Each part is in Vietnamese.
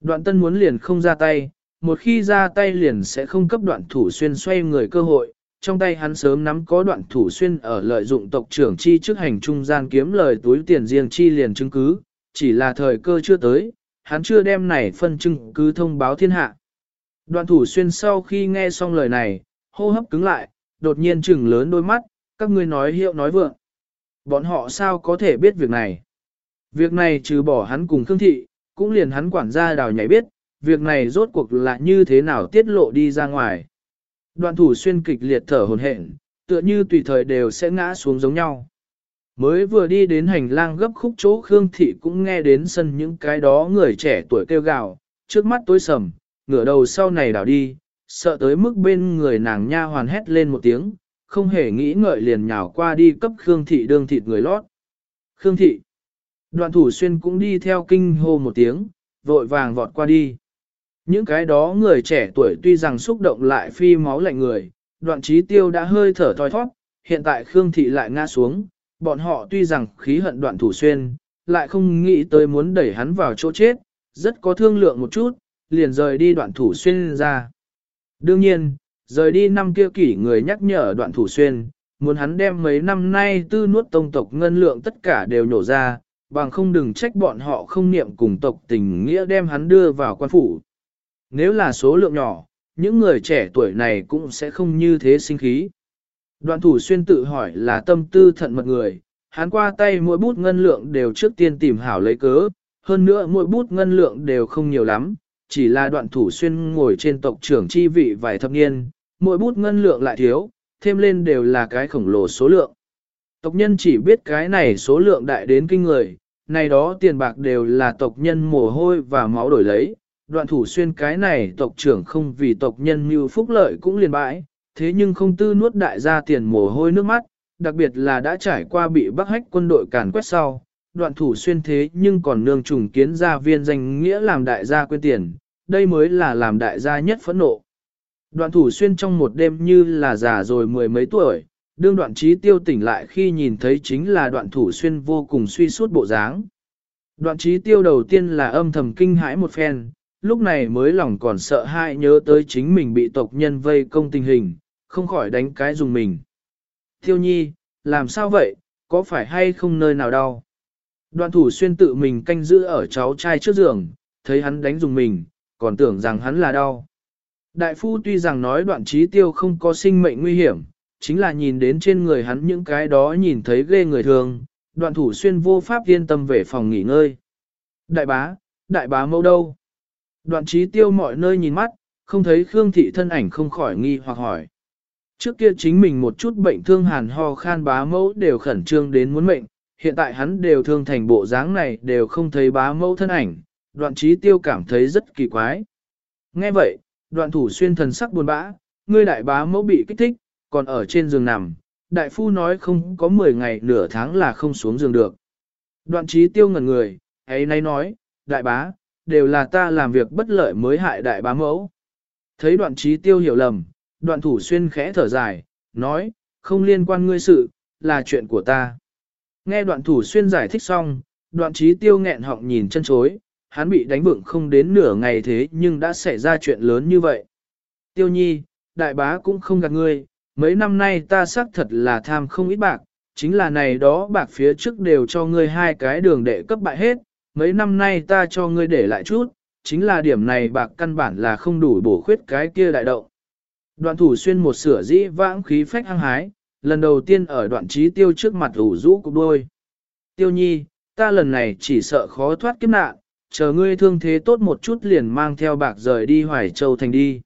Đoạn tân muốn liền không ra tay, một khi ra tay liền sẽ không cấp đoạn thủ xuyên xoay người cơ hội, trong tay hắn sớm nắm có đoạn thủ xuyên ở lợi dụng tộc trưởng chi trước hành trung gian kiếm lời túi tiền riêng chi liền chứng cứ, chỉ là thời cơ chưa tới, hắn chưa đem này phân chứng cứ thông báo thiên hạ. Đoạn thủ xuyên sau khi nghe xong lời này, hô hấp cứng lại, đột nhiên chừng lớn đôi mắt, các ngươi nói hiệu nói vượng. Bọn họ sao có thể biết việc này? Việc này trừ bỏ hắn cùng Khương Thị, cũng liền hắn quản gia đào nhảy biết, việc này rốt cuộc là như thế nào tiết lộ đi ra ngoài. Đoạn thủ xuyên kịch liệt thở hồn hển, tựa như tùy thời đều sẽ ngã xuống giống nhau. Mới vừa đi đến hành lang gấp khúc chỗ Khương Thị cũng nghe đến sân những cái đó người trẻ tuổi kêu gào, trước mắt tối sầm, ngửa đầu sau này đảo đi, sợ tới mức bên người nàng nha hoàn hét lên một tiếng, không hề nghĩ ngợi liền nhào qua đi cấp Khương Thị đương thịt người lót. Khương Thị. Đoạn thủ xuyên cũng đi theo kinh hô một tiếng, vội vàng vọt qua đi. Những cái đó người trẻ tuổi tuy rằng xúc động lại phi máu lạnh người, đoạn trí tiêu đã hơi thở thoi thoát, hiện tại Khương Thị lại ngã xuống, bọn họ tuy rằng khí hận đoạn thủ xuyên, lại không nghĩ tới muốn đẩy hắn vào chỗ chết, rất có thương lượng một chút, liền rời đi đoạn thủ xuyên ra. Đương nhiên, rời đi năm kia kỷ người nhắc nhở đoạn thủ xuyên, muốn hắn đem mấy năm nay tư nuốt tông tộc ngân lượng tất cả đều nhổ ra, bằng không đừng trách bọn họ không niệm cùng tộc tình nghĩa đem hắn đưa vào quan phủ. Nếu là số lượng nhỏ, những người trẻ tuổi này cũng sẽ không như thế sinh khí. Đoạn thủ xuyên tự hỏi là tâm tư thận mật người, hắn qua tay mỗi bút ngân lượng đều trước tiên tìm hảo lấy cớ, hơn nữa mỗi bút ngân lượng đều không nhiều lắm, chỉ là đoạn thủ xuyên ngồi trên tộc trưởng chi vị vài thập niên, mỗi bút ngân lượng lại thiếu, thêm lên đều là cái khổng lồ số lượng. Tộc nhân chỉ biết cái này số lượng đại đến kinh người, này đó tiền bạc đều là tộc nhân mồ hôi và máu đổi lấy, đoạn thủ xuyên cái này tộc trưởng không vì tộc nhân mưu phúc lợi cũng liền bãi, thế nhưng không tư nuốt đại gia tiền mồ hôi nước mắt, đặc biệt là đã trải qua bị bắc hách quân đội càn quét sau, đoạn thủ xuyên thế nhưng còn nương trùng kiến gia viên danh nghĩa làm đại gia quên tiền, đây mới là làm đại gia nhất phẫn nộ. Đoạn thủ xuyên trong một đêm như là già rồi mười mấy tuổi, đương đoạn trí tiêu tỉnh lại khi nhìn thấy chính là đoạn thủ xuyên vô cùng suy suốt bộ dáng. Đoạn trí tiêu đầu tiên là âm thầm kinh hãi một phen, lúc này mới lòng còn sợ hãi nhớ tới chính mình bị tộc nhân vây công tình hình, không khỏi đánh cái dùng mình. Tiêu nhi, làm sao vậy, có phải hay không nơi nào đau? Đoạn thủ xuyên tự mình canh giữ ở cháu trai trước giường, thấy hắn đánh dùng mình, còn tưởng rằng hắn là đau. Đại phu tuy rằng nói đoạn trí tiêu không có sinh mệnh nguy hiểm, chính là nhìn đến trên người hắn những cái đó nhìn thấy ghê người thường, đoạn thủ xuyên vô pháp yên tâm về phòng nghỉ ngơi. Đại bá, đại bá mẫu đâu? Đoạn trí tiêu mọi nơi nhìn mắt, không thấy Khương Thị thân ảnh không khỏi nghi hoặc hỏi. Trước kia chính mình một chút bệnh thương hàn ho khan bá mẫu đều khẩn trương đến muốn mệnh, hiện tại hắn đều thương thành bộ dáng này đều không thấy bá mẫu thân ảnh, đoạn trí tiêu cảm thấy rất kỳ quái. Nghe vậy, đoạn thủ xuyên thần sắc buồn bã, ngươi đại bá mẫu bị kích thích, còn ở trên giường nằm, đại phu nói không có 10 ngày nửa tháng là không xuống giường được. Đoạn trí tiêu ngẩn người, ấy nay nói, đại bá, đều là ta làm việc bất lợi mới hại đại bá mẫu. Thấy đoạn trí tiêu hiểu lầm, đoạn thủ xuyên khẽ thở dài, nói, không liên quan ngươi sự, là chuyện của ta. Nghe đoạn thủ xuyên giải thích xong, đoạn trí tiêu nghẹn họng nhìn chân chối, hắn bị đánh vựng không đến nửa ngày thế nhưng đã xảy ra chuyện lớn như vậy. Tiêu nhi, đại bá cũng không gạt ngươi, mấy năm nay ta xác thật là tham không ít bạc, chính là này đó bạc phía trước đều cho ngươi hai cái đường đệ cấp bại hết, mấy năm nay ta cho ngươi để lại chút, chính là điểm này bạc căn bản là không đủ bổ khuyết cái kia đại động. Đoạn thủ xuyên một sửa dĩ vãng khí phách hăng hái, lần đầu tiên ở đoạn trí tiêu trước mặt ủ rũ cục đôi. Tiêu nhi, ta lần này chỉ sợ khó thoát kiếp nạn, chờ ngươi thương thế tốt một chút liền mang theo bạc rời đi Hoài Châu thành đi.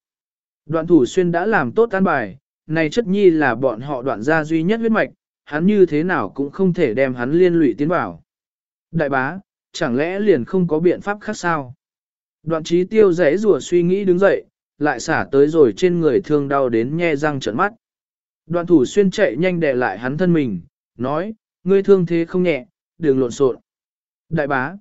Đoạn thủ xuyên đã làm tốt an bài, này chất nhi là bọn họ đoạn gia duy nhất huyết mạch, hắn như thế nào cũng không thể đem hắn liên lụy tiến vào. Đại bá, chẳng lẽ liền không có biện pháp khác sao? Đoạn trí tiêu rẽ rùa suy nghĩ đứng dậy, lại xả tới rồi trên người thương đau đến nhe răng trợn mắt. Đoạn thủ xuyên chạy nhanh đè lại hắn thân mình, nói, ngươi thương thế không nhẹ, đừng lộn xộn. Đại bá,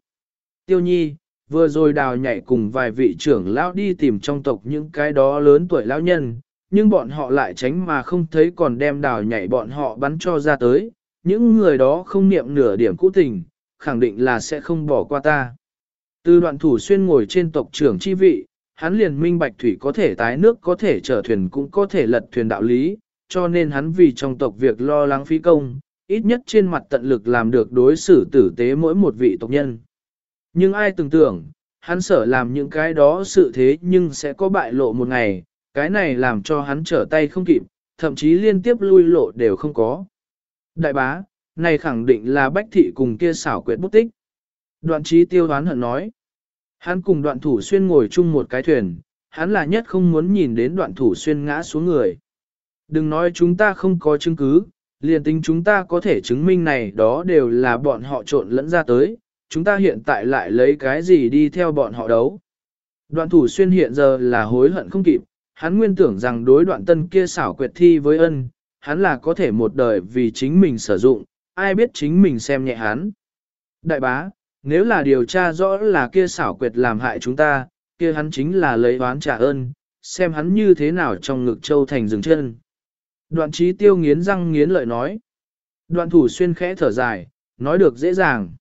tiêu nhi, vừa rồi đào nhảy cùng vài vị trưởng lão đi tìm trong tộc những cái đó lớn tuổi lão nhân, nhưng bọn họ lại tránh mà không thấy còn đem đào nhảy bọn họ bắn cho ra tới, những người đó không niệm nửa điểm cũ tình, khẳng định là sẽ không bỏ qua ta. Từ đoạn thủ xuyên ngồi trên tộc trưởng chi vị, hắn liền minh bạch thủy có thể tái nước có thể chở thuyền cũng có thể lật thuyền đạo lý, cho nên hắn vì trong tộc việc lo lắng phí công, ít nhất trên mặt tận lực làm được đối xử tử tế mỗi một vị tộc nhân. Nhưng ai tưởng tưởng, hắn sợ làm những cái đó sự thế nhưng sẽ có bại lộ một ngày, cái này làm cho hắn trở tay không kịp, thậm chí liên tiếp lui lộ đều không có. Đại bá, này khẳng định là bách thị cùng kia xảo quyệt bút tích. Đoạn trí tiêu đoán hận nói. Hắn cùng đoạn thủ xuyên ngồi chung một cái thuyền, hắn là nhất không muốn nhìn đến đoạn thủ xuyên ngã xuống người. Đừng nói chúng ta không có chứng cứ, liền tính chúng ta có thể chứng minh này đó đều là bọn họ trộn lẫn ra tới, chúng ta hiện tại lại lấy cái gì đi theo bọn họ đấu. Đoạn thủ xuyên hiện giờ là hối hận không kịp, hắn nguyên tưởng rằng đối đoạn tân kia xảo quyệt thi với ân, hắn là có thể một đời vì chính mình sử dụng, ai biết chính mình xem nhẹ hắn. Đại bá, nếu là điều tra rõ là kia xảo quyệt làm hại chúng ta, kia hắn chính là lấy oán trả ơn, xem hắn như thế nào trong ngực châu thành dừng chân. Đoạn trí tiêu nghiến răng nghiến lợi nói. Đoạn thủ xuyên khẽ thở dài, nói được dễ dàng.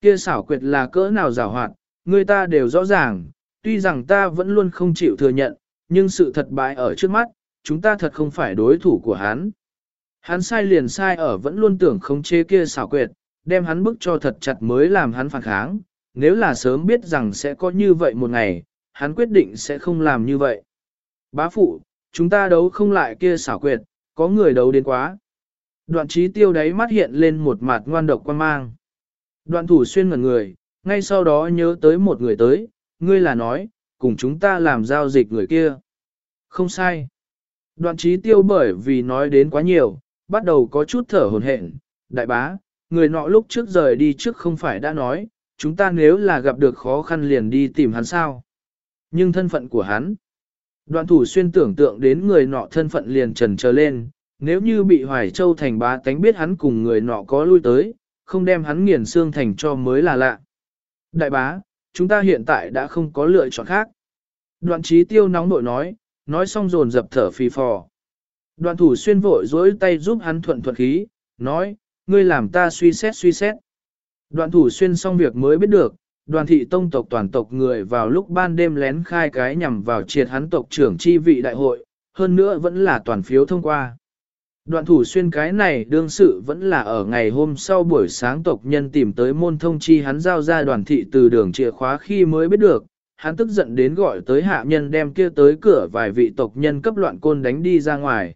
Kia xảo quyệt là cỡ nào rào hoạt, người ta đều rõ ràng, tuy rằng ta vẫn luôn không chịu thừa nhận, nhưng sự thật bại ở trước mắt, chúng ta thật không phải đối thủ của hắn. Hắn sai liền sai ở vẫn luôn tưởng không chế kia xảo quyệt, đem hắn bức cho thật chặt mới làm hắn phản kháng, nếu là sớm biết rằng sẽ có như vậy một ngày, hắn quyết định sẽ không làm như vậy. Bá phụ, chúng ta đấu không lại kia xảo quyệt, có người đấu đến quá. Đoạn trí tiêu đáy mắt hiện lên một mặt ngoan độc quan mang. Đoạn thủ xuyên ngẩn người, ngay sau đó nhớ tới một người tới, ngươi là nói, cùng chúng ta làm giao dịch người kia. Không sai. Đoạn trí tiêu bởi vì nói đến quá nhiều, bắt đầu có chút thở hồn hển. Đại bá, người nọ lúc trước rời đi trước không phải đã nói, chúng ta nếu là gặp được khó khăn liền đi tìm hắn sao. Nhưng thân phận của hắn, đoạn thủ xuyên tưởng tượng đến người nọ thân phận liền trần trở lên, nếu như bị Hoài Châu thành bá tánh biết hắn cùng người nọ có lui tới, không đem hắn nghiền xương thành cho mới là lạ. Đại bá, chúng ta hiện tại đã không có lựa chọn khác. Đoạn trí tiêu nóng nội nói, nói xong dồn dập thở phì phò. Đoạn thủ xuyên vội dối tay giúp hắn thuận thuận khí, nói, ngươi làm ta suy xét suy xét. Đoạn thủ xuyên xong việc mới biết được, đoàn thị tông tộc toàn tộc người vào lúc ban đêm lén khai cái nhằm vào triệt hắn tộc trưởng chi vị đại hội, hơn nữa vẫn là toàn phiếu thông qua. Đoạn thủ xuyên cái này đương sự vẫn là ở ngày hôm sau buổi sáng tộc nhân tìm tới môn thông chi hắn giao ra đoàn thị từ đường chìa khóa khi mới biết được, hắn tức giận đến gọi tới hạ nhân đem kia tới cửa vài vị tộc nhân cấp loạn côn đánh đi ra ngoài.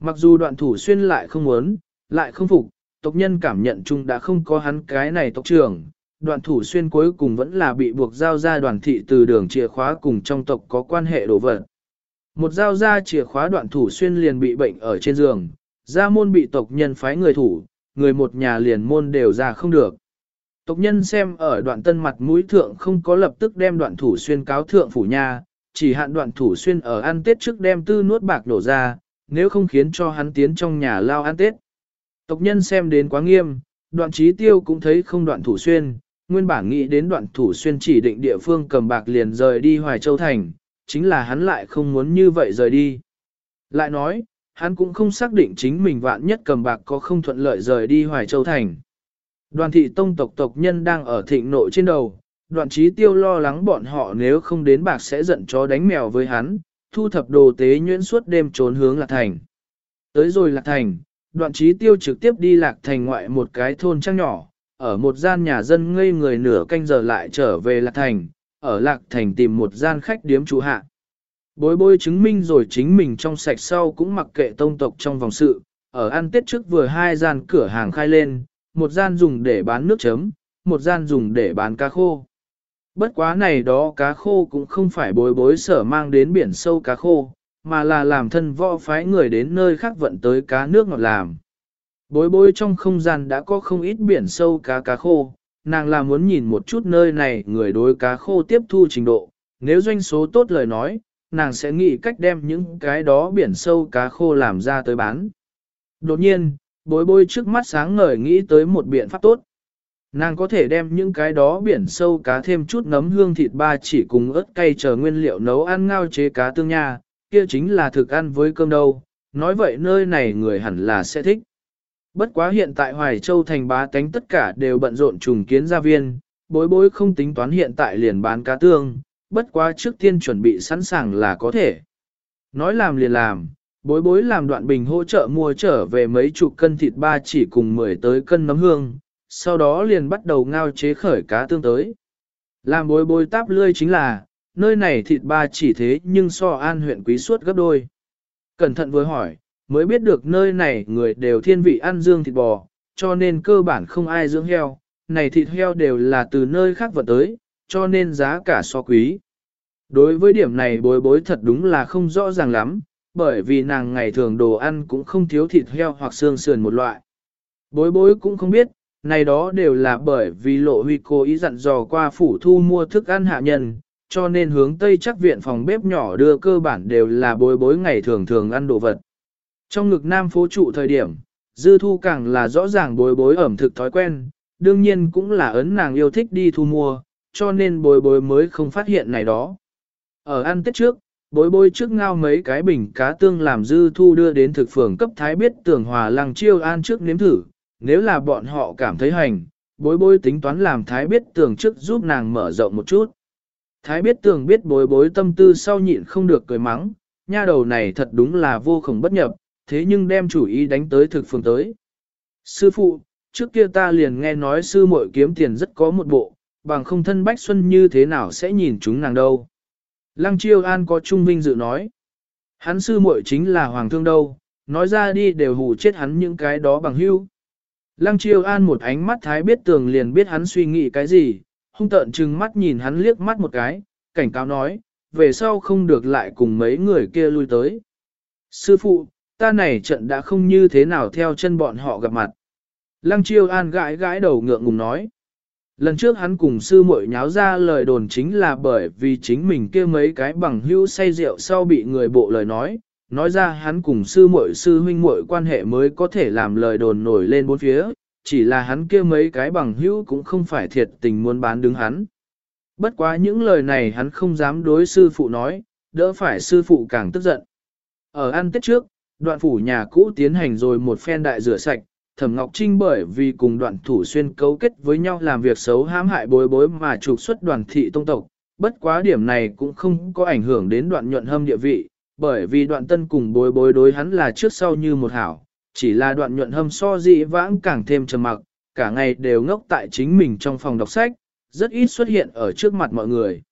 Mặc dù đoạn thủ xuyên lại không muốn, lại không phục, tộc nhân cảm nhận chung đã không có hắn cái này tộc trưởng, đoạn thủ xuyên cuối cùng vẫn là bị buộc giao ra đoàn thị từ đường chìa khóa cùng trong tộc có quan hệ đổ vật. Một giao ra chìa khóa đoạn thủ xuyên liền bị bệnh ở trên giường, ra môn bị tộc nhân phái người thủ, người một nhà liền môn đều ra không được. Tộc nhân xem ở đoạn tân mặt mũi thượng không có lập tức đem đoạn thủ xuyên cáo thượng phủ nha, chỉ hạn đoạn thủ xuyên ở ăn tết trước đem tư nuốt bạc đổ ra, nếu không khiến cho hắn tiến trong nhà lao ăn tết. Tộc nhân xem đến quá nghiêm, đoạn trí tiêu cũng thấy không đoạn thủ xuyên, nguyên bản nghĩ đến đoạn thủ xuyên chỉ định địa phương cầm bạc liền rời đi Hoài Châu Thành, chính là hắn lại không muốn như vậy rời đi. Lại nói, hắn cũng không xác định chính mình vạn nhất cầm bạc có không thuận lợi rời đi Hoài Châu Thành. Đoàn thị tông tộc tộc nhân đang ở thịnh nội trên đầu, đoạn trí tiêu lo lắng bọn họ nếu không đến bạc sẽ giận chó đánh mèo với hắn, thu thập đồ tế nhuyễn suốt đêm trốn hướng Lạc Thành. Tới rồi Lạc Thành, đoạn trí tiêu trực tiếp đi Lạc Thành ngoại một cái thôn trang nhỏ, ở một gian nhà dân ngây người nửa canh giờ lại trở về Lạc Thành, ở Lạc Thành tìm một gian khách điếm chủ hạ. Bối bối chứng minh rồi chính mình trong sạch sau cũng mặc kệ tông tộc trong vòng sự, ở ăn tết trước vừa hai gian cửa hàng khai lên, một gian dùng để bán nước chấm, một gian dùng để bán cá khô. Bất quá này đó cá khô cũng không phải bối bối sở mang đến biển sâu cá khô, mà là làm thân võ phái người đến nơi khác vận tới cá nước ngọt làm. Bối bối trong không gian đã có không ít biển sâu cá cá khô, nàng là muốn nhìn một chút nơi này người đối cá khô tiếp thu trình độ, nếu doanh số tốt lời nói, nàng sẽ nghĩ cách đem những cái đó biển sâu cá khô làm ra tới bán. Đột nhiên, bối bối trước mắt sáng ngời nghĩ tới một biện pháp tốt. Nàng có thể đem những cái đó biển sâu cá thêm chút nấm hương thịt ba chỉ cùng ớt cay chờ nguyên liệu nấu ăn ngao chế cá tương nha, kia chính là thực ăn với cơm đâu, nói vậy nơi này người hẳn là sẽ thích. Bất quá hiện tại Hoài Châu thành bá tánh tất cả đều bận rộn trùng kiến gia viên, bối bối không tính toán hiện tại liền bán cá tương, bất quá trước tiên chuẩn bị sẵn sàng là có thể. Nói làm liền làm, bối bối làm đoạn bình hỗ trợ mua trở về mấy chục cân thịt ba chỉ cùng 10 tới cân nấm hương, sau đó liền bắt đầu ngao chế khởi cá tương tới. Làm bối bối táp lươi chính là, nơi này thịt ba chỉ thế nhưng so an huyện quý suốt gấp đôi. Cẩn thận vừa hỏi, mới biết được nơi này người đều thiên vị ăn dương thịt bò, cho nên cơ bản không ai dưỡng heo, này thịt heo đều là từ nơi khác vận tới, cho nên giá cả so quý. Đối với điểm này bối bối thật đúng là không rõ ràng lắm, bởi vì nàng ngày thường đồ ăn cũng không thiếu thịt heo hoặc xương sườn một loại. Bối bối cũng không biết, này đó đều là bởi vì lộ huy cố ý dặn dò qua phủ thu mua thức ăn hạ nhân, cho nên hướng Tây chắc viện phòng bếp nhỏ đưa cơ bản đều là bối bối ngày thường thường ăn đồ vật. Trong ngực nam phố trụ thời điểm, dư thu càng là rõ ràng bối bối ẩm thực thói quen, đương nhiên cũng là ấn nàng yêu thích đi thu mua, cho nên bối bối mới không phát hiện này đó. Ở ăn tết trước, bối bối trước ngao mấy cái bình cá tương làm dư thu đưa đến thực phường cấp thái biết tưởng hòa lăng chiêu an trước nếm thử, nếu là bọn họ cảm thấy hành, bối bối tính toán làm thái biết tưởng trước giúp nàng mở rộng một chút. Thái biết tưởng biết bối bối tâm tư sau nhịn không được cười mắng, nha đầu này thật đúng là vô khổng bất nhập, thế nhưng đem chủ ý đánh tới thực phương tới. Sư phụ, trước kia ta liền nghe nói sư muội kiếm tiền rất có một bộ, bằng không thân Bách Xuân như thế nào sẽ nhìn chúng nàng đâu. Lăng Chiêu An có trung vinh dự nói. Hắn sư muội chính là hoàng thương đâu, nói ra đi đều hù chết hắn những cái đó bằng hưu. Lăng Chiêu An một ánh mắt thái biết tường liền biết hắn suy nghĩ cái gì, hung tợn chừng mắt nhìn hắn liếc mắt một cái, cảnh cáo nói, về sau không được lại cùng mấy người kia lui tới. Sư phụ, ta này trận đã không như thế nào theo chân bọn họ gặp mặt. Lăng Chiêu An gãi gãi đầu ngượng ngùng nói. Lần trước hắn cùng sư muội nháo ra lời đồn chính là bởi vì chính mình kia mấy cái bằng hữu say rượu sau bị người bộ lời nói, nói ra hắn cùng sư muội sư huynh muội quan hệ mới có thể làm lời đồn nổi lên bốn phía, chỉ là hắn kia mấy cái bằng hữu cũng không phải thiệt tình muốn bán đứng hắn. Bất quá những lời này hắn không dám đối sư phụ nói, đỡ phải sư phụ càng tức giận. Ở ăn tết trước, đoạn phủ nhà cũ tiến hành rồi một phen đại rửa sạch, Thẩm Ngọc Trinh bởi vì cùng đoạn thủ xuyên cấu kết với nhau làm việc xấu hãm hại bối bối mà trục xuất đoàn thị tông tộc, bất quá điểm này cũng không có ảnh hưởng đến đoạn nhuận hâm địa vị, bởi vì đoạn tân cùng bối bối đối hắn là trước sau như một hảo, chỉ là đoạn nhuận hâm so dị vãng càng thêm trầm mặc, cả ngày đều ngốc tại chính mình trong phòng đọc sách, rất ít xuất hiện ở trước mặt mọi người.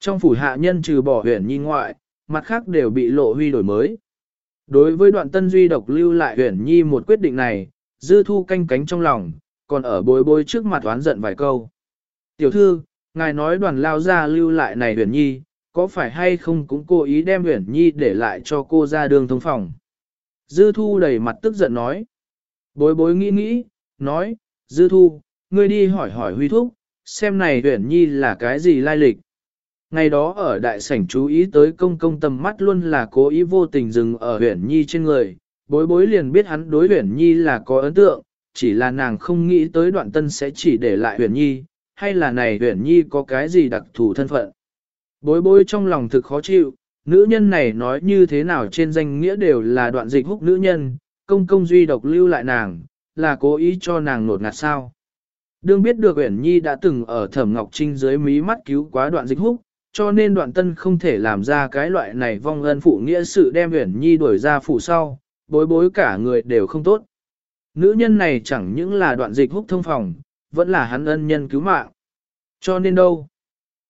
Trong phủ hạ nhân trừ bỏ huyền nhi ngoại, mặt khác đều bị lộ huy đổi mới. Đối với đoạn tân duy độc lưu lại huyền nhi một quyết định này, dư thu canh cánh trong lòng, còn ở bối bối trước mặt oán giận vài câu. Tiểu thư, ngài nói đoàn lao ra lưu lại này huyền nhi, có phải hay không cũng cố ý đem huyền nhi để lại cho cô ra đường thông phòng. Dư thu đầy mặt tức giận nói. Bối bối nghĩ nghĩ, nói, dư thu, ngươi đi hỏi hỏi huy thúc, xem này huyền nhi là cái gì lai lịch. Ngày đó ở đại sảnh chú ý tới công công tầm mắt luôn là cố ý vô tình dừng ở huyền nhi trên người, bối bối liền biết hắn đối huyền nhi là có ấn tượng, chỉ là nàng không nghĩ tới đoạn tân sẽ chỉ để lại huyền nhi, hay là này huyền nhi có cái gì đặc thù thân phận. Bối bối trong lòng thực khó chịu, nữ nhân này nói như thế nào trên danh nghĩa đều là đoạn dịch húc nữ nhân, công công duy độc lưu lại nàng, là cố ý cho nàng nột ngạt sao. Đương biết được Uyển Nhi đã từng ở Thẩm Ngọc Trinh dưới mí mắt cứu quá đoạn dịch húc, cho nên đoạn tân không thể làm ra cái loại này vong ân phụ nghĩa sự đem Uyển Nhi đuổi ra phủ sau, bối bối cả người đều không tốt. Nữ nhân này chẳng những là đoạn dịch húc thông phòng, vẫn là hắn ân nhân cứu mạng. Cho nên đâu?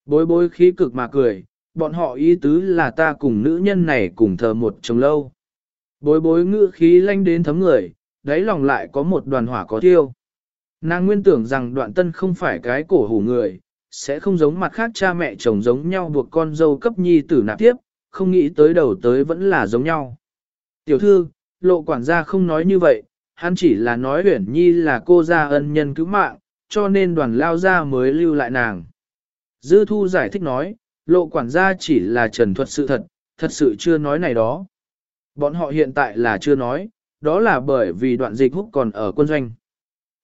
Bối bối khí cực mà cười, bọn họ ý tứ là ta cùng nữ nhân này cùng thờ một chồng lâu. Bối bối ngữ khí lanh đến thấm người, đáy lòng lại có một đoàn hỏa có thiêu. Nàng nguyên tưởng rằng đoạn tân không phải cái cổ hủ người, sẽ không giống mặt khác cha mẹ chồng giống nhau buộc con dâu cấp nhi tử nạp tiếp, không nghĩ tới đầu tới vẫn là giống nhau. Tiểu thư, lộ quản gia không nói như vậy, hắn chỉ là nói huyển nhi là cô gia ân nhân cứu mạng, cho nên đoàn lao gia mới lưu lại nàng. Dư thu giải thích nói, lộ quản gia chỉ là trần thuật sự thật, thật sự chưa nói này đó. Bọn họ hiện tại là chưa nói, đó là bởi vì đoạn dịch húc còn ở quân doanh.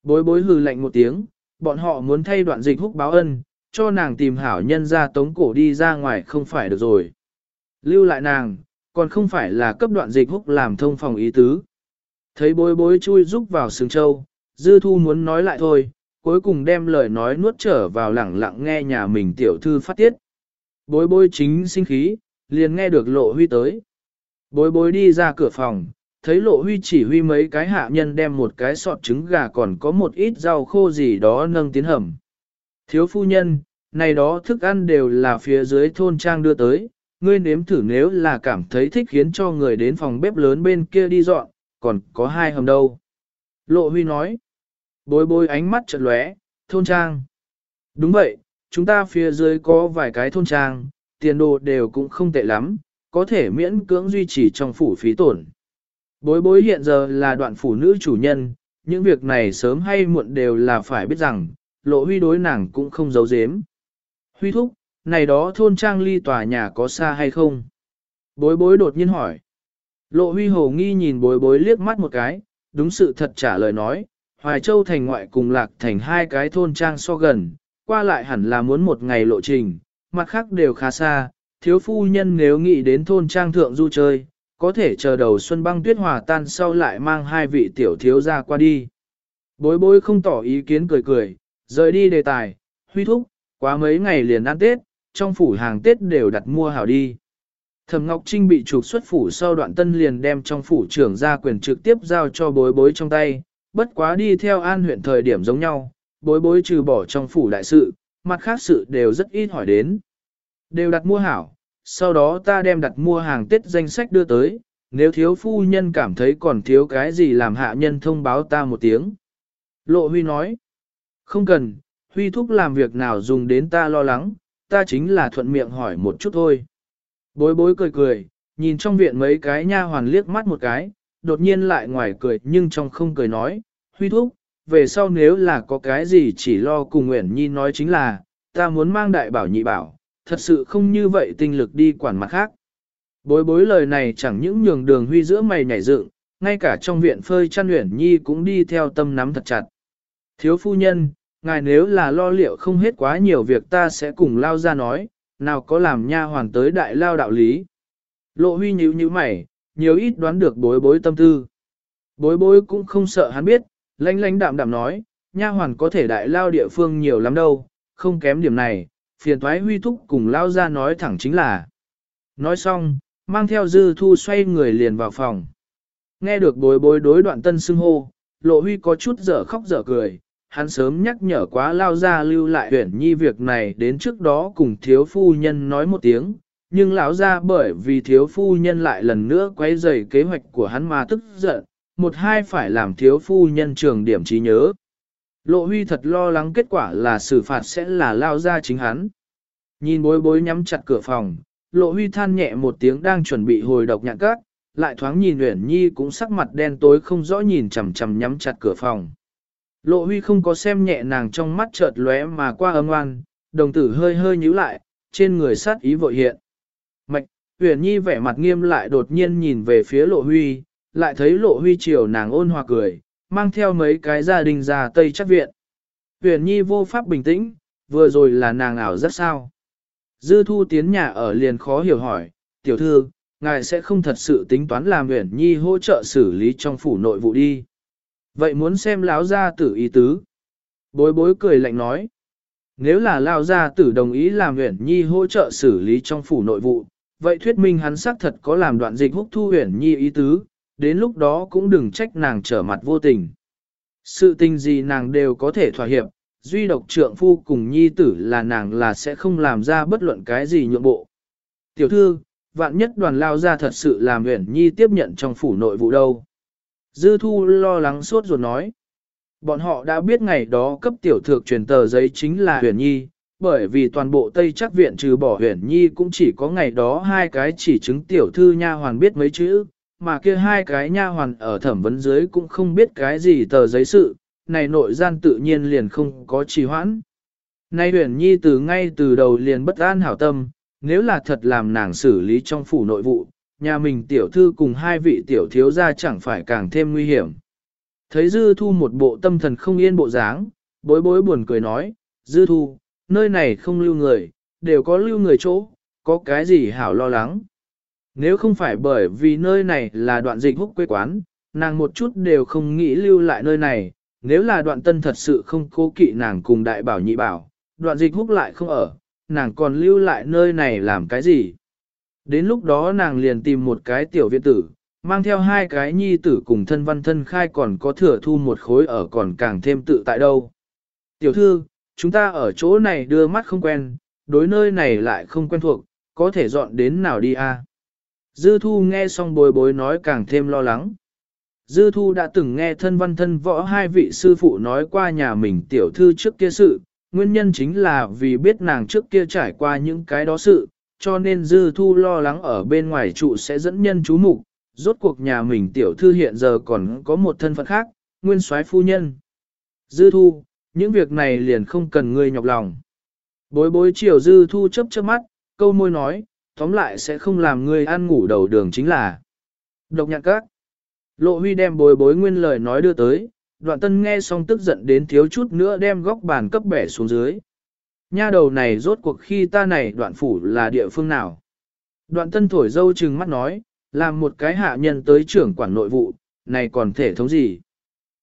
Bối bối hừ lạnh một tiếng, bọn họ muốn thay đoạn dịch húc báo ân, cho nàng tìm hảo nhân ra tống cổ đi ra ngoài không phải được rồi. Lưu lại nàng, còn không phải là cấp đoạn dịch húc làm thông phòng ý tứ. Thấy bối bối chui rúc vào sừng châu, dư thu muốn nói lại thôi, cuối cùng đem lời nói nuốt trở vào lẳng lặng nghe nhà mình tiểu thư phát tiết. Bối bối chính sinh khí, liền nghe được lộ huy tới. Bối bối đi ra cửa phòng, thấy lộ huy chỉ huy mấy cái hạ nhân đem một cái sọt trứng gà còn có một ít rau khô gì đó nâng tiến hầm. Thiếu phu nhân, này đó thức ăn đều là phía dưới thôn trang đưa tới, ngươi nếm thử nếu là cảm thấy thích khiến cho người đến phòng bếp lớn bên kia đi dọn, còn có hai hầm đâu. Lộ huy nói, bối bối ánh mắt chợt lóe, thôn trang. Đúng vậy, chúng ta phía dưới có vài cái thôn trang, tiền đồ đều cũng không tệ lắm, có thể miễn cưỡng duy trì trong phủ phí tổn. Bối bối hiện giờ là đoạn phủ nữ chủ nhân, những việc này sớm hay muộn đều là phải biết rằng, lộ huy đối nàng cũng không giấu giếm. Huy thúc, này đó thôn trang ly tòa nhà có xa hay không? Bối bối đột nhiên hỏi. Lộ huy hồ nghi nhìn bối bối liếc mắt một cái, đúng sự thật trả lời nói, Hoài Châu thành ngoại cùng lạc thành hai cái thôn trang so gần, qua lại hẳn là muốn một ngày lộ trình, mặt khác đều khá xa, thiếu phu nhân nếu nghĩ đến thôn trang thượng du chơi, có thể chờ đầu xuân băng tuyết hòa tan sau lại mang hai vị tiểu thiếu ra qua đi. Bối bối không tỏ ý kiến cười cười, rời đi đề tài, huy thúc, quá mấy ngày liền ăn Tết, trong phủ hàng Tết đều đặt mua hảo đi. Thẩm Ngọc Trinh bị trục xuất phủ sau đoạn tân liền đem trong phủ trưởng ra quyền trực tiếp giao cho bối bối trong tay, bất quá đi theo an huyện thời điểm giống nhau, bối bối trừ bỏ trong phủ đại sự, mặt khác sự đều rất ít hỏi đến. Đều đặt mua hảo, sau đó ta đem đặt mua hàng Tết danh sách đưa tới, nếu thiếu phu nhân cảm thấy còn thiếu cái gì làm hạ nhân thông báo ta một tiếng. Lộ Huy nói, không cần, Huy thúc làm việc nào dùng đến ta lo lắng, ta chính là thuận miệng hỏi một chút thôi. Bối bối cười cười, nhìn trong viện mấy cái nha hoàn liếc mắt một cái, đột nhiên lại ngoài cười nhưng trong không cười nói, Huy thúc, về sau nếu là có cái gì chỉ lo cùng Nguyễn Nhi nói chính là, ta muốn mang đại bảo nhị bảo, thật sự không như vậy tinh lực đi quản mặt khác. Bối bối lời này chẳng những nhường đường huy giữa mày nhảy dựng, ngay cả trong viện phơi chăn Nguyễn Nhi cũng đi theo tâm nắm thật chặt. Thiếu phu nhân, ngài nếu là lo liệu không hết quá nhiều việc ta sẽ cùng lao ra nói, nào có làm nha hoàn tới đại lao đạo lý. Lộ huy nhíu như mày, nhiều ít đoán được bối bối tâm tư. Bối bối cũng không sợ hắn biết, lánh lánh đạm đạm nói, nha hoàn có thể đại lao địa phương nhiều lắm đâu, không kém điểm này, phiền thoái huy thúc cùng lao ra nói thẳng chính là. Nói xong, mang theo dư thu xoay người liền vào phòng. Nghe được bối bối đối đoạn tân xưng hô, lộ huy có chút dở khóc dở cười, hắn sớm nhắc nhở quá lao ra lưu lại huyển nhi việc này đến trước đó cùng thiếu phu nhân nói một tiếng, nhưng lão ra bởi vì thiếu phu nhân lại lần nữa quay dày kế hoạch của hắn mà tức giận, một hai phải làm thiếu phu nhân trường điểm trí nhớ. Lộ huy thật lo lắng kết quả là xử phạt sẽ là lao ra chính hắn. Nhìn bối bối nhắm chặt cửa phòng, lộ huy than nhẹ một tiếng đang chuẩn bị hồi độc nhạn cát, lại thoáng nhìn Uyển Nhi cũng sắc mặt đen tối không rõ nhìn chằm chằm nhắm chặt cửa phòng. Lộ huy không có xem nhẹ nàng trong mắt chợt lóe mà qua âm oan, đồng tử hơi hơi nhíu lại, trên người sát ý vội hiện. Mạch, huyền Nhi vẻ mặt nghiêm lại đột nhiên nhìn về phía lộ huy, lại thấy lộ huy chiều nàng ôn hòa cười, mang theo mấy cái gia đình già tây chắc viện. Huyền Nhi vô pháp bình tĩnh, vừa rồi là nàng ảo rất sao. Dư thu tiến nhà ở liền khó hiểu hỏi, tiểu thư, ngài sẽ không thật sự tính toán làm huyền Nhi hỗ trợ xử lý trong phủ nội vụ đi. Vậy muốn xem lão gia tử ý tứ. Bối bối cười lạnh nói. Nếu là lão gia tử đồng ý làm Uyển Nhi hỗ trợ xử lý trong phủ nội vụ, vậy thuyết minh hắn xác thật có làm đoạn dịch húc thu Uyển Nhi ý tứ, đến lúc đó cũng đừng trách nàng trở mặt vô tình. Sự tình gì nàng đều có thể thỏa hiệp, duy độc trượng phu cùng nhi tử là nàng là sẽ không làm ra bất luận cái gì nhượng bộ. Tiểu thư, vạn nhất đoàn lao ra thật sự làm Uyển Nhi tiếp nhận trong phủ nội vụ đâu. Dư thu lo lắng sốt ruột nói. Bọn họ đã biết ngày đó cấp tiểu thược truyền tờ giấy chính là Huyền Nhi, bởi vì toàn bộ Tây chắc viện trừ bỏ Huyền Nhi cũng chỉ có ngày đó hai cái chỉ chứng tiểu thư nha hoàn biết mấy chữ, mà kia hai cái nha hoàn ở thẩm vấn dưới cũng không biết cái gì tờ giấy sự, này nội gian tự nhiên liền không có trì hoãn. Nay Huyền Nhi từ ngay từ đầu liền bất an hảo tâm, nếu là thật làm nàng xử lý trong phủ nội vụ, nhà mình tiểu thư cùng hai vị tiểu thiếu gia chẳng phải càng thêm nguy hiểm. Thấy Dư Thu một bộ tâm thần không yên bộ dáng, bối bối buồn cười nói, Dư Thu, nơi này không lưu người, đều có lưu người chỗ, có cái gì hảo lo lắng. Nếu không phải bởi vì nơi này là đoạn dịch húc quê quán, nàng một chút đều không nghĩ lưu lại nơi này, Nếu là đoạn tân thật sự không cố kỵ nàng cùng đại bảo nhị bảo, đoạn dịch húc lại không ở, nàng còn lưu lại nơi này làm cái gì? Đến lúc đó nàng liền tìm một cái tiểu viện tử, mang theo hai cái nhi tử cùng thân văn thân khai còn có thừa thu một khối ở còn càng thêm tự tại đâu. Tiểu thư, chúng ta ở chỗ này đưa mắt không quen, đối nơi này lại không quen thuộc, có thể dọn đến nào đi a? Dư thu nghe xong bối bối nói càng thêm lo lắng. Dư thu đã từng nghe thân văn thân võ hai vị sư phụ nói qua nhà mình tiểu thư trước kia sự, nguyên nhân chính là vì biết nàng trước kia trải qua những cái đó sự, cho nên dư thu lo lắng ở bên ngoài trụ sẽ dẫn nhân chú mục rốt cuộc nhà mình tiểu thư hiện giờ còn có một thân phận khác, nguyên soái phu nhân. Dư thu, những việc này liền không cần ngươi nhọc lòng. Bối bối chiều dư thu chấp chớp mắt, câu môi nói, tóm lại sẽ không làm ngươi ăn ngủ đầu đường chính là. Độc nhạc các. Lộ huy đem bối bối nguyên lời nói đưa tới, đoạn tân nghe xong tức giận đến thiếu chút nữa đem góc bàn cấp bẻ xuống dưới. Nha đầu này rốt cuộc khi ta này đoạn phủ là địa phương nào? Đoạn tân thổi dâu trừng mắt nói, làm một cái hạ nhân tới trưởng quản nội vụ, này còn thể thống gì?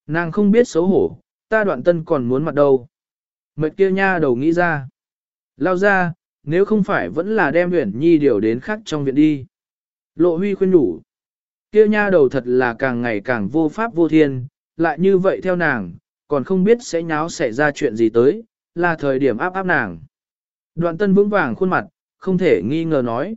Nàng không biết xấu hổ, ta đoạn tân còn muốn mặt đâu. Mệt kia nha đầu nghĩ ra. Lao ra, nếu không phải vẫn là đem huyển nhi điều đến khác trong viện đi. Lộ huy khuyên đủ. Kia nha đầu thật là càng ngày càng vô pháp vô thiên, lại như vậy theo nàng, còn không biết sẽ nháo xảy ra chuyện gì tới, là thời điểm áp áp nàng. Đoạn tân vững vàng khuôn mặt, không thể nghi ngờ nói.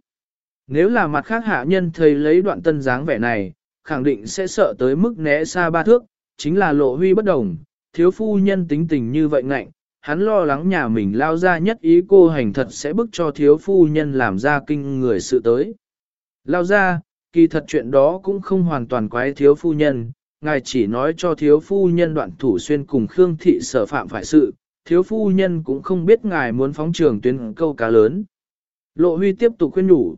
Nếu là mặt khác hạ nhân thấy lấy đoạn tân dáng vẻ này, khẳng định sẽ sợ tới mức né xa ba thước, chính là lộ huy bất đồng, thiếu phu nhân tính tình như vậy ngạnh, hắn lo lắng nhà mình lao ra nhất ý cô hành thật sẽ bức cho thiếu phu nhân làm ra kinh người sự tới. Lao ra, kỳ thật chuyện đó cũng không hoàn toàn quái thiếu phu nhân, ngài chỉ nói cho thiếu phu nhân đoạn thủ xuyên cùng Khương thị sở phạm phải sự, thiếu phu nhân cũng không biết ngài muốn phóng trường tuyến câu cá lớn. Lộ huy tiếp tục khuyên nhủ.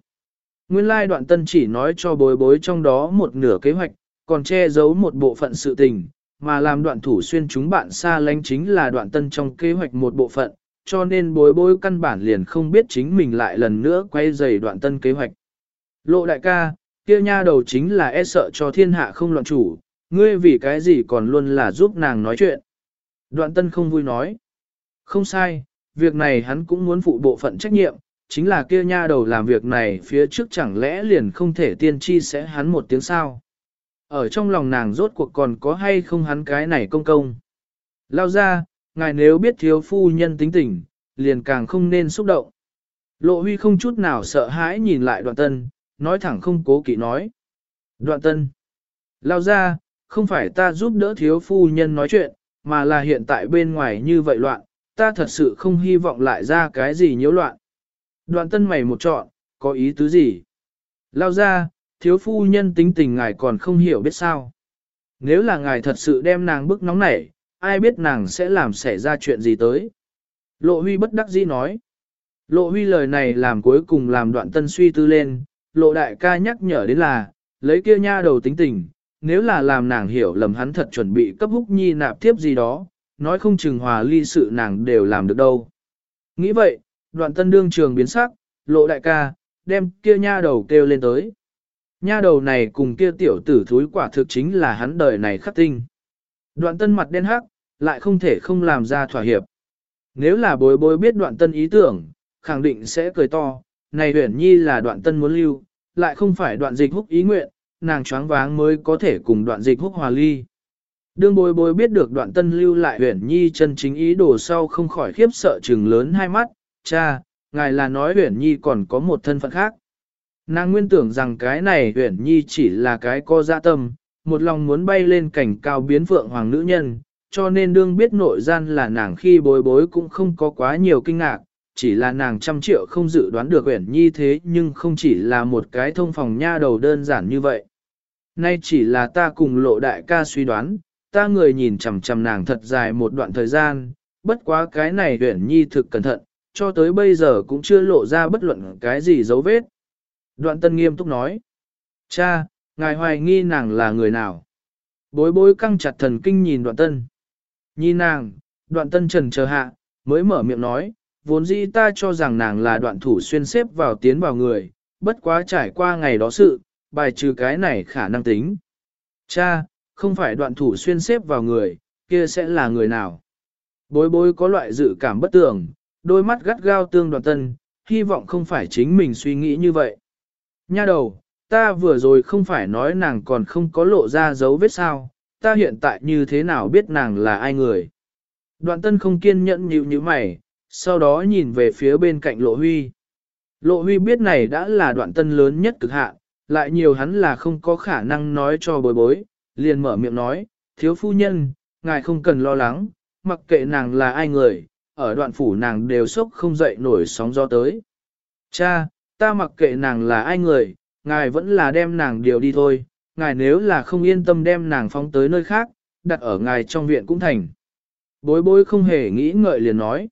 Nguyên lai đoạn tân chỉ nói cho bối bối trong đó một nửa kế hoạch, còn che giấu một bộ phận sự tình, mà làm đoạn thủ xuyên chúng bạn xa lánh chính là đoạn tân trong kế hoạch một bộ phận, cho nên bối bối căn bản liền không biết chính mình lại lần nữa quay dày đoạn tân kế hoạch. Lộ đại ca, kia nha đầu chính là e sợ cho thiên hạ không loạn chủ, ngươi vì cái gì còn luôn là giúp nàng nói chuyện. Đoạn tân không vui nói. Không sai, việc này hắn cũng muốn phụ bộ phận trách nhiệm, chính là kia nha đầu làm việc này phía trước chẳng lẽ liền không thể tiên tri sẽ hắn một tiếng sao. Ở trong lòng nàng rốt cuộc còn có hay không hắn cái này công công. Lao ra, ngài nếu biết thiếu phu nhân tính tình, liền càng không nên xúc động. Lộ huy không chút nào sợ hãi nhìn lại đoạn tân, nói thẳng không cố kỵ nói. Đoạn tân. Lao ra, không phải ta giúp đỡ thiếu phu nhân nói chuyện, mà là hiện tại bên ngoài như vậy loạn, ta thật sự không hy vọng lại ra cái gì nhiễu loạn. Đoạn tân mày một chọn, có ý tứ gì? Lao ra, thiếu phu nhân tính tình ngài còn không hiểu biết sao. Nếu là ngài thật sự đem nàng bức nóng nảy, ai biết nàng sẽ làm xảy ra chuyện gì tới. Lộ huy bất đắc dĩ nói. Lộ huy lời này làm cuối cùng làm đoạn tân suy tư lên, lộ đại ca nhắc nhở đến là, lấy kia nha đầu tính tình, nếu là làm nàng hiểu lầm hắn thật chuẩn bị cấp húc nhi nạp tiếp gì đó, nói không chừng hòa ly sự nàng đều làm được đâu. Nghĩ vậy, đoạn tân đương trường biến sắc, lộ đại ca, đem kia nha đầu kêu lên tới. Nha đầu này cùng kia tiểu tử thúi quả thực chính là hắn đời này khắc tinh. Đoạn tân mặt đen hắc, lại không thể không làm ra thỏa hiệp. Nếu là bối bối biết đoạn tân ý tưởng, khẳng định sẽ cười to, này huyển nhi là đoạn tân muốn lưu, lại không phải đoạn dịch húc ý nguyện, nàng choáng váng mới có thể cùng đoạn dịch húc hòa ly. Đương bối bối biết được đoạn tân lưu lại huyển nhi chân chính ý đồ sau không khỏi khiếp sợ trừng lớn hai mắt, cha, ngài là nói huyển nhi còn có một thân phận khác. Nàng nguyên tưởng rằng cái này huyển nhi chỉ là cái co dạ tâm, một lòng muốn bay lên cảnh cao biến phượng hoàng nữ nhân, cho nên đương biết nội gian là nàng khi bối bối cũng không có quá nhiều kinh ngạc, chỉ là nàng trăm triệu không dự đoán được huyển nhi thế nhưng không chỉ là một cái thông phòng nha đầu đơn giản như vậy. Nay chỉ là ta cùng lộ đại ca suy đoán, ta người nhìn chằm chằm nàng thật dài một đoạn thời gian, bất quá cái này huyển nhi thực cẩn thận, cho tới bây giờ cũng chưa lộ ra bất luận cái gì dấu vết. Đoạn tân nghiêm túc nói, cha, ngài hoài nghi nàng là người nào? Bối bối căng chặt thần kinh nhìn đoạn tân. Nhìn nàng, đoạn tân trần chờ hạ, mới mở miệng nói, vốn dĩ ta cho rằng nàng là đoạn thủ xuyên xếp vào tiến vào người, bất quá trải qua ngày đó sự, bài trừ cái này khả năng tính. Cha, không phải đoạn thủ xuyên xếp vào người, kia sẽ là người nào? Bối bối có loại dự cảm bất tường, đôi mắt gắt gao tương đoạn tân, hy vọng không phải chính mình suy nghĩ như vậy. Nha đầu, ta vừa rồi không phải nói nàng còn không có lộ ra dấu vết sao, ta hiện tại như thế nào biết nàng là ai người. Đoạn tân không kiên nhẫn nhịu như mày, sau đó nhìn về phía bên cạnh lộ huy. Lộ huy biết này đã là đoạn tân lớn nhất cực hạn, lại nhiều hắn là không có khả năng nói cho bối bối, liền mở miệng nói, thiếu phu nhân, ngài không cần lo lắng, mặc kệ nàng là ai người, ở đoạn phủ nàng đều sốc không dậy nổi sóng gió tới. Cha, ta mặc kệ nàng là ai người, ngài vẫn là đem nàng điều đi thôi, ngài nếu là không yên tâm đem nàng phóng tới nơi khác, đặt ở ngài trong viện cũng thành. Bối bối không hề nghĩ ngợi liền nói.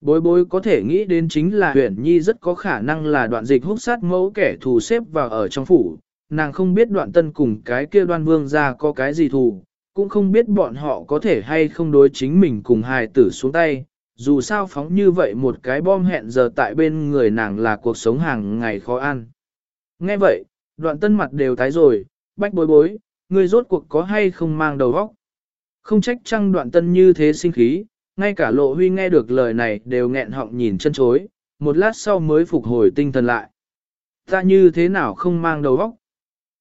Bối bối có thể nghĩ đến chính là huyện nhi rất có khả năng là đoạn dịch hút sát mẫu kẻ thù xếp vào ở trong phủ, nàng không biết đoạn tân cùng cái kia đoan vương ra có cái gì thù, cũng không biết bọn họ có thể hay không đối chính mình cùng hài tử xuống tay, dù sao phóng như vậy một cái bom hẹn giờ tại bên người nàng là cuộc sống hàng ngày khó ăn. Nghe vậy, đoạn tân mặt đều tái rồi, bách bối bối, người rốt cuộc có hay không mang đầu óc. Không trách chăng đoạn tân như thế sinh khí, ngay cả lộ huy nghe được lời này đều nghẹn họng nhìn chân chối, một lát sau mới phục hồi tinh thần lại. Ta như thế nào không mang đầu óc?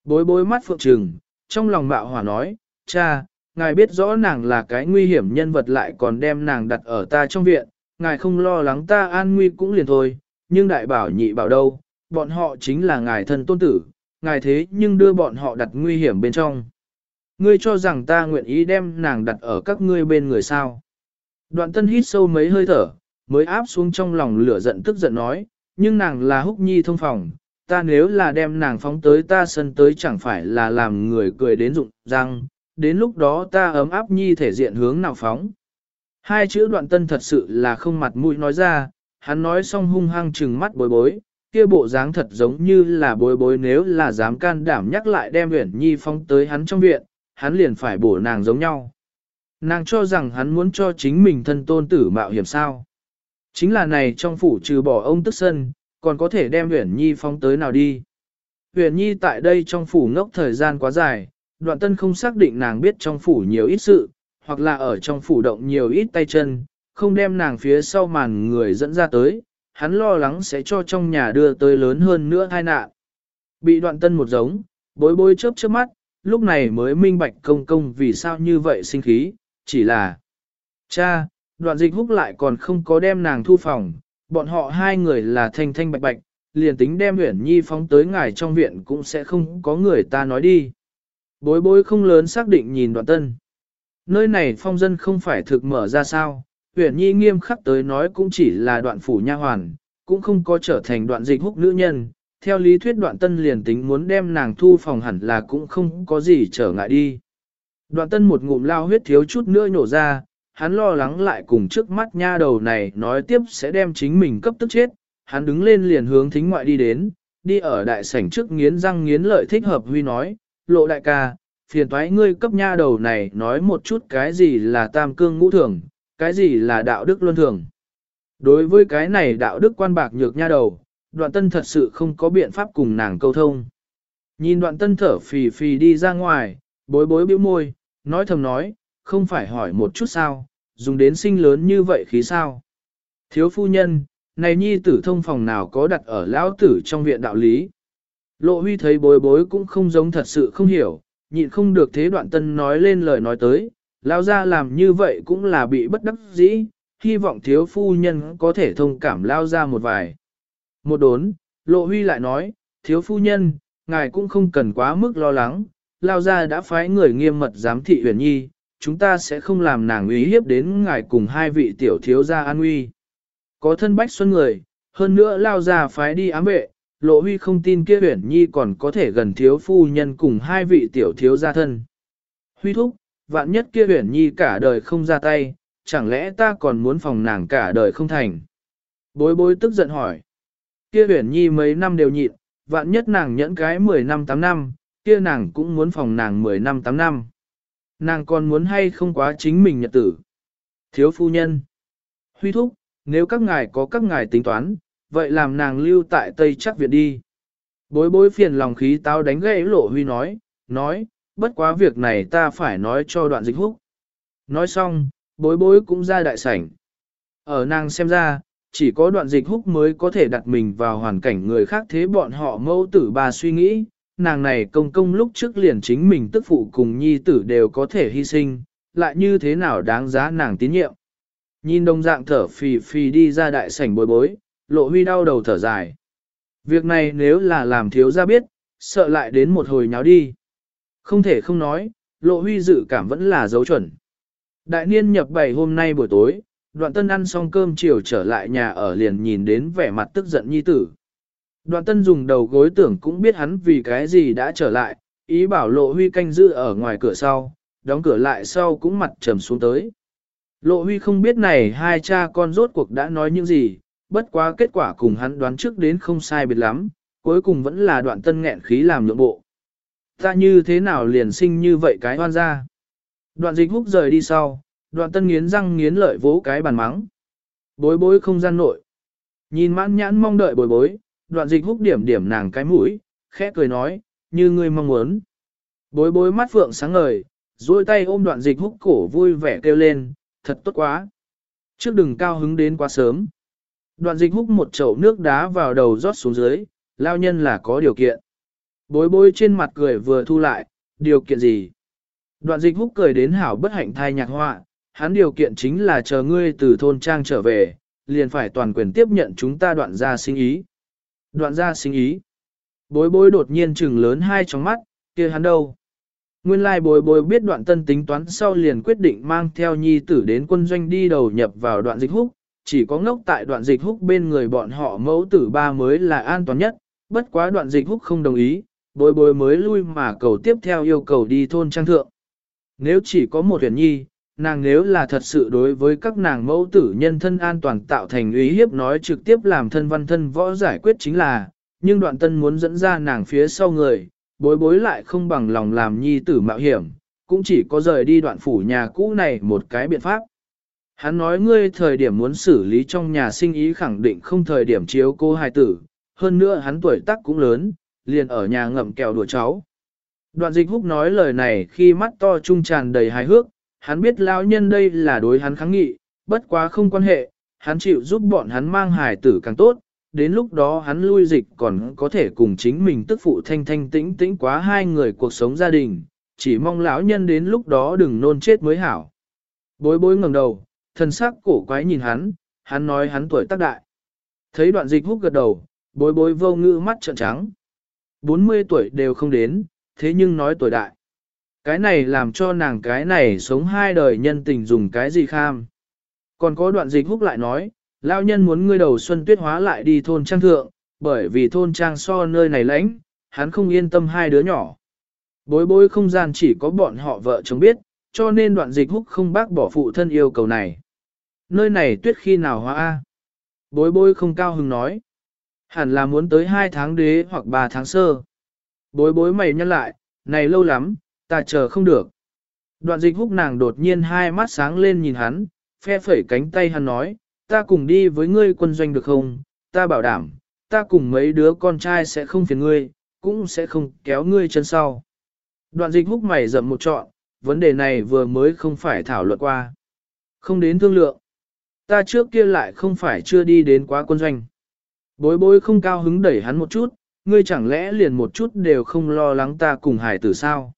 Bối bối mắt phượng trừng, trong lòng mạo hỏa nói, cha, ngài biết rõ nàng là cái nguy hiểm nhân vật lại còn đem nàng đặt ở ta trong viện, ngài không lo lắng ta an nguy cũng liền thôi, nhưng đại bảo nhị bảo đâu, bọn họ chính là ngài thân tôn tử, ngài thế nhưng đưa bọn họ đặt nguy hiểm bên trong. Ngươi cho rằng ta nguyện ý đem nàng đặt ở các ngươi bên người sao. Đoạn tân hít sâu mấy hơi thở, mới áp xuống trong lòng lửa giận tức giận nói, nhưng nàng là húc nhi thông phòng, ta nếu là đem nàng phóng tới ta sân tới chẳng phải là làm người cười đến rụng răng, đến lúc đó ta ấm áp nhi thể diện hướng nào phóng. Hai chữ đoạn tân thật sự là không mặt mũi nói ra, hắn nói xong hung hăng trừng mắt bối bối, kia bộ dáng thật giống như là bối bối nếu là dám can đảm nhắc lại đem Uyển Nhi phóng tới hắn trong viện, hắn liền phải bổ nàng giống nhau. Nàng cho rằng hắn muốn cho chính mình thân tôn tử mạo hiểm sao. Chính là này trong phủ trừ bỏ ông tức sân, còn có thể đem Uyển Nhi phóng tới nào đi. Uyển Nhi tại đây trong phủ ngốc thời gian quá dài, đoạn tân không xác định nàng biết trong phủ nhiều ít sự, hoặc là ở trong phủ động nhiều ít tay chân, không đem nàng phía sau màn người dẫn ra tới, hắn lo lắng sẽ cho trong nhà đưa tới lớn hơn nữa tai nạn. Bị đoạn tân một giống, bối bối chớp chớp mắt, lúc này mới minh bạch công công vì sao như vậy sinh khí, chỉ là Cha, đoạn dịch húc lại còn không có đem nàng thu phòng, bọn họ hai người là thanh thanh bạch bạch, liền tính đem huyển nhi phóng tới ngài trong viện cũng sẽ không có người ta nói đi. Bối bối không lớn xác định nhìn đoạn tân. Nơi này phong dân không phải thực mở ra sao, huyển nhi nghiêm khắc tới nói cũng chỉ là đoạn phủ nha hoàn, cũng không có trở thành đoạn dịch húc nữ nhân. Theo lý thuyết đoạn tân liền tính muốn đem nàng thu phòng hẳn là cũng không có gì trở ngại đi. Đoạn tân một ngụm lao huyết thiếu chút nữa nhổ ra, hắn lo lắng lại cùng trước mắt nha đầu này nói tiếp sẽ đem chính mình cấp tức chết, hắn đứng lên liền hướng thính ngoại đi đến, đi ở đại sảnh trước nghiến răng nghiến lợi thích hợp huy nói, lộ đại ca, phiền thoái ngươi cấp nha đầu này nói một chút cái gì là tam cương ngũ thường, cái gì là đạo đức luân thường. Đối với cái này đạo đức quan bạc nhược nha đầu, đoạn tân thật sự không có biện pháp cùng nàng câu thông. Nhìn đoạn tân thở phì phì đi ra ngoài, bối bối bĩu môi, nói thầm nói, không phải hỏi một chút sao, dùng đến sinh lớn như vậy khí sao. Thiếu phu nhân, này nhi tử thông phòng nào có đặt ở lão tử trong viện đạo lý. Lộ huy thấy bối bối cũng không giống thật sự không hiểu, nhịn không được thế đoạn tân nói lên lời nói tới, lão ra làm như vậy cũng là bị bất đắc dĩ, hy vọng thiếu phu nhân có thể thông cảm lao ra một vài. Một đốn, lộ huy lại nói, thiếu phu nhân, ngài cũng không cần quá mức lo lắng, lao ra đã phái người nghiêm mật giám thị huyền nhi, chúng ta sẽ không làm nàng uy hiếp đến ngài cùng hai vị tiểu thiếu gia an uy. Có thân bách xuân người, hơn nữa lao ra phái đi ám vệ, lộ huy không tin kia huyền nhi còn có thể gần thiếu phu nhân cùng hai vị tiểu thiếu gia thân. Huy thúc, vạn nhất kia huyền nhi cả đời không ra tay, chẳng lẽ ta còn muốn phòng nàng cả đời không thành? Bối bối tức giận hỏi. Kia huyền nhi mấy năm đều nhịn, vạn nhất nàng nhẫn cái 10 năm 8 năm, kia nàng cũng muốn phòng nàng 10 năm 8 năm. Nàng còn muốn hay không quá chính mình nhật tử. Thiếu phu nhân. Huy thúc, nếu các ngài có các ngài tính toán, vậy làm nàng lưu tại Tây chắc Việt đi. Bối bối phiền lòng khí tao đánh gãy lộ Huy nói, nói, bất quá việc này ta phải nói cho đoạn dịch húc. Nói xong, bối bối cũng ra đại sảnh. Ở nàng xem ra, chỉ có đoạn dịch húc mới có thể đặt mình vào hoàn cảnh người khác thế bọn họ mâu tử bà suy nghĩ, nàng này công công lúc trước liền chính mình tức phụ cùng nhi tử đều có thể hy sinh, lại như thế nào đáng giá nàng tín nhiệm. Nhìn đồng dạng thở phì phì đi ra đại sảnh bối bối, lộ huy đau đầu thở dài. Việc này nếu là làm thiếu ra biết, sợ lại đến một hồi nháo đi. Không thể không nói, lộ huy dự cảm vẫn là dấu chuẩn. Đại niên nhập bảy hôm nay buổi tối, đoạn tân ăn xong cơm chiều trở lại nhà ở liền nhìn đến vẻ mặt tức giận nhi tử. Đoạn tân dùng đầu gối tưởng cũng biết hắn vì cái gì đã trở lại, ý bảo lộ huy canh giữ ở ngoài cửa sau, đóng cửa lại sau cũng mặt trầm xuống tới. Lộ huy không biết này hai cha con rốt cuộc đã nói những gì, bất quá kết quả cùng hắn đoán trước đến không sai biệt lắm, cuối cùng vẫn là đoạn tân nghẹn khí làm nhượng bộ. Ta như thế nào liền sinh như vậy cái hoan ra. Đoạn dịch húc rời đi sau, đoạn tân nghiến răng nghiến lợi vỗ cái bàn mắng. Bối bối không gian nội. Nhìn mãn nhãn mong đợi bối bối, đoạn dịch húc điểm điểm nàng cái mũi, khẽ cười nói, như ngươi mong muốn. Bối bối mắt phượng sáng ngời, duỗi tay ôm đoạn dịch húc cổ vui vẻ kêu lên, thật tốt quá. Trước đừng cao hứng đến quá sớm. Đoạn dịch húc một chậu nước đá vào đầu rót xuống dưới, lao nhân là có điều kiện. Bối bối trên mặt cười vừa thu lại, điều kiện gì? Đoạn dịch húc cười đến hảo bất hạnh thai nhạc họa, hắn điều kiện chính là chờ ngươi từ thôn trang trở về, liền phải toàn quyền tiếp nhận chúng ta đoạn ra sinh ý. Đoạn ra sinh ý. Bối bối đột nhiên trừng lớn hai tròng mắt, kia hắn đâu? Nguyên lai like bối bối biết đoạn tân tính toán sau liền quyết định mang theo nhi tử đến quân doanh đi đầu nhập vào đoạn dịch húc, chỉ có ngốc tại đoạn dịch húc bên người bọn họ mẫu tử ba mới là an toàn nhất, bất quá đoạn dịch húc không đồng ý, bối bối mới lui mà cầu tiếp theo yêu cầu đi thôn trang thượng. Nếu chỉ có một huyền nhi, nàng nếu là thật sự đối với các nàng mẫu tử nhân thân an toàn tạo thành ý hiếp nói trực tiếp làm thân văn thân võ giải quyết chính là, nhưng đoạn tân muốn dẫn ra nàng phía sau người, bối bối lại không bằng lòng làm nhi tử mạo hiểm, cũng chỉ có rời đi đoạn phủ nhà cũ này một cái biện pháp. Hắn nói ngươi thời điểm muốn xử lý trong nhà sinh ý khẳng định không thời điểm chiếu cô hài tử, hơn nữa hắn tuổi tác cũng lớn, liền ở nhà ngậm kẹo đùa cháu. Đoạn dịch húc nói lời này khi mắt to trung tràn đầy hài hước, hắn biết lão nhân đây là đối hắn kháng nghị, bất quá không quan hệ, hắn chịu giúp bọn hắn mang hài tử càng tốt, đến lúc đó hắn lui dịch còn có thể cùng chính mình tức phụ thanh thanh tĩnh tĩnh quá hai người cuộc sống gia đình, chỉ mong lão nhân đến lúc đó đừng nôn chết mới hảo. Bối bối ngẩng đầu, thân sắc cổ quái nhìn hắn, hắn nói hắn tuổi tác đại. Thấy đoạn dịch hút gật đầu, bối bối vô ngữ mắt trợn trắng. 40 tuổi đều không đến, thế nhưng nói tuổi đại. Cái này làm cho nàng cái này sống hai đời nhân tình dùng cái gì kham. Còn có đoạn dịch húc lại nói, lao nhân muốn ngươi đầu xuân tuyết hóa lại đi thôn trang thượng, bởi vì thôn trang so nơi này lãnh, hắn không yên tâm hai đứa nhỏ. Bối bối không gian chỉ có bọn họ vợ chồng biết, cho nên đoạn dịch húc không bác bỏ phụ thân yêu cầu này. Nơi này tuyết khi nào hóa A. Bối bối không cao hứng nói. Hẳn là muốn tới 2 tháng đế hoặc 3 tháng sơ. Bối bối mày nhăn lại, này lâu lắm, ta chờ không được. Đoạn dịch húc nàng đột nhiên hai mắt sáng lên nhìn hắn, phe phẩy cánh tay hắn nói, ta cùng đi với ngươi quân doanh được không, ta bảo đảm, ta cùng mấy đứa con trai sẽ không phiền ngươi, cũng sẽ không kéo ngươi chân sau. Đoạn dịch húc mày rậm một trọn, vấn đề này vừa mới không phải thảo luận qua. Không đến thương lượng. Ta trước kia lại không phải chưa đi đến quá quân doanh. Bối bối không cao hứng đẩy hắn một chút, ngươi chẳng lẽ liền một chút đều không lo lắng ta cùng hải tử sao?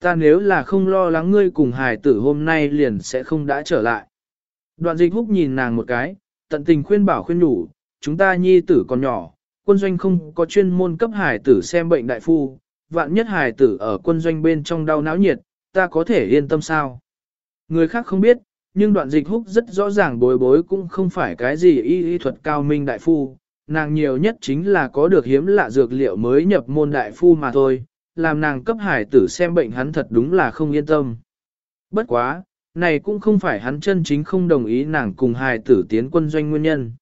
Ta nếu là không lo lắng ngươi cùng hải tử hôm nay liền sẽ không đã trở lại. Đoạn dịch húc nhìn nàng một cái, tận tình khuyên bảo khuyên nhủ, chúng ta nhi tử còn nhỏ, quân doanh không có chuyên môn cấp hải tử xem bệnh đại phu, vạn nhất hải tử ở quân doanh bên trong đau náo nhiệt, ta có thể yên tâm sao? Người khác không biết, nhưng đoạn dịch húc rất rõ ràng bối bối cũng không phải cái gì y y thuật cao minh đại phu, nàng nhiều nhất chính là có được hiếm lạ dược liệu mới nhập môn đại phu mà thôi, làm nàng cấp hải tử xem bệnh hắn thật đúng là không yên tâm. Bất quá, này cũng không phải hắn chân chính không đồng ý nàng cùng hải tử tiến quân doanh nguyên nhân.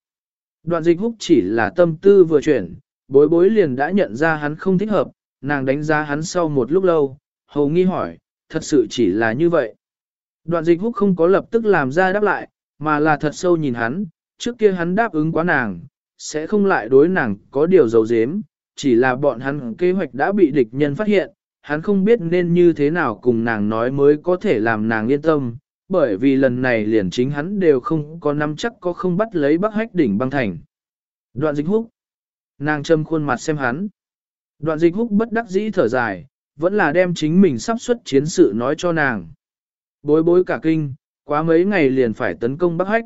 Đoạn dịch húc chỉ là tâm tư vừa chuyển, bối bối liền đã nhận ra hắn không thích hợp, nàng đánh giá hắn sau một lúc lâu, hầu nghi hỏi, thật sự chỉ là như vậy. Đoạn dịch húc không có lập tức làm ra đáp lại, mà là thật sâu nhìn hắn, trước kia hắn đáp ứng quá nàng, sẽ không lại đối nàng có điều dấu dếm, chỉ là bọn hắn kế hoạch đã bị địch nhân phát hiện, hắn không biết nên như thế nào cùng nàng nói mới có thể làm nàng yên tâm, bởi vì lần này liền chính hắn đều không có nắm chắc có không bắt lấy Bắc Hách đỉnh băng thành. Đoạn dịch húc. Nàng châm khuôn mặt xem hắn. Đoạn dịch húc bất đắc dĩ thở dài, vẫn là đem chính mình sắp xuất chiến sự nói cho nàng. Bối bối cả kinh, quá mấy ngày liền phải tấn công Bắc Hách.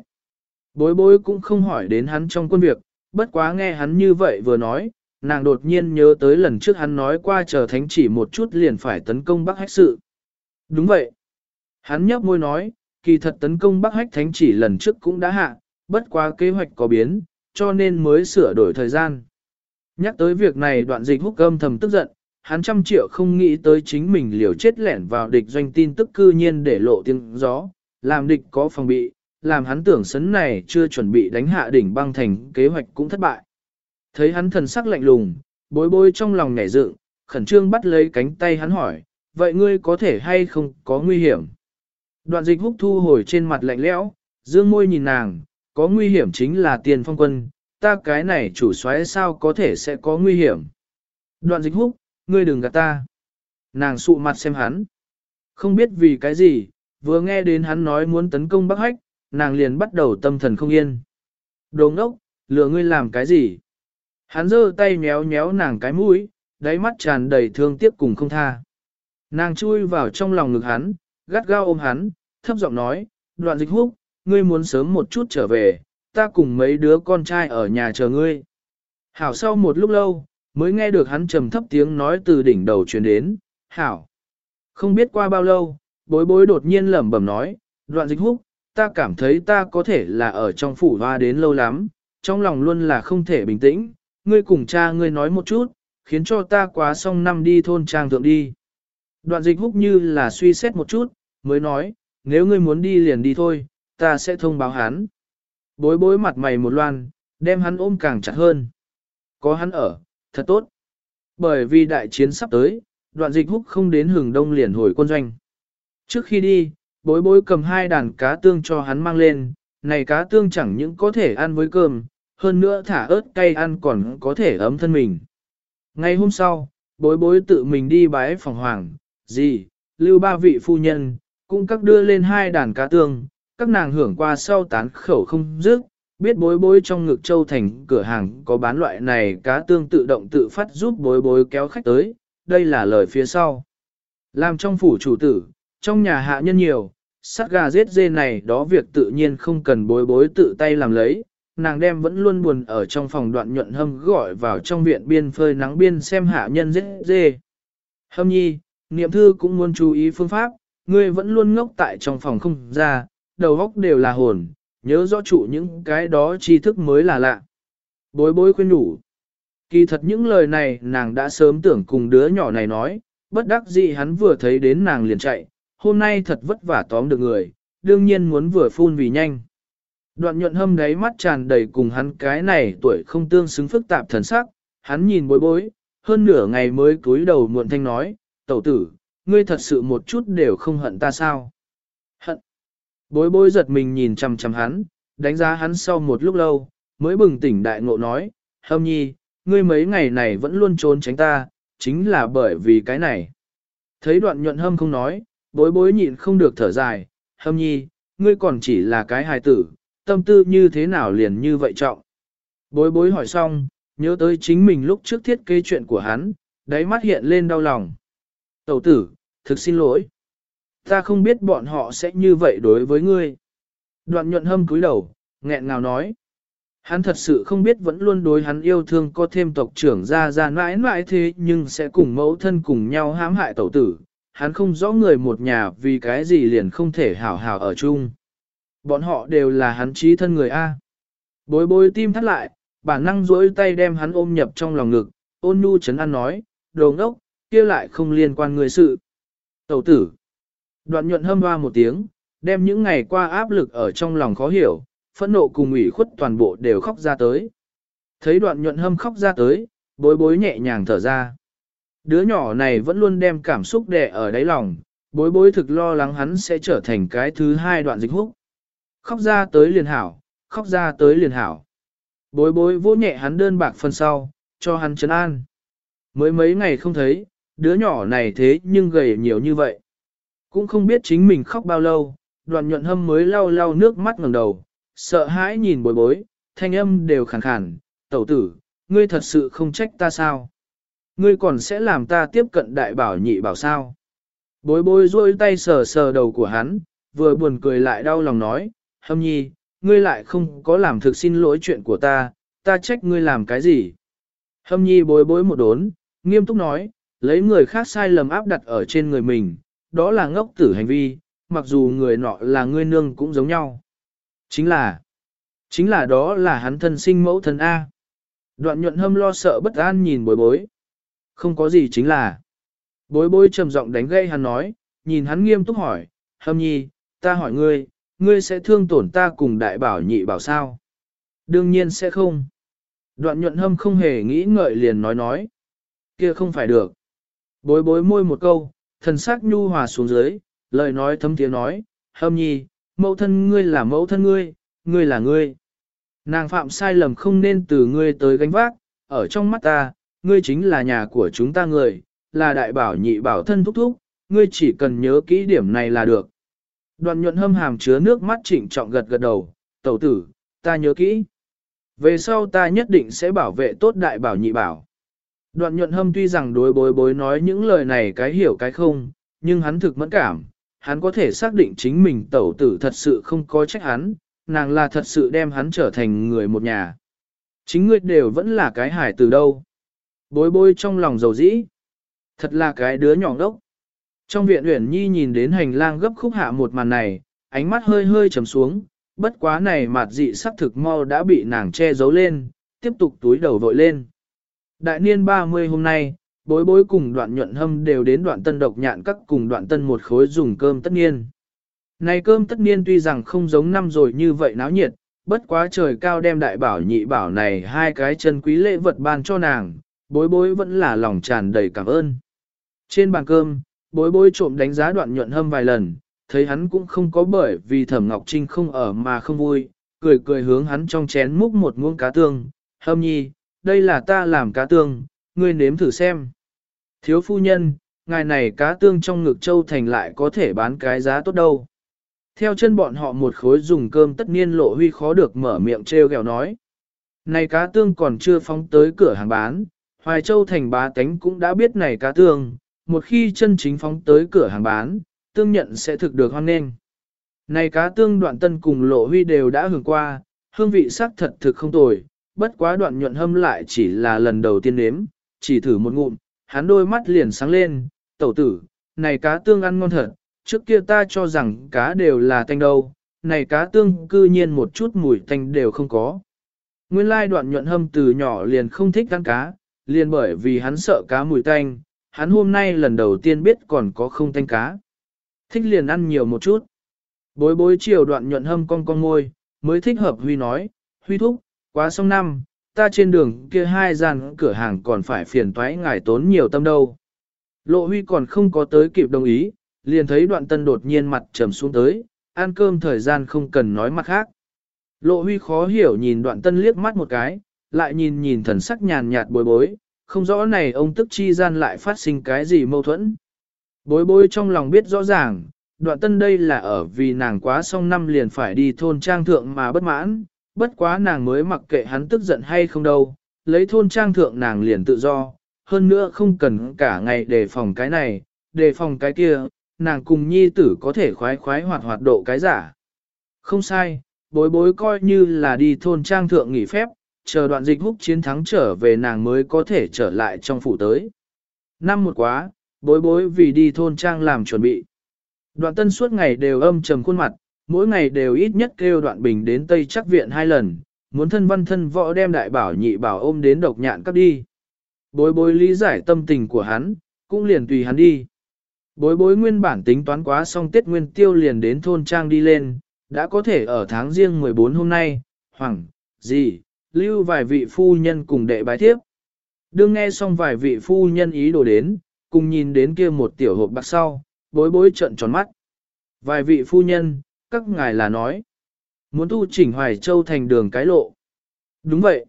Bối bối cũng không hỏi đến hắn trong quân việc, bất quá nghe hắn như vậy vừa nói, nàng đột nhiên nhớ tới lần trước hắn nói qua chờ thánh chỉ một chút liền phải tấn công Bắc Hách sự. Đúng vậy. Hắn nhấp môi nói, kỳ thật tấn công Bắc Hách thánh chỉ lần trước cũng đã hạ, bất quá kế hoạch có biến, cho nên mới sửa đổi thời gian. Nhắc tới việc này đoạn dịch húc âm thầm tức giận, hắn trăm triệu không nghĩ tới chính mình liều chết lẻn vào địch doanh tin tức cư nhiên để lộ tiếng gió, làm địch có phòng bị, làm hắn tưởng sấn này chưa chuẩn bị đánh hạ đỉnh băng thành kế hoạch cũng thất bại. Thấy hắn thần sắc lạnh lùng, bối bối trong lòng nhảy dựng, khẩn trương bắt lấy cánh tay hắn hỏi, vậy ngươi có thể hay không có nguy hiểm? Đoạn dịch húc thu hồi trên mặt lạnh lẽo, dương môi nhìn nàng, có nguy hiểm chính là tiền phong quân, ta cái này chủ xoáy sao có thể sẽ có nguy hiểm. Đoạn dịch húc, ngươi đừng gạt ta. Nàng sụ mặt xem hắn. Không biết vì cái gì, vừa nghe đến hắn nói muốn tấn công Bắc Hách, nàng liền bắt đầu tâm thần không yên. Đồ ngốc, lừa ngươi làm cái gì? Hắn giơ tay nhéo nhéo nàng cái mũi, đáy mắt tràn đầy thương tiếc cùng không tha. Nàng chui vào trong lòng ngực hắn, gắt gao ôm hắn, thấp giọng nói, đoạn dịch húc, ngươi muốn sớm một chút trở về, ta cùng mấy đứa con trai ở nhà chờ ngươi. Hảo sau một lúc lâu, mới nghe được hắn trầm thấp tiếng nói từ đỉnh đầu truyền đến, Hảo. Không biết qua bao lâu, bối bối đột nhiên lẩm bẩm nói, đoạn dịch húc, ta cảm thấy ta có thể là ở trong phủ hoa đến lâu lắm, trong lòng luôn là không thể bình tĩnh, ngươi cùng cha ngươi nói một chút, khiến cho ta quá xong năm đi thôn trang thượng đi. Đoạn dịch húc như là suy xét một chút, mới nói, nếu ngươi muốn đi liền đi thôi, ta sẽ thông báo hắn. Bối bối mặt mày một loan, đem hắn ôm càng chặt hơn. Có hắn ở, thật tốt. Bởi vì đại chiến sắp tới, đoạn dịch húc không đến hừng đông liền hồi quân doanh. Trước khi đi, bối bối cầm hai đàn cá tương cho hắn mang lên, này cá tương chẳng những có thể ăn với cơm, hơn nữa thả ớt cay ăn còn có thể ấm thân mình. Ngày hôm sau, bối bối tự mình đi bái phòng hoàng, gì, lưu ba vị phu nhân, cũng các đưa lên hai đàn cá tương, các nàng hưởng qua sau tán khẩu không dứt, biết bối bối trong ngực châu thành cửa hàng có bán loại này cá tương tự động tự phát giúp bối bối kéo khách tới, đây là lời phía sau. Làm trong phủ chủ tử, trong nhà hạ nhân nhiều, sát gà giết dê này đó việc tự nhiên không cần bối bối tự tay làm lấy, nàng đem vẫn luôn buồn ở trong phòng đoạn nhuận hâm gọi vào trong viện biên phơi nắng biên xem hạ nhân dễ dê. Hâm nhi, niệm thư cũng muốn chú ý phương pháp, ngươi vẫn luôn ngốc tại trong phòng không ra, đầu óc đều là hồn, nhớ rõ trụ những cái đó tri thức mới là lạ. Bối bối khuyên nhủ. Kỳ thật những lời này nàng đã sớm tưởng cùng đứa nhỏ này nói, bất đắc dĩ hắn vừa thấy đến nàng liền chạy, hôm nay thật vất vả tóm được người, đương nhiên muốn vừa phun vì nhanh. Đoạn nhuận hâm đáy mắt tràn đầy cùng hắn cái này tuổi không tương xứng phức tạp thần sắc, hắn nhìn bối bối, hơn nửa ngày mới cúi đầu muộn thanh nói, tẩu tử, ngươi thật sự một chút đều không hận ta sao? Hận. Bối bối giật mình nhìn chằm chằm hắn, đánh giá hắn sau một lúc lâu, mới bừng tỉnh đại ngộ nói, hâm nhi, ngươi mấy ngày này vẫn luôn trốn tránh ta, chính là bởi vì cái này. Thấy đoạn nhuận hâm không nói, bối bối nhịn không được thở dài, hâm nhi, ngươi còn chỉ là cái hài tử, tâm tư như thế nào liền như vậy trọng. Bối bối hỏi xong, nhớ tới chính mình lúc trước thiết kế chuyện của hắn, đáy mắt hiện lên đau lòng. Tẩu tử, thực xin lỗi. Ta không biết bọn họ sẽ như vậy đối với ngươi. Đoạn nhuận hâm cúi đầu, nghẹn ngào nói. Hắn thật sự không biết vẫn luôn đối hắn yêu thương có thêm tộc trưởng ra ra mãi mãi thế nhưng sẽ cùng mẫu thân cùng nhau hãm hại tẩu tử. Hắn không rõ người một nhà vì cái gì liền không thể hảo hảo ở chung. Bọn họ đều là hắn trí thân người A. Bối bối tim thắt lại, bản năng duỗi tay đem hắn ôm nhập trong lòng ngực, ôn nhu chấn an nói, đồ ngốc, kia lại không liên quan người sự. Tẩu tử. Đoạn nhuận hâm hoa một tiếng, đem những ngày qua áp lực ở trong lòng khó hiểu, phẫn nộ cùng ủy khuất toàn bộ đều khóc ra tới. Thấy đoạn nhuận hâm khóc ra tới, bối bối nhẹ nhàng thở ra. Đứa nhỏ này vẫn luôn đem cảm xúc đè ở đáy lòng, bối bối thực lo lắng hắn sẽ trở thành cái thứ hai đoạn dịch húc. Khóc ra tới liền hảo, khóc ra tới liền hảo. Bối bối vỗ nhẹ hắn đơn bạc phần sau, cho hắn chấn an. Mới mấy ngày không thấy, đứa nhỏ này thế nhưng gầy nhiều như vậy. Cũng không biết chính mình khóc bao lâu, Đoàn nhuận hâm mới lau lau nước mắt ngẩng đầu, sợ hãi nhìn bối bối, thanh âm đều khàn khàn, tẩu tử, ngươi thật sự không trách ta sao? Ngươi còn sẽ làm ta tiếp cận đại bảo nhị bảo sao? Bối bối rôi tay sờ sờ đầu của hắn, vừa buồn cười lại đau lòng nói, hâm nhi, ngươi lại không có làm thực xin lỗi chuyện của ta, ta trách ngươi làm cái gì? Hâm nhi bối bối một đốn, nghiêm túc nói, lấy người khác sai lầm áp đặt ở trên người mình, đó là ngốc tử hành vi, mặc dù người nọ là ngươi nương cũng giống nhau. Chính là, chính là đó là hắn thân sinh mẫu thân A. Đoạn nhuận hâm lo sợ bất an nhìn bối bối. Không có gì chính là. Bối bối trầm giọng đánh gây hắn nói, nhìn hắn nghiêm túc hỏi, hâm nhi, ta hỏi ngươi, ngươi sẽ thương tổn ta cùng đại bảo nhị bảo sao? Đương nhiên sẽ không. Đoạn nhuận hâm không hề nghĩ ngợi liền nói nói. kia không phải được. Bối bối môi một câu, thần sắc nhu hòa xuống dưới, lời nói thấm tiếng nói, hâm nhi, mẫu thân ngươi là mẫu thân ngươi, ngươi là ngươi. Nàng phạm sai lầm không nên từ ngươi tới gánh vác, ở trong mắt ta, ngươi chính là nhà của chúng ta người, là đại bảo nhị bảo thân thúc thúc, ngươi chỉ cần nhớ kỹ điểm này là được. Đoàn nhuận hâm hàm chứa nước mắt trịnh trọng gật gật đầu, tẩu tử, ta nhớ kỹ. Về sau ta nhất định sẽ bảo vệ tốt đại bảo nhị bảo. Đoạn nhuận hâm tuy rằng đối bối bối nói những lời này cái hiểu cái không, nhưng hắn thực mẫn cảm, hắn có thể xác định chính mình tẩu tử thật sự không có trách hắn, nàng là thật sự đem hắn trở thành người một nhà. Chính ngươi đều vẫn là cái hải từ đâu. Bối bối trong lòng dầu dĩ. Thật là cái đứa nhỏ đốc. Trong viện Uyển Nhi nhìn đến hành lang gấp khúc hạ một màn này, ánh mắt hơi hơi trầm xuống, bất quá này mặt dị sắc thực mau đã bị nàng che giấu lên, tiếp tục túi đầu vội lên. Đại niên 30 hôm nay, bối bối cùng đoạn nhuận hâm đều đến đoạn tân độc nhạn các cùng đoạn tân một khối dùng cơm tất niên. Này cơm tất niên tuy rằng không giống năm rồi như vậy náo nhiệt, bất quá trời cao đem đại bảo nhị bảo này hai cái chân quý lễ vật ban cho nàng, bối bối vẫn là lòng tràn đầy cảm ơn. Trên bàn cơm, bối bối trộm đánh giá đoạn nhuận hâm vài lần, thấy hắn cũng không có bởi vì thẩm ngọc trinh không ở mà không vui, cười cười hướng hắn trong chén múc một muỗng cá tương, hâm nhi, đây là ta làm cá tương, ngươi nếm thử xem. Thiếu phu nhân, ngài này cá tương trong ngực châu thành lại có thể bán cái giá tốt đâu. Theo chân bọn họ một khối dùng cơm tất niên lộ huy khó được mở miệng treo gẹo nói. Này cá tương còn chưa phóng tới cửa hàng bán, Hoài Châu thành bá tánh cũng đã biết này cá tương, một khi chân chính phóng tới cửa hàng bán, tương nhận sẽ thực được hoan nghênh. Này cá tương đoạn tân cùng lộ huy đều đã hưởng qua, hương vị sắc thật thực không tồi, bất quá đoạn nhuận hâm lại chỉ là lần đầu tiên nếm, chỉ thử một ngụm, hắn đôi mắt liền sáng lên, tẩu tử, này cá tương ăn ngon thật, trước kia ta cho rằng cá đều là tanh đâu, này cá tương cư nhiên một chút mùi tanh đều không có. Nguyên lai đoạn nhuận hâm từ nhỏ liền không thích ăn cá, liền bởi vì hắn sợ cá mùi tanh, hắn hôm nay lần đầu tiên biết còn có không thanh cá. Thích liền ăn nhiều một chút. Bối bối chiều đoạn nhuận hâm con con ngôi, mới thích hợp Huy nói, Huy thúc, quá xong năm, ta trên đường kia hai gian cửa hàng còn phải phiền toái ngài tốn nhiều tâm đâu. Lộ Huy còn không có tới kịp đồng ý, liền thấy đoạn tân đột nhiên mặt trầm xuống tới, ăn cơm thời gian không cần nói mặt khác. Lộ Huy khó hiểu nhìn đoạn tân liếc mắt một cái, lại nhìn nhìn thần sắc nhàn nhạt bối bối, không rõ này ông tức chi gian lại phát sinh cái gì mâu thuẫn. Bối bối trong lòng biết rõ ràng, đoạn tân đây là ở vì nàng quá xong năm liền phải đi thôn trang thượng mà bất mãn, bất quá nàng mới mặc kệ hắn tức giận hay không đâu, lấy thôn trang thượng nàng liền tự do, hơn nữa không cần cả ngày đề phòng cái này, đề phòng cái kia, nàng cùng nhi tử có thể khoái khoái hoạt hoạt độ cái giả. Không sai, bối bối coi như là đi thôn trang thượng nghỉ phép, chờ đoạn dịch húc chiến thắng trở về nàng mới có thể trở lại trong phủ tới. Năm một quá, bối bối vì đi thôn trang làm chuẩn bị. Đoạn tân suốt ngày đều âm trầm khuôn mặt, mỗi ngày đều ít nhất kêu đoạn bình đến Tây chắc viện hai lần, muốn thân văn thân võ đem đại bảo nhị bảo ôm đến độc nhạn cấp đi. Bối bối lý giải tâm tình của hắn, cũng liền tùy hắn đi. Bối bối nguyên bản tính toán quá xong tiết nguyên tiêu liền đến thôn trang đi lên, đã có thể ở tháng riêng 14 hôm nay, hoàng, gì, lưu vài vị phu nhân cùng đệ bái thiếp. Đương nghe xong vài vị phu nhân ý đồ đến, cùng nhìn đến kia một tiểu hộp bạc sau, bối bối trận tròn mắt. Vài vị phu nhân, các ngài là nói, muốn tu chỉnh Hoài Châu thành đường cái lộ. Đúng vậy.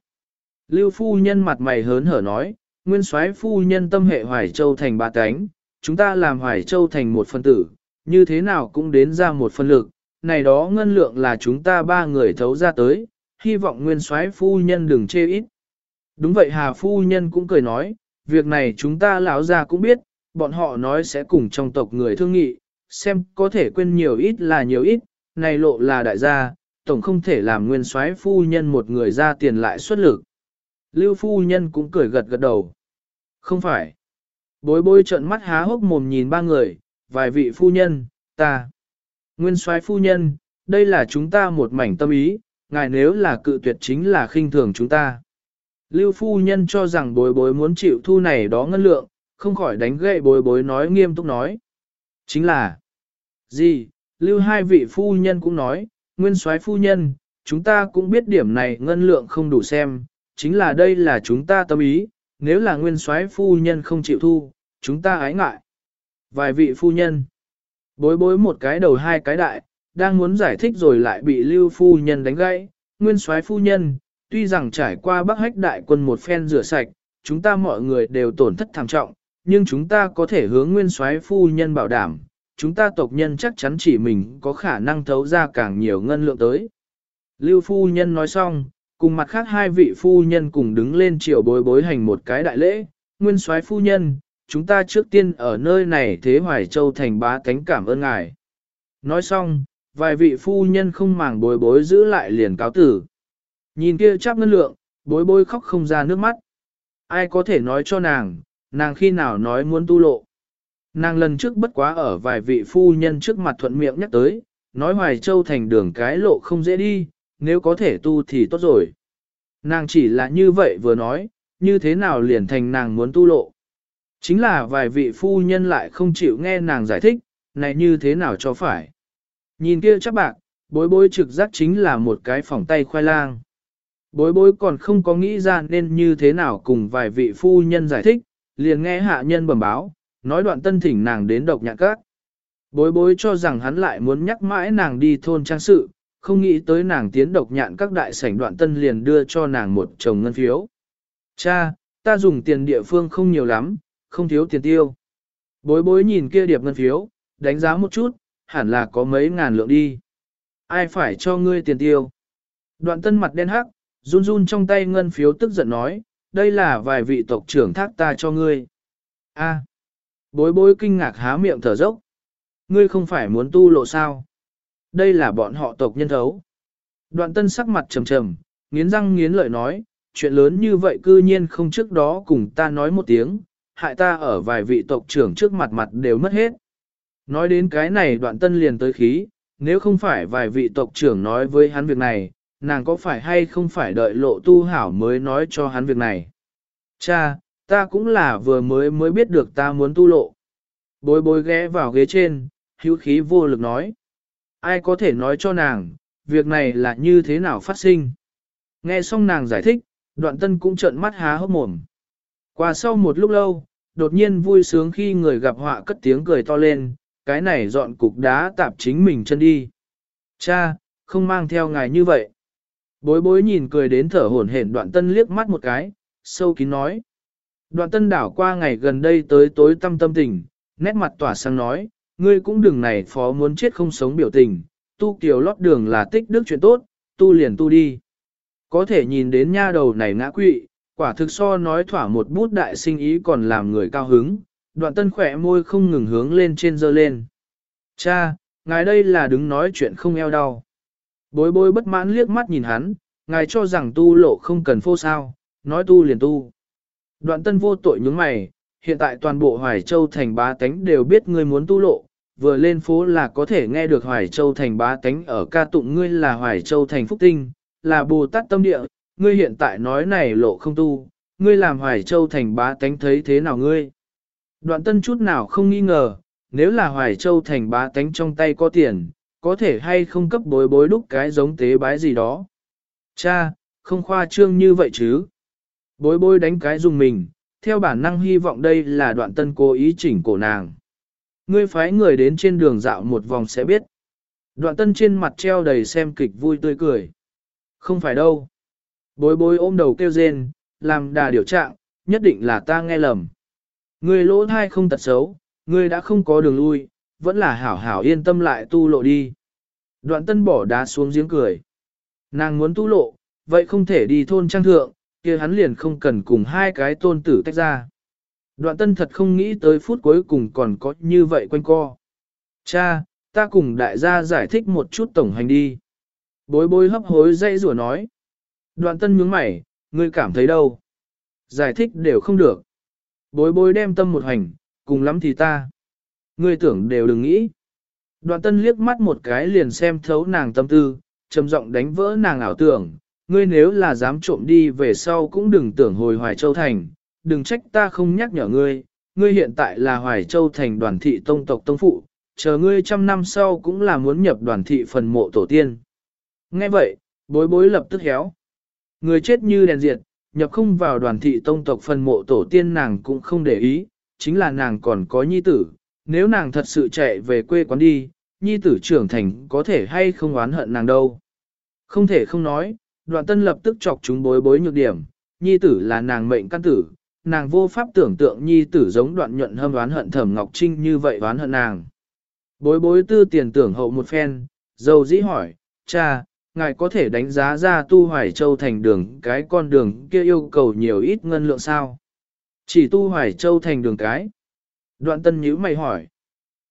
Lưu phu nhân mặt mày hớn hở nói, nguyên soái phu nhân tâm hệ Hoài Châu thành ba cánh, chúng ta làm Hoài Châu thành một phân tử, như thế nào cũng đến ra một phân lực, này đó ngân lượng là chúng ta ba người thấu ra tới, hy vọng nguyên soái phu nhân đừng chê ít. Đúng vậy Hà phu nhân cũng cười nói, việc này chúng ta lão già cũng biết, bọn họ nói sẽ cùng trong tộc người thương nghị, xem có thể quên nhiều ít là nhiều ít, này lộ là đại gia, tổng không thể làm nguyên soái phu nhân một người ra tiền lại xuất lực. Lưu phu nhân cũng cười gật gật đầu. Không phải. Bối bối trợn mắt há hốc mồm nhìn ba người, vài vị phu nhân, ta. Nguyên soái phu nhân, đây là chúng ta một mảnh tâm ý, ngài nếu là cự tuyệt chính là khinh thường chúng ta. Lưu phu nhân cho rằng bối bối muốn chịu thu này đó ngân lượng, không khỏi đánh gậy bối bối nói nghiêm túc nói. Chính là, gì, lưu hai vị phu nhân cũng nói, nguyên soái phu nhân, chúng ta cũng biết điểm này ngân lượng không đủ xem, chính là đây là chúng ta tâm ý, nếu là nguyên soái phu nhân không chịu thu, chúng ta ái ngại. Vài vị phu nhân, bối bối một cái đầu hai cái đại, đang muốn giải thích rồi lại bị lưu phu nhân đánh gãy, nguyên soái phu nhân, tuy rằng trải qua bắc hách đại quân một phen rửa sạch, chúng ta mọi người đều tổn thất thảm trọng, nhưng chúng ta có thể hướng nguyên soái phu nhân bảo đảm, chúng ta tộc nhân chắc chắn chỉ mình có khả năng thấu ra càng nhiều ngân lượng tới. Lưu phu nhân nói xong, cùng mặt khác hai vị phu nhân cùng đứng lên triều bối bối hành một cái đại lễ, nguyên soái phu nhân, chúng ta trước tiên ở nơi này thế Hoài Châu thành bá cánh cảm ơn ngài. Nói xong, vài vị phu nhân không màng bối bối giữ lại liền cáo tử. Nhìn kia chắp ngân lượng, bối bối khóc không ra nước mắt. Ai có thể nói cho nàng, nàng khi nào nói muốn tu lộ. Nàng lần trước bất quá ở vài vị phu nhân trước mặt thuận miệng nhắc tới, nói Hoài Châu thành đường cái lộ không dễ đi, nếu có thể tu thì tốt rồi. Nàng chỉ là như vậy vừa nói, như thế nào liền thành nàng muốn tu lộ. Chính là vài vị phu nhân lại không chịu nghe nàng giải thích, này như thế nào cho phải. Nhìn kia chắc bạc, bối bối trực giác chính là một cái phòng tay khoai lang. Bối bối còn không có nghĩ ra nên như thế nào cùng vài vị phu nhân giải thích, liền nghe hạ nhân bẩm báo, nói đoạn tân thỉnh nàng đến độc nhạc các. Bối bối cho rằng hắn lại muốn nhắc mãi nàng đi thôn trang sự, không nghĩ tới nàng tiến độc nhạn các đại sảnh đoạn tân liền đưa cho nàng một chồng ngân phiếu. Cha, ta dùng tiền địa phương không nhiều lắm, không thiếu tiền tiêu. Bối bối nhìn kia điệp ngân phiếu, đánh giá một chút, hẳn là có mấy ngàn lượng đi. Ai phải cho ngươi tiền tiêu? Đoạn tân mặt đen hắc, run run trong tay ngân phiếu tức giận nói, đây là vài vị tộc trưởng thác ta cho ngươi. A. Bối bối kinh ngạc há miệng thở dốc. Ngươi không phải muốn tu lộ sao? Đây là bọn họ tộc nhân thấu. Đoạn tân sắc mặt trầm trầm, nghiến răng nghiến lợi nói, chuyện lớn như vậy cư nhiên không trước đó cùng ta nói một tiếng, hại ta ở vài vị tộc trưởng trước mặt mặt đều mất hết. Nói đến cái này đoạn tân liền tới khí, nếu không phải vài vị tộc trưởng nói với hắn việc này, nàng có phải hay không phải đợi lộ tu hảo mới nói cho hắn việc này. Cha, ta cũng là vừa mới mới biết được ta muốn tu lộ. Bối bối ghé vào ghế trên, hữu khí vô lực nói. Ai có thể nói cho nàng, việc này là như thế nào phát sinh. Nghe xong nàng giải thích, đoạn tân cũng trợn mắt há hốc mồm. Qua sau một lúc lâu, đột nhiên vui sướng khi người gặp họa cất tiếng cười to lên, cái này dọn cục đá tạp chính mình chân đi. Cha, không mang theo ngài như vậy. Bối bối nhìn cười đến thở hổn hển đoạn tân liếc mắt một cái, sâu kín nói. Đoạn tân đảo qua ngày gần đây tới tối tâm tâm tình, nét mặt tỏa sang nói, ngươi cũng đừng này phó muốn chết không sống biểu tình, tu kiều lót đường là tích đức chuyện tốt, tu liền tu đi. Có thể nhìn đến nha đầu này ngã quỵ, quả thực so nói thỏa một bút đại sinh ý còn làm người cao hứng, đoạn tân khỏe môi không ngừng hướng lên trên dơ lên. Cha, ngài đây là đứng nói chuyện không eo đau. Bối bối bất mãn liếc mắt nhìn hắn, ngài cho rằng tu lộ không cần phô sao, nói tu liền tu. Đoạn tân vô tội nhướng mày, hiện tại toàn bộ Hoài Châu thành bá tánh đều biết ngươi muốn tu lộ, vừa lên phố là có thể nghe được Hoài Châu thành bá tánh ở ca tụng ngươi là Hoài Châu thành phúc tinh, là Bồ Tát tâm địa, ngươi hiện tại nói này lộ không tu, ngươi làm Hoài Châu thành bá tánh thấy thế nào ngươi? Đoạn tân chút nào không nghi ngờ, nếu là Hoài Châu thành bá tánh trong tay có tiền, có thể hay không cấp bối bối đúc cái giống tế bái gì đó. Cha, không khoa trương như vậy chứ. Bối bối đánh cái dùng mình, theo bản năng hy vọng đây là đoạn tân cố ý chỉnh cổ nàng. Ngươi phái người đến trên đường dạo một vòng sẽ biết. Đoạn tân trên mặt treo đầy xem kịch vui tươi cười. Không phải đâu. Bối bối ôm đầu kêu rên, làm đà điều trạng, nhất định là ta nghe lầm. Ngươi lỗ thai không tật xấu, ngươi đã không có đường lui, vẫn là hảo hảo yên tâm lại tu lộ đi. Đoạn tân bỏ đá xuống giếng cười. Nàng muốn tu lộ, vậy không thể đi thôn trang thượng, kia hắn liền không cần cùng hai cái tôn tử tách ra. Đoạn tân thật không nghĩ tới phút cuối cùng còn có như vậy quanh co. Cha, ta cùng đại gia giải thích một chút tổng hành đi. Bối bối hấp hối dây rủa nói. Đoạn tân nhướng mày, ngươi cảm thấy đâu? Giải thích đều không được. Bối bối đem tâm một hành, cùng lắm thì ta. Ngươi tưởng đều đừng nghĩ. Đoạn tân liếc mắt một cái liền xem thấu nàng tâm tư, trầm giọng đánh vỡ nàng ảo tưởng. Ngươi nếu là dám trộm đi về sau cũng đừng tưởng hồi Hoài Châu Thành, đừng trách ta không nhắc nhở ngươi. Ngươi hiện tại là Hoài Châu Thành đoàn thị tông tộc tông phụ, chờ ngươi trăm năm sau cũng là muốn nhập đoàn thị phần mộ tổ tiên. Nghe vậy, bối bối lập tức héo. Người chết như đèn diệt, nhập không vào đoàn thị tông tộc phần mộ tổ tiên nàng cũng không để ý, chính là nàng còn có nhi tử, nếu nàng thật sự chạy về quê quán đi, nhi tử trưởng thành có thể hay không oán hận nàng đâu. Không thể không nói, đoạn tân lập tức chọc chúng bối bối nhược điểm, nhi tử là nàng mệnh căn tử, nàng vô pháp tưởng tượng nhi tử giống đoạn nhuận hâm oán hận thẩm Ngọc Trinh như vậy oán hận nàng. Bối bối tư tiền tưởng hậu một phen, dầu dĩ hỏi, cha, ngài có thể đánh giá ra tu hoài châu thành đường cái con đường kia yêu cầu nhiều ít ngân lượng sao? Chỉ tu hoài châu thành đường cái. Đoạn tân nhíu mày hỏi.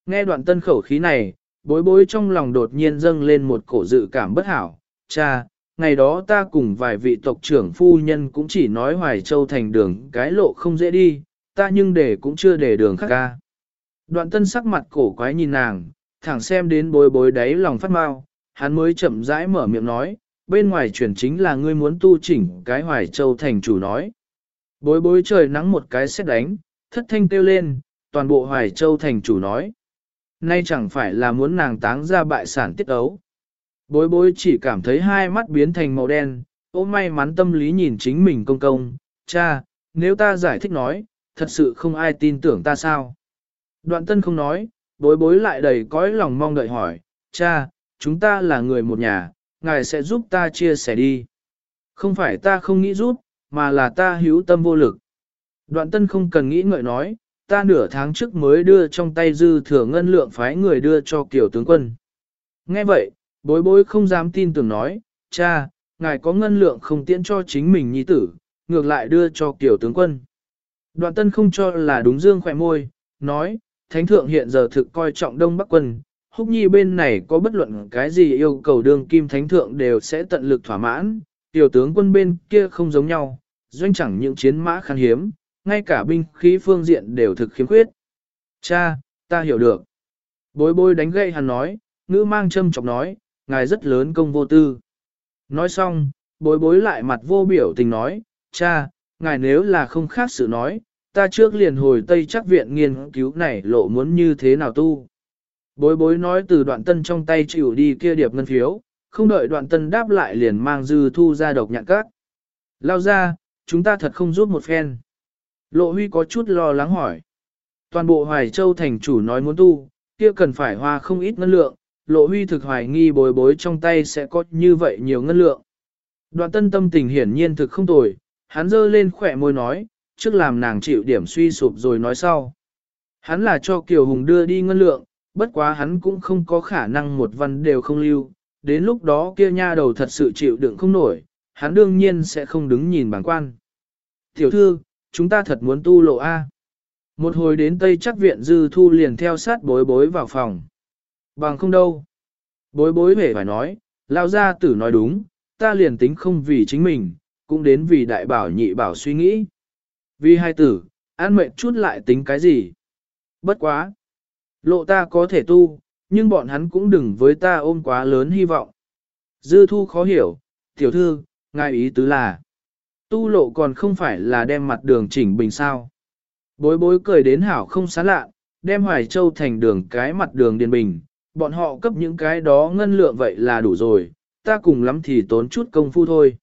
Nghe đoạn tân khẩu khí này, bối bối trong lòng đột nhiên dâng lên một cổ dự cảm bất hảo. Cha, ngày đó ta cùng vài vị tộc trưởng phu nhân cũng chỉ nói hoài châu thành đường cái lộ không dễ đi, ta nhưng để cũng chưa để đường khác ca. Đoạn tân sắc mặt cổ quái nhìn nàng, thẳng xem đến bối bối đáy lòng phát mau, hắn mới chậm rãi mở miệng nói, bên ngoài chuyển chính là ngươi muốn tu chỉnh cái hoài châu thành chủ nói. Bối bối trời nắng một cái xét đánh, thất thanh kêu lên, toàn bộ hoài châu thành chủ nói. Nay chẳng phải là muốn nàng táng ra bại sản tiết ấu. Bối bối chỉ cảm thấy hai mắt biến thành màu đen, ô may mắn tâm lý nhìn chính mình công công, cha, nếu ta giải thích nói, thật sự không ai tin tưởng ta sao. Đoạn tân không nói, bối bối lại đầy cõi lòng mong đợi hỏi, cha, chúng ta là người một nhà, ngài sẽ giúp ta chia sẻ đi. Không phải ta không nghĩ giúp, mà là ta hữu tâm vô lực. Đoạn tân không cần nghĩ ngợi nói, ta nửa tháng trước mới đưa trong tay dư thừa ngân lượng phái người đưa cho kiểu tướng quân. Nghe vậy, bối bối không dám tin tưởng nói, cha, ngài có ngân lượng không tiễn cho chính mình nhi tử, ngược lại đưa cho kiểu tướng quân. Đoạn tân không cho là đúng dương khỏe môi, nói, thánh thượng hiện giờ thực coi trọng đông bắc quân, húc nhi bên này có bất luận cái gì yêu cầu đương kim thánh thượng đều sẽ tận lực thỏa mãn, tiểu tướng quân bên kia không giống nhau, doanh chẳng những chiến mã khan hiếm, ngay cả binh khí phương diện đều thực khiếm khuyết. Cha, ta hiểu được. Bối bối đánh gậy hắn nói, ngữ mang châm chọc nói, ngài rất lớn công vô tư. Nói xong, bối bối lại mặt vô biểu tình nói, cha, ngài nếu là không khác sự nói, ta trước liền hồi Tây chắc viện nghiên cứu này lộ muốn như thế nào tu. Bối bối nói từ đoạn tân trong tay chịu đi kia điệp ngân phiếu, không đợi đoạn tân đáp lại liền mang dư thu ra độc nhạn các. Lao ra, chúng ta thật không giúp một phen. Lộ huy có chút lo lắng hỏi. Toàn bộ Hoài Châu thành chủ nói muốn tu, kia cần phải hoa không ít ngân lượng, lộ huy thực hoài nghi bối bối trong tay sẽ có như vậy nhiều ngân lượng. Đoạn tân tâm tình hiển nhiên thực không tồi, hắn dơ lên khỏe môi nói, trước làm nàng chịu điểm suy sụp rồi nói sau. Hắn là cho Kiều Hùng đưa đi ngân lượng, bất quá hắn cũng không có khả năng một văn đều không lưu, đến lúc đó kia nha đầu thật sự chịu đựng không nổi, hắn đương nhiên sẽ không đứng nhìn bảng quan. Tiểu thư, chúng ta thật muốn tu lộ A. Một hồi đến Tây chắc viện dư thu liền theo sát bối bối vào phòng. Bằng không đâu. Bối bối hề phải nói, lao gia tử nói đúng, ta liền tính không vì chính mình, cũng đến vì đại bảo nhị bảo suy nghĩ. Vì hai tử, an mệnh chút lại tính cái gì? Bất quá. Lộ ta có thể tu, nhưng bọn hắn cũng đừng với ta ôm quá lớn hy vọng. Dư thu khó hiểu, tiểu thư, ngài ý tứ là, tu lộ còn không phải là đem mặt đường chỉnh bình sao. Bối bối cười đến hảo không xá lạ, đem Hoài Châu thành đường cái mặt đường điền bình, bọn họ cấp những cái đó ngân lượng vậy là đủ rồi, ta cùng lắm thì tốn chút công phu thôi.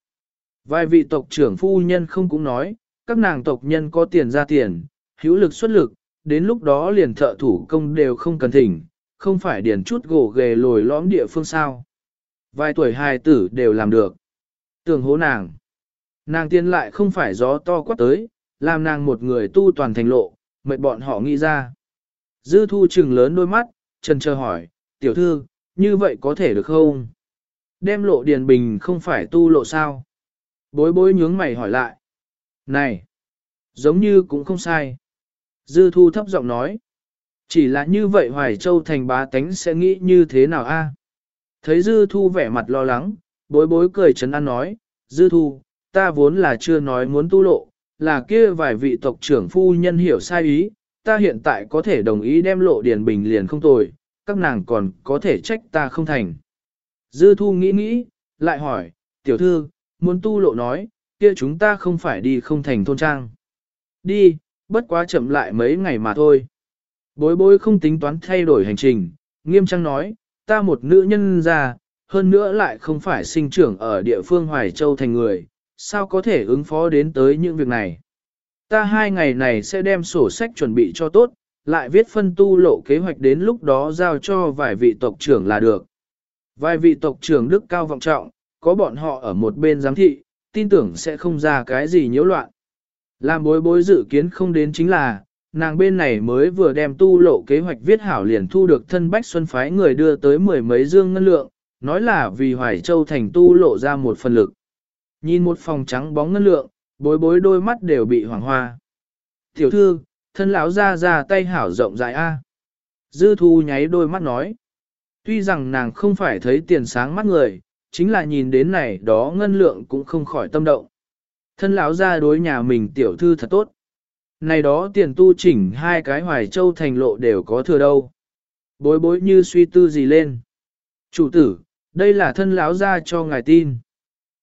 Vài vị tộc trưởng phu nhân không cũng nói, các nàng tộc nhân có tiền ra tiền, hữu lực xuất lực, đến lúc đó liền thợ thủ công đều không cần thỉnh, không phải điền chút gỗ ghề lồi lõm địa phương sao. Vài tuổi hài tử đều làm được. Tưởng hố nàng. Nàng tiên lại không phải gió to quát tới, làm nàng một người tu toàn thành lộ, mệt bọn họ nghĩ ra. Dư thu trừng lớn đôi mắt, trần chờ hỏi, tiểu thư, như vậy có thể được không? Đem lộ điền bình không phải tu lộ sao? Bối bối nhướng mày hỏi lại. Này! Giống như cũng không sai. Dư thu thấp giọng nói. Chỉ là như vậy Hoài Châu thành bá tánh sẽ nghĩ như thế nào a? Thấy Dư thu vẻ mặt lo lắng, bối bối cười chấn an nói. Dư thu, ta vốn là chưa nói muốn tu lộ, là kia vài vị tộc trưởng phu nhân hiểu sai ý, ta hiện tại có thể đồng ý đem lộ điền bình liền không tồi, các nàng còn có thể trách ta không thành. Dư thu nghĩ nghĩ, lại hỏi, tiểu thư, muốn tu lộ nói, kia chúng ta không phải đi không thành thôn trang. Đi, bất quá chậm lại mấy ngày mà thôi. Bối bối không tính toán thay đổi hành trình, nghiêm trang nói, ta một nữ nhân già, hơn nữa lại không phải sinh trưởng ở địa phương Hoài Châu thành người, sao có thể ứng phó đến tới những việc này. Ta hai ngày này sẽ đem sổ sách chuẩn bị cho tốt, lại viết phân tu lộ kế hoạch đến lúc đó giao cho vài vị tộc trưởng là được. Vài vị tộc trưởng đức cao vọng trọng, có bọn họ ở một bên giám thị, tin tưởng sẽ không ra cái gì nhiễu loạn. Làm bối bối dự kiến không đến chính là, nàng bên này mới vừa đem tu lộ kế hoạch viết hảo liền thu được thân Bách Xuân phái người đưa tới mười mấy dương ngân lượng, nói là vì Hoài Châu thành tu lộ ra một phần lực. Nhìn một phòng trắng bóng ngân lượng, bối bối đôi mắt đều bị hoàng hoa. Tiểu thư, thân lão ra ra tay hảo rộng rãi a. Dư thu nháy đôi mắt nói. Tuy rằng nàng không phải thấy tiền sáng mắt người, chính là nhìn đến này đó ngân lượng cũng không khỏi tâm động. Thân lão ra đối nhà mình tiểu thư thật tốt. Này đó tiền tu chỉnh hai cái hoài châu thành lộ đều có thừa đâu. Bối bối như suy tư gì lên. Chủ tử, đây là thân lão ra cho ngài tin.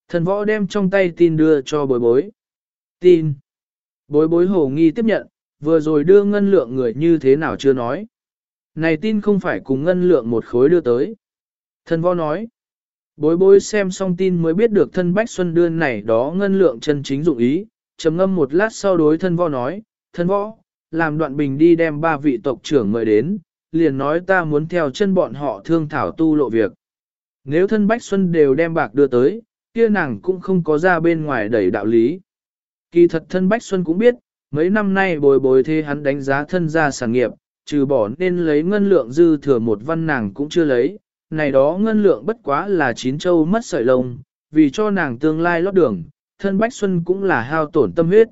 Thần võ đem trong tay tin đưa cho bối bối. Tin. Bối bối hồ nghi tiếp nhận, vừa rồi đưa ngân lượng người như thế nào chưa nói. Này tin không phải cùng ngân lượng một khối đưa tới. Thần võ nói. Bối bối xem xong tin mới biết được thân Bách Xuân đưa này đó ngân lượng chân chính dụng ý, trầm ngâm một lát sau đối thân võ nói, thân võ, làm đoạn bình đi đem ba vị tộc trưởng mời đến, liền nói ta muốn theo chân bọn họ thương thảo tu lộ việc. Nếu thân Bách Xuân đều đem bạc đưa tới, kia nàng cũng không có ra bên ngoài đẩy đạo lý. Kỳ thật thân Bách Xuân cũng biết, mấy năm nay bồi bồi thế hắn đánh giá thân gia sản nghiệp, trừ bỏ nên lấy ngân lượng dư thừa một văn nàng cũng chưa lấy, này đó ngân lượng bất quá là chín châu mất sợi lông, vì cho nàng tương lai lót đường, thân Bách Xuân cũng là hao tổn tâm huyết.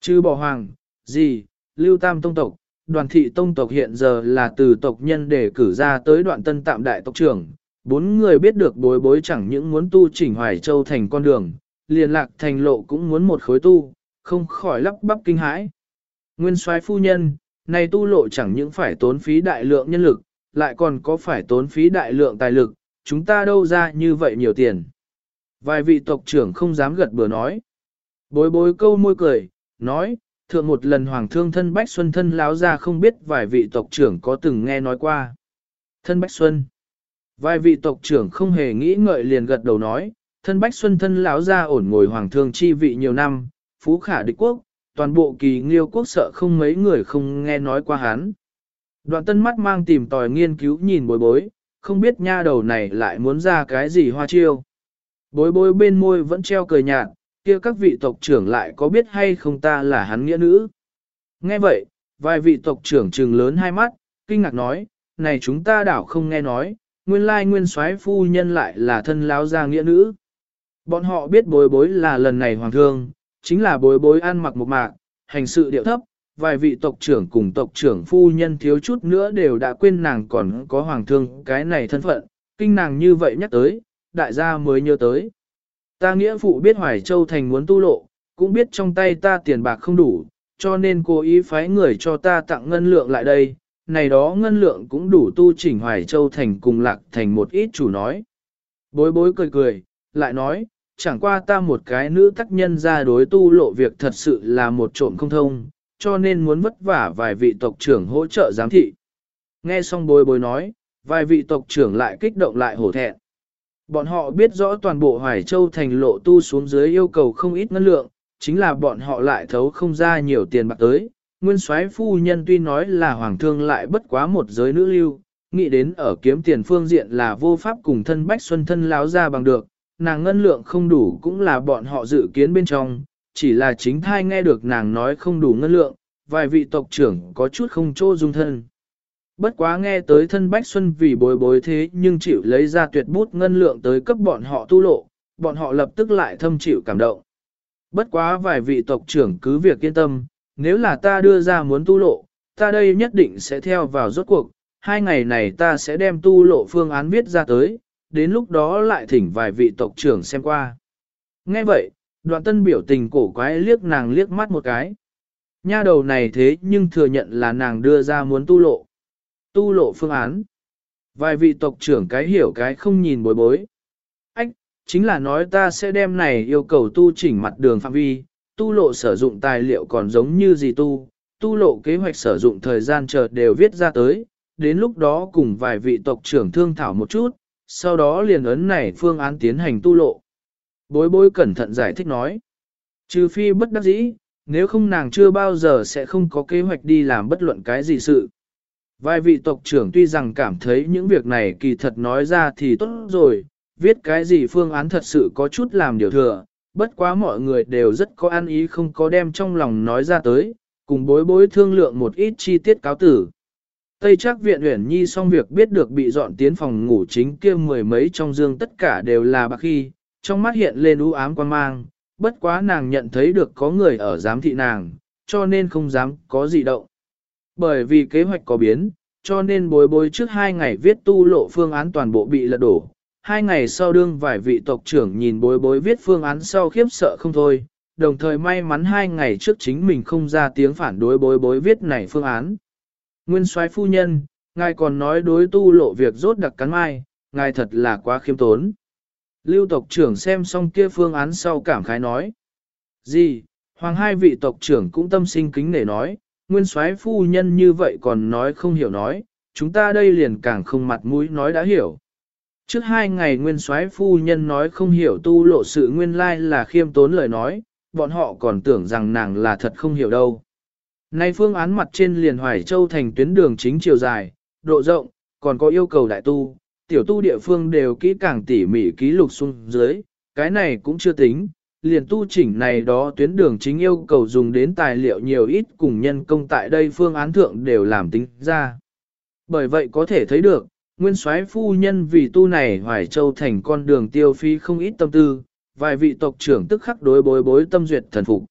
Trừ bỏ hoàng, gì, lưu tam tông tộc, đoàn thị tông tộc hiện giờ là từ tộc nhân để cử ra tới đoạn tân tạm đại tộc trưởng, bốn người biết được bối bối chẳng những muốn tu chỉnh Hoài Châu thành con đường, liền lạc thành lộ cũng muốn một khối tu, không khỏi lắp bắp kinh hãi. Nguyên soái phu nhân, này tu lộ chẳng những phải tốn phí đại lượng nhân lực, lại còn có phải tốn phí đại lượng tài lực, chúng ta đâu ra như vậy nhiều tiền. Vài vị tộc trưởng không dám gật bừa nói. Bối bối câu môi cười, nói, thượng một lần hoàng thương thân Bách Xuân thân láo ra không biết vài vị tộc trưởng có từng nghe nói qua. Thân Bách Xuân. Vài vị tộc trưởng không hề nghĩ ngợi liền gật đầu nói, thân Bách Xuân thân lão ra ổn ngồi hoàng thương chi vị nhiều năm, phú khả địch quốc, toàn bộ kỳ nghiêu quốc sợ không mấy người không nghe nói qua hắn. Đoạn tân mắt mang tìm tòi nghiên cứu nhìn bối bối, không biết nha đầu này lại muốn ra cái gì hoa chiêu. Bối bối bên môi vẫn treo cười nhạt, kia các vị tộc trưởng lại có biết hay không ta là hắn nghĩa nữ. Nghe vậy, vài vị tộc trưởng trừng lớn hai mắt, kinh ngạc nói, này chúng ta đảo không nghe nói, nguyên lai nguyên soái phu nhân lại là thân láo gia nghĩa nữ. Bọn họ biết bối bối là lần này hoàng thương, chính là bối bối ăn mặc một mạc, hành sự điệu thấp, vài vị tộc trưởng cùng tộc trưởng phu nhân thiếu chút nữa đều đã quên nàng còn có hoàng thương cái này thân phận, kinh nàng như vậy nhắc tới, đại gia mới nhớ tới. Ta nghĩa phụ biết Hoài Châu Thành muốn tu lộ, cũng biết trong tay ta tiền bạc không đủ, cho nên cố ý phái người cho ta tặng ngân lượng lại đây, này đó ngân lượng cũng đủ tu chỉnh Hoài Châu Thành cùng lạc thành một ít chủ nói. Bối bối cười cười, lại nói, chẳng qua ta một cái nữ tác nhân ra đối tu lộ việc thật sự là một trộm không thông, cho nên muốn vất vả vài vị tộc trưởng hỗ trợ giám thị. Nghe xong bối bối nói, vài vị tộc trưởng lại kích động lại hổ thẹn. Bọn họ biết rõ toàn bộ Hoài Châu thành lộ tu xuống dưới yêu cầu không ít ngân lượng, chính là bọn họ lại thấu không ra nhiều tiền bạc tới. Nguyên soái phu nhân tuy nói là hoàng thương lại bất quá một giới nữ lưu, nghĩ đến ở kiếm tiền phương diện là vô pháp cùng thân bách xuân thân láo ra bằng được, nàng ngân lượng không đủ cũng là bọn họ dự kiến bên trong, chỉ là chính thai nghe được nàng nói không đủ ngân lượng, vài vị tộc trưởng có chút không chỗ dung thân. Bất quá nghe tới thân Bách Xuân vì bối bối thế nhưng chịu lấy ra tuyệt bút ngân lượng tới cấp bọn họ tu lộ, bọn họ lập tức lại thâm chịu cảm động. Bất quá vài vị tộc trưởng cứ việc yên tâm, nếu là ta đưa ra muốn tu lộ, ta đây nhất định sẽ theo vào rốt cuộc, hai ngày này ta sẽ đem tu lộ phương án viết ra tới, đến lúc đó lại thỉnh vài vị tộc trưởng xem qua. Nghe vậy, đoạn tân biểu tình cổ quái liếc nàng liếc mắt một cái. Nha đầu này thế nhưng thừa nhận là nàng đưa ra muốn tu lộ. Tu lộ phương án. Vài vị tộc trưởng cái hiểu cái không nhìn bối bối. Ách, chính là nói ta sẽ đem này yêu cầu tu chỉnh mặt đường phạm vi, tu lộ sử dụng tài liệu còn giống như gì tu, tu lộ kế hoạch sử dụng thời gian chờ đều viết ra tới, đến lúc đó cùng vài vị tộc trưởng thương thảo một chút, sau đó liền ấn này phương án tiến hành tu lộ. Bối bối cẩn thận giải thích nói, trừ phi bất đắc dĩ, nếu không nàng chưa bao giờ sẽ không có kế hoạch đi làm bất luận cái gì sự. Vài vị tộc trưởng tuy rằng cảm thấy những việc này kỳ thật nói ra thì tốt rồi, viết cái gì phương án thật sự có chút làm điều thừa, bất quá mọi người đều rất có ăn ý không có đem trong lòng nói ra tới, cùng bối bối thương lượng một ít chi tiết cáo tử. Tây chắc viện uyển nhi xong việc biết được bị dọn tiến phòng ngủ chính kia mười mấy trong dương tất cả đều là bạc khi, trong mắt hiện lên u ám quan mang, bất quá nàng nhận thấy được có người ở giám thị nàng, cho nên không dám có gì động. Bởi vì kế hoạch có biến, cho nên bối bối trước hai ngày viết tu lộ phương án toàn bộ bị lật đổ. Hai ngày sau đương vài vị tộc trưởng nhìn bối bối viết phương án sau khiếp sợ không thôi, đồng thời may mắn hai ngày trước chính mình không ra tiếng phản đối bối bối viết này phương án. Nguyên soái phu nhân, ngài còn nói đối tu lộ việc rốt đặc cắn mai, ngài thật là quá khiêm tốn. Lưu tộc trưởng xem xong kia phương án sau cảm khái nói. Gì, hoàng hai vị tộc trưởng cũng tâm sinh kính để nói, nguyên soái phu nhân như vậy còn nói không hiểu nói, chúng ta đây liền càng không mặt mũi nói đã hiểu. Trước hai ngày nguyên soái phu nhân nói không hiểu tu lộ sự nguyên lai là khiêm tốn lời nói, bọn họ còn tưởng rằng nàng là thật không hiểu đâu. Nay phương án mặt trên liền Hoài Châu thành tuyến đường chính chiều dài, độ rộng, còn có yêu cầu đại tu, tiểu tu địa phương đều kỹ càng tỉ mỉ ký lục xuống dưới, cái này cũng chưa tính, liền tu chỉnh này đó tuyến đường chính yêu cầu dùng đến tài liệu nhiều ít cùng nhân công tại đây phương án thượng đều làm tính ra. Bởi vậy có thể thấy được, nguyên soái phu nhân vì tu này Hoài Châu thành con đường tiêu phí không ít tâm tư, vài vị tộc trưởng tức khắc đối bối bối tâm duyệt thần phục.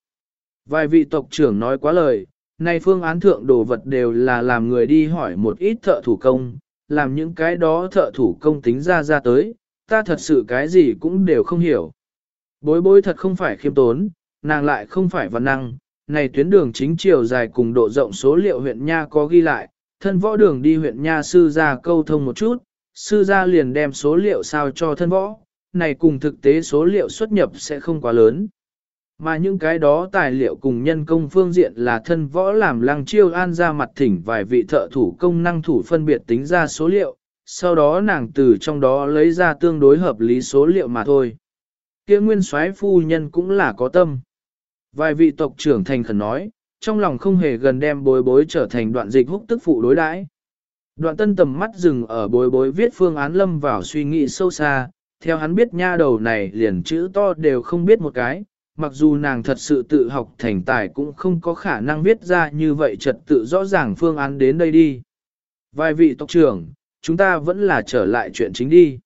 Vài vị tộc trưởng nói quá lời, nay phương án thượng đồ vật đều là làm người đi hỏi một ít thợ thủ công, làm những cái đó thợ thủ công tính ra ra tới, ta thật sự cái gì cũng đều không hiểu. Bối bối thật không phải khiêm tốn, nàng lại không phải văn năng, này tuyến đường chính chiều dài cùng độ rộng số liệu huyện Nha có ghi lại, thân võ đường đi huyện Nha sư ra câu thông một chút, sư ra liền đem số liệu sao cho thân võ, này cùng thực tế số liệu xuất nhập sẽ không quá lớn. Mà những cái đó tài liệu cùng nhân công phương diện là thân võ làm lăng chiêu an ra mặt thỉnh vài vị thợ thủ công năng thủ phân biệt tính ra số liệu, sau đó nàng từ trong đó lấy ra tương đối hợp lý số liệu mà thôi. Kia nguyên soái phu nhân cũng là có tâm. Vài vị tộc trưởng thành khẩn nói, trong lòng không hề gần đem bối bối trở thành đoạn dịch húc tức phụ đối đãi. Đoạn tân tầm mắt dừng ở bối bối viết phương án lâm vào suy nghĩ sâu xa, theo hắn biết nha đầu này liền chữ to đều không biết một cái, mặc dù nàng thật sự tự học thành tài cũng không có khả năng viết ra như vậy trật tự rõ ràng phương án đến đây đi. Vài vị tộc trưởng, chúng ta vẫn là trở lại chuyện chính đi.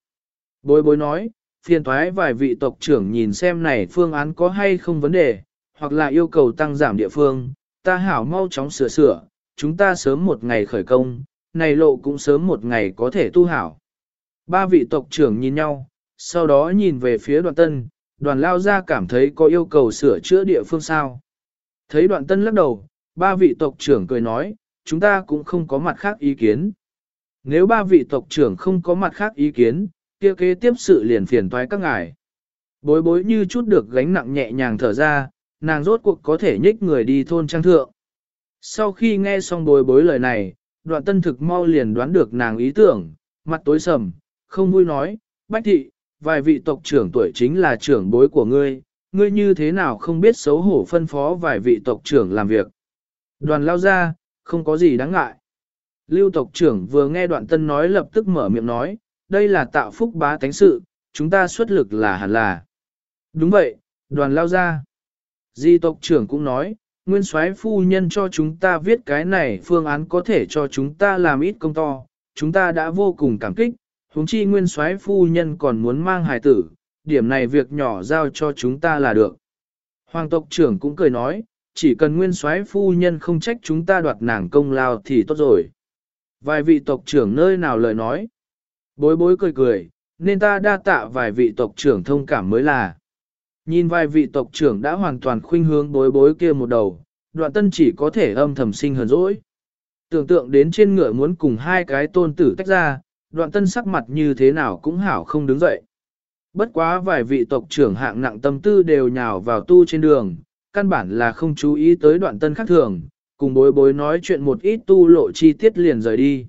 Bối bối nói, phiền thoái vài vị tộc trưởng nhìn xem này phương án có hay không vấn đề, hoặc là yêu cầu tăng giảm địa phương, ta hảo mau chóng sửa sửa, chúng ta sớm một ngày khởi công, này lộ cũng sớm một ngày có thể tu hảo. Ba vị tộc trưởng nhìn nhau, sau đó nhìn về phía đoàn tân, đoàn lao ra cảm thấy có yêu cầu sửa chữa địa phương sao. Thấy đoạn tân lắc đầu, ba vị tộc trưởng cười nói, chúng ta cũng không có mặt khác ý kiến. Nếu ba vị tộc trưởng không có mặt khác ý kiến, kia kế tiếp sự liền phiền toái các ngài. Bối bối như chút được gánh nặng nhẹ nhàng thở ra, nàng rốt cuộc có thể nhích người đi thôn trang thượng. Sau khi nghe xong bối bối lời này, đoạn tân thực mau liền đoán được nàng ý tưởng, mặt tối sầm, không vui nói, bách thị, vài vị tộc trưởng tuổi chính là trưởng bối của ngươi, ngươi như thế nào không biết xấu hổ phân phó vài vị tộc trưởng làm việc. Đoàn lao ra, không có gì đáng ngại. Lưu tộc trưởng vừa nghe đoạn tân nói lập tức mở miệng nói, đây là tạo phúc bá tánh sự, chúng ta xuất lực là hẳn là. Đúng vậy, đoàn lao ra. Di tộc trưởng cũng nói, nguyên soái phu nhân cho chúng ta viết cái này phương án có thể cho chúng ta làm ít công to, chúng ta đã vô cùng cảm kích, huống chi nguyên soái phu nhân còn muốn mang hài tử, điểm này việc nhỏ giao cho chúng ta là được. Hoàng tộc trưởng cũng cười nói, chỉ cần nguyên soái phu nhân không trách chúng ta đoạt nàng công lao thì tốt rồi. Vài vị tộc trưởng nơi nào lời nói. Bối bối cười cười, nên ta đa tạ vài vị tộc trưởng thông cảm mới là. Nhìn vài vị tộc trưởng đã hoàn toàn khuynh hướng bối bối kia một đầu, đoạn tân chỉ có thể âm thầm sinh hờn dỗi. Tưởng tượng đến trên ngựa muốn cùng hai cái tôn tử tách ra, đoạn tân sắc mặt như thế nào cũng hảo không đứng dậy. Bất quá vài vị tộc trưởng hạng nặng tâm tư đều nhào vào tu trên đường, căn bản là không chú ý tới đoạn tân khác thường, cùng bối bối nói chuyện một ít tu lộ chi tiết liền rời đi.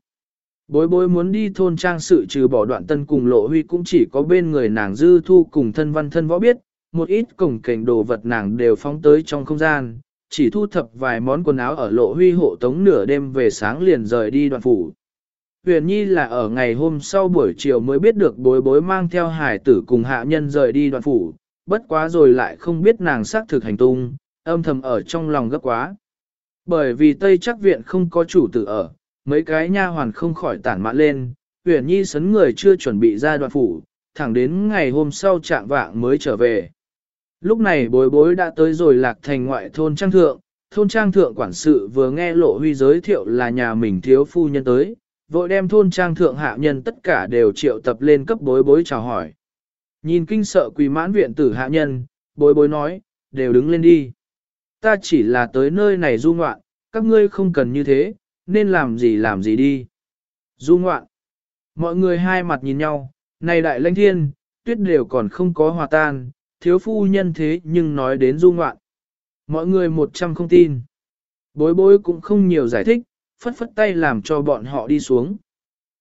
Bối bối muốn đi thôn trang sự trừ bỏ đoạn tân cùng lộ huy cũng chỉ có bên người nàng dư thu cùng thân văn thân võ biết, một ít cổng cảnh đồ vật nàng đều phóng tới trong không gian, chỉ thu thập vài món quần áo ở lộ huy hộ tống nửa đêm về sáng liền rời đi đoạn phủ. Huyền Nhi là ở ngày hôm sau buổi chiều mới biết được bối bối mang theo hải tử cùng hạ nhân rời đi đoạn phủ, bất quá rồi lại không biết nàng xác thực hành tung, âm thầm ở trong lòng gấp quá. Bởi vì Tây chắc viện không có chủ tử ở, mấy cái nha hoàn không khỏi tản mạn lên, Huyền Nhi sấn người chưa chuẩn bị ra đoạn phủ, thẳng đến ngày hôm sau trạng vạng mới trở về. Lúc này bối bối đã tới rồi lạc thành ngoại thôn trang thượng, thôn trang thượng quản sự vừa nghe lộ huy giới thiệu là nhà mình thiếu phu nhân tới, vội đem thôn trang thượng hạ nhân tất cả đều triệu tập lên cấp bối bối chào hỏi. Nhìn kinh sợ quỳ mãn viện tử hạ nhân, bối bối nói, đều đứng lên đi. Ta chỉ là tới nơi này du ngoạn, các ngươi không cần như thế, nên làm gì làm gì đi. Du ngoạn. Mọi người hai mặt nhìn nhau, này đại lãnh thiên, tuyết đều còn không có hòa tan, thiếu phu nhân thế nhưng nói đến du ngoạn. Mọi người một trăm không tin. Bối bối cũng không nhiều giải thích, phất phất tay làm cho bọn họ đi xuống.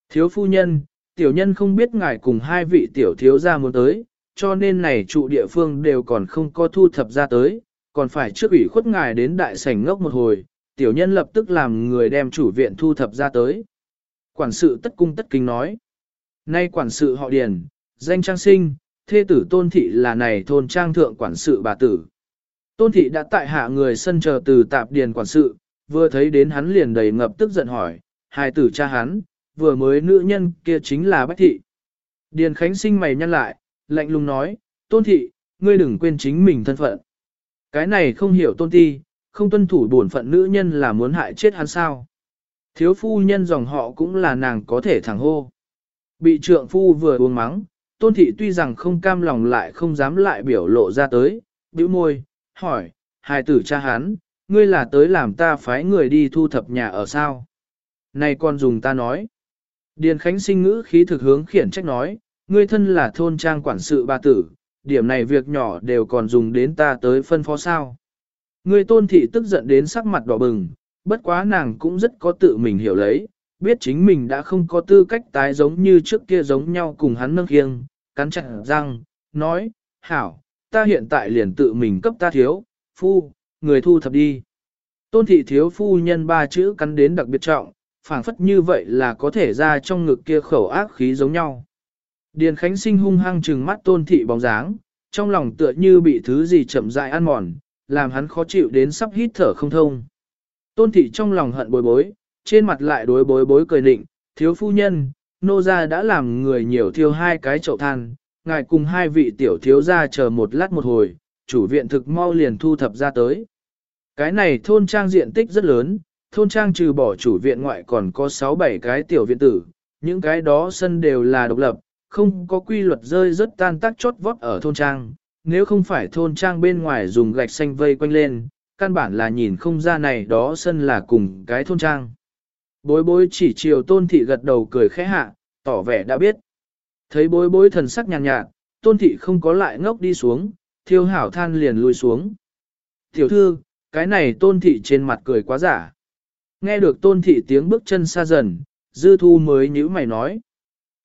Thiếu phu nhân, tiểu nhân không biết ngài cùng hai vị tiểu thiếu gia muốn tới, cho nên này trụ địa phương đều còn không có thu thập ra tới, còn phải trước ủy khuất ngài đến đại sảnh ngốc một hồi, tiểu nhân lập tức làm người đem chủ viện thu thập ra tới. Quản sự tất cung tất kính nói. Nay quản sự họ điền, danh trang sinh, thê tử tôn thị là này thôn trang thượng quản sự bà tử. Tôn thị đã tại hạ người sân chờ từ tạp điền quản sự, vừa thấy đến hắn liền đầy ngập tức giận hỏi, hài tử cha hắn, vừa mới nữ nhân kia chính là Bách Thị. Điền Khánh sinh mày nhăn lại, lạnh lùng nói, Tôn Thị, ngươi đừng quên chính mình thân phận. Cái này không hiểu Tôn Ti, không tuân thủ bổn phận nữ nhân là muốn hại chết hắn sao. Thiếu phu nhân dòng họ cũng là nàng có thể thẳng hô. Bị trượng phu vừa uống mắng, Tôn Thị tuy rằng không cam lòng lại không dám lại biểu lộ ra tới, bĩu môi, hỏi, hài tử cha hắn, ngươi là tới làm ta phái người đi thu thập nhà ở sao? Này con dùng ta nói. Điền Khánh sinh ngữ khí thực hướng khiển trách nói, ngươi thân là thôn trang quản sự bà tử, điểm này việc nhỏ đều còn dùng đến ta tới phân phó sao. Ngươi tôn thị tức giận đến sắc mặt đỏ bừng, bất quá nàng cũng rất có tự mình hiểu lấy, biết chính mình đã không có tư cách tái giống như trước kia giống nhau cùng hắn nâng khiêng, cắn chặt răng, nói, hảo, ta hiện tại liền tự mình cấp ta thiếu, phu, người thu thập đi. Tôn thị thiếu phu nhân ba chữ cắn đến đặc biệt trọng, phảng phất như vậy là có thể ra trong ngực kia khẩu ác khí giống nhau. Điền Khánh sinh hung hăng trừng mắt tôn thị bóng dáng, trong lòng tựa như bị thứ gì chậm rãi ăn mòn, làm hắn khó chịu đến sắp hít thở không thông. Tôn thị trong lòng hận bối bối, trên mặt lại đối bối bối cười định, thiếu phu nhân, nô gia đã làm người nhiều thiêu hai cái chậu than, ngài cùng hai vị tiểu thiếu gia chờ một lát một hồi, chủ viện thực mau liền thu thập ra tới. Cái này thôn trang diện tích rất lớn, thôn trang trừ bỏ chủ viện ngoại còn có 6-7 cái tiểu viện tử, những cái đó sân đều là độc lập, không có quy luật rơi rất tan tác chốt vót ở thôn trang. Nếu không phải thôn trang bên ngoài dùng gạch xanh vây quanh lên, căn bản là nhìn không ra này đó sân là cùng cái thôn trang. Bối bối chỉ chiều tôn thị gật đầu cười khẽ hạ, tỏ vẻ đã biết. Thấy bối bối thần sắc nhàn nhạt, nhạt, tôn thị không có lại ngốc đi xuống, thiêu hảo than liền lùi xuống. Tiểu thư, cái này tôn thị trên mặt cười quá giả. Nghe được tôn thị tiếng bước chân xa dần, dư thu mới nhíu mày nói.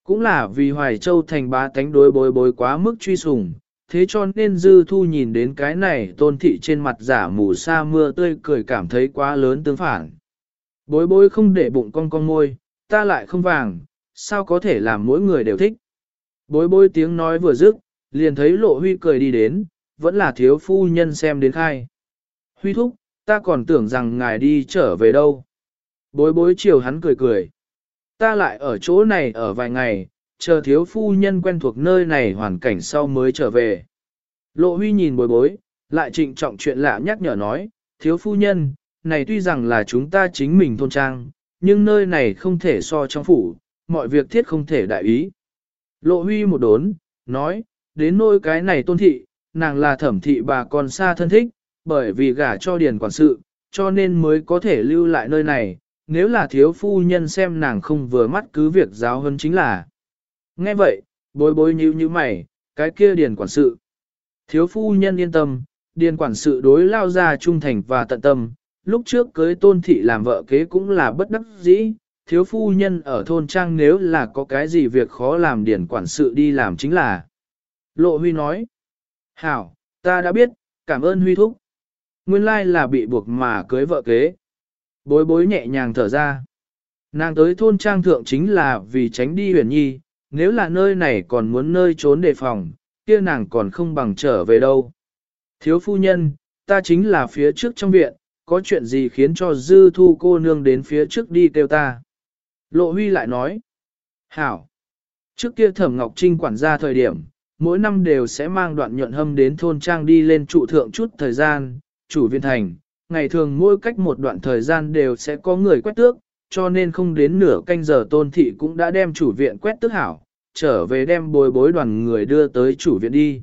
Cũng là vì Hoài Châu thành ba tánh đối bối bối quá mức truy sùng, thế cho nên dư thu nhìn đến cái này tôn thị trên mặt giả mù sa mưa tươi cười cảm thấy quá lớn tương phản. Bối bối không để bụng con con môi, ta lại không vàng, sao có thể làm mỗi người đều thích. Bối bối tiếng nói vừa dứt, liền thấy lộ huy cười đi đến, vẫn là thiếu phu nhân xem đến khai. Huy thúc, ta còn tưởng rằng ngài đi trở về đâu. Bối bối chiều hắn cười cười. Ta lại ở chỗ này ở vài ngày, chờ thiếu phu nhân quen thuộc nơi này hoàn cảnh sau mới trở về. Lộ huy nhìn bối bối, lại trịnh trọng chuyện lạ nhắc nhở nói, thiếu phu nhân, này tuy rằng là chúng ta chính mình thôn trang, nhưng nơi này không thể so trong phủ, mọi việc thiết không thể đại ý. Lộ huy một đốn, nói, đến nôi cái này tôn thị, nàng là thẩm thị bà con xa thân thích, bởi vì gả cho điền quản sự, cho nên mới có thể lưu lại nơi này, nếu là thiếu phu nhân xem nàng không vừa mắt cứ việc giáo hơn chính là. Nghe vậy, bối bối như như mày, cái kia điền quản sự. Thiếu phu nhân yên tâm, điền quản sự đối lao ra trung thành và tận tâm, lúc trước cưới tôn thị làm vợ kế cũng là bất đắc dĩ, thiếu phu nhân ở thôn trang nếu là có cái gì việc khó làm điển quản sự đi làm chính là. Lộ Huy nói, Hảo, ta đã biết, cảm ơn Huy Thúc. Nguyên lai là bị buộc mà cưới vợ kế. Bối bối nhẹ nhàng thở ra. Nàng tới thôn trang thượng chính là vì tránh đi huyền nhi, nếu là nơi này còn muốn nơi trốn đề phòng, kia nàng còn không bằng trở về đâu. Thiếu phu nhân, ta chính là phía trước trong viện, có chuyện gì khiến cho dư thu cô nương đến phía trước đi kêu ta. Lộ huy lại nói, hảo, trước kia thẩm ngọc trinh quản gia thời điểm, mỗi năm đều sẽ mang đoạn nhuận hâm đến thôn trang đi lên trụ thượng chút thời gian, chủ viên thành, ngày thường mỗi cách một đoạn thời gian đều sẽ có người quét tước, cho nên không đến nửa canh giờ tôn thị cũng đã đem chủ viện quét tước hảo, trở về đem bồi bối đoàn người đưa tới chủ viện đi.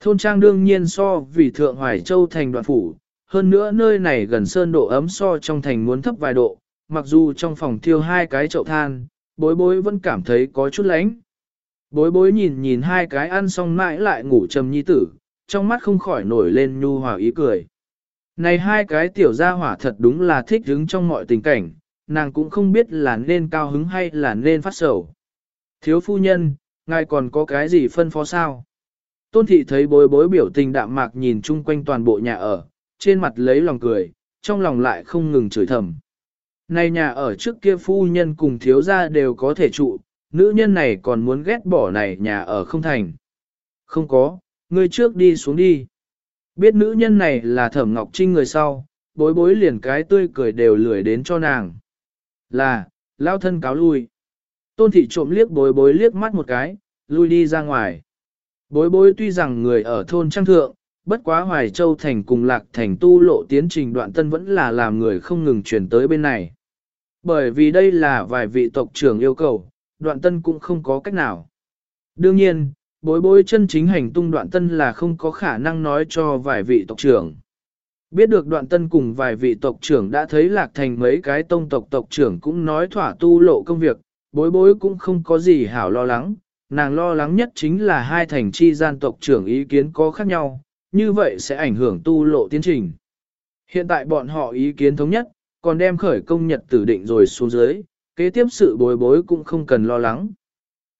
Thôn trang đương nhiên so vì thượng Hoài Châu thành đoạn phủ, hơn nữa nơi này gần sơn độ ấm so trong thành muốn thấp vài độ, mặc dù trong phòng thiêu hai cái chậu than, bối bối vẫn cảm thấy có chút lánh. Bối bối nhìn nhìn hai cái ăn xong mãi lại ngủ trầm nhi tử, trong mắt không khỏi nổi lên nhu hòa ý cười. Này hai cái tiểu gia hỏa thật đúng là thích hứng trong mọi tình cảnh, nàng cũng không biết là nên cao hứng hay là nên phát sầu. Thiếu phu nhân, ngài còn có cái gì phân phó sao? Tôn thị thấy bối bối biểu tình đạm mạc nhìn chung quanh toàn bộ nhà ở, trên mặt lấy lòng cười, trong lòng lại không ngừng chửi thầm. Này nhà ở trước kia phu nhân cùng thiếu gia đều có thể trụ, nữ nhân này còn muốn ghét bỏ này nhà ở không thành. Không có, ngươi trước đi xuống đi. Biết nữ nhân này là thẩm ngọc trinh người sau, bối bối liền cái tươi cười đều lười đến cho nàng. Là, lao thân cáo lui. Tôn thị trộm liếc bối bối liếc mắt một cái, lui đi ra ngoài. Bối bối tuy rằng người ở thôn trang thượng, bất quá Hoài Châu Thành cùng Lạc Thành tu lộ tiến trình đoạn tân vẫn là làm người không ngừng chuyển tới bên này. Bởi vì đây là vài vị tộc trưởng yêu cầu, đoạn tân cũng không có cách nào. Đương nhiên, bối bối chân chính hành tung đoạn tân là không có khả năng nói cho vài vị tộc trưởng. Biết được đoạn tân cùng vài vị tộc trưởng đã thấy lạc thành mấy cái tông tộc tộc trưởng cũng nói thỏa tu lộ công việc, bối bối cũng không có gì hảo lo lắng, nàng lo lắng nhất chính là hai thành chi gian tộc trưởng ý kiến có khác nhau, như vậy sẽ ảnh hưởng tu lộ tiến trình. Hiện tại bọn họ ý kiến thống nhất, còn đem khởi công nhật tử định rồi xuống dưới, kế tiếp sự bối bối cũng không cần lo lắng.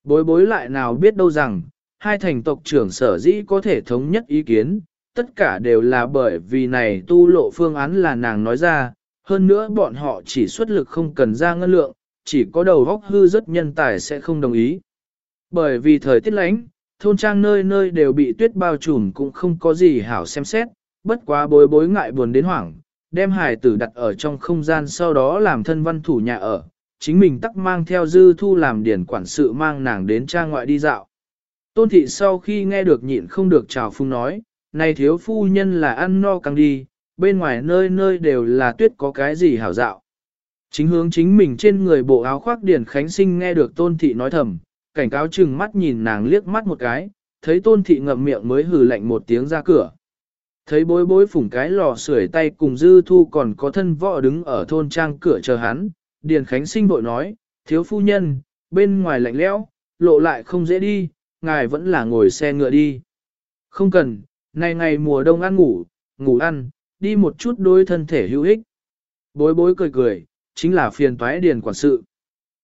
Bối bối lại nào biết đâu rằng, hai thành tộc trưởng sở dĩ có thể thống nhất ý kiến, tất cả đều là bởi vì này tu lộ phương án là nàng nói ra, hơn nữa bọn họ chỉ xuất lực không cần ra ngân lượng, chỉ có đầu góc hư rất nhân tài sẽ không đồng ý. Bởi vì thời tiết lánh, thôn trang nơi nơi đều bị tuyết bao trùm cũng không có gì hảo xem xét, bất quá bối bối ngại buồn đến hoảng, đem hài tử đặt ở trong không gian sau đó làm thân văn thủ nhà ở, chính mình tắc mang theo dư thu làm điển quản sự mang nàng đến trang ngoại đi dạo. Tôn thị sau khi nghe được nhịn không được chào phung nói, này thiếu phu nhân là ăn no căng đi, bên ngoài nơi nơi đều là tuyết có cái gì hảo dạo. Chính hướng chính mình trên người bộ áo khoác điển khánh sinh nghe được tôn thị nói thầm, cảnh cáo chừng mắt nhìn nàng liếc mắt một cái, thấy tôn thị ngậm miệng mới hừ lạnh một tiếng ra cửa. Thấy bối bối phủng cái lò sưởi tay cùng dư thu còn có thân võ đứng ở thôn trang cửa chờ hắn, Điền Khánh sinh bội nói, thiếu phu nhân, bên ngoài lạnh lẽo, lộ lại không dễ đi, ngài vẫn là ngồi xe ngựa đi. Không cần, này ngày mùa đông ăn ngủ, ngủ ăn, đi một chút đôi thân thể hữu ích. Bối bối cười cười, chính là phiền toái Điền quản sự.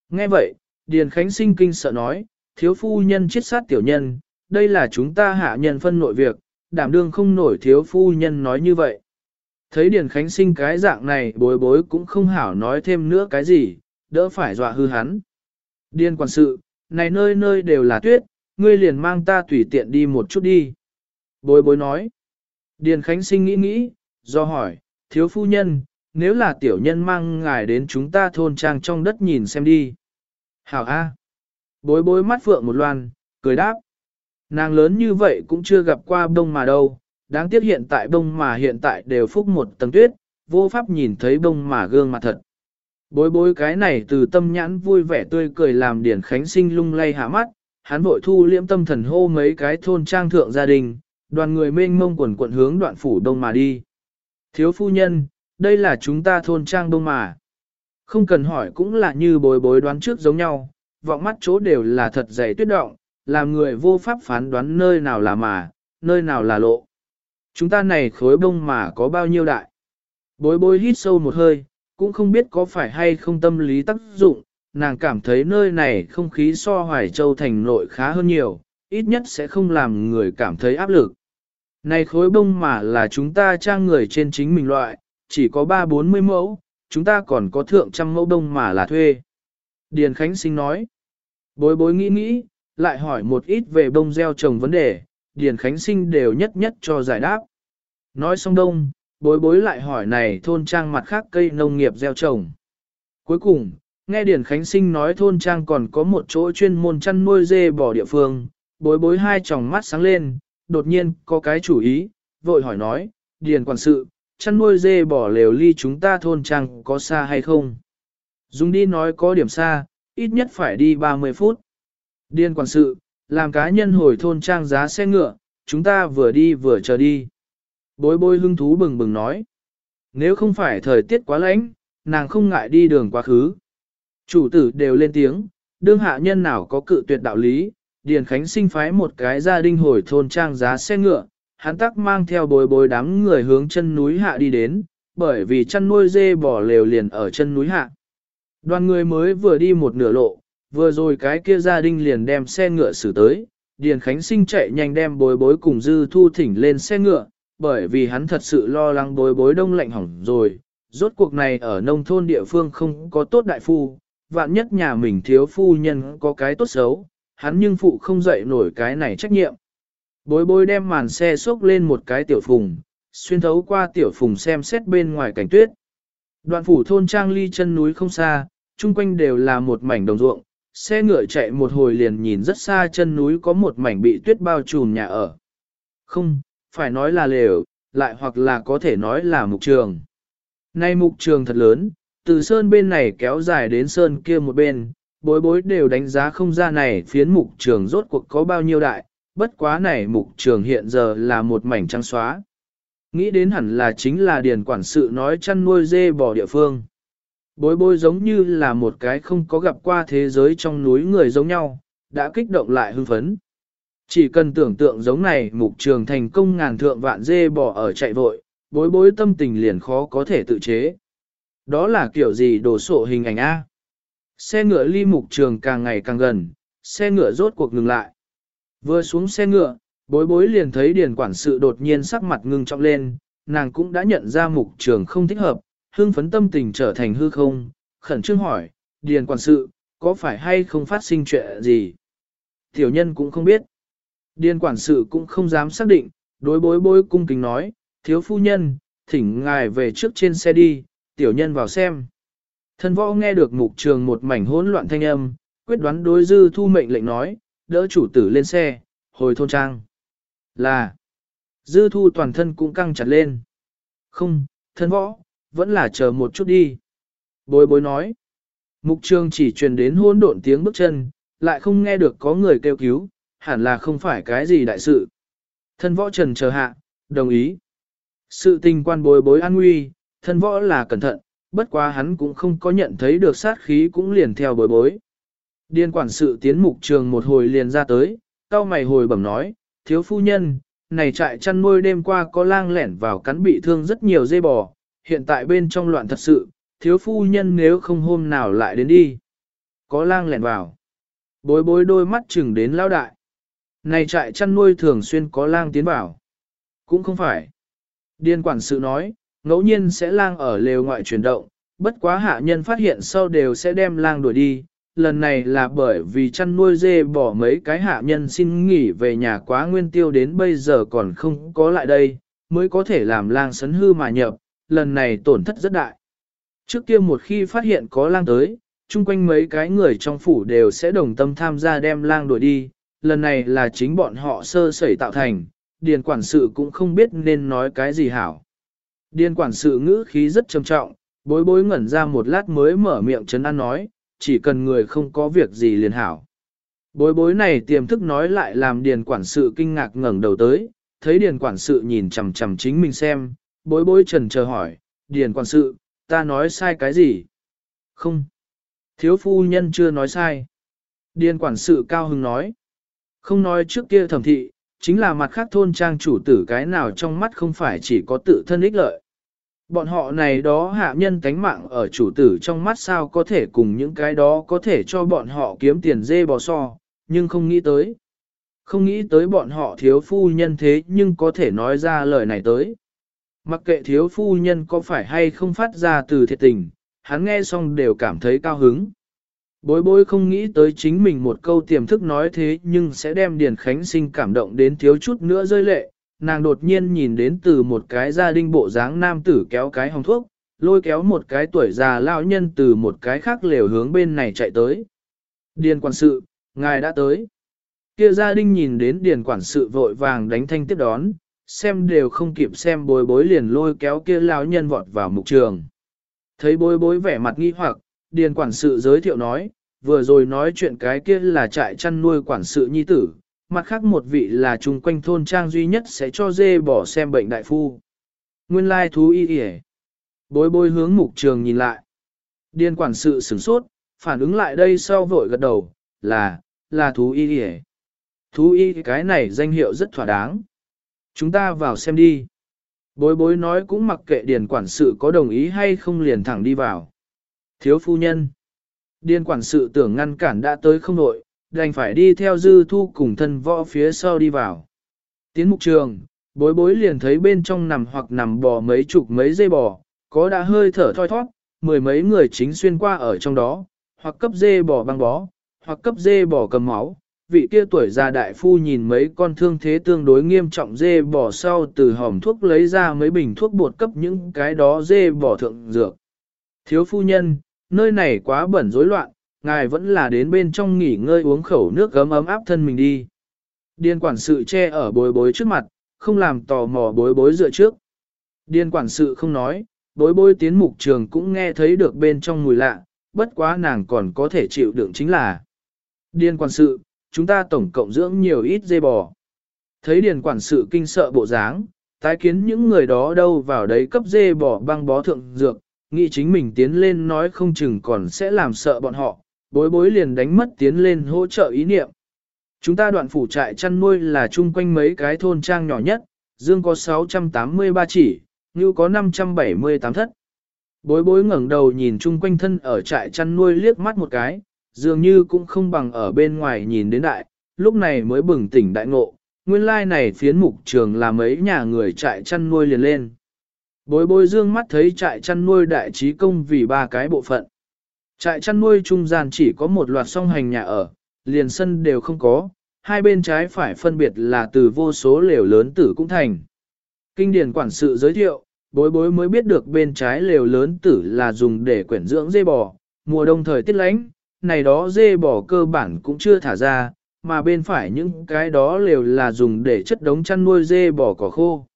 Nghe vậy, Điền Khánh sinh kinh sợ nói, thiếu phu nhân chết sát tiểu nhân, đây là chúng ta hạ nhân phân nội việc, đảm đương không nổi thiếu phu nhân nói như vậy. Thấy Điền Khánh sinh cái dạng này bối bối cũng không hảo nói thêm nữa cái gì, đỡ phải dọa hư hắn. Điền quản sự, này nơi nơi đều là tuyết, ngươi liền mang ta tùy tiện đi một chút đi. Bối bối nói. Điền Khánh sinh nghĩ nghĩ, do hỏi, thiếu phu nhân, nếu là tiểu nhân mang ngài đến chúng ta thôn trang trong đất nhìn xem đi. Hảo A. Bối bối mắt phượng một loan, cười đáp. Nàng lớn như vậy cũng chưa gặp qua bông mà đâu, đáng tiếc hiện tại bông mà hiện tại đều phúc một tầng tuyết, vô pháp nhìn thấy bông mà gương mặt thật. Bối bối cái này từ tâm nhãn vui vẻ tươi cười làm Điển Khánh Sinh lung lay hạ mắt, hắn vội thu liễm tâm thần hô mấy cái thôn trang thượng gia đình, đoàn người mênh mông quần quận hướng đoạn phủ đông mà đi. Thiếu phu nhân, đây là chúng ta thôn trang đông mà. Không cần hỏi cũng là như bối bối đoán trước giống nhau, vọng mắt chỗ đều là thật dày tuyết động, làm người vô pháp phán đoán nơi nào là mà, nơi nào là lộ. Chúng ta này khối bông mà có bao nhiêu đại. Bối bối hít sâu một hơi, cũng không biết có phải hay không tâm lý tác dụng, nàng cảm thấy nơi này không khí so hoài châu thành nội khá hơn nhiều, ít nhất sẽ không làm người cảm thấy áp lực. Này khối bông mà là chúng ta trang người trên chính mình loại, chỉ có 3-40 mẫu, chúng ta còn có thượng trăm mẫu bông mà là thuê. Điền Khánh Sinh nói, bối bối nghĩ nghĩ, lại hỏi một ít về bông gieo trồng vấn đề, Điền Khánh Sinh đều nhất nhất cho giải đáp. Nói xong đông, bối bối lại hỏi này thôn trang mặt khác cây nông nghiệp gieo trồng. Cuối cùng, nghe Điền Khánh Sinh nói thôn trang còn có một chỗ chuyên môn chăn nuôi dê bò địa phương, bối bối hai tròng mắt sáng lên, đột nhiên có cái chủ ý, vội hỏi nói, Điền quản sự, chăn nuôi dê bò lều ly chúng ta thôn trang có xa hay không? Dùng đi nói có điểm xa, ít nhất phải đi 30 phút. Điền quản sự, làm cá nhân hồi thôn trang giá xe ngựa, chúng ta vừa đi vừa chờ đi. Bối bối hưng thú bừng bừng nói. Nếu không phải thời tiết quá lạnh, nàng không ngại đi đường quá khứ. Chủ tử đều lên tiếng, đương hạ nhân nào có cự tuyệt đạo lý, Điền Khánh sinh phái một cái gia đình hồi thôn trang giá xe ngựa, hắn tắc mang theo bồi bồi đám người hướng chân núi hạ đi đến, bởi vì chăn nuôi dê bỏ lều liền ở chân núi hạ. Đoàn người mới vừa đi một nửa lộ, vừa rồi cái kia gia đình liền đem xe ngựa xử tới, Điền Khánh sinh chạy nhanh đem bối bối cùng dư thu thỉnh lên xe ngựa, bởi vì hắn thật sự lo lắng bối bối đông lạnh hỏng rồi, rốt cuộc này ở nông thôn địa phương không có tốt đại phu, vạn nhất nhà mình thiếu phu nhân có cái tốt xấu, hắn nhưng phụ không dậy nổi cái này trách nhiệm. Bối bối đem màn xe xốc lên một cái tiểu phùng, xuyên thấu qua tiểu phùng xem xét bên ngoài cảnh tuyết. Đoạn phủ thôn trang ly chân núi không xa, chung quanh đều là một mảnh đồng ruộng, xe ngựa chạy một hồi liền nhìn rất xa chân núi có một mảnh bị tuyết bao trùm nhà ở. Không, phải nói là lều, lại hoặc là có thể nói là mục trường. Nay mục trường thật lớn, từ sơn bên này kéo dài đến sơn kia một bên, bối bối đều đánh giá không ra này phiến mục trường rốt cuộc có bao nhiêu đại, bất quá này mục trường hiện giờ là một mảnh trắng xóa. Nghĩ đến hẳn là chính là điền quản sự nói chăn nuôi dê bò địa phương. Bối bối giống như là một cái không có gặp qua thế giới trong núi người giống nhau, đã kích động lại hưng phấn. Chỉ cần tưởng tượng giống này mục trường thành công ngàn thượng vạn dê bò ở chạy vội, bối bối tâm tình liền khó có thể tự chế. Đó là kiểu gì đổ sộ hình ảnh A. Xe ngựa ly mục trường càng ngày càng gần, xe ngựa rốt cuộc ngừng lại. Vừa xuống xe ngựa, bối bối liền thấy điền quản sự đột nhiên sắc mặt ngưng trọng lên, nàng cũng đã nhận ra mục trường không thích hợp, hương phấn tâm tình trở thành hư không, khẩn trương hỏi, điền quản sự, có phải hay không phát sinh chuyện gì? Tiểu nhân cũng không biết. Điền quản sự cũng không dám xác định, đối bối bối cung kính nói, thiếu phu nhân, thỉnh ngài về trước trên xe đi, tiểu nhân vào xem. Thân võ nghe được mục trường một mảnh hỗn loạn thanh âm, quyết đoán đối dư thu mệnh lệnh nói, đỡ chủ tử lên xe, hồi thôn trang. Là, dư thu toàn thân cũng căng chặt lên. Không, thân võ, vẫn là chờ một chút đi. Bối bối nói, mục trường chỉ truyền đến hỗn độn tiếng bước chân, lại không nghe được có người kêu cứu, hẳn là không phải cái gì đại sự. Thân võ trần chờ hạ, đồng ý. Sự tình quan bối bối an nguy, thân võ là cẩn thận, bất quá hắn cũng không có nhận thấy được sát khí cũng liền theo bối bối. Điên quản sự tiến mục trường một hồi liền ra tới, cao mày hồi bẩm nói, thiếu phu nhân, này trại chăn nuôi đêm qua có lang lẻn vào cắn bị thương rất nhiều dây bò, hiện tại bên trong loạn thật sự, thiếu phu nhân nếu không hôm nào lại đến đi. Có lang lẻn vào. Bối bối đôi mắt chừng đến lao đại. Này trại chăn nuôi thường xuyên có lang tiến vào. Cũng không phải. Điên quản sự nói, ngẫu nhiên sẽ lang ở lều ngoại chuyển động, bất quá hạ nhân phát hiện sau đều sẽ đem lang đuổi đi. Lần này là bởi vì chăn nuôi dê bỏ mấy cái hạ nhân xin nghỉ về nhà quá nguyên tiêu đến bây giờ còn không có lại đây, mới có thể làm lang sấn hư mà nhập, lần này tổn thất rất đại. Trước kia một khi phát hiện có lang tới, chung quanh mấy cái người trong phủ đều sẽ đồng tâm tham gia đem lang đuổi đi, lần này là chính bọn họ sơ sẩy tạo thành, điền quản sự cũng không biết nên nói cái gì hảo. Điền quản sự ngữ khí rất trầm trọng, bối bối ngẩn ra một lát mới mở miệng chấn an nói, chỉ cần người không có việc gì liền hảo. Bối bối này tiềm thức nói lại làm điền quản sự kinh ngạc ngẩng đầu tới, thấy điền quản sự nhìn chằm chằm chính mình xem, bối bối trần chờ hỏi, điền quản sự, ta nói sai cái gì? Không. Thiếu phu nhân chưa nói sai. Điền quản sự cao hứng nói. Không nói trước kia thẩm thị, chính là mặt khác thôn trang chủ tử cái nào trong mắt không phải chỉ có tự thân ích lợi. Bọn họ này đó hạ nhân tánh mạng ở chủ tử trong mắt sao có thể cùng những cái đó có thể cho bọn họ kiếm tiền dê bò so, nhưng không nghĩ tới. Không nghĩ tới bọn họ thiếu phu nhân thế nhưng có thể nói ra lời này tới. Mặc kệ thiếu phu nhân có phải hay không phát ra từ thiệt tình, hắn nghe xong đều cảm thấy cao hứng. Bối bối không nghĩ tới chính mình một câu tiềm thức nói thế nhưng sẽ đem Điền Khánh Sinh cảm động đến thiếu chút nữa rơi lệ. Nàng đột nhiên nhìn đến từ một cái gia đình bộ dáng nam tử kéo cái hồng thuốc, lôi kéo một cái tuổi già lão nhân từ một cái khác lều hướng bên này chạy tới. Điền quản sự, ngài đã tới. Kia gia đình nhìn đến điền quản sự vội vàng đánh thanh tiếp đón, xem đều không kịp xem bối bối liền lôi kéo kia lão nhân vọt vào mục trường. Thấy bối bối vẻ mặt nghi hoặc, điền quản sự giới thiệu nói, vừa rồi nói chuyện cái kia là trại chăn nuôi quản sự nhi tử, mặt khác một vị là chung quanh thôn trang duy nhất sẽ cho dê bỏ xem bệnh đại phu. Nguyên lai thú y yể. Bối bối hướng mục trường nhìn lại. Điền quản sự sửng sốt, phản ứng lại đây sau vội gật đầu, là, là thú y yể. Thú y cái này danh hiệu rất thỏa đáng. Chúng ta vào xem đi. Bối bối nói cũng mặc kệ điền quản sự có đồng ý hay không liền thẳng đi vào. Thiếu phu nhân. Điên quản sự tưởng ngăn cản đã tới không nội, đành phải đi theo dư thu cùng thân võ phía sau đi vào. Tiến mục trường, bối bối liền thấy bên trong nằm hoặc nằm bò mấy chục mấy dây bò, có đã hơi thở thoi thoát, mười mấy người chính xuyên qua ở trong đó, hoặc cấp dê bò băng bó, hoặc cấp dê bò cầm máu, vị kia tuổi già đại phu nhìn mấy con thương thế tương đối nghiêm trọng dê bò sau từ hòm thuốc lấy ra mấy bình thuốc bột cấp những cái đó dê bò thượng dược. Thiếu phu nhân, nơi này quá bẩn rối loạn, ngài vẫn là đến bên trong nghỉ ngơi uống khẩu nước gấm ấm áp thân mình đi. Điên quản sự che ở bối bối trước mặt, không làm tò mò bối bối dựa trước. Điên quản sự không nói, bối bối tiến mục trường cũng nghe thấy được bên trong mùi lạ, bất quá nàng còn có thể chịu đựng chính là. Điên quản sự, chúng ta tổng cộng dưỡng nhiều ít dê bò. Thấy điền quản sự kinh sợ bộ dáng, tái kiến những người đó đâu vào đấy cấp dê bò băng bó thượng dược, nghĩ chính mình tiến lên nói không chừng còn sẽ làm sợ bọn họ, bối bối liền đánh mất tiến lên hỗ trợ ý niệm. Chúng ta đoạn phủ trại chăn nuôi là chung quanh mấy cái thôn trang nhỏ nhất, dương có 683 chỉ, như có 578 thất. Bối bối ngẩng đầu nhìn chung quanh thân ở trại chăn nuôi liếc mắt một cái, dường như cũng không bằng ở bên ngoài nhìn đến đại, lúc này mới bừng tỉnh đại ngộ, nguyên lai này phiến mục trường là mấy nhà người trại chăn nuôi liền lên. Bối bối dương mắt thấy trại chăn nuôi đại trí công vì ba cái bộ phận. Trại chăn nuôi trung gian chỉ có một loạt song hành nhà ở, liền sân đều không có, hai bên trái phải phân biệt là từ vô số lều lớn tử cũng thành. Kinh điển quản sự giới thiệu, bối bối mới biết được bên trái lều lớn tử là dùng để quyển dưỡng dê bò, mùa đông thời tiết lánh, này đó dê bò cơ bản cũng chưa thả ra, mà bên phải những cái đó lều là dùng để chất đống chăn nuôi dê bò cỏ khô.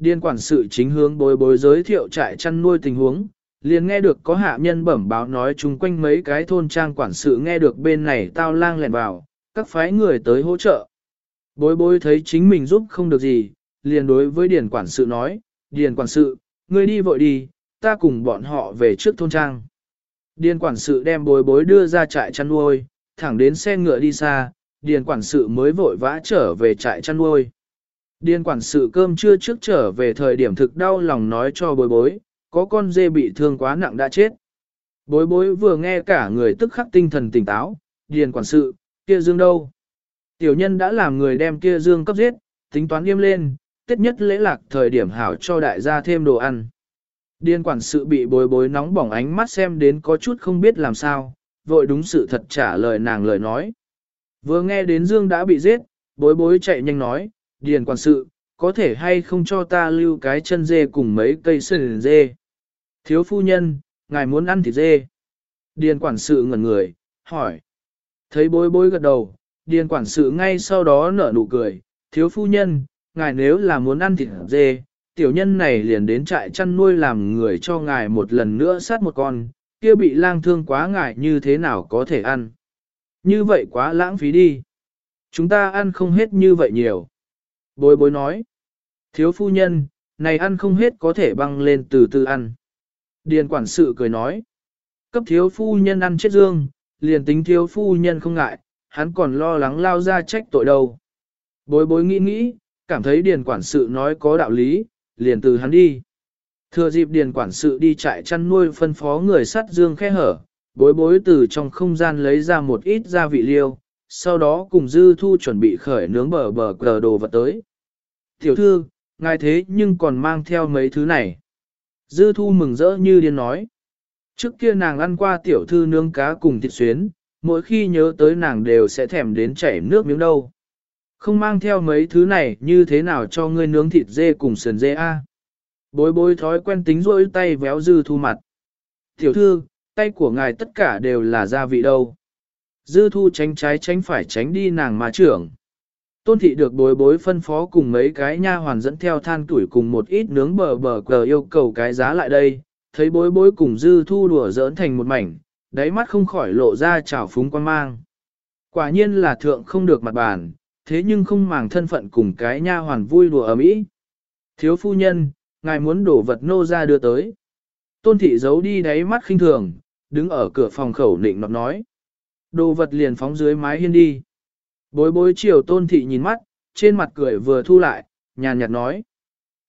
Điên quản sự chính hướng bối bối giới thiệu trại chăn nuôi tình huống, liền nghe được có hạ nhân bẩm báo nói chung quanh mấy cái thôn trang quản sự nghe được bên này tao lang lèn vào, các phái người tới hỗ trợ. Bối bối thấy chính mình giúp không được gì, liền đối với điền quản sự nói, điền quản sự, ngươi đi vội đi, ta cùng bọn họ về trước thôn trang. Điền quản sự đem bối bối đưa ra trại chăn nuôi, thẳng đến xe ngựa đi xa, điền quản sự mới vội vã trở về trại chăn nuôi. Điền quản sự cơm trưa trước trở về thời điểm thực đau lòng nói cho bối bối, có con dê bị thương quá nặng đã chết. Bối bối vừa nghe cả người tức khắc tinh thần tỉnh táo, điền quản sự, kia dương đâu? Tiểu nhân đã làm người đem kia dương cấp giết, tính toán nghiêm lên, tiết nhất lễ lạc thời điểm hảo cho đại gia thêm đồ ăn. Điên quản sự bị bối bối nóng bỏng ánh mắt xem đến có chút không biết làm sao, vội đúng sự thật trả lời nàng lời nói. Vừa nghe đến Dương đã bị giết, bối bối chạy nhanh nói, điền quản sự, có thể hay không cho ta lưu cái chân dê cùng mấy cây sườn dê. Thiếu phu nhân, ngài muốn ăn thịt dê. Điền quản sự ngẩn người, hỏi. Thấy bối bối gật đầu, điền quản sự ngay sau đó nở nụ cười, thiếu phu nhân, ngài nếu là muốn ăn thịt dê, tiểu nhân này liền đến trại chăn nuôi làm người cho ngài một lần nữa sát một con, kia bị lang thương quá ngài như thế nào có thể ăn. Như vậy quá lãng phí đi. Chúng ta ăn không hết như vậy nhiều. Bối bối nói. Thiếu phu nhân, này ăn không hết có thể băng lên từ từ ăn. Điền quản sự cười nói. Cấp thiếu phu nhân ăn chết dương, liền tính thiếu phu nhân không ngại, hắn còn lo lắng lao ra trách tội đâu. Bối bối nghĩ nghĩ, cảm thấy điền quản sự nói có đạo lý, liền từ hắn đi. Thừa dịp điền quản sự đi trại chăn nuôi phân phó người sắt dương khe hở, bối bối từ trong không gian lấy ra một ít gia vị liêu, sau đó cùng dư thu chuẩn bị khởi nướng bờ bờ cờ đồ vật tới. Tiểu thư, ngài thế nhưng còn mang theo mấy thứ này. Dư thu mừng rỡ như điên nói. Trước kia nàng ăn qua tiểu thư nướng cá cùng thịt xuyến, mỗi khi nhớ tới nàng đều sẽ thèm đến chảy nước miếng đâu. Không mang theo mấy thứ này như thế nào cho ngươi nướng thịt dê cùng sườn dê a? Bối bối thói quen tính rôi tay véo dư thu mặt. Tiểu thư, tay của ngài tất cả đều là gia vị đâu. Dư thu tránh trái tránh phải tránh đi nàng mà trưởng. Tôn thị được bối bối phân phó cùng mấy cái nha hoàn dẫn theo than tuổi cùng một ít nướng bờ bờ cờ yêu cầu cái giá lại đây, thấy bối bối cùng dư thu đùa giỡn thành một mảnh, đáy mắt không khỏi lộ ra trào phúng quan mang. Quả nhiên là thượng không được mặt bàn, thế nhưng không màng thân phận cùng cái nha hoàn vui đùa ở mỹ. Thiếu phu nhân, ngài muốn đổ vật nô ra đưa tới. Tôn thị giấu đi đáy mắt khinh thường, đứng ở cửa phòng khẩu nịnh nọt nói. Đồ vật liền phóng dưới mái hiên đi. Bối bối chiều tôn thị nhìn mắt, trên mặt cười vừa thu lại, nhàn nhạt nói.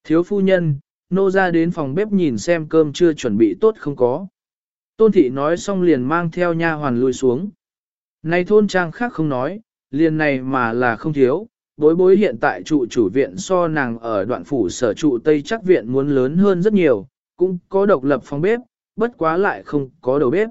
Thiếu phu nhân, nô ra đến phòng bếp nhìn xem cơm chưa chuẩn bị tốt không có. Tôn thị nói xong liền mang theo nha hoàn lui xuống. Này thôn trang khác không nói, liền này mà là không thiếu, bối bối hiện tại trụ chủ viện so nàng ở đoạn phủ sở trụ Tây chắc viện muốn lớn hơn rất nhiều, cũng có độc lập phòng bếp, bất quá lại không có đầu bếp.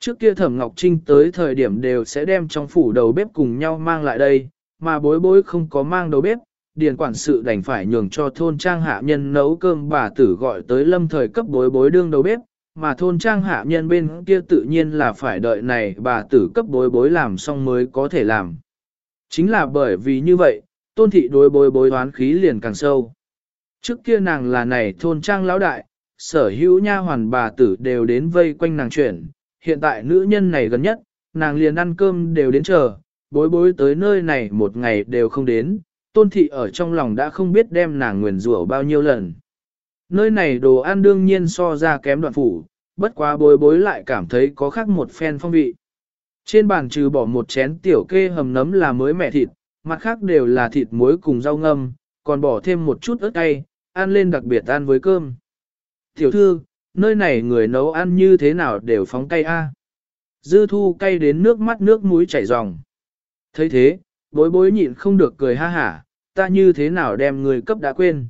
Trước kia Thẩm Ngọc Trinh tới thời điểm đều sẽ đem trong phủ đầu bếp cùng nhau mang lại đây, mà bối bối không có mang đầu bếp, điền quản sự đành phải nhường cho thôn trang hạ nhân nấu cơm bà tử gọi tới lâm thời cấp bối bối đương đầu bếp, mà thôn trang hạ nhân bên kia tự nhiên là phải đợi này bà tử cấp bối bối làm xong mới có thể làm. Chính là bởi vì như vậy, tôn thị đối bối bối đoán khí liền càng sâu. Trước kia nàng là này thôn trang lão đại, sở hữu nha hoàn bà tử đều đến vây quanh nàng chuyển, hiện tại nữ nhân này gần nhất, nàng liền ăn cơm đều đến chờ, bối bối tới nơi này một ngày đều không đến, tôn thị ở trong lòng đã không biết đem nàng nguyền rủa bao nhiêu lần. Nơi này đồ ăn đương nhiên so ra kém đoạn phủ, bất quá bối bối lại cảm thấy có khác một phen phong vị. Trên bàn trừ bỏ một chén tiểu kê hầm nấm là mới mẻ thịt, mặt khác đều là thịt muối cùng rau ngâm, còn bỏ thêm một chút ớt cay, ăn lên đặc biệt ăn với cơm. Tiểu thư, nơi này người nấu ăn như thế nào đều phóng cay a. Dư thu cay đến nước mắt nước mũi chảy ròng. thấy thế, bối bối nhịn không được cười ha hả, ta như thế nào đem người cấp đã quên.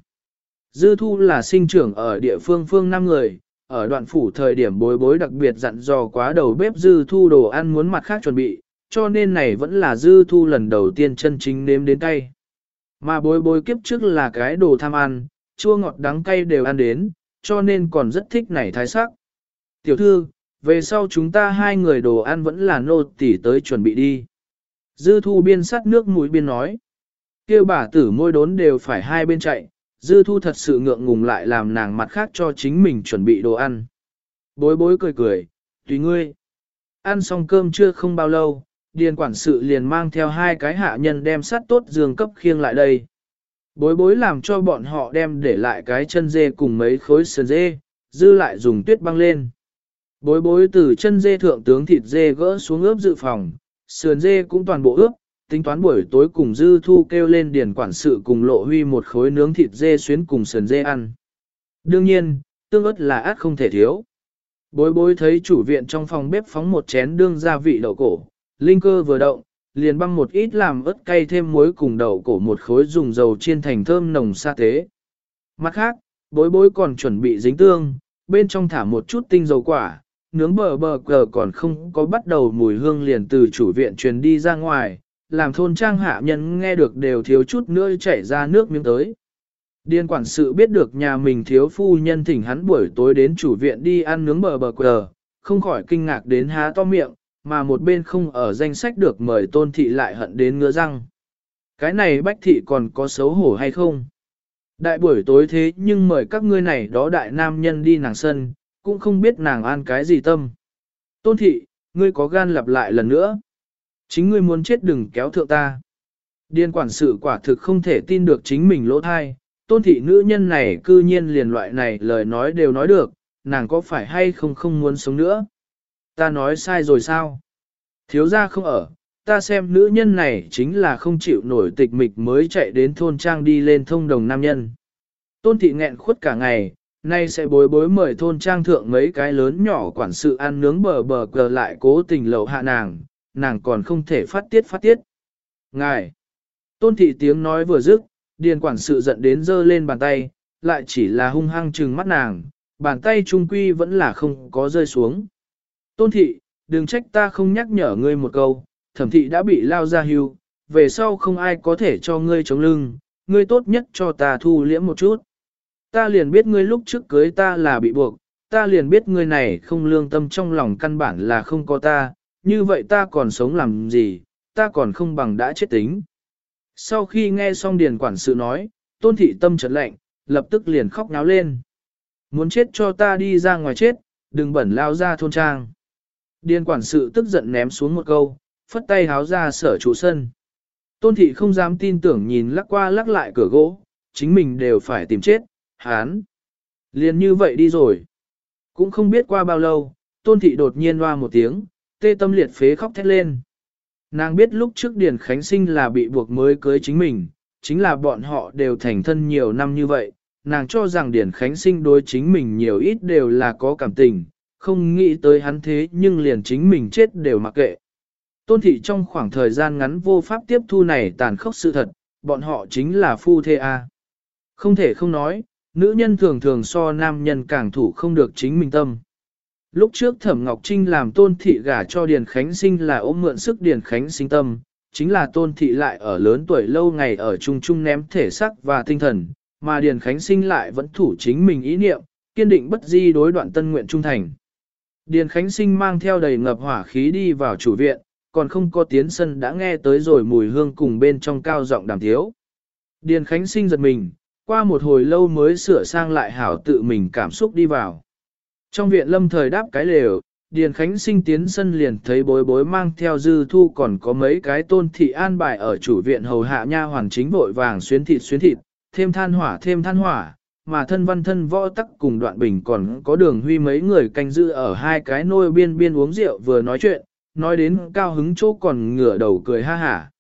Dư thu là sinh trưởng ở địa phương phương năm người, ở đoạn phủ thời điểm bối bối đặc biệt dặn dò quá đầu bếp dư thu đồ ăn muốn mặt khác chuẩn bị, cho nên này vẫn là dư thu lần đầu tiên chân chính nếm đến cay. Mà bối bối kiếp trước là cái đồ tham ăn, chua ngọt đắng cay đều ăn đến, cho nên còn rất thích này thái sắc. Tiểu thư, về sau chúng ta hai người đồ ăn vẫn là nô tỉ tới chuẩn bị đi. Dư thu biên sắt nước mũi biên nói. kêu bà tử môi đốn đều phải hai bên chạy, dư thu thật sự ngượng ngùng lại làm nàng mặt khác cho chính mình chuẩn bị đồ ăn. Bối bối cười cười, tùy ngươi. Ăn xong cơm chưa không bao lâu, điền quản sự liền mang theo hai cái hạ nhân đem sắt tốt giường cấp khiêng lại đây. Bối bối làm cho bọn họ đem để lại cái chân dê cùng mấy khối sườn dê, dư lại dùng tuyết băng lên. Bối bối từ chân dê thượng tướng thịt dê gỡ xuống ướp dự phòng, sườn dê cũng toàn bộ ướp, tính toán buổi tối cùng dư thu kêu lên điền quản sự cùng lộ huy một khối nướng thịt dê xuyến cùng sườn dê ăn. Đương nhiên, tương ớt là át không thể thiếu. Bối bối thấy chủ viện trong phòng bếp phóng một chén đương gia vị đậu cổ, linh cơ vừa động, liền băng một ít làm ớt cay thêm muối cùng đậu cổ một khối dùng dầu chiên thành thơm nồng sa tế. Mặt khác, bối bối còn chuẩn bị dính tương, bên trong thả một chút tinh dầu quả, nướng bờ bờ cờ còn không có bắt đầu mùi hương liền từ chủ viện truyền đi ra ngoài, làm thôn trang hạ nhân nghe được đều thiếu chút nữa chảy ra nước miếng tới. Điền quản sự biết được nhà mình thiếu phu nhân thỉnh hắn buổi tối đến chủ viện đi ăn nướng bờ bờ cờ, không khỏi kinh ngạc đến há to miệng, mà một bên không ở danh sách được mời tôn thị lại hận đến ngứa răng. Cái này bách thị còn có xấu hổ hay không? Đại buổi tối thế nhưng mời các ngươi này đó đại nam nhân đi nàng sân, cũng không biết nàng an cái gì tâm. Tôn thị, ngươi có gan lặp lại lần nữa. Chính ngươi muốn chết đừng kéo thượng ta. Điên quản sự quả thực không thể tin được chính mình lỗ thai, tôn thị nữ nhân này cư nhiên liền loại này lời nói đều nói được, nàng có phải hay không không muốn sống nữa. Ta nói sai rồi sao? Thiếu gia không ở, ta xem nữ nhân này chính là không chịu nổi tịch mịch mới chạy đến thôn trang đi lên thông đồng nam nhân. Tôn thị nghẹn khuất cả ngày, nay sẽ bối bối mời thôn trang thượng mấy cái lớn nhỏ quản sự ăn nướng bờ bờ cờ lại cố tình lậu hạ nàng, nàng còn không thể phát tiết phát tiết. Ngài! Tôn thị tiếng nói vừa dứt, điền quản sự giận đến giơ lên bàn tay, lại chỉ là hung hăng trừng mắt nàng, bàn tay trung quy vẫn là không có rơi xuống. Tôn thị, đừng trách ta không nhắc nhở ngươi một câu, thẩm thị đã bị lao ra hưu, về sau không ai có thể cho ngươi chống lưng, ngươi tốt nhất cho ta thu liễm một chút. Ta liền biết ngươi lúc trước cưới ta là bị buộc, ta liền biết ngươi này không lương tâm trong lòng căn bản là không có ta, như vậy ta còn sống làm gì, ta còn không bằng đã chết tính. Sau khi nghe xong điền quản sự nói, tôn thị tâm chợt lạnh, lập tức liền khóc náo lên. Muốn chết cho ta đi ra ngoài chết, đừng bẩn lao ra thôn trang. Điền quản sự tức giận ném xuống một câu, phất tay háo ra sở trụ sân. Tôn thị không dám tin tưởng nhìn lắc qua lắc lại cửa gỗ, chính mình đều phải tìm chết, hán. Liền như vậy đi rồi. Cũng không biết qua bao lâu, tôn thị đột nhiên loa một tiếng, tê tâm liệt phế khóc thét lên. Nàng biết lúc trước Điền Khánh Sinh là bị buộc mới cưới chính mình, chính là bọn họ đều thành thân nhiều năm như vậy, nàng cho rằng Điền Khánh Sinh đối chính mình nhiều ít đều là có cảm tình, không nghĩ tới hắn thế nhưng liền chính mình chết đều mặc kệ. Tôn thị trong khoảng thời gian ngắn vô pháp tiếp thu này tàn khốc sự thật, bọn họ chính là phu thê A. Không thể không nói, nữ nhân thường thường so nam nhân càng thủ không được chính mình tâm. Lúc trước Thẩm Ngọc Trinh làm tôn thị gả cho Điền Khánh Sinh là ôm mượn sức Điền Khánh Sinh tâm, chính là tôn thị lại ở lớn tuổi lâu ngày ở chung chung ném thể sắc và tinh thần, mà Điền Khánh Sinh lại vẫn thủ chính mình ý niệm, kiên định bất di đối đoạn tân nguyện trung thành. Điền Khánh Sinh mang theo đầy ngập hỏa khí đi vào chủ viện, còn không có tiến sân đã nghe tới rồi mùi hương cùng bên trong cao giọng đàm thiếu. Điền Khánh Sinh giật mình, qua một hồi lâu mới sửa sang lại hảo tự mình cảm xúc đi vào. Trong viện lâm thời đáp cái lều, Điền Khánh sinh tiến sân liền thấy bối bối mang theo dư thu còn có mấy cái tôn thị an bài ở chủ viện hầu hạ nha hoàn chính vội vàng xuyến thịt xuyến thịt, thêm than hỏa thêm than hỏa, mà thân văn thân võ tắc cùng đoạn bình còn có đường huy mấy người canh giữ ở hai cái nôi biên biên uống rượu vừa nói chuyện, nói đến cao hứng chỗ còn ngửa đầu cười ha hả.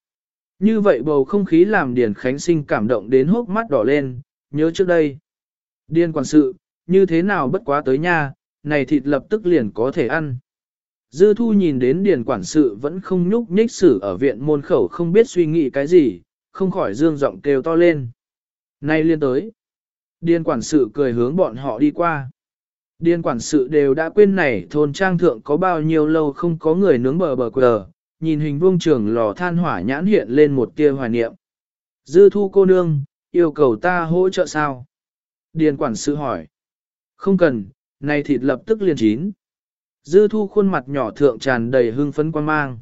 Như vậy bầu không khí làm Điền Khánh sinh cảm động đến hốc mắt đỏ lên, nhớ trước đây. Điền quản sự, như thế nào bất quá tới nha, này thịt lập tức liền có thể ăn. Dư thu nhìn đến điền quản sự vẫn không nhúc nhích xử ở viện môn khẩu không biết suy nghĩ cái gì, không khỏi dương giọng kêu to lên. Nay liên tới. Điền quản sự cười hướng bọn họ đi qua. Điền quản sự đều đã quên này thôn trang thượng có bao nhiêu lâu không có người nướng bờ bờ quờ, nhìn hình vuông trường lò than hỏa nhãn hiện lên một tia hoài niệm. Dư thu cô nương, yêu cầu ta hỗ trợ sao? Điền quản sự hỏi. Không cần, này thịt lập tức liền chín. Dư thu khuôn mặt nhỏ thượng tràn đầy hương phấn quan mang.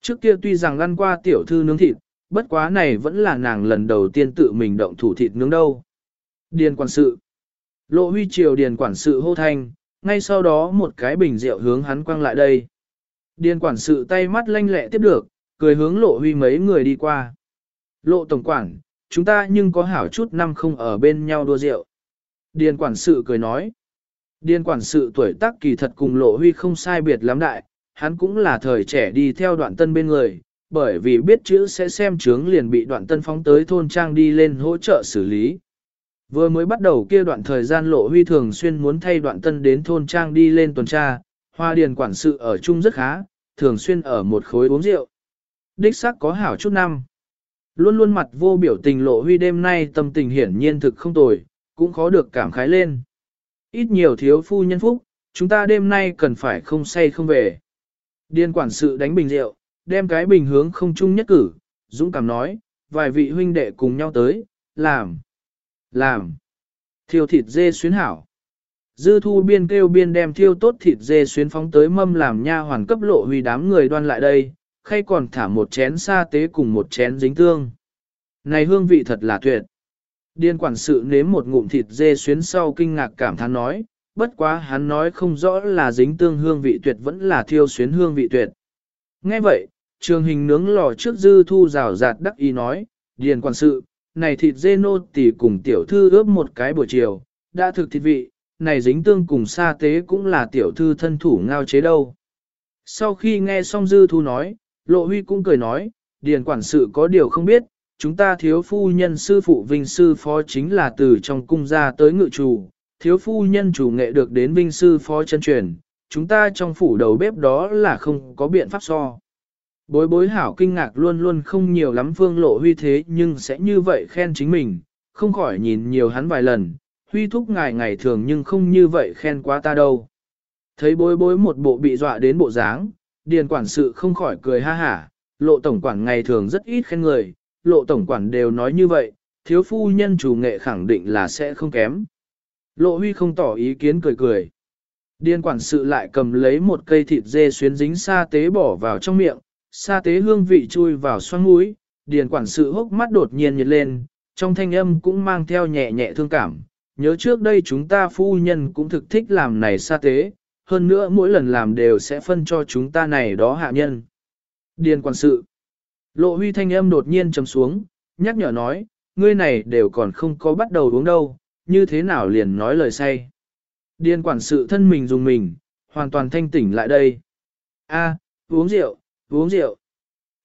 Trước kia tuy rằng lăn qua tiểu thư nướng thịt, bất quá này vẫn là nàng lần đầu tiên tự mình động thủ thịt nướng đâu. Điền quản sự. Lộ huy triều điền quản sự hô thanh, ngay sau đó một cái bình rượu hướng hắn quăng lại đây. Điền quản sự tay mắt lanh lẹ tiếp được, cười hướng lộ huy mấy người đi qua. Lộ tổng quản, chúng ta nhưng có hảo chút năm không ở bên nhau đua rượu. Điền quản sự cười nói. Điền quản sự tuổi tác kỳ thật cùng lộ huy không sai biệt lắm đại, hắn cũng là thời trẻ đi theo đoạn tân bên người, bởi vì biết chữ sẽ xem chướng liền bị đoạn tân phóng tới thôn trang đi lên hỗ trợ xử lý. Vừa mới bắt đầu kia đoạn thời gian lộ huy thường xuyên muốn thay đoạn tân đến thôn trang đi lên tuần tra, hoa điền quản sự ở chung rất khá, thường xuyên ở một khối uống rượu. Đích xác có hảo chút năm. Luôn luôn mặt vô biểu tình lộ huy đêm nay tâm tình hiển nhiên thực không tồi, cũng khó được cảm khái lên. Ít nhiều thiếu phu nhân phúc, chúng ta đêm nay cần phải không say không về. điền quản sự đánh bình rượu, đem cái bình hướng không chung nhất cử, dũng cảm nói, vài vị huynh đệ cùng nhau tới, làm. Làm. Thiêu thịt dê xuyến hảo. Dư thu biên kêu biên đem thiêu tốt thịt dê xuyến phóng tới mâm làm nha hoàn cấp lộ huy đám người đoan lại đây, khay còn thả một chén sa tế cùng một chén dính tương. Này hương vị thật là tuyệt. Điên quản sự nếm một ngụm thịt dê xuyến sau kinh ngạc cảm thán nói, bất quá hắn nói không rõ là dính tương hương vị tuyệt vẫn là thiêu xuyến hương vị tuyệt. Nghe vậy, trường hình nướng lò trước dư thu rào rạt đắc ý nói, điền quản sự, này thịt dê nô tỉ cùng tiểu thư ướp một cái buổi chiều, đã thực thịt vị, này dính tương cùng sa tế cũng là tiểu thư thân thủ ngao chế đâu. Sau khi nghe xong dư thu nói, lộ huy cũng cười nói, điền quản sự có điều không biết, chúng ta thiếu phu nhân sư phụ vinh sư phó chính là từ trong cung ra tới ngự chủ, thiếu phu nhân chủ nghệ được đến vinh sư phó chân truyền, chúng ta trong phủ đầu bếp đó là không có biện pháp so. Bối bối hảo kinh ngạc luôn luôn không nhiều lắm phương lộ huy thế nhưng sẽ như vậy khen chính mình, không khỏi nhìn nhiều hắn vài lần, huy thúc ngài ngày thường nhưng không như vậy khen quá ta đâu. Thấy bối bối một bộ bị dọa đến bộ dáng, điền quản sự không khỏi cười ha hả, lộ tổng quản ngày thường rất ít khen người, lộ tổng quản đều nói như vậy, thiếu phu nhân chủ nghệ khẳng định là sẽ không kém. Lộ huy không tỏ ý kiến cười cười. Điền quản sự lại cầm lấy một cây thịt dê xuyến dính sa tế bỏ vào trong miệng, sa tế hương vị chui vào xoang mũi, điền quản sự hốc mắt đột nhiên nhiệt lên, trong thanh âm cũng mang theo nhẹ nhẹ thương cảm. Nhớ trước đây chúng ta phu nhân cũng thực thích làm này sa tế, hơn nữa mỗi lần làm đều sẽ phân cho chúng ta này đó hạ nhân. Điền quản sự. Lộ huy thanh âm đột nhiên trầm xuống, nhắc nhở nói, ngươi này đều còn không có bắt đầu uống đâu, như thế nào liền nói lời say. Điền quản sự thân mình dùng mình, hoàn toàn thanh tỉnh lại đây. A, uống rượu, uống rượu.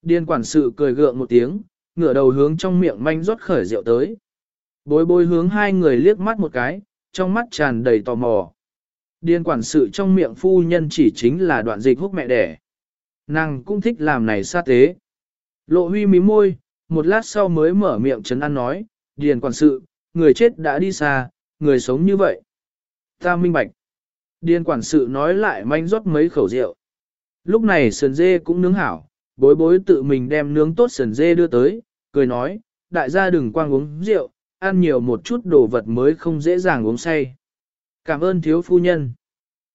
Điền quản sự cười gượng một tiếng, ngửa đầu hướng trong miệng manh rót khởi rượu tới. Bối bối hướng hai người liếc mắt một cái, trong mắt tràn đầy tò mò. Điền quản sự trong miệng phu nhân chỉ chính là đoạn dịch húc mẹ đẻ. Nàng cũng thích làm này sát tế. Lộ huy mím môi, một lát sau mới mở miệng chấn an nói, điền quản sự, người chết đã đi xa, người sống như vậy. Ta minh bạch. Điền quản sự nói lại manh rót mấy khẩu rượu. Lúc này sườn dê cũng nướng hảo, bối bối tự mình đem nướng tốt sườn dê đưa tới, cười nói, đại gia đừng quang uống rượu, ăn nhiều một chút đồ vật mới không dễ dàng uống say. Cảm ơn thiếu phu nhân.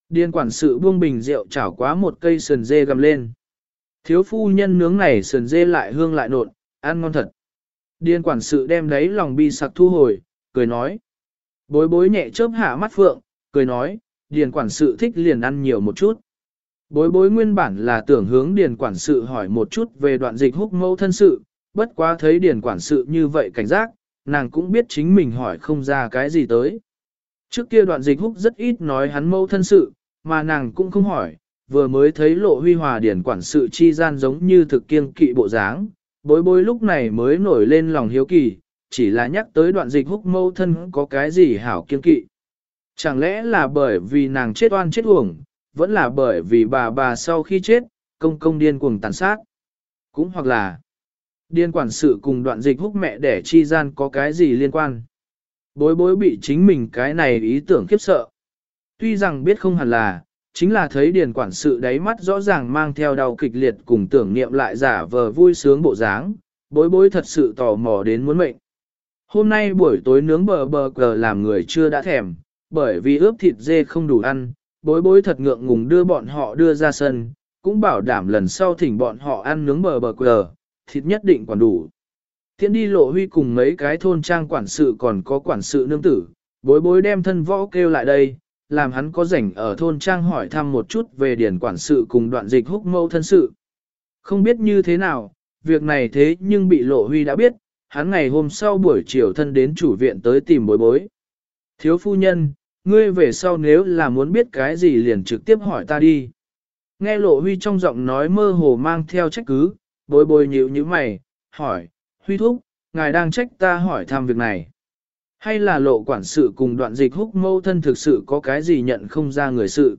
Điền quản sự buông bình rượu chảo quá một cây sườn dê gầm lên. Thiếu phu nhân nướng này sườn dê lại hương lại nộn, ăn ngon thật. Điền quản sự đem đấy lòng bi sặc thu hồi, cười nói. Bối bối nhẹ chớp hạ mắt phượng, cười nói, điền quản sự thích liền ăn nhiều một chút. Bối bối nguyên bản là tưởng hướng điền quản sự hỏi một chút về đoạn dịch húc mẫu thân sự, bất quá thấy điền quản sự như vậy cảnh giác, nàng cũng biết chính mình hỏi không ra cái gì tới. Trước kia đoạn dịch húc rất ít nói hắn mẫu thân sự, mà nàng cũng không hỏi, vừa mới thấy lộ huy hòa điển quản sự chi gian giống như thực kiêng kỵ bộ dáng, bối bối lúc này mới nổi lên lòng hiếu kỳ, chỉ là nhắc tới đoạn dịch húc mâu thân có cái gì hảo kiêng kỵ. Chẳng lẽ là bởi vì nàng chết oan chết uổng, vẫn là bởi vì bà bà sau khi chết, công công điên cuồng tàn sát. Cũng hoặc là, điên quản sự cùng đoạn dịch húc mẹ để chi gian có cái gì liên quan. Bối bối bị chính mình cái này ý tưởng khiếp sợ. Tuy rằng biết không hẳn là, chính là thấy điền quản sự đáy mắt rõ ràng mang theo đau kịch liệt cùng tưởng niệm lại giả vờ vui sướng bộ dáng, bối bối thật sự tò mò đến muốn mệnh. Hôm nay buổi tối nướng bờ bờ cờ làm người chưa đã thèm, bởi vì ướp thịt dê không đủ ăn, bối bối thật ngượng ngùng đưa bọn họ đưa ra sân, cũng bảo đảm lần sau thỉnh bọn họ ăn nướng bờ bờ quờ, thịt nhất định còn đủ. Thiện đi lộ huy cùng mấy cái thôn trang quản sự còn có quản sự nương tử, bối bối đem thân võ kêu lại đây, làm hắn có rảnh ở thôn trang hỏi thăm một chút về điển quản sự cùng đoạn dịch húc mâu thân sự. Không biết như thế nào, việc này thế nhưng bị lộ huy đã biết, hắn ngày hôm sau buổi chiều thân đến chủ viện tới tìm bối bối. Thiếu phu nhân, ngươi về sau nếu là muốn biết cái gì liền trực tiếp hỏi ta đi. Nghe lộ huy trong giọng nói mơ hồ mang theo trách cứ, bối bối nhịu như mày, hỏi, huy thúc, ngài đang trách ta hỏi thăm việc này. Hay là lộ quản sự cùng đoạn dịch húc mâu thân thực sự có cái gì nhận không ra người sự.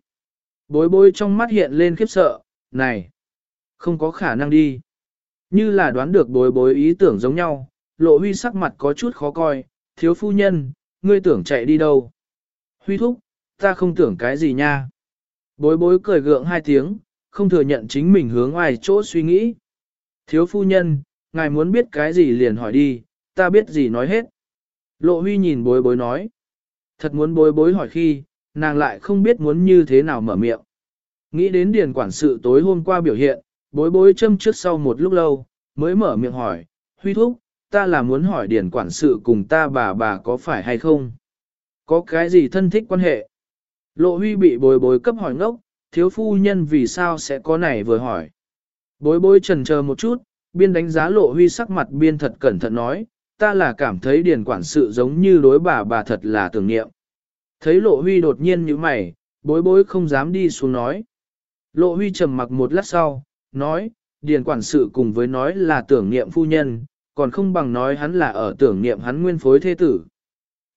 Bối bối trong mắt hiện lên khiếp sợ, này, không có khả năng đi. Như là đoán được bối bối ý tưởng giống nhau, lộ huy sắc mặt có chút khó coi, thiếu phu nhân, ngươi tưởng chạy đi đâu. Huy thúc, ta không tưởng cái gì nha. Bối bối cười gượng hai tiếng, không thừa nhận chính mình hướng ngoài chỗ suy nghĩ. Thiếu phu nhân, ngài muốn biết cái gì liền hỏi đi, ta biết gì nói hết. Lộ huy nhìn bối bối nói. Thật muốn bối bối hỏi khi, nàng lại không biết muốn như thế nào mở miệng. Nghĩ đến điền quản sự tối hôm qua biểu hiện, bối bối châm trước sau một lúc lâu, mới mở miệng hỏi, huy thúc, ta là muốn hỏi điền quản sự cùng ta bà bà có phải hay không? Có cái gì thân thích quan hệ? Lộ huy bị bối bối cấp hỏi ngốc, thiếu phu nhân vì sao sẽ có này vừa hỏi. Bối bối trần chờ một chút, biên đánh giá lộ huy sắc mặt biên thật cẩn thận nói, ta là cảm thấy điền quản sự giống như đối bà bà thật là tưởng niệm. Thấy lộ huy đột nhiên như mày, bối bối không dám đi xuống nói. Lộ huy trầm mặc một lát sau, nói, điền quản sự cùng với nói là tưởng niệm phu nhân, còn không bằng nói hắn là ở tưởng niệm hắn nguyên phối thế tử.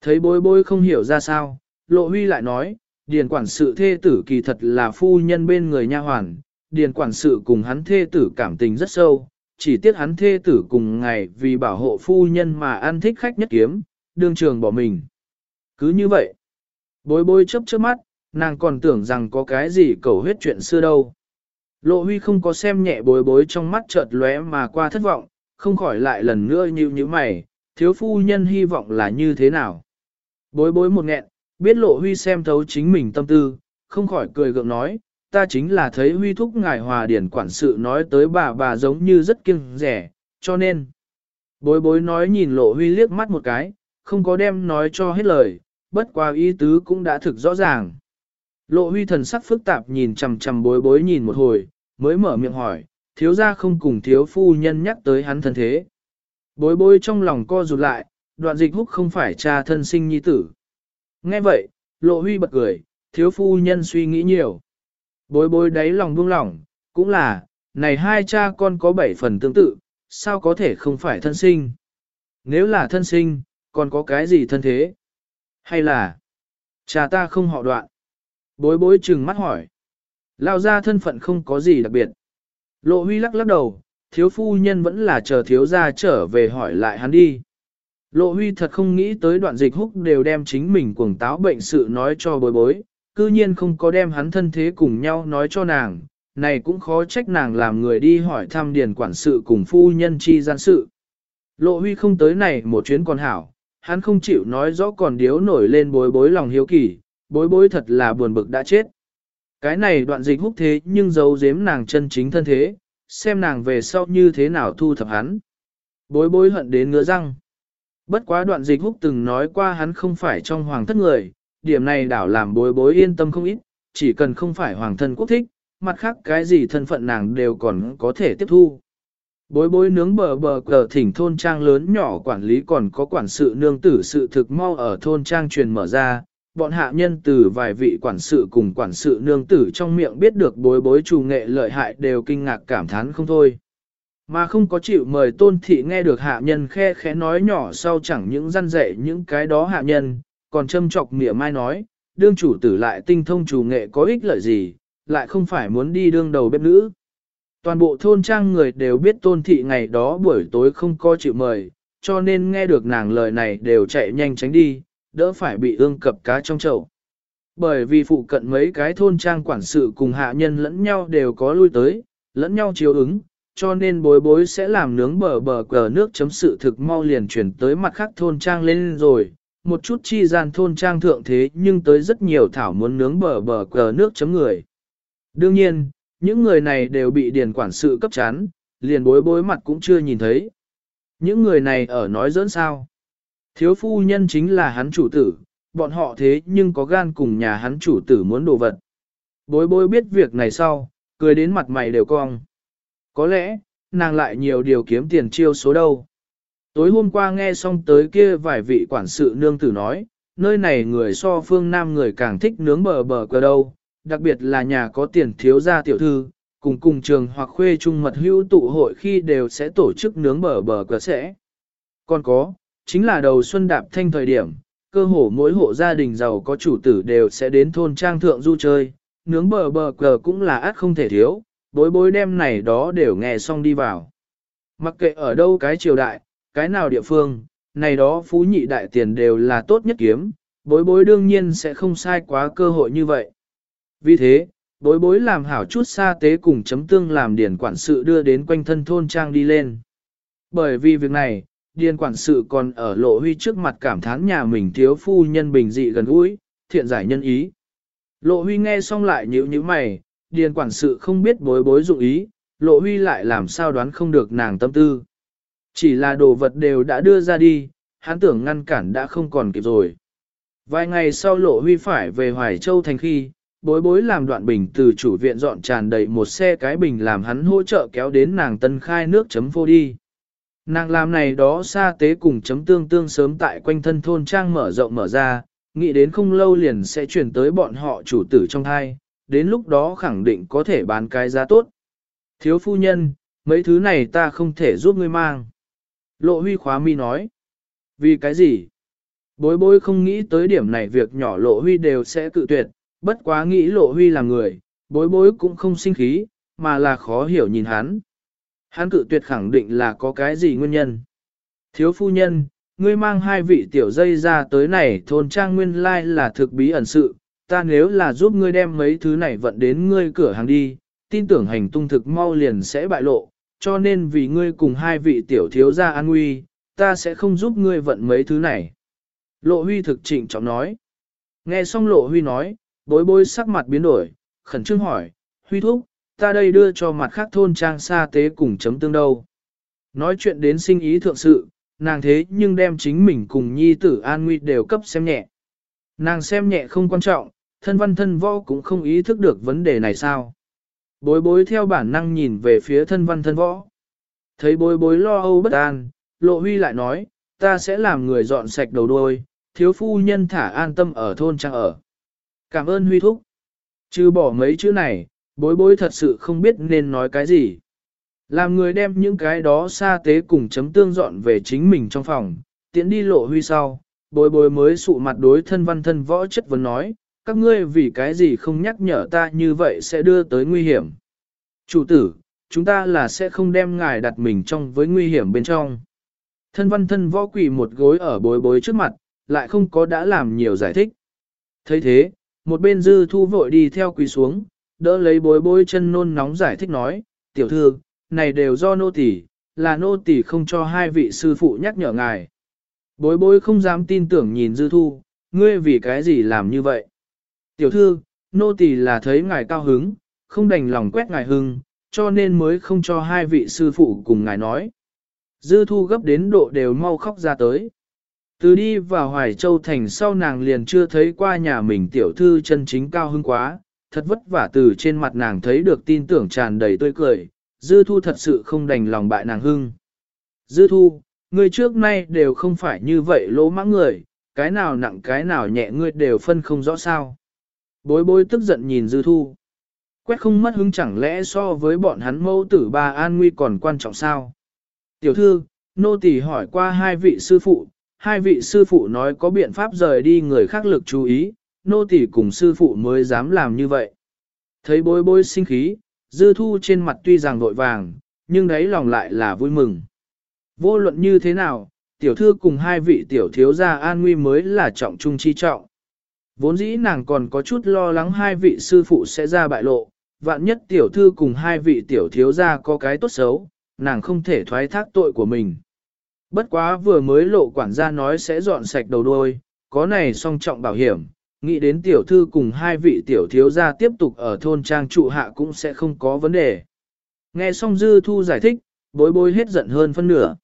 Thấy bối bối không hiểu ra sao, lộ huy lại nói, điền quản sự thê tử kỳ thật là phu nhân bên người nha hoàn, điền quản sự cùng hắn thê tử cảm tình rất sâu, chỉ tiếc hắn thê tử cùng ngày vì bảo hộ phu nhân mà ăn thích khách nhất kiếm, đương trường bỏ mình. Cứ như vậy, bối bối chấp trước mắt, nàng còn tưởng rằng có cái gì cầu huyết chuyện xưa đâu. Lộ huy không có xem nhẹ bối bối trong mắt chợt lóe mà qua thất vọng, không khỏi lại lần nữa như như mày, thiếu phu nhân hy vọng là như thế nào. Bối bối một nghẹn, biết lộ huy xem thấu chính mình tâm tư, không khỏi cười gượng nói, ta chính là thấy huy thúc ngài hòa điển quản sự nói tới bà bà giống như rất kiêng rẻ, cho nên. Bối bối nói nhìn lộ huy liếc mắt một cái, không có đem nói cho hết lời, bất qua ý tứ cũng đã thực rõ ràng. Lộ huy thần sắc phức tạp nhìn chằm chằm bối bối nhìn một hồi, mới mở miệng hỏi, thiếu gia không cùng thiếu phu nhân nhắc tới hắn thân thế. Bối bối trong lòng co rụt lại, đoạn dịch húc không phải cha thân sinh nhi tử. Nghe vậy, lộ huy bật cười, thiếu phu nhân suy nghĩ nhiều. Bối bối đáy lòng buông lỏng, cũng là, này hai cha con có bảy phần tương tự, sao có thể không phải thân sinh? Nếu là thân sinh, còn có cái gì thân thế? Hay là, cha ta không họ đoạn? Bối bối chừng mắt hỏi. Lao ra thân phận không có gì đặc biệt. Lộ huy lắc lắc đầu, thiếu phu nhân vẫn là chờ thiếu gia trở về hỏi lại hắn đi. Lộ huy thật không nghĩ tới đoạn dịch húc đều đem chính mình cuồng táo bệnh sự nói cho bối bối, cư nhiên không có đem hắn thân thế cùng nhau nói cho nàng, này cũng khó trách nàng làm người đi hỏi thăm điền quản sự cùng phu nhân chi gian sự. Lộ huy không tới này một chuyến còn hảo, hắn không chịu nói rõ còn điếu nổi lên bối bối lòng hiếu kỳ, bối bối thật là buồn bực đã chết. Cái này đoạn dịch húc thế nhưng giấu giếm nàng chân chính thân thế, xem nàng về sau như thế nào thu thập hắn. Bối bối hận đến ngứa răng. Bất quá đoạn dịch húc từng nói qua hắn không phải trong hoàng thất người, điểm này đảo làm bối bối yên tâm không ít, chỉ cần không phải hoàng thân quốc thích, mặt khác cái gì thân phận nàng đều còn có thể tiếp thu. Bối bối nướng bờ bờ cờ thỉnh thôn trang lớn nhỏ quản lý còn có quản sự nương tử sự thực mau ở thôn trang truyền mở ra, bọn hạ nhân từ vài vị quản sự cùng quản sự nương tử trong miệng biết được bối bối chủ nghệ lợi hại đều kinh ngạc cảm thán không thôi. Mà không có chịu mời tôn thị nghe được hạ nhân khe khẽ nói nhỏ sau chẳng những răn dạy những cái đó hạ nhân, còn châm chọc mỉa mai nói, đương chủ tử lại tinh thông chủ nghệ có ích lợi gì, lại không phải muốn đi đương đầu bếp nữ. Toàn bộ thôn trang người đều biết tôn thị ngày đó buổi tối không có chịu mời, cho nên nghe được nàng lời này đều chạy nhanh tránh đi, đỡ phải bị ương cập cá trong chậu. Bởi vì phụ cận mấy cái thôn trang quản sự cùng hạ nhân lẫn nhau đều có lui tới, lẫn nhau chiếu ứng, cho nên bối bối sẽ làm nướng bờ bờ cờ nước chấm sự thực mau liền chuyển tới mặt khác thôn trang lên rồi. Một chút chi gian thôn trang thượng thế nhưng tới rất nhiều thảo muốn nướng bờ bờ cờ nước chấm người. Đương nhiên, những người này đều bị điền quản sự cấp chán, liền bối bối mặt cũng chưa nhìn thấy. Những người này ở nói dẫn sao. Thiếu phu nhân chính là hắn chủ tử, bọn họ thế nhưng có gan cùng nhà hắn chủ tử muốn đồ vật. Bối bối biết việc này sau, cười đến mặt mày đều cong. Có lẽ, nàng lại nhiều điều kiếm tiền chiêu số đâu. Tối hôm qua nghe xong tới kia vài vị quản sự nương tử nói, nơi này người so phương Nam người càng thích nướng bờ bờ cờ đâu, đặc biệt là nhà có tiền thiếu gia tiểu thư, cùng cùng trường hoặc khuê trung mật hữu tụ hội khi đều sẽ tổ chức nướng bờ bờ cờ sẽ. Còn có, chính là đầu xuân đạp thanh thời điểm, cơ hồ mỗi hộ gia đình giàu có chủ tử đều sẽ đến thôn trang thượng du chơi, nướng bờ bờ cờ cũng là át không thể thiếu, bối bối đem này đó đều nghe xong đi vào. Mặc kệ ở đâu cái triều đại, cái nào địa phương, này đó phú nhị đại tiền đều là tốt nhất kiếm, bối bối đương nhiên sẽ không sai quá cơ hội như vậy. Vì thế, bối bối làm hảo chút xa tế cùng chấm tương làm điển quản sự đưa đến quanh thân thôn trang đi lên. Bởi vì việc này, điền quản sự còn ở lộ huy trước mặt cảm thán nhà mình thiếu phu nhân bình dị gần gũi, thiện giải nhân ý. Lộ huy nghe xong lại nhíu nhíu mày, điền quản sự không biết bối bối dụng ý, lộ huy lại làm sao đoán không được nàng tâm tư. Chỉ là đồ vật đều đã đưa ra đi, hắn tưởng ngăn cản đã không còn kịp rồi. Vài ngày sau lộ huy phải về Hoài Châu thành khi, bối bối làm đoạn bình từ chủ viện dọn tràn đầy một xe cái bình làm hắn hỗ trợ kéo đến nàng tân khai nước chấm vô đi. Nàng làm này đó xa tế cùng chấm tương tương sớm tại quanh thân thôn trang mở rộng mở ra, nghĩ đến không lâu liền sẽ chuyển tới bọn họ chủ tử trong thai, đến lúc đó khẳng định có thể bán cái giá tốt. Thiếu phu nhân, mấy thứ này ta không thể giúp ngươi mang. Lộ huy khóa mi nói. Vì cái gì? Bối bối không nghĩ tới điểm này việc nhỏ lộ huy đều sẽ cự tuyệt, bất quá nghĩ lộ huy là người, bối bối cũng không sinh khí, mà là khó hiểu nhìn hắn. Hắn cự tuyệt khẳng định là có cái gì nguyên nhân. Thiếu phu nhân, ngươi mang hai vị tiểu dây ra tới này thôn trang nguyên lai là thực bí ẩn sự, ta nếu là giúp ngươi đem mấy thứ này vận đến ngươi cửa hàng đi, tin tưởng hành tung thực mau liền sẽ bại lộ, cho nên vì ngươi cùng hai vị tiểu thiếu gia an nguy, ta sẽ không giúp ngươi vận mấy thứ này. Lộ huy thực trịnh trọng nói. Nghe xong lộ huy nói, bối bối sắc mặt biến đổi, khẩn trương hỏi, huy thúc, ta đây đưa cho mặt khác thôn trang xa tế cùng chấm tương đâu. Nói chuyện đến sinh ý thượng sự, nàng thế nhưng đem chính mình cùng nhi tử an nguy đều cấp xem nhẹ. Nàng xem nhẹ không quan trọng, thân văn thân võ cũng không ý thức được vấn đề này sao. Bối bối theo bản năng nhìn về phía thân văn thân võ. Thấy bối bối lo âu bất an, lộ huy lại nói, ta sẽ làm người dọn sạch đầu đuôi, thiếu phu nhân thả an tâm ở thôn trang ở. Cảm ơn huy thúc. Chứ bỏ mấy chữ này, bối bối thật sự không biết nên nói cái gì. Làm người đem những cái đó xa tế cùng chấm tương dọn về chính mình trong phòng, tiễn đi lộ huy sau, bối bối mới sụ mặt đối thân văn thân võ chất vấn nói, các ngươi vì cái gì không nhắc nhở ta như vậy sẽ đưa tới nguy hiểm. Chủ tử, chúng ta là sẽ không đem ngài đặt mình trong với nguy hiểm bên trong. Thân văn thân võ quỳ một gối ở bối bối trước mặt, lại không có đã làm nhiều giải thích. thấy thế, một bên dư thu vội đi theo quỳ xuống, đỡ lấy bối bối chân nôn nóng giải thích nói, tiểu thư, này đều do nô tỳ, là nô tỳ không cho hai vị sư phụ nhắc nhở ngài. Bối bối không dám tin tưởng nhìn dư thu, ngươi vì cái gì làm như vậy? Tiểu thư, nô tỳ là thấy ngài cao hứng, không đành lòng quét ngài hưng, cho nên mới không cho hai vị sư phụ cùng ngài nói. Dư thu gấp đến độ đều mau khóc ra tới. Từ đi vào Hoài Châu Thành sau nàng liền chưa thấy qua nhà mình tiểu thư chân chính cao hưng quá, thật vất vả từ trên mặt nàng thấy được tin tưởng tràn đầy tươi cười, Dư Thu thật sự không đành lòng bại nàng hưng. Dư Thu, người trước nay đều không phải như vậy lỗ mãng người, cái nào nặng cái nào nhẹ ngươi đều phân không rõ sao. Bối bối tức giận nhìn Dư Thu. Quét không mất hứng chẳng lẽ so với bọn hắn mâu tử ba an nguy còn quan trọng sao? Tiểu thư, nô tỳ hỏi qua hai vị sư phụ, hai vị sư phụ nói có biện pháp rời đi người khác lực chú ý, nô tỳ cùng sư phụ mới dám làm như vậy. Thấy bối bối sinh khí, dư thu trên mặt tuy rằng vội vàng, nhưng đấy lòng lại là vui mừng. Vô luận như thế nào, tiểu thư cùng hai vị tiểu thiếu gia an nguy mới là trọng trung chi trọng. Vốn dĩ nàng còn có chút lo lắng hai vị sư phụ sẽ ra bại lộ, vạn nhất tiểu thư cùng hai vị tiểu thiếu gia có cái tốt xấu, nàng không thể thoái thác tội của mình. Bất quá vừa mới lộ quản gia nói sẽ dọn sạch đầu đôi, có này song trọng bảo hiểm, nghĩ đến tiểu thư cùng hai vị tiểu thiếu gia tiếp tục ở thôn trang trụ hạ cũng sẽ không có vấn đề. Nghe xong dư thu giải thích, bối bối hết giận hơn phân nửa.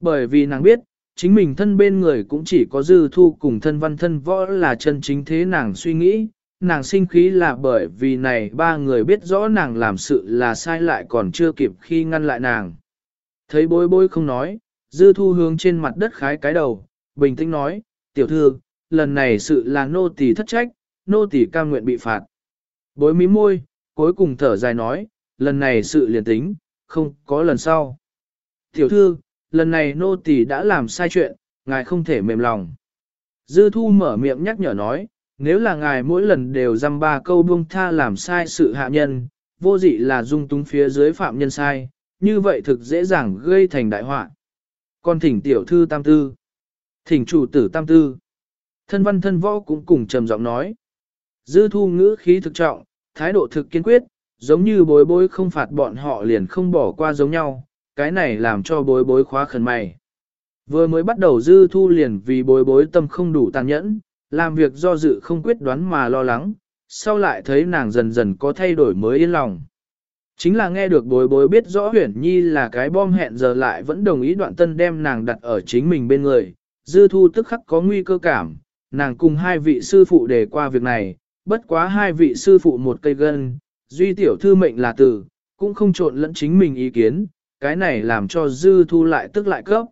Bởi vì nàng biết, chính mình thân bên người cũng chỉ có dư thu cùng thân văn thân võ là chân chính thế nàng suy nghĩ, nàng sinh khí là bởi vì này ba người biết rõ nàng làm sự là sai lại còn chưa kịp khi ngăn lại nàng. Thấy bối bối không nói, dư thu hướng trên mặt đất khái cái đầu, bình tĩnh nói, tiểu thư, lần này sự là nô tỳ thất trách, nô tỳ cam nguyện bị phạt. Bối mí môi, cuối cùng thở dài nói, lần này sự liền tính, không có lần sau. Tiểu thư, lần này nô tỳ đã làm sai chuyện, ngài không thể mềm lòng. Dư thu mở miệng nhắc nhở nói, nếu là ngài mỗi lần đều dăm ba câu buông tha làm sai sự hạ nhân, vô dị là dung túng phía dưới phạm nhân sai, như vậy thực dễ dàng gây thành đại họa. Còn thỉnh tiểu thư tam tư, thỉnh chủ tử tam tư. Thân văn thân võ cũng cùng trầm giọng nói. Dư thu ngữ khí thực trọng, thái độ thực kiên quyết, giống như bối bối không phạt bọn họ liền không bỏ qua giống nhau, cái này làm cho bối bối khóa khẩn mày. Vừa mới bắt đầu dư thu liền vì bối bối tâm không đủ tàn nhẫn, làm việc do dự không quyết đoán mà lo lắng, sau lại thấy nàng dần dần có thay đổi mới yên lòng. Chính là nghe được bối bối biết rõ huyển nhi là cái bom hẹn giờ lại vẫn đồng ý đoạn tân đem nàng đặt ở chính mình bên người, dư thu tức khắc có nguy cơ cảm, nàng cùng hai vị sư phụ đề qua việc này, bất quá hai vị sư phụ một cây gân, duy tiểu thư mệnh là tử, cũng không trộn lẫn chính mình ý kiến, cái này làm cho dư thu lại tức lại cấp.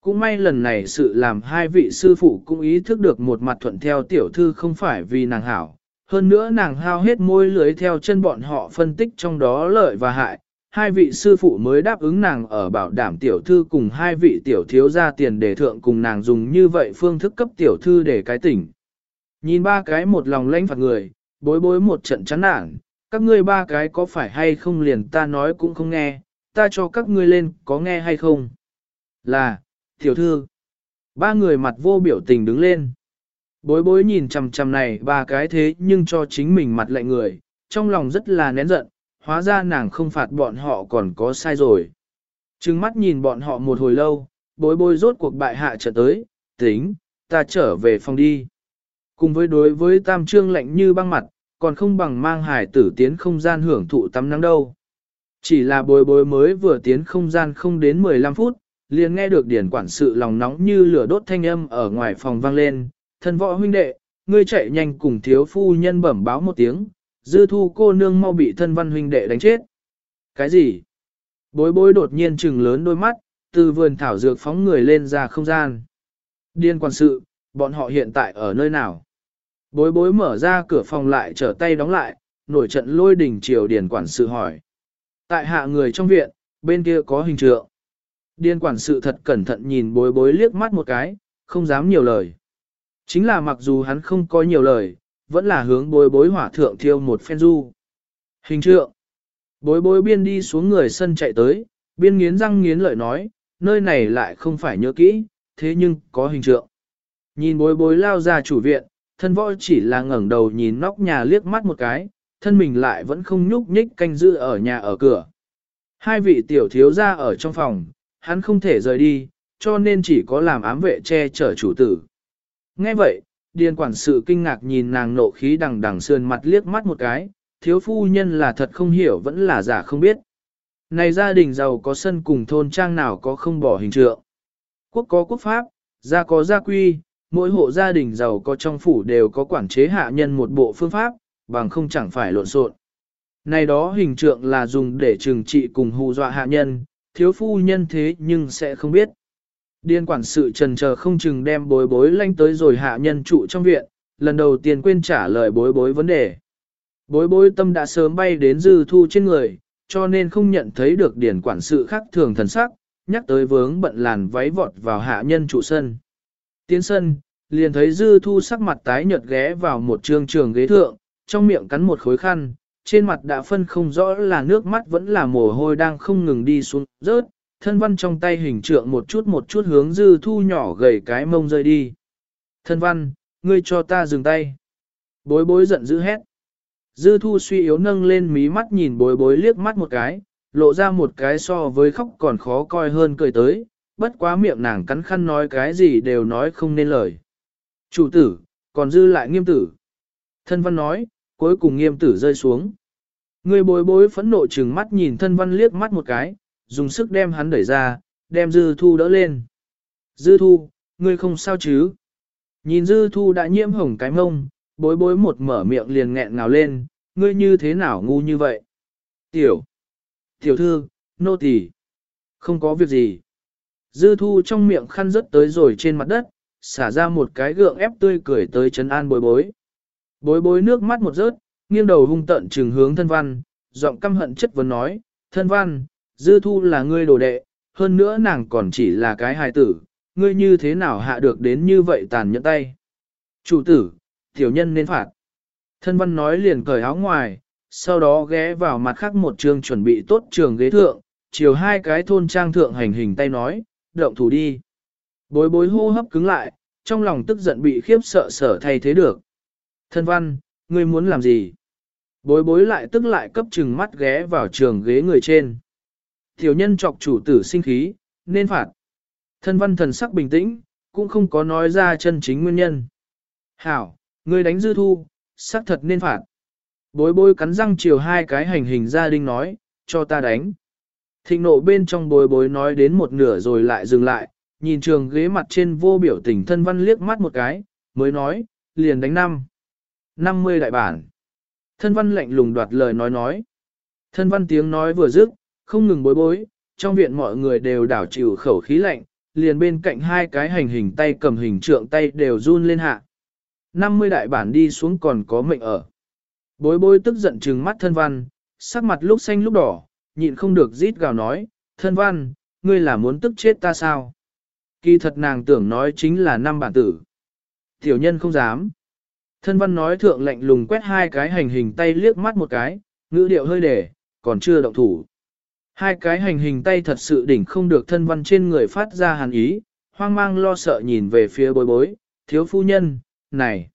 Cũng may lần này sự làm hai vị sư phụ cũng ý thức được một mặt thuận theo tiểu thư không phải vì nàng hảo. Hơn nữa nàng hao hết môi lưới theo chân bọn họ phân tích trong đó lợi và hại. Hai vị sư phụ mới đáp ứng nàng ở bảo đảm tiểu thư cùng hai vị tiểu thiếu ra tiền để thượng cùng nàng dùng như vậy phương thức cấp tiểu thư để cái tỉnh. Nhìn ba cái một lòng lãnh phạt người, bối bối một trận chán nản, các ngươi ba cái có phải hay không liền ta nói cũng không nghe, ta cho các ngươi lên có nghe hay không? Là, tiểu thư. Ba người mặt vô biểu tình đứng lên. Bối bối nhìn chằm chằm này ba cái thế nhưng cho chính mình mặt lạnh người, trong lòng rất là nén giận, hóa ra nàng không phạt bọn họ còn có sai rồi. Trừng mắt nhìn bọn họ một hồi lâu, bối bối rốt cuộc bại hạ trở tới, tính, ta trở về phòng đi. Cùng với đối với tam trương lạnh như băng mặt, còn không bằng mang hải tử tiến không gian hưởng thụ tắm nắng đâu. Chỉ là bối bối mới vừa tiến không gian không đến 15 phút, liền nghe được điển quản sự lòng nóng như lửa đốt thanh âm ở ngoài phòng vang lên, thân võ huynh đệ, ngươi chạy nhanh cùng thiếu phu nhân bẩm báo một tiếng, dư thu cô nương mau bị thân văn huynh đệ đánh chết. Cái gì? Bối bối đột nhiên trừng lớn đôi mắt, từ vườn thảo dược phóng người lên ra không gian. Điên quản sự, bọn họ hiện tại ở nơi nào? Bối bối mở ra cửa phòng lại trở tay đóng lại, nổi trận lôi đỉnh triều điển quản sự hỏi. Tại hạ người trong viện, bên kia có hình trượng. Điên quản sự thật cẩn thận nhìn bối bối liếc mắt một cái, không dám nhiều lời. Chính là mặc dù hắn không có nhiều lời, vẫn là hướng bối bối hỏa thượng thiêu một phen du. Hình trượng. Bối bối biên đi xuống người sân chạy tới, biên nghiến răng nghiến lợi nói, nơi này lại không phải nhớ kỹ, thế nhưng có hình trượng. Nhìn bối bối lao ra chủ viện, thân võ chỉ là ngẩng đầu nhìn nóc nhà liếc mắt một cái, thân mình lại vẫn không nhúc nhích canh giữ ở nhà ở cửa. Hai vị tiểu thiếu ra ở trong phòng, hắn không thể rời đi, cho nên chỉ có làm ám vệ che chở chủ tử. Nghe vậy, điền quản sự kinh ngạc nhìn nàng nộ khí đằng đằng sườn mặt liếc mắt một cái, thiếu phu nhân là thật không hiểu vẫn là giả không biết. Này gia đình giàu có sân cùng thôn trang nào có không bỏ hình trượng. Quốc có quốc pháp, gia có gia quy, mỗi hộ gia đình giàu có trong phủ đều có quản chế hạ nhân một bộ phương pháp, bằng không chẳng phải lộn xộn. Này đó hình trượng là dùng để trừng trị cùng hù dọa hạ nhân, thiếu phu nhân thế nhưng sẽ không biết. Điên quản sự trần chờ không chừng đem bối bối lanh tới rồi hạ nhân trụ trong viện, lần đầu tiên quên trả lời bối bối vấn đề. Bối bối tâm đã sớm bay đến dư thu trên người, cho nên không nhận thấy được điển quản sự khác thường thần sắc, nhắc tới vướng bận làn váy vọt vào hạ nhân trụ sân. Tiến sân, liền thấy dư thu sắc mặt tái nhợt ghé vào một trường trường ghế thượng, trong miệng cắn một khối khăn, trên mặt đã phân không rõ là nước mắt vẫn là mồ hôi đang không ngừng đi xuống rớt, thân văn trong tay hình trượng một chút một chút hướng dư thu nhỏ gầy cái mông rơi đi. Thân văn, ngươi cho ta dừng tay. Bối bối giận dữ hét. Dư thu suy yếu nâng lên mí mắt nhìn bối bối liếc mắt một cái, lộ ra một cái so với khóc còn khó coi hơn cười tới, bất quá miệng nàng cắn khăn nói cái gì đều nói không nên lời. Chủ tử, còn dư lại nghiêm tử. Thân văn nói, cuối cùng nghiêm tử rơi xuống. Người bối bối phẫn nộ trừng mắt nhìn thân văn liếc mắt một cái, dùng sức đem hắn đẩy ra, đem dư thu đỡ lên. Dư thu, ngươi không sao chứ? Nhìn dư thu đã nhiễm hồng cái mông, bối bối một mở miệng liền nghẹn ngào lên, ngươi như thế nào ngu như vậy? Tiểu, tiểu thư, nô tỳ, không có việc gì. Dư thu trong miệng khăn rớt tới rồi trên mặt đất, xả ra một cái gượng ép tươi cười tới chấn an bối bối. Bối bối nước mắt một rớt, nghiêng đầu hung tận trừng hướng thân văn, giọng căm hận chất vấn nói, thân văn, dư thu là ngươi đồ đệ, hơn nữa nàng còn chỉ là cái hài tử, ngươi như thế nào hạ được đến như vậy tàn nhẫn tay. Chủ tử, tiểu nhân nên phạt. Thân văn nói liền cởi áo ngoài, sau đó ghé vào mặt khác một trường chuẩn bị tốt trường ghế thượng, chiều hai cái thôn trang thượng hành hình tay nói, động thủ đi. Bối bối hô hấp cứng lại, trong lòng tức giận bị khiếp sợ sở thay thế được. Thân văn, ngươi muốn làm gì? Bối bối lại tức lại cấp chừng mắt ghé vào trường ghế người trên. Tiểu nhân chọc chủ tử sinh khí, nên phạt. Thân văn thần sắc bình tĩnh, cũng không có nói ra chân chính nguyên nhân. Hảo, ngươi đánh dư thu, xác thật nên phạt. Bối bối cắn răng chiều hai cái hành hình gia đình nói, cho ta đánh. Thịnh nộ bên trong bối bối nói đến một nửa rồi lại dừng lại, nhìn trường ghế mặt trên vô biểu tình thân văn liếc mắt một cái, mới nói, liền đánh năm. 50 đại bản. Thân văn lạnh lùng đoạt lời nói nói. Thân văn tiếng nói vừa dứt, không ngừng bối bối, trong viện mọi người đều đảo chịu khẩu khí lạnh, liền bên cạnh hai cái hành hình tay cầm hình trượng tay đều run lên hạ. 50 đại bản đi xuống còn có mệnh ở. Bối bối tức giận trừng mắt thân văn, sắc mặt lúc xanh lúc đỏ, nhịn không được rít gào nói, thân văn, ngươi là muốn tức chết ta sao? Kỳ thật nàng tưởng nói chính là năm bản tử. Tiểu nhân không dám. Thân văn nói thượng lệnh lùng quét hai cái hành hình tay liếc mắt một cái, ngữ điệu hơi để, còn chưa động thủ. Hai cái hành hình tay thật sự đỉnh không được thân văn trên người phát ra hàn ý, hoang mang lo sợ nhìn về phía bối bối, thiếu phu nhân, này.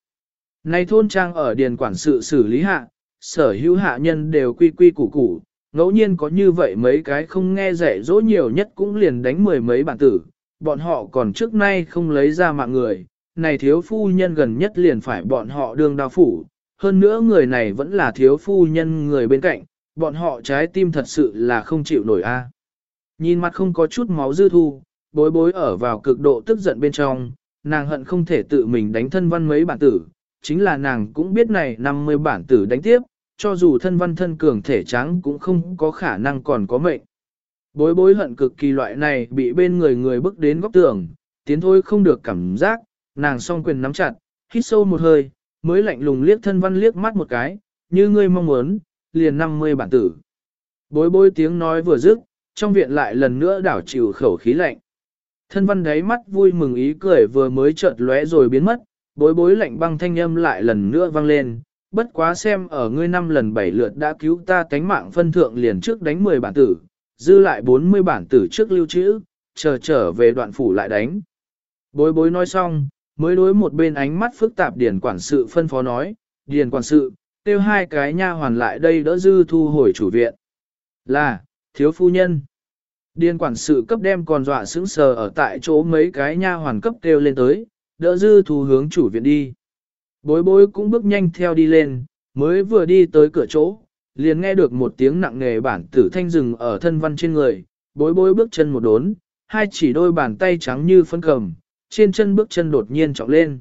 Này thôn trang ở điền quản sự xử lý hạ, sở hữu hạ nhân đều quy quy củ củ, ngẫu nhiên có như vậy mấy cái không nghe dạy dỗ nhiều nhất cũng liền đánh mười mấy bản tử, bọn họ còn trước nay không lấy ra mạng người, này thiếu phu nhân gần nhất liền phải bọn họ đương đao phủ, hơn nữa người này vẫn là thiếu phu nhân người bên cạnh, bọn họ trái tim thật sự là không chịu nổi a. Nhìn mặt không có chút máu dư thu, bối bối ở vào cực độ tức giận bên trong, nàng hận không thể tự mình đánh thân văn mấy bản tử, chính là nàng cũng biết này 50 bản tử đánh tiếp, cho dù thân văn thân cường thể trắng cũng không có khả năng còn có mệnh. Bối bối hận cực kỳ loại này bị bên người người bước đến góc tường, tiến thôi không được cảm giác, nàng song quyền nắm chặt, hít sâu một hơi, mới lạnh lùng liếc thân văn liếc mắt một cái, như ngươi mong muốn, liền 50 bản tử. Bối bối tiếng nói vừa dứt, trong viện lại lần nữa đảo chịu khẩu khí lạnh. Thân văn đáy mắt vui mừng ý cười vừa mới chợt lóe rồi biến mất, bối bối lạnh băng thanh âm lại lần nữa vang lên, bất quá xem ở ngươi năm lần bảy lượt đã cứu ta tánh mạng phân thượng liền trước đánh 10 bản tử, dư lại 40 bản tử trước lưu trữ, chờ trở về đoạn phủ lại đánh. Bối bối nói xong, mới đối một bên ánh mắt phức tạp điền quản sự phân phó nói, điền quản sự, tiêu hai cái nha hoàn lại đây đỡ dư thu hồi chủ viện. Là, thiếu phu nhân. Điền quản sự cấp đem còn dọa sững sờ ở tại chỗ mấy cái nha hoàn cấp kêu lên tới, đỡ dư thu hướng chủ viện đi. Bối bối cũng bước nhanh theo đi lên, mới vừa đi tới cửa chỗ, liền nghe được một tiếng nặng nề bản tử thanh rừng ở thân văn trên người, bối bối bước chân một đốn, hai chỉ đôi bàn tay trắng như phân cầm, trên chân bước chân đột nhiên trọng lên.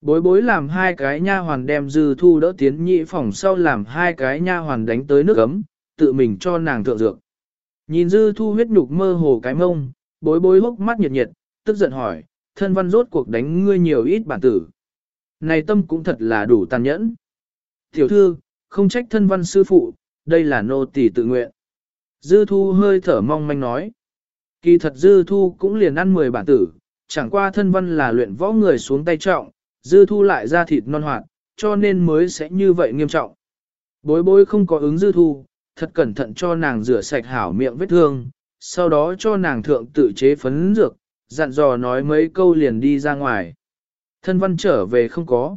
Bối bối làm hai cái nha hoàn đem dư thu đỡ tiến nhị phòng sau làm hai cái nha hoàn đánh tới nước ấm, tự mình cho nàng thượng dược. Nhìn dư thu huyết nhục mơ hồ cái mông, bối bối hốc mắt nhiệt nhiệt, tức giận hỏi, thân văn rốt cuộc đánh ngươi nhiều ít bản tử. Này tâm cũng thật là đủ tàn nhẫn. Tiểu thư, không trách thân văn sư phụ, đây là nô tỳ tự nguyện. Dư thu hơi thở mong manh nói. Kỳ thật dư thu cũng liền ăn 10 bản tử, chẳng qua thân văn là luyện võ người xuống tay trọng, dư thu lại ra thịt non hoạt, cho nên mới sẽ như vậy nghiêm trọng. Bối bối không có ứng dư thu, thật cẩn thận cho nàng rửa sạch hảo miệng vết thương, sau đó cho nàng thượng tự chế phấn dược, dặn dò nói mấy câu liền đi ra ngoài. Thân văn trở về không có.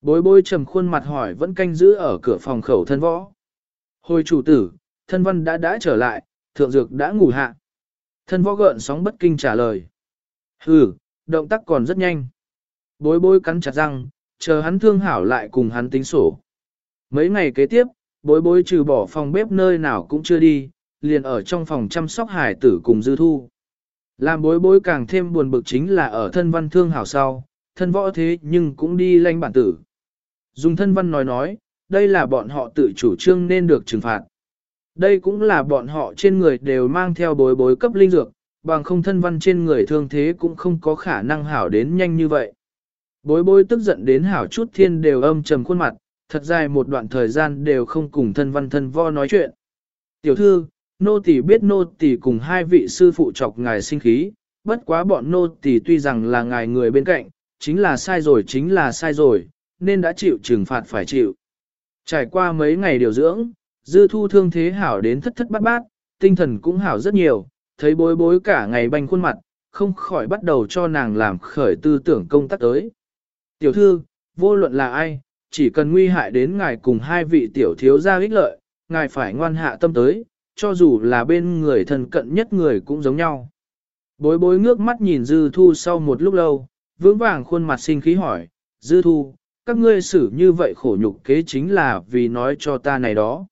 Bối bối trầm khuôn mặt hỏi vẫn canh giữ ở cửa phòng khẩu thân võ. Hồi chủ tử, thân văn đã đã trở lại, thượng dược đã ngủ hạ. Thân võ gợn sóng bất kinh trả lời. Hừ, động tác còn rất nhanh. Bối bối cắn chặt răng, chờ hắn thương hảo lại cùng hắn tính sổ. Mấy ngày kế tiếp, bối bối trừ bỏ phòng bếp nơi nào cũng chưa đi, liền ở trong phòng chăm sóc hải tử cùng dư thu. Làm bối bối càng thêm buồn bực chính là ở thân văn thương hảo sau, thân võ thế nhưng cũng đi lanh bản tử. Dùng thân văn nói nói, đây là bọn họ tự chủ trương nên được trừng phạt. Đây cũng là bọn họ trên người đều mang theo bối bối cấp linh dược, bằng không thân văn trên người thương thế cũng không có khả năng hảo đến nhanh như vậy. Bối bối tức giận đến hảo chút thiên đều âm trầm khuôn mặt, thật dài một đoạn thời gian đều không cùng thân văn thân vo nói chuyện. Tiểu thư, nô tỳ biết nô tỳ cùng hai vị sư phụ chọc ngài sinh khí, bất quá bọn nô tỳ tuy rằng là ngài người bên cạnh, chính là sai rồi chính là sai rồi, nên đã chịu trừng phạt phải chịu. Trải qua mấy ngày điều dưỡng, dư thu thương thế hảo đến thất thất bát bát, tinh thần cũng hảo rất nhiều, thấy bối bối cả ngày banh khuôn mặt, không khỏi bắt đầu cho nàng làm khởi tư tưởng công tác tới. Tiểu thư, vô luận là ai, chỉ cần nguy hại đến ngài cùng hai vị tiểu thiếu gia ích lợi, ngài phải ngoan hạ tâm tới, cho dù là bên người thân cận nhất người cũng giống nhau. Bối bối ngước mắt nhìn Dư Thu sau một lúc lâu, vững vàng khuôn mặt sinh khí hỏi, Dư Thu, các ngươi xử như vậy khổ nhục kế chính là vì nói cho ta này đó.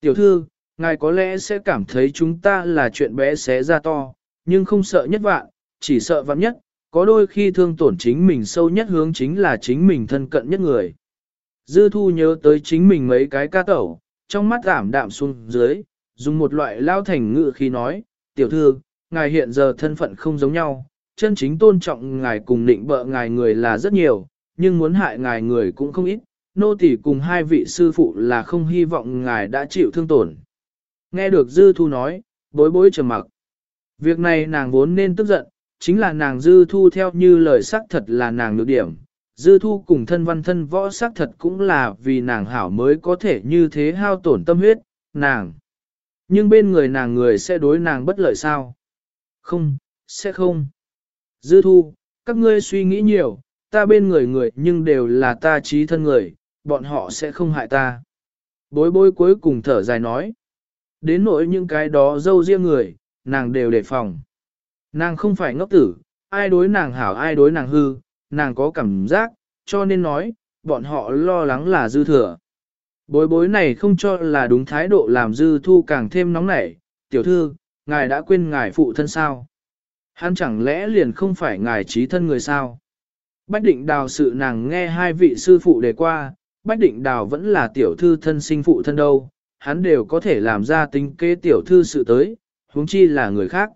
Tiểu thư, ngài có lẽ sẽ cảm thấy chúng ta là chuyện bé xé ra to, nhưng không sợ nhất vạn, chỉ sợ vạn nhất, có đôi khi thương tổn chính mình sâu nhất hướng chính là chính mình thân cận nhất người. Dư thu nhớ tới chính mình mấy cái ca tẩu, trong mắt giảm đạm xuống dưới, dùng một loại lao thành ngự khi nói, tiểu thư, ngài hiện giờ thân phận không giống nhau, chân chính tôn trọng ngài cùng định bợ ngài người là rất nhiều, nhưng muốn hại ngài người cũng không ít, nô tỳ cùng hai vị sư phụ là không hy vọng ngài đã chịu thương tổn. Nghe được Dư Thu nói, bối bối trầm mặc. Việc này nàng vốn nên tức giận, chính là nàng Dư Thu theo như lời xác thật là nàng nhược điểm. Dư Thu cùng thân văn thân võ xác thật cũng là vì nàng hảo mới có thể như thế hao tổn tâm huyết, nàng. Nhưng bên người nàng người sẽ đối nàng bất lợi sao? Không, sẽ không. Dư Thu, các ngươi suy nghĩ nhiều, ta bên người người nhưng đều là ta trí thân người, bọn họ sẽ không hại ta. Bối bối cuối cùng thở dài nói. Đến nỗi những cái đó dâu riêng người, nàng đều đề phòng. Nàng không phải ngốc tử, ai đối nàng hảo ai đối nàng hư, nàng có cảm giác, cho nên nói, bọn họ lo lắng là dư thừa. Bối bối này không cho là đúng thái độ làm dư thu càng thêm nóng nảy, tiểu thư, ngài đã quên ngài phụ thân sao? Hắn chẳng lẽ liền không phải ngài trí thân người sao? Bách định đào sự nàng nghe hai vị sư phụ đề qua, Bách định đào vẫn là tiểu thư thân sinh phụ thân đâu, hắn đều có thể làm ra tính kế tiểu thư sự tới, huống chi là người khác.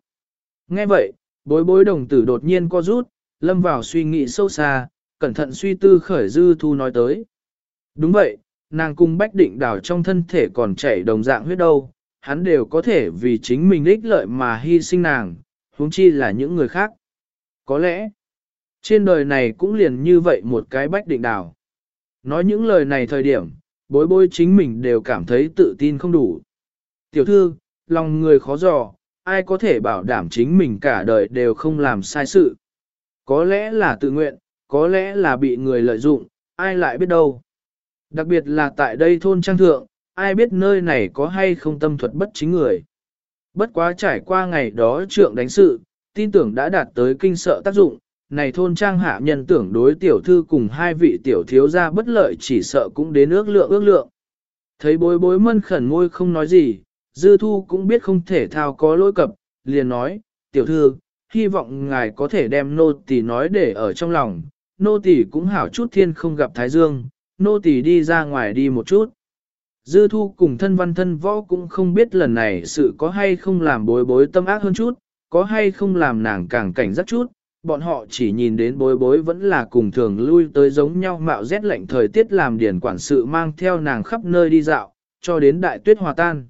Nghe vậy, bối bối đồng tử đột nhiên co rút, lâm vào suy nghĩ sâu xa, cẩn thận suy tư khởi dư thu nói tới. Đúng vậy, nàng cùng bách định đảo trong thân thể còn chảy đồng dạng huyết đâu, hắn đều có thể vì chính mình ích lợi mà hy sinh nàng, huống chi là những người khác. Có lẽ, trên đời này cũng liền như vậy một cái bách định đảo. Nói những lời này thời điểm, bối bối chính mình đều cảm thấy tự tin không đủ. Tiểu thư, lòng người khó dò, ai có thể bảo đảm chính mình cả đời đều không làm sai sự. Có lẽ là tự nguyện, có lẽ là bị người lợi dụng, ai lại biết đâu. Đặc biệt là tại đây thôn trang thượng, ai biết nơi này có hay không tâm thuật bất chính người. Bất quá trải qua ngày đó trượng đánh sự, tin tưởng đã đạt tới kinh sợ tác dụng, này thôn trang hạ nhân tưởng đối tiểu thư cùng hai vị tiểu thiếu gia bất lợi chỉ sợ cũng đến ước lượng ước lượng. Thấy bối bối mân khẩn ngôi không nói gì, dư thu cũng biết không thể thao có lỗi cập, liền nói, tiểu thư, hy vọng ngài có thể đem nô tỳ nói để ở trong lòng, nô tỳ cũng hảo chút thiên không gặp thái dương, nô tỳ đi ra ngoài đi một chút. Dư thu cùng thân văn thân võ cũng không biết lần này sự có hay không làm bối bối tâm ác hơn chút, có hay không làm nàng càng cảnh giác chút, bọn họ chỉ nhìn đến bối bối vẫn là cùng thường lui tới giống nhau mạo rét lạnh thời tiết làm điển quản sự mang theo nàng khắp nơi đi dạo, cho đến đại tuyết hòa tan.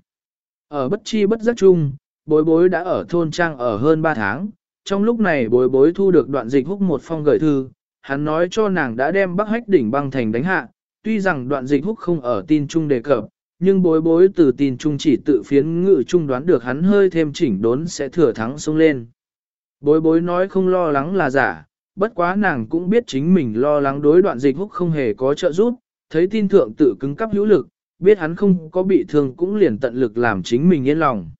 Ở bất chi bất giác chung, bối bối đã ở thôn trang ở hơn 3 tháng, trong lúc này bối bối thu được đoạn dịch húc một phong gửi thư, hắn nói cho nàng đã đem bắc hách đỉnh băng thành đánh hạ, tuy rằng đoạn dịch húc không ở tin chung đề cập, nhưng bối bối từ tin chung chỉ tự phiến ngự chung đoán được hắn hơi thêm chỉnh đốn sẽ thừa thắng xông lên. Bối bối nói không lo lắng là giả, bất quá nàng cũng biết chính mình lo lắng đối đoạn dịch húc không hề có trợ giúp, thấy tin thượng tự cứng cắp hữu lực, biết hắn không có bị thương cũng liền tận lực làm chính mình yên lòng.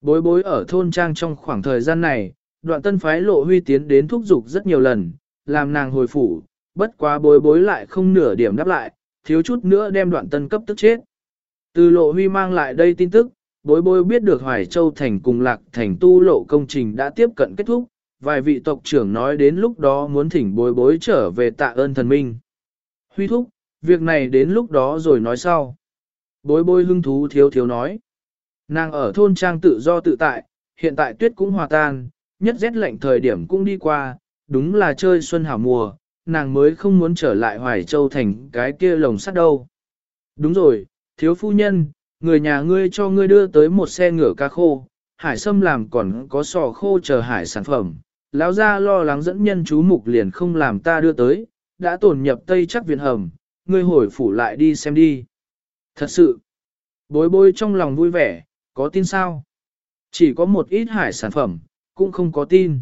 Bối bối ở thôn trang trong khoảng thời gian này, đoạn tân phái lộ huy tiến đến thúc giục rất nhiều lần, làm nàng hồi phủ, bất quá bối bối lại không nửa điểm đáp lại, thiếu chút nữa đem đoạn tân cấp tức chết. Từ lộ huy mang lại đây tin tức, Bối bối biết được Hoài Châu Thành cùng Lạc Thành tu lộ công trình đã tiếp cận kết thúc, vài vị tộc trưởng nói đến lúc đó muốn thỉnh bối bối trở về tạ ơn thần minh. Huy thúc, việc này đến lúc đó rồi nói sau. Bối bối hưng thú thiếu thiếu nói. Nàng ở thôn trang tự do tự tại, hiện tại tuyết cũng hòa tan, nhất rét lạnh thời điểm cũng đi qua, đúng là chơi xuân hảo mùa, nàng mới không muốn trở lại Hoài Châu Thành cái kia lồng sắt đâu. Đúng rồi, thiếu phu nhân, Người nhà ngươi cho ngươi đưa tới một xe ngựa cá khô, hải sâm làm còn có sò khô chờ hải sản phẩm. Lão gia lo lắng dẫn nhân chú mục liền không làm ta đưa tới, đã tổn nhập tây chắc viện hầm, ngươi hồi phủ lại đi xem đi. Thật sự, bối bối trong lòng vui vẻ, có tin sao? Chỉ có một ít hải sản phẩm, cũng không có tin.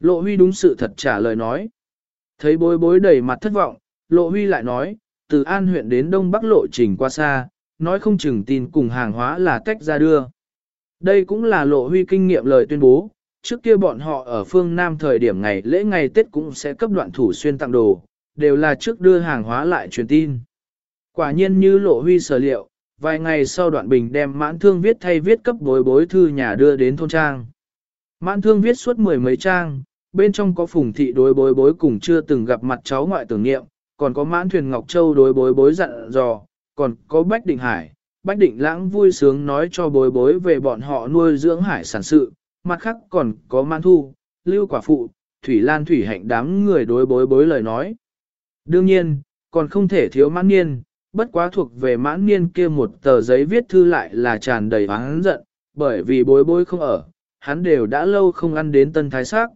Lộ huy đúng sự thật trả lời nói. Thấy bối bối đầy mặt thất vọng, lộ huy lại nói, từ An huyện đến Đông Bắc lộ trình qua xa, nói không chừng tin cùng hàng hóa là tách ra đưa. Đây cũng là lộ huy kinh nghiệm lời tuyên bố, trước kia bọn họ ở phương Nam thời điểm ngày lễ ngày Tết cũng sẽ cấp đoạn thủ xuyên tặng đồ, đều là trước đưa hàng hóa lại truyền tin. Quả nhiên như lộ huy sở liệu, vài ngày sau đoạn bình đem mãn thương viết thay viết cấp bối bối thư nhà đưa đến thôn trang. Mãn thương viết suốt mười mấy trang, bên trong có phùng thị đối bối bối cùng chưa từng gặp mặt cháu ngoại tưởng niệm, còn có mãn thuyền Ngọc Châu đối bối bối dặn dò, còn có Bách Định Hải. Bách Định Lãng vui sướng nói cho bối bối về bọn họ nuôi dưỡng hải sản sự, mặt khác còn có mãn thu, lưu quả phụ, thủy lan thủy hạnh đám người đối bối bối lời nói. Đương nhiên, còn không thể thiếu mãn niên, bất quá thuộc về mãn niên kia một tờ giấy viết thư lại là tràn đầy hắn giận, bởi vì bối bối không ở, hắn đều đã lâu không ăn đến tân thái sắc.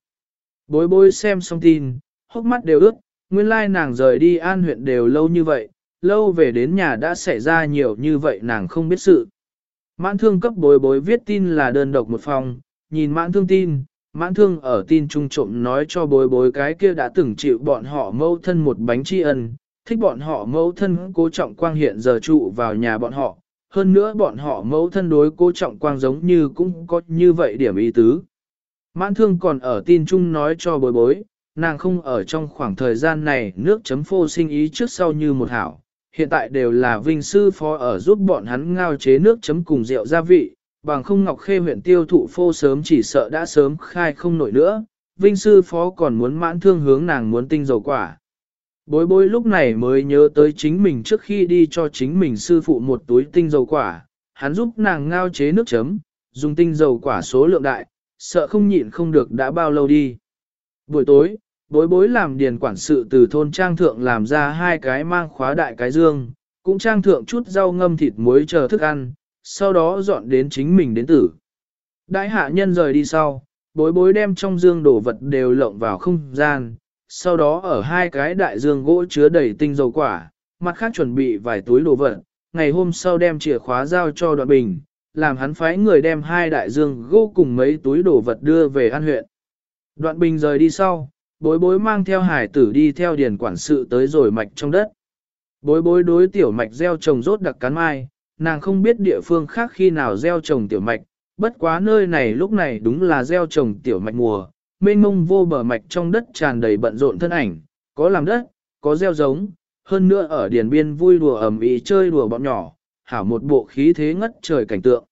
Bối bối xem xong tin, hốc mắt đều ướt, nguyên lai nàng rời đi an huyện đều lâu như vậy, lâu về đến nhà đã xảy ra nhiều như vậy nàng không biết sự. Mãn thương cấp bối bối viết tin là đơn độc một phòng, nhìn mãn thương tin, mãn thương ở tin trung trộm nói cho bối bối cái kia đã từng chịu bọn họ mâu thân một bánh tri ân, thích bọn họ mâu thân cố trọng quang hiện giờ trụ vào nhà bọn họ, hơn nữa bọn họ mâu thân đối cố trọng quang giống như cũng có như vậy điểm ý tứ. Mãn thương còn ở tin trung nói cho bối bối, nàng không ở trong khoảng thời gian này nước chấm phô sinh ý trước sau như một hảo. Hiện tại đều là vinh sư phó ở giúp bọn hắn ngao chế nước chấm cùng rượu gia vị, bằng không ngọc khê huyện tiêu thụ phô sớm chỉ sợ đã sớm khai không nổi nữa. Vinh sư phó còn muốn mãn thương hướng nàng muốn tinh dầu quả. Bối bối lúc này mới nhớ tới chính mình trước khi đi cho chính mình sư phụ một túi tinh dầu quả, hắn giúp nàng ngao chế nước chấm, dùng tinh dầu quả số lượng đại, sợ không nhịn không được đã bao lâu đi. Buổi tối, bối bối làm điền quản sự từ thôn trang thượng làm ra hai cái mang khóa đại cái dương, cũng trang thượng chút rau ngâm thịt muối chờ thức ăn, sau đó dọn đến chính mình đến tử. Đại hạ nhân rời đi sau, bối bối đem trong dương đổ vật đều lộng vào không gian, sau đó ở hai cái đại dương gỗ chứa đầy tinh dầu quả, mặt khác chuẩn bị vài túi đồ vật, ngày hôm sau đem chìa khóa giao cho đoạn bình, làm hắn phái người đem hai đại dương gỗ cùng mấy túi đồ vật đưa về an huyện. Đoạn bình rời đi sau, bối bối mang theo hải tử đi theo điền quản sự tới rồi mạch trong đất. Bối bối đối tiểu mạch gieo trồng rốt đặc cán mai, nàng không biết địa phương khác khi nào gieo trồng tiểu mạch, bất quá nơi này lúc này đúng là gieo trồng tiểu mạch mùa, mênh mông vô bờ mạch trong đất tràn đầy bận rộn thân ảnh, có làm đất, có gieo giống, hơn nữa ở điền biên vui đùa ẩm ý chơi đùa bọn nhỏ, hảo một bộ khí thế ngất trời cảnh tượng.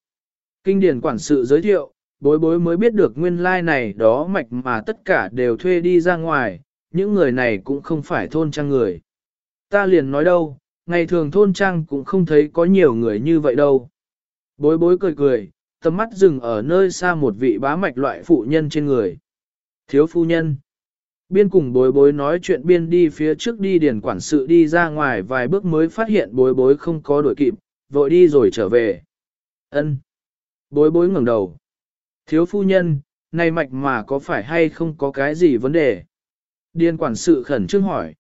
Kinh điển quản sự giới thiệu, bối bối mới biết được nguyên lai like này đó mạch mà tất cả đều thuê đi ra ngoài, những người này cũng không phải thôn trang người. Ta liền nói đâu, ngày thường thôn trang cũng không thấy có nhiều người như vậy đâu. Bối bối cười cười, tầm mắt dừng ở nơi xa một vị bá mạch loại phụ nhân trên người. Thiếu phu nhân. Biên cùng bối bối nói chuyện biên đi phía trước đi điển quản sự đi ra ngoài vài bước mới phát hiện bối bối không có đuổi kịp, vội đi rồi trở về. ân Bối bối ngẩng đầu. Thiếu phu nhân, này mạch mà có phải hay không có cái gì vấn đề? điên quản sự khẩn trương hỏi.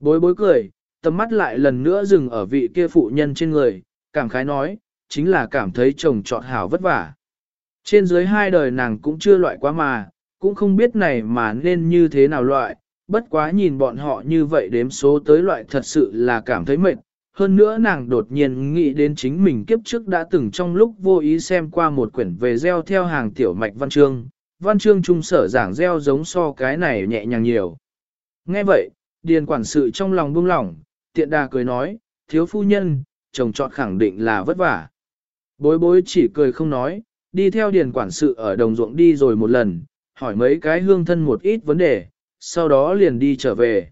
Bối bối cười, tầm mắt lại lần nữa dừng ở vị kia phụ nhân trên người, cảm khái nói, chính là cảm thấy chồng trọt hảo vất vả. Trên dưới hai đời nàng cũng chưa loại quá mà, cũng không biết này mà nên như thế nào loại, bất quá nhìn bọn họ như vậy đếm số tới loại thật sự là cảm thấy mệt. Hơn nữa nàng đột nhiên nghĩ đến chính mình kiếp trước đã từng trong lúc vô ý xem qua một quyển về gieo theo hàng tiểu mạch văn chương, văn chương trung sở giảng gieo giống so cái này nhẹ nhàng nhiều. Nghe vậy, điền quản sự trong lòng buông lỏng, tiện đà cười nói, thiếu phu nhân, chồng chọn khẳng định là vất vả. Bối bối chỉ cười không nói, đi theo điền quản sự ở đồng ruộng đi rồi một lần, hỏi mấy cái hương thân một ít vấn đề, sau đó liền đi trở về.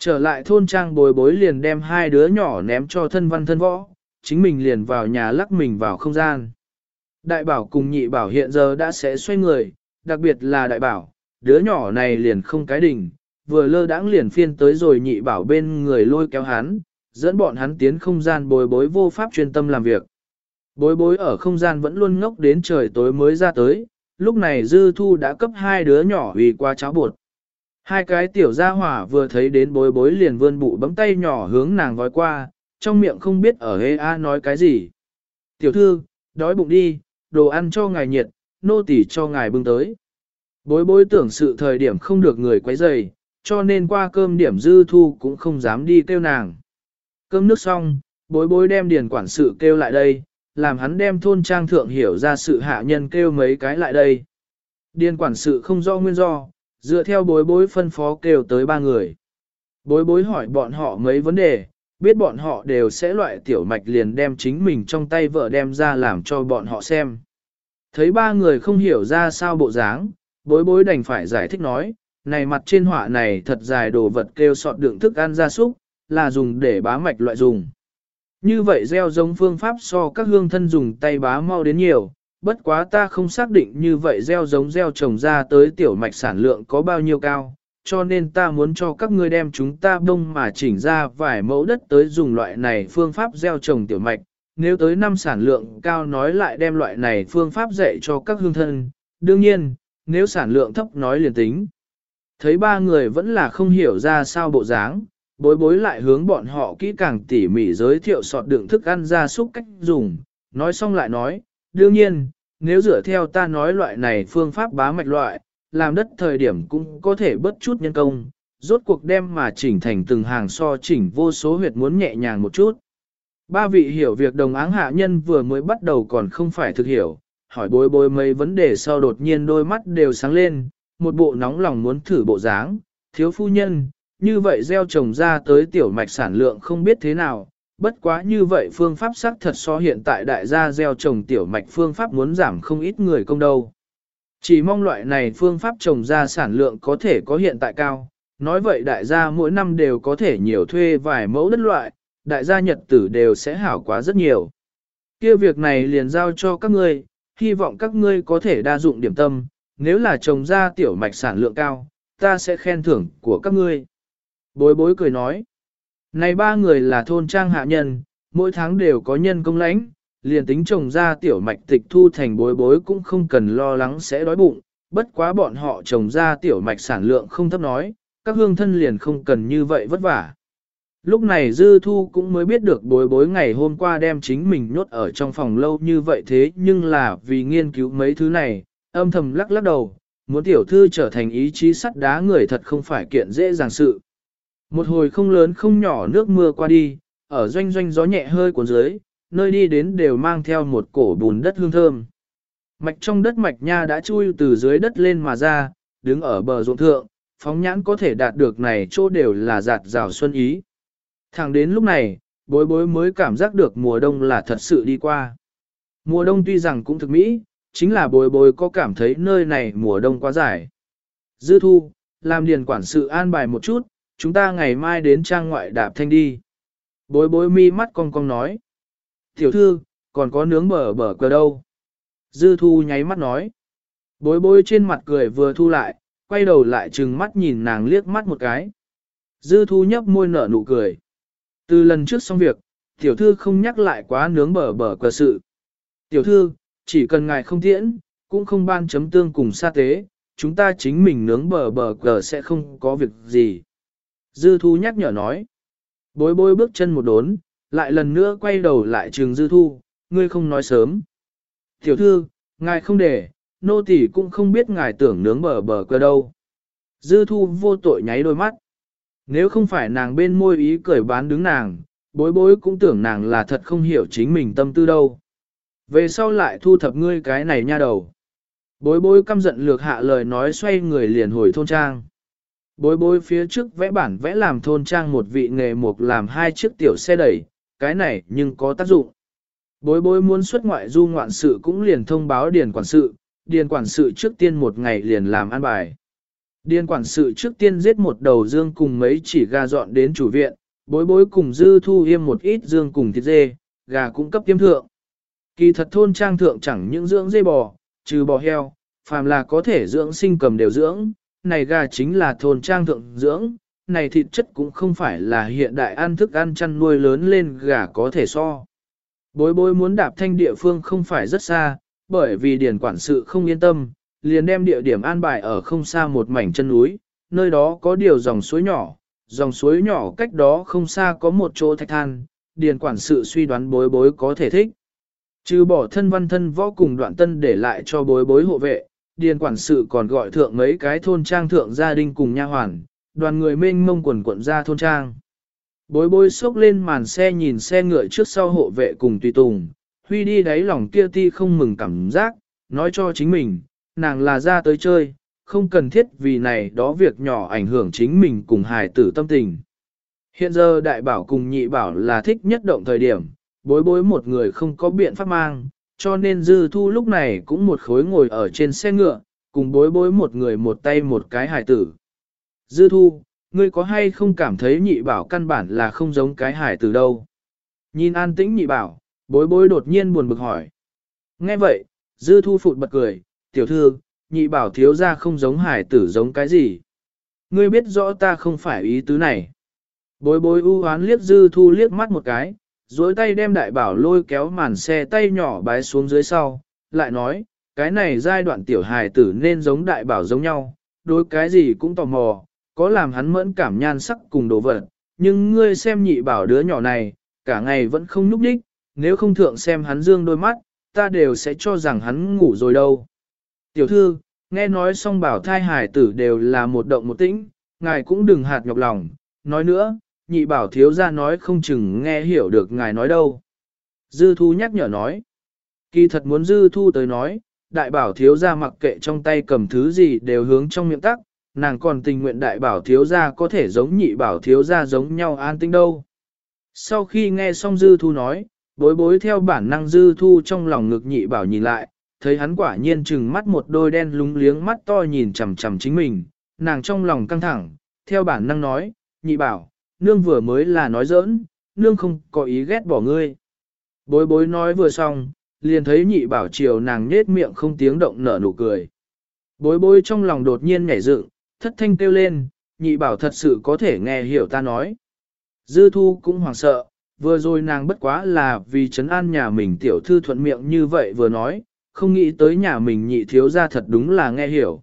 Trở lại thôn trang bồi bối liền đem hai đứa nhỏ ném cho thân văn thân võ, chính mình liền vào nhà lắc mình vào không gian. Đại bảo cùng nhị bảo hiện giờ đã sẽ xoay người, đặc biệt là đại bảo, đứa nhỏ này liền không cái đỉnh, vừa lơ đãng liền phiên tới rồi nhị bảo bên người lôi kéo hắn, dẫn bọn hắn tiến không gian bồi bối vô pháp chuyên tâm làm việc. Bối bối ở không gian vẫn luôn ngốc đến trời tối mới ra tới, lúc này Dư Thu đã cấp hai đứa nhỏ vì qua cháo bột. Hai cái tiểu gia hỏa vừa thấy đến bối bối liền vươn bụ bấm tay nhỏ hướng nàng gói qua, trong miệng không biết ở hê a nói cái gì. Tiểu thư, đói bụng đi, đồ ăn cho ngài nhiệt, nô tỳ cho ngài bưng tới. Bối bối tưởng sự thời điểm không được người quấy rầy, cho nên qua cơm điểm dư thu cũng không dám đi kêu nàng. Cơm nước xong, bối bối đem điền quản sự kêu lại đây, làm hắn đem thôn trang thượng hiểu ra sự hạ nhân kêu mấy cái lại đây. Điền quản sự không do nguyên do, dựa theo bối bối phân phó kêu tới ba người. Bối bối hỏi bọn họ mấy vấn đề, biết bọn họ đều sẽ loại tiểu mạch liền đem chính mình trong tay vợ đem ra làm cho bọn họ xem. Thấy ba người không hiểu ra sao bộ dáng, bối bối đành phải giải thích nói, này mặt trên họa này thật dài đồ vật kêu sọt đựng thức ăn gia súc, là dùng để bá mạch loại dùng. Như vậy gieo giống phương pháp so các hương thân dùng tay bá mau đến nhiều, bất quá ta không xác định như vậy gieo giống gieo trồng ra tới tiểu mạch sản lượng có bao nhiêu cao, cho nên ta muốn cho các ngươi đem chúng ta đông mà chỉnh ra vài mẫu đất tới dùng loại này phương pháp gieo trồng tiểu mạch, nếu tới năm sản lượng cao nói lại đem loại này phương pháp dạy cho các hương thân, đương nhiên, nếu sản lượng thấp nói liền tính. Thấy ba người vẫn là không hiểu ra sao bộ dáng, bối bối lại hướng bọn họ kỹ càng tỉ mỉ giới thiệu sọt đựng thức ăn ra súc cách dùng, nói xong lại nói, đương nhiên, nếu dựa theo ta nói loại này phương pháp bá mạch loại, làm đất thời điểm cũng có thể bớt chút nhân công, rốt cuộc đem mà chỉnh thành từng hàng so chỉnh vô số huyệt muốn nhẹ nhàng một chút. Ba vị hiểu việc đồng áng hạ nhân vừa mới bắt đầu còn không phải thực hiểu, hỏi bối bối mấy vấn đề sau đột nhiên đôi mắt đều sáng lên, một bộ nóng lòng muốn thử bộ dáng, thiếu phu nhân, như vậy gieo trồng ra tới tiểu mạch sản lượng không biết thế nào, bất quá như vậy phương pháp xác thật so hiện tại đại gia gieo trồng tiểu mạch phương pháp muốn giảm không ít người công đâu. Chỉ mong loại này phương pháp trồng ra sản lượng có thể có hiện tại cao, nói vậy đại gia mỗi năm đều có thể nhiều thuê vài mẫu đất loại, đại gia nhật tử đều sẽ hảo quá rất nhiều. kia việc này liền giao cho các ngươi, hy vọng các ngươi có thể đa dụng điểm tâm, nếu là trồng ra tiểu mạch sản lượng cao, ta sẽ khen thưởng của các ngươi. Bối bối cười nói, này ba người là thôn trang hạ nhân, mỗi tháng đều có nhân công lãnh, liền tính trồng ra tiểu mạch tịch thu thành bối bối cũng không cần lo lắng sẽ đói bụng, bất quá bọn họ trồng ra tiểu mạch sản lượng không thấp nói, các hương thân liền không cần như vậy vất vả. Lúc này Dư Thu cũng mới biết được bối bối ngày hôm qua đem chính mình nhốt ở trong phòng lâu như vậy thế nhưng là vì nghiên cứu mấy thứ này, âm thầm lắc lắc đầu, muốn tiểu thư trở thành ý chí sắt đá người thật không phải kiện dễ dàng sự. Một hồi không lớn không nhỏ nước mưa qua đi, ở doanh doanh gió nhẹ hơi cuốn dưới, nơi đi đến đều mang theo một cổ bùn đất hương thơm. Mạch trong đất mạch nha đã chui từ dưới đất lên mà ra, đứng ở bờ ruộng thượng, phóng nhãn có thể đạt được này chỗ đều là giạt rào xuân ý. Thẳng đến lúc này, bối bối mới cảm giác được mùa đông là thật sự đi qua. Mùa đông tuy rằng cũng thực mỹ, chính là bối bối có cảm thấy nơi này mùa đông quá dài. Dư thu, làm điền quản sự an bài một chút, chúng ta ngày mai đến trang ngoại đạp thanh đi. Bối bối mi mắt cong cong nói. Tiểu thư, còn có nướng bờ bờ cờ đâu? Dư thu nháy mắt nói. Bối bối trên mặt cười vừa thu lại, quay đầu lại trừng mắt nhìn nàng liếc mắt một cái. Dư thu nhấp môi nở nụ cười. Từ lần trước xong việc, tiểu thư không nhắc lại quá nướng bờ bờ cờ sự. Tiểu thư, chỉ cần ngài không tiễn, cũng không ban chấm tương cùng sa tế, chúng ta chính mình nướng bờ bờ cờ sẽ không có việc gì. Dư thu nhắc nhở nói. Bối bối bước chân một đốn, lại lần nữa quay đầu lại trường dư thu, ngươi không nói sớm. Tiểu thư, ngài không để, nô tỳ cũng không biết ngài tưởng nướng bờ bờ cơ đâu. Dư thu vô tội nháy đôi mắt. Nếu không phải nàng bên môi ý cười bán đứng nàng, bối bối cũng tưởng nàng là thật không hiểu chính mình tâm tư đâu. Về sau lại thu thập ngươi cái này nha đầu. Bối bối căm giận lược hạ lời nói xoay người liền hồi thôn trang. Bối bối phía trước vẽ bản vẽ làm thôn trang một vị nghề mục làm hai chiếc tiểu xe đẩy, cái này nhưng có tác dụng. Bối bối muốn xuất ngoại du ngoạn sự cũng liền thông báo điền quản sự, điền quản sự trước tiên một ngày liền làm an bài. Điền quản sự trước tiên giết một đầu dương cùng mấy chỉ gà dọn đến chủ viện, bối bối cùng dư thu yêm một ít dương cùng thịt dê, gà cũng cấp tiêm thượng. Kỳ thật thôn trang thượng chẳng những dưỡng dê bò, trừ bò heo, phàm là có thể dưỡng sinh cầm đều dưỡng, này gà chính là thôn trang thượng dưỡng, này thịt chất cũng không phải là hiện đại ăn thức ăn chăn nuôi lớn lên gà có thể so. Bối bối muốn đạp thanh địa phương không phải rất xa, bởi vì điển quản sự không yên tâm, liền đem địa điểm an bài ở không xa một mảnh chân núi, nơi đó có điều dòng suối nhỏ, dòng suối nhỏ cách đó không xa có một chỗ thạch than, điền quản sự suy đoán bối bối có thể thích. Trừ bỏ thân văn thân võ cùng đoạn tân để lại cho bối bối hộ vệ, điền quản sự còn gọi thượng mấy cái thôn trang thượng gia đình cùng nha hoàn, đoàn người mênh mông quần quận ra thôn trang. Bối bối sốc lên màn xe nhìn xe ngựa trước sau hộ vệ cùng tùy tùng, huy đi đáy lòng kia ti không mừng cảm giác, nói cho chính mình, nàng là ra tới chơi, không cần thiết vì này đó việc nhỏ ảnh hưởng chính mình cùng hài tử tâm tình. Hiện giờ đại bảo cùng nhị bảo là thích nhất động thời điểm, bối bối một người không có biện pháp mang, cho nên dư thu lúc này cũng một khối ngồi ở trên xe ngựa, cùng bối bối một người một tay một cái hài tử. Dư thu, ngươi có hay không cảm thấy nhị bảo căn bản là không giống cái hài tử đâu? Nhìn an tĩnh nhị bảo, bối bối đột nhiên buồn bực hỏi. Nghe vậy, dư thu phụt bật cười, tiểu thư, nhị bảo thiếu ra không giống hải tử giống cái gì. Ngươi biết rõ ta không phải ý tứ này. Bối bối u hoán liếc dư thu liếc mắt một cái, duỗi tay đem đại bảo lôi kéo màn xe tay nhỏ bái xuống dưới sau, lại nói, cái này giai đoạn tiểu hài tử nên giống đại bảo giống nhau, đối cái gì cũng tò mò, có làm hắn mẫn cảm nhan sắc cùng đồ vật, nhưng ngươi xem nhị bảo đứa nhỏ này, cả ngày vẫn không núp đích, nếu không thượng xem hắn dương đôi mắt, ta đều sẽ cho rằng hắn ngủ rồi đâu. Tiểu thư, nghe nói xong bảo thai hài tử đều là một động một tĩnh, ngài cũng đừng hạt nhọc lòng, nói nữa, nhị bảo thiếu ra nói không chừng nghe hiểu được ngài nói đâu. Dư thu nhắc nhở nói, kỳ thật muốn dư thu tới nói, đại bảo thiếu ra mặc kệ trong tay cầm thứ gì đều hướng trong miệng tắc, nàng còn tình nguyện đại bảo thiếu ra có thể giống nhị bảo thiếu ra giống nhau an tinh đâu. Sau khi nghe xong dư thu nói, bối bối theo bản năng dư thu trong lòng ngực nhị bảo nhìn lại, thấy hắn quả nhiên chừng mắt một đôi đen lúng liếng mắt to nhìn chằm chằm chính mình, nàng trong lòng căng thẳng, theo bản năng nói, nhị bảo, nương vừa mới là nói giỡn, nương không có ý ghét bỏ ngươi. Bối bối nói vừa xong, liền thấy nhị bảo chiều nàng nết miệng không tiếng động nở nụ cười. Bối bối trong lòng đột nhiên nhảy dựng, thất thanh kêu lên, nhị bảo thật sự có thể nghe hiểu ta nói. Dư thu cũng hoảng sợ, vừa rồi nàng bất quá là vì chấn an nhà mình tiểu thư thuận miệng như vậy vừa nói, không nghĩ tới nhà mình nhị thiếu ra thật đúng là nghe hiểu.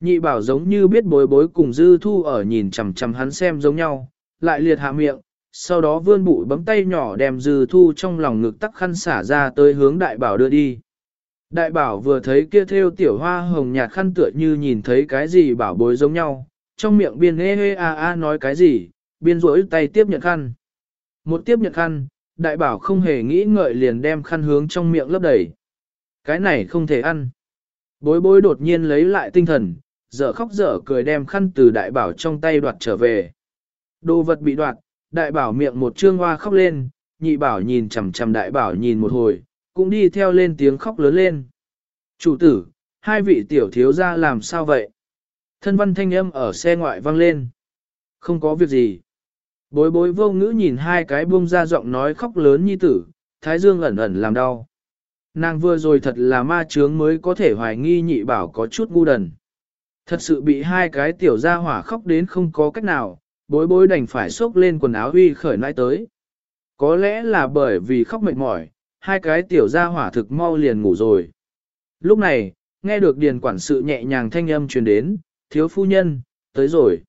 Nhị bảo giống như biết bối bối cùng dư thu ở nhìn chằm chằm hắn xem giống nhau, lại liệt hạ miệng, sau đó vươn bụi bấm tay nhỏ đem dư thu trong lòng ngực tắc khăn xả ra tới hướng đại bảo đưa đi. Đại bảo vừa thấy kia theo tiểu hoa hồng nhạt khăn tựa như nhìn thấy cái gì bảo bối giống nhau, trong miệng biên ê ê a a nói cái gì, biên rỗi tay tiếp nhận khăn. Một tiếp nhận khăn, đại bảo không hề nghĩ ngợi liền đem khăn hướng trong miệng lấp đầy. Cái này không thể ăn. Bối bối đột nhiên lấy lại tinh thần, dở khóc dở cười đem khăn từ đại bảo trong tay đoạt trở về. Đồ vật bị đoạt, đại bảo miệng một trương hoa khóc lên, nhị bảo nhìn chằm chằm đại bảo nhìn một hồi, cũng đi theo lên tiếng khóc lớn lên. Chủ tử, hai vị tiểu thiếu ra làm sao vậy? Thân văn thanh âm ở xe ngoại vang lên. Không có việc gì. Bối bối vô ngữ nhìn hai cái buông ra giọng nói khóc lớn như tử, thái dương ẩn ẩn làm đau. Nàng vừa rồi thật là ma chướng mới có thể hoài nghi nhị bảo có chút ngu đần. Thật sự bị hai cái tiểu gia hỏa khóc đến không có cách nào, bối bối đành phải xốc lên quần áo huy khởi nãi tới. Có lẽ là bởi vì khóc mệt mỏi, hai cái tiểu gia hỏa thực mau liền ngủ rồi. Lúc này, nghe được điền quản sự nhẹ nhàng thanh âm truyền đến, thiếu phu nhân, tới rồi.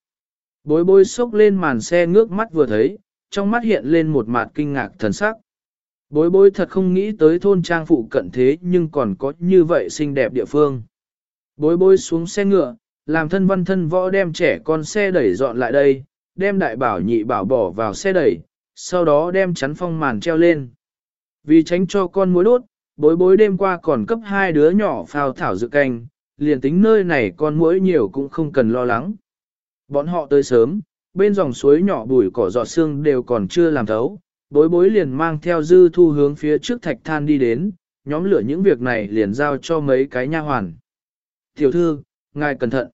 Bối bối xốc lên màn xe ngước mắt vừa thấy, trong mắt hiện lên một mặt kinh ngạc thần sắc. Bối bối thật không nghĩ tới thôn trang phụ cận thế nhưng còn có như vậy xinh đẹp địa phương. Bối bối xuống xe ngựa, làm thân văn thân võ đem trẻ con xe đẩy dọn lại đây, đem đại bảo nhị bảo bỏ vào xe đẩy, sau đó đem chắn phong màn treo lên. Vì tránh cho con muối đốt, bối bối đêm qua còn cấp hai đứa nhỏ phao thảo dự canh, liền tính nơi này con muỗi nhiều cũng không cần lo lắng. Bọn họ tới sớm, bên dòng suối nhỏ bùi cỏ giọt xương đều còn chưa làm thấu, bối bối liền mang theo dư thu hướng phía trước thạch than đi đến, nhóm lửa những việc này liền giao cho mấy cái nha hoàn. Tiểu thư, ngài cẩn thận.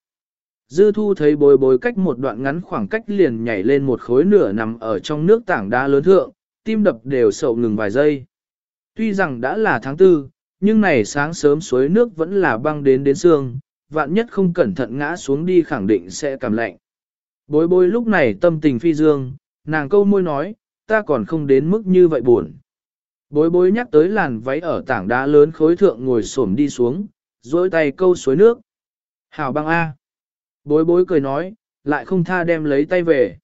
Dư thu thấy bối bối cách một đoạn ngắn khoảng cách liền nhảy lên một khối nửa nằm ở trong nước tảng đá lớn thượng, tim đập đều sầu ngừng vài giây. Tuy rằng đã là tháng tư, nhưng này sáng sớm suối nước vẫn là băng đến đến xương, vạn nhất không cẩn thận ngã xuống đi khẳng định sẽ cảm lạnh. Bối bối lúc này tâm tình phi dương, nàng câu môi nói, ta còn không đến mức như vậy buồn. Bối bối nhắc tới làn váy ở tảng đá lớn khối thượng ngồi xổm đi xuống, dối tay câu suối nước. Hảo băng A. Bối bối cười nói, lại không tha đem lấy tay về.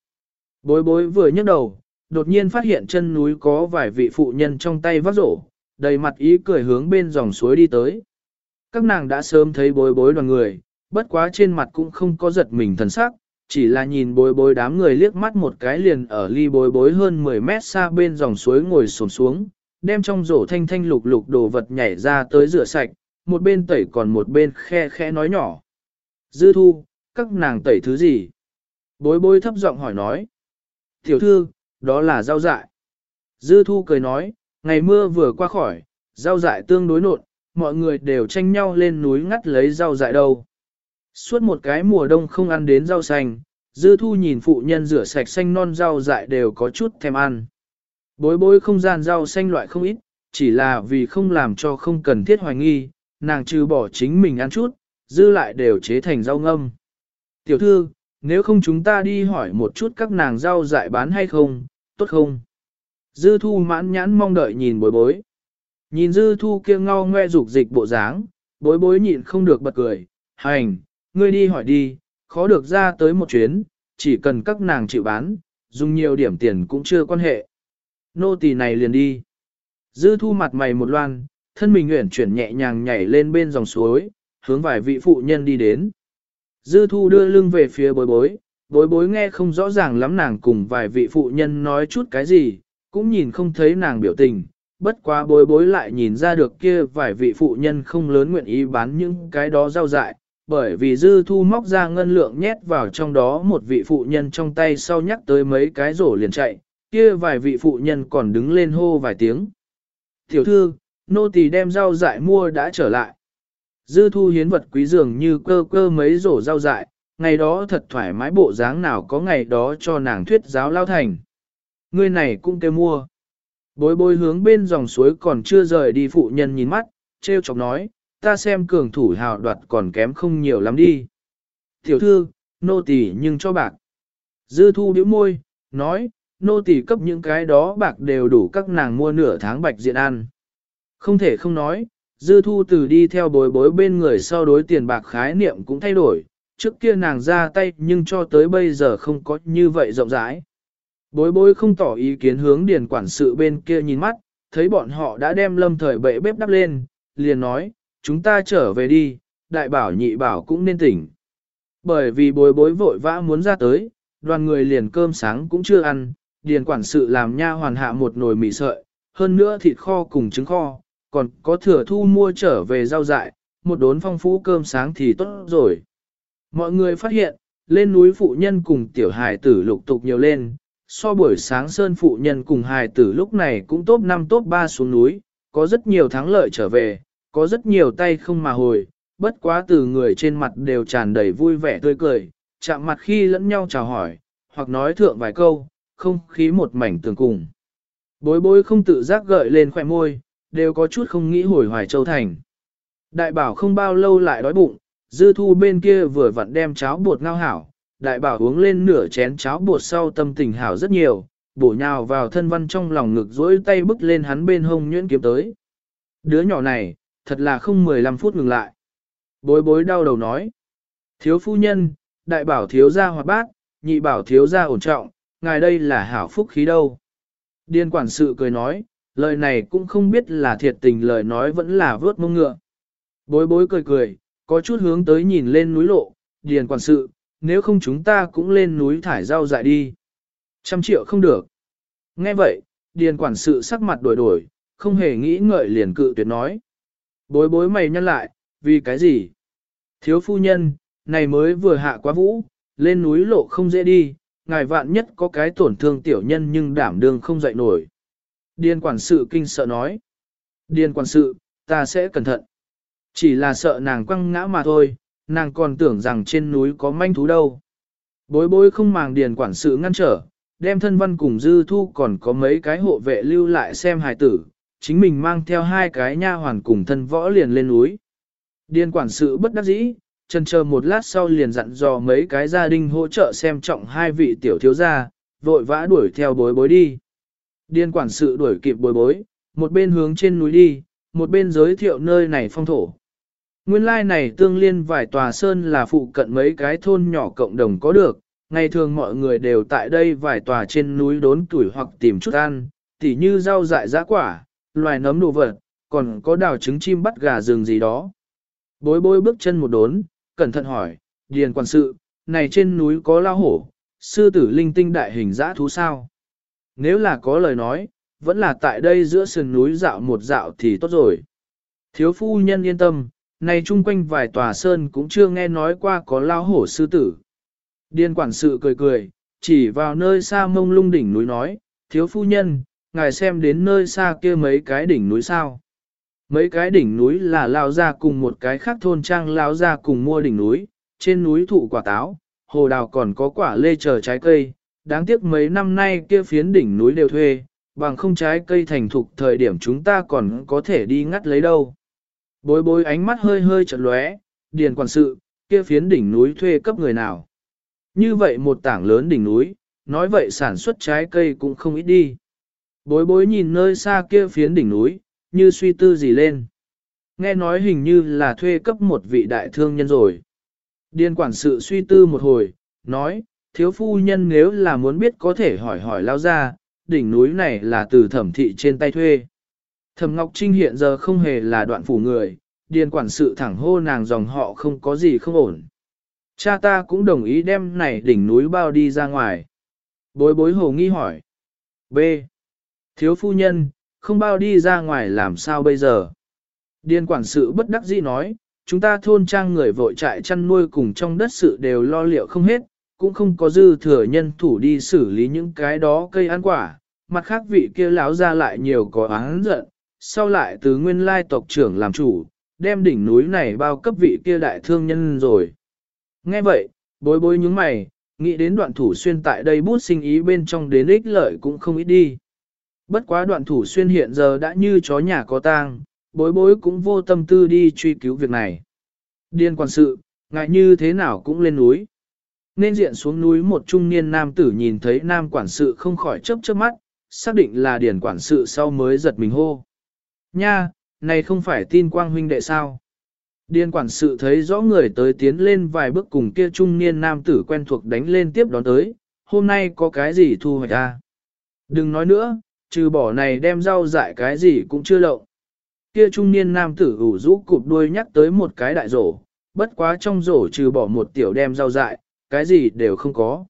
Bối bối vừa nhấc đầu, đột nhiên phát hiện chân núi có vài vị phụ nhân trong tay vác rổ, đầy mặt ý cười hướng bên dòng suối đi tới. Các nàng đã sớm thấy bối bối đoàn người, bất quá trên mặt cũng không có giật mình thần sắc, chỉ là nhìn bối bối đám người liếc mắt một cái liền ở ly bối bối hơn 10 mét xa bên dòng suối ngồi xổm xuống, đem trong rổ thanh thanh lục lục đồ vật nhảy ra tới rửa sạch, một bên tẩy còn một bên khe khe nói nhỏ. Dư thu, các nàng tẩy thứ gì? Bối bối thấp giọng hỏi nói. Tiểu thư, đó là rau dại. Dư thu cười nói, ngày mưa vừa qua khỏi, rau dại tương đối nộn, mọi người đều tranh nhau lên núi ngắt lấy rau dại đâu. Suốt một cái mùa đông không ăn đến rau xanh, dư thu nhìn phụ nhân rửa sạch xanh non rau dại đều có chút thèm ăn. Bối bối không gian rau xanh loại không ít, chỉ là vì không làm cho không cần thiết hoài nghi, nàng trừ bỏ chính mình ăn chút, dư lại đều chế thành rau ngâm. Tiểu thư, nếu không chúng ta đi hỏi một chút các nàng rau dại bán hay không, tốt không? Dư thu mãn nhãn mong đợi nhìn bối bối. Nhìn dư thu kia ngao ngoe dục dịch bộ dáng, bối bối nhịn không được bật cười, hành, ngươi đi hỏi đi, khó được ra tới một chuyến, chỉ cần các nàng chịu bán, dùng nhiều điểm tiền cũng chưa quan hệ. Nô tỳ này liền đi. Dư thu mặt mày một loan, thân mình nguyện chuyển nhẹ nhàng nhảy lên bên dòng suối, hướng vài vị phụ nhân đi đến. Dư thu đưa lưng về phía bối bối, bối bối nghe không rõ ràng lắm nàng cùng vài vị phụ nhân nói chút cái gì, cũng nhìn không thấy nàng biểu tình, bất quá bối bối lại nhìn ra được kia vài vị phụ nhân không lớn nguyện ý bán những cái đó rau dại, bởi vì dư thu móc ra ngân lượng nhét vào trong đó một vị phụ nhân trong tay sau nhắc tới mấy cái rổ liền chạy, kia vài vị phụ nhân còn đứng lên hô vài tiếng. Tiểu thư, nô tỳ đem rau dại mua đã trở lại. Dư thu hiến vật quý dường như cơ cơ mấy rổ rau dại, ngày đó thật thoải mái bộ dáng nào có ngày đó cho nàng thuyết giáo lao thành. Người này cũng kêu mua. Bối bối hướng bên dòng suối còn chưa rời đi phụ nhân nhìn mắt, treo chọc nói, ta xem cường thủ hào đoạt còn kém không nhiều lắm đi. Tiểu thư, nô tỳ nhưng cho bạc. Dư thu điếu môi, nói, nô tỳ cấp những cái đó bạc đều đủ các nàng mua nửa tháng bạch diện ăn. Không thể không nói, dư thu từ đi theo bối bối bên người sau đối tiền bạc khái niệm cũng thay đổi, trước kia nàng ra tay nhưng cho tới bây giờ không có như vậy rộng rãi. Bối bối không tỏ ý kiến hướng điền quản sự bên kia nhìn mắt, thấy bọn họ đã đem lâm thời bệ bếp đắp lên, liền nói, chúng ta trở về đi, đại bảo nhị bảo cũng nên tỉnh. Bởi vì bối bối vội vã muốn ra tới, đoàn người liền cơm sáng cũng chưa ăn, điền quản sự làm nha hoàn hạ một nồi mì sợi, hơn nữa thịt kho cùng trứng kho, còn có thừa thu mua trở về rau dại, một đốn phong phú cơm sáng thì tốt rồi. Mọi người phát hiện, lên núi phụ nhân cùng tiểu hài tử lục tục nhiều lên, so buổi sáng sơn phụ nhân cùng hài tử lúc này cũng top 5 top 3 xuống núi, có rất nhiều thắng lợi trở về, có rất nhiều tay không mà hồi, bất quá từ người trên mặt đều tràn đầy vui vẻ tươi cười, chạm mặt khi lẫn nhau chào hỏi, hoặc nói thượng vài câu, không khí một mảnh tường cùng. Bối bối không tự giác gợi lên khỏe môi, đều có chút không nghĩ hồi hoài châu thành. Đại bảo không bao lâu lại đói bụng, dư thu bên kia vừa vặn đem cháo bột ngao hảo, đại bảo uống lên nửa chén cháo bột sau tâm tình hảo rất nhiều, bổ nhào vào thân văn trong lòng ngực dỗi tay bức lên hắn bên hông nhuyễn kiếm tới. Đứa nhỏ này, thật là không 15 phút ngừng lại. Bối bối đau đầu nói. Thiếu phu nhân, đại bảo thiếu gia hoạt bát, nhị bảo thiếu gia ổn trọng, ngài đây là hảo phúc khí đâu. Điên quản sự cười nói, lời này cũng không biết là thiệt tình lời nói vẫn là vớt mông ngựa. Bối bối cười cười, có chút hướng tới nhìn lên núi lộ, điền quản sự, nếu không chúng ta cũng lên núi thải rau dại đi. Trăm triệu không được. Nghe vậy, điền quản sự sắc mặt đổi đổi, không hề nghĩ ngợi liền cự tuyệt nói. Bối bối mày nhăn lại, vì cái gì? Thiếu phu nhân, này mới vừa hạ quá vũ, lên núi lộ không dễ đi, ngài vạn nhất có cái tổn thương tiểu nhân nhưng đảm đương không dậy nổi. Điền quản sự kinh sợ nói. Điền quản sự, ta sẽ cẩn thận. Chỉ là sợ nàng quăng ngã mà thôi, nàng còn tưởng rằng trên núi có manh thú đâu. Bối bối không màng điền quản sự ngăn trở, đem thân văn cùng dư thu còn có mấy cái hộ vệ lưu lại xem hài tử, chính mình mang theo hai cái nha hoàn cùng thân võ liền lên núi. Điền quản sự bất đắc dĩ, chân chờ một lát sau liền dặn dò mấy cái gia đình hỗ trợ xem trọng hai vị tiểu thiếu gia, vội vã đuổi theo bối bối đi. Điền quản sự đuổi kịp bối bối, một bên hướng trên núi đi, một bên giới thiệu nơi này phong thổ. Nguyên lai này tương liên vài tòa sơn là phụ cận mấy cái thôn nhỏ cộng đồng có được, ngày thường mọi người đều tại đây vài tòa trên núi đốn tuổi hoặc tìm chút ăn, tỉ như rau dại giá quả, loài nấm đồ vật, còn có đào trứng chim bắt gà rừng gì đó. Bối bối bước chân một đốn, cẩn thận hỏi, điền quản sự, này trên núi có lao hổ, sư tử linh tinh đại hình dã thú sao? Nếu là có lời nói, vẫn là tại đây giữa sườn núi dạo một dạo thì tốt rồi. Thiếu phu nhân yên tâm, này chung quanh vài tòa sơn cũng chưa nghe nói qua có lao hổ sư tử. Điên quản sự cười cười, chỉ vào nơi xa mông lung đỉnh núi nói, thiếu phu nhân, ngài xem đến nơi xa kia mấy cái đỉnh núi sao. Mấy cái đỉnh núi là lao ra cùng một cái khác thôn trang lao ra cùng mua đỉnh núi, trên núi thụ quả táo, hồ đào còn có quả lê chờ trái cây, đáng tiếc mấy năm nay kia phiến đỉnh núi đều thuê, bằng không trái cây thành thục thời điểm chúng ta còn có thể đi ngắt lấy đâu. Bối bối ánh mắt hơi hơi chật lóe, điền quản sự, kia phiến đỉnh núi thuê cấp người nào. Như vậy một tảng lớn đỉnh núi, nói vậy sản xuất trái cây cũng không ít đi. Bối bối nhìn nơi xa kia phiến đỉnh núi, như suy tư gì lên. Nghe nói hình như là thuê cấp một vị đại thương nhân rồi. Điền quản sự suy tư một hồi, nói, thiếu phu nhân nếu là muốn biết có thể hỏi hỏi lao ra, đỉnh núi này là từ thẩm thị trên tay thuê. Thẩm Ngọc Trinh hiện giờ không hề là đoạn phủ người, điền quản sự thẳng hô nàng dòng họ không có gì không ổn. Cha ta cũng đồng ý đem này đỉnh núi bao đi ra ngoài. Bối bối hồ nghi hỏi. B. Thiếu phu nhân, không bao đi ra ngoài làm sao bây giờ? Điền quản sự bất đắc dĩ nói, chúng ta thôn trang người vội trại chăn nuôi cùng trong đất sự đều lo liệu không hết, cũng không có dư thừa nhân thủ đi xử lý những cái đó cây ăn quả. Mặt khác vị kia lão ra lại nhiều có án giận, sau lại từ nguyên lai tộc trưởng làm chủ, đem đỉnh núi này bao cấp vị kia đại thương nhân rồi. Nghe vậy, bối bối những mày, nghĩ đến đoạn thủ xuyên tại đây bút sinh ý bên trong đến ích lợi cũng không ít đi. Bất quá đoạn thủ xuyên hiện giờ đã như chó nhà có tang, bối bối cũng vô tâm tư đi truy cứu việc này. Điên quản sự, ngại như thế nào cũng lên núi. Nên diện xuống núi một trung niên nam tử nhìn thấy nam quản sự không khỏi chớp chớp mắt, xác định là điển quản sự sau mới giật mình hô. Nha, này không phải tin quang huynh đệ sao? Điền quản sự thấy rõ người tới tiến lên vài bước cùng kia trung niên nam tử quen thuộc đánh lên tiếp đón tới, hôm nay có cái gì thu hoạch ta? Đừng nói nữa, trừ bỏ này đem rau dại cái gì cũng chưa lậu. Kia trung niên nam tử ủ rũ cụp đuôi nhắc tới một cái đại rổ, bất quá trong rổ trừ bỏ một tiểu đem rau dại, cái gì đều không có.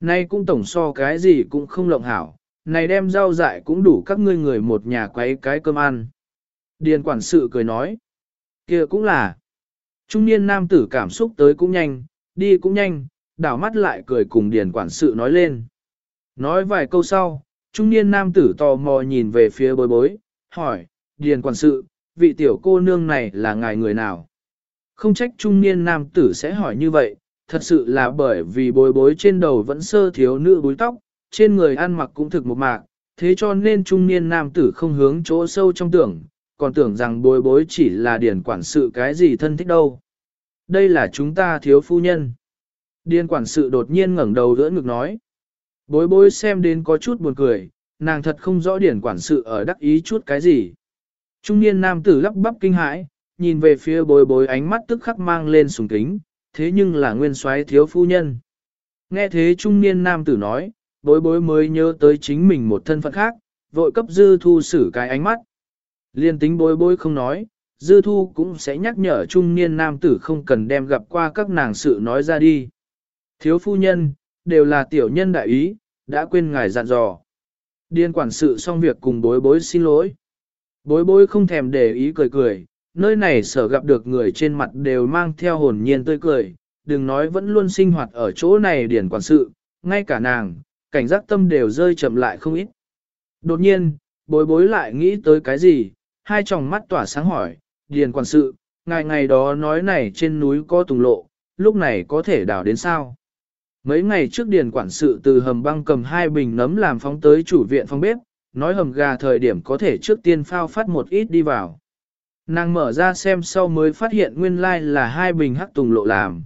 Nay cũng tổng so cái gì cũng không lộng hảo, này đem rau dại cũng đủ các ngươi người một nhà quấy cái cơm ăn. Điền quản sự cười nói, kia cũng là. Trung niên nam tử cảm xúc tới cũng nhanh, đi cũng nhanh, đảo mắt lại cười cùng điền quản sự nói lên. Nói vài câu sau, trung niên nam tử tò mò nhìn về phía bối bối, hỏi, điền quản sự, vị tiểu cô nương này là ngài người nào? Không trách trung niên nam tử sẽ hỏi như vậy, thật sự là bởi vì bối bối trên đầu vẫn sơ thiếu nữ búi tóc, trên người ăn mặc cũng thực một mạc, thế cho nên trung niên nam tử không hướng chỗ sâu trong tưởng, còn tưởng rằng bối bối chỉ là điển quản sự cái gì thân thích đâu. Đây là chúng ta thiếu phu nhân. Điên quản sự đột nhiên ngẩng đầu đỡ ngực nói. Bối bối xem đến có chút buồn cười, nàng thật không rõ điển quản sự ở đắc ý chút cái gì. Trung niên nam tử lắp bắp kinh hãi, nhìn về phía bối bối ánh mắt tức khắc mang lên sùng kính, thế nhưng là nguyên soái thiếu phu nhân. Nghe thế trung niên nam tử nói, bối bối mới nhớ tới chính mình một thân phận khác, vội cấp dư thu xử cái ánh mắt. Liên tính bối bối không nói, dư thu cũng sẽ nhắc nhở trung niên nam tử không cần đem gặp qua các nàng sự nói ra đi. Thiếu phu nhân, đều là tiểu nhân đại ý, đã quên ngài dặn dò. Điên quản sự xong việc cùng bối bối xin lỗi. Bối bối không thèm để ý cười cười, nơi này sở gặp được người trên mặt đều mang theo hồn nhiên tươi cười, đừng nói vẫn luôn sinh hoạt ở chỗ này điển quản sự, ngay cả nàng, cảnh giác tâm đều rơi chậm lại không ít. Đột nhiên, bối bối lại nghĩ tới cái gì, hai tròng mắt tỏa sáng hỏi, điền quản sự, ngày ngày đó nói này trên núi có tùng lộ, lúc này có thể đào đến sao? Mấy ngày trước điền quản sự từ hầm băng cầm hai bình nấm làm phóng tới chủ viện phong bếp, nói hầm gà thời điểm có thể trước tiên phao phát một ít đi vào. Nàng mở ra xem sau mới phát hiện nguyên lai là hai bình hắc tùng lộ làm.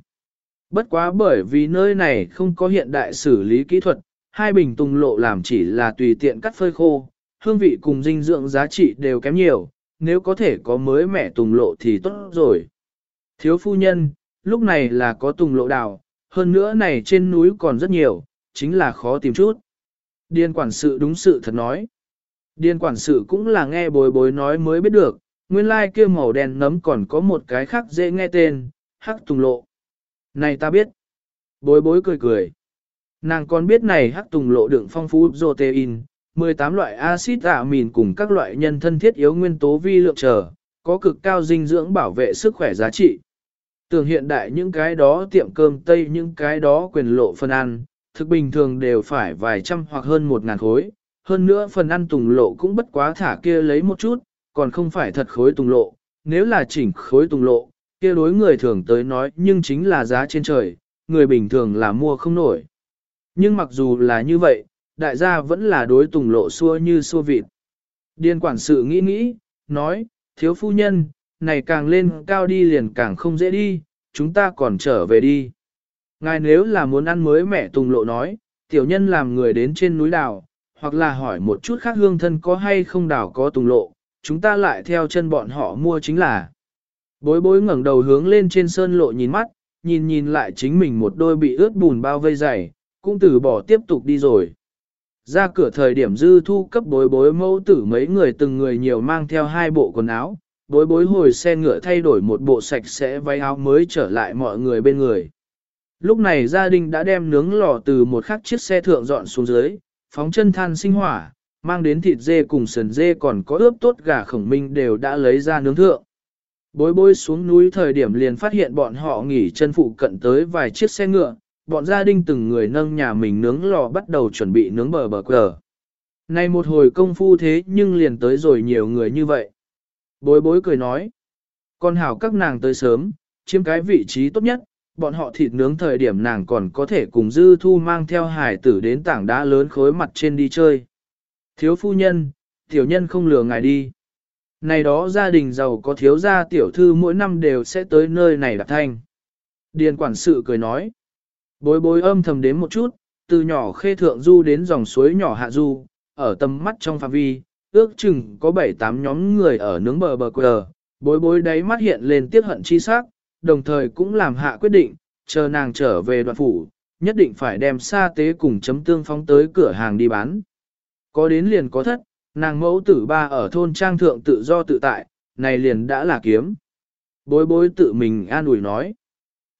Bất quá bởi vì nơi này không có hiện đại xử lý kỹ thuật, hai bình tùng lộ làm chỉ là tùy tiện cắt phơi khô, hương vị cùng dinh dưỡng giá trị đều kém nhiều, nếu có thể có mới mẻ tùng lộ thì tốt rồi. Thiếu phu nhân, lúc này là có tùng lộ đào, hơn nữa này trên núi còn rất nhiều, chính là khó tìm chút. Điên quản sự đúng sự thật nói. Điên quản sự cũng là nghe bối bối nói mới biết được, nguyên lai like kia màu đen nấm còn có một cái khác dễ nghe tên, hắc tùng lộ. Này ta biết. Bối bối cười cười. Nàng còn biết này hắc tùng lộ đựng phong phú protein, 18 loại axit amin cùng các loại nhân thân thiết yếu nguyên tố vi lượng trở, có cực cao dinh dưỡng bảo vệ sức khỏe giá trị. Tưởng hiện đại những cái đó tiệm cơm Tây những cái đó quyền lộ phân ăn, thực bình thường đều phải vài trăm hoặc hơn một ngàn khối. Hơn nữa phần ăn tùng lộ cũng bất quá thả kia lấy một chút, còn không phải thật khối tùng lộ. Nếu là chỉnh khối tùng lộ, kia đối người thường tới nói nhưng chính là giá trên trời, người bình thường là mua không nổi. Nhưng mặc dù là như vậy, đại gia vẫn là đối tùng lộ xua như xua vịt. Điên quản sự nghĩ nghĩ, nói, thiếu phu nhân, này càng lên cao đi liền càng không dễ đi, chúng ta còn trở về đi. Ngài nếu là muốn ăn mới mẹ tùng lộ nói, tiểu nhân làm người đến trên núi đảo, hoặc là hỏi một chút khác hương thân có hay không đảo có tùng lộ, chúng ta lại theo chân bọn họ mua chính là. Bối bối ngẩng đầu hướng lên trên sơn lộ nhìn mắt, nhìn nhìn lại chính mình một đôi bị ướt bùn bao vây dày, cũng từ bỏ tiếp tục đi rồi. Ra cửa thời điểm dư thu cấp bối bối mẫu tử mấy người từng người nhiều mang theo hai bộ quần áo, bối bối hồi xe ngựa thay đổi một bộ sạch sẽ váy áo mới trở lại mọi người bên người. Lúc này gia đình đã đem nướng lò từ một khắc chiếc xe thượng dọn xuống dưới, phóng chân than sinh hỏa, mang đến thịt dê cùng sườn dê còn có ướp tốt gà khổng minh đều đã lấy ra nướng thượng. Bối bối xuống núi thời điểm liền phát hiện bọn họ nghỉ chân phụ cận tới vài chiếc xe ngựa, bọn gia đình từng người nâng nhà mình nướng lò bắt đầu chuẩn bị nướng bờ bờ cờ. Này một hồi công phu thế nhưng liền tới rồi nhiều người như vậy. Bối bối cười nói, con hảo các nàng tới sớm, chiếm cái vị trí tốt nhất, bọn họ thịt nướng thời điểm nàng còn có thể cùng dư thu mang theo hải tử đến tảng đá lớn khối mặt trên đi chơi. Thiếu phu nhân, tiểu nhân không lừa ngài đi. Này đó gia đình giàu có thiếu gia tiểu thư mỗi năm đều sẽ tới nơi này đặt thanh. Điền quản sự cười nói. Bối bối âm thầm đến một chút, từ nhỏ khê thượng du đến dòng suối nhỏ hạ du, ở tầm mắt trong phạm vi, ước chừng có 7-8 nhóm người ở nướng bờ bờ quờ, bối bối đáy mắt hiện lên tiếc hận chi sắc, đồng thời cũng làm hạ quyết định, chờ nàng trở về đoạn phủ, nhất định phải đem sa tế cùng chấm tương phóng tới cửa hàng đi bán. Có đến liền có thất, nàng mẫu tử ba ở thôn trang thượng tự do tự tại, này liền đã là kiếm. Bối bối tự mình an ủi nói.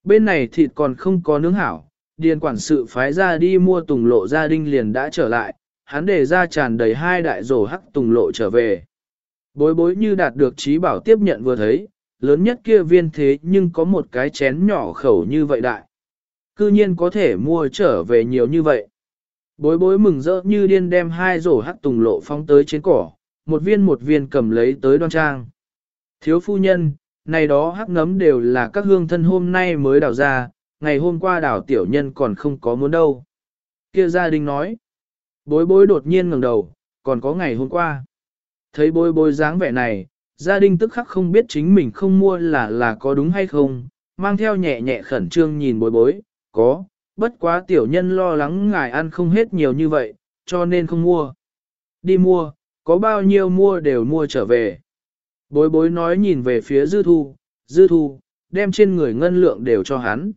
Bên này thịt còn không có nướng hảo, điền quản sự phái ra đi mua tùng lộ gia đình liền đã trở lại, hắn để ra tràn đầy hai đại rổ hắc tùng lộ trở về. Bối bối như đạt được trí bảo tiếp nhận vừa thấy, lớn nhất kia viên thế nhưng có một cái chén nhỏ khẩu như vậy đại. Cư nhiên có thể mua trở về nhiều như vậy. Bối bối mừng rỡ như điên đem hai rổ hắc tùng lộ phóng tới trên cỏ, một viên một viên cầm lấy tới đoan trang. Thiếu phu nhân, này đó hắc nấm đều là các hương thân hôm nay mới đào ra, ngày hôm qua đào tiểu nhân còn không có muốn đâu. Kia gia đình nói, bối bối đột nhiên ngẩng đầu, còn có ngày hôm qua. Thấy bối bối dáng vẻ này, gia đình tức khắc không biết chính mình không mua là là có đúng hay không, mang theo nhẹ nhẹ khẩn trương nhìn bối bối, có, bất quá tiểu nhân lo lắng ngài ăn không hết nhiều như vậy, cho nên không mua. Đi mua, có bao nhiêu mua đều mua trở về. Bối bối nói nhìn về phía dư thu, dư thu, đem trên người ngân lượng đều cho hắn.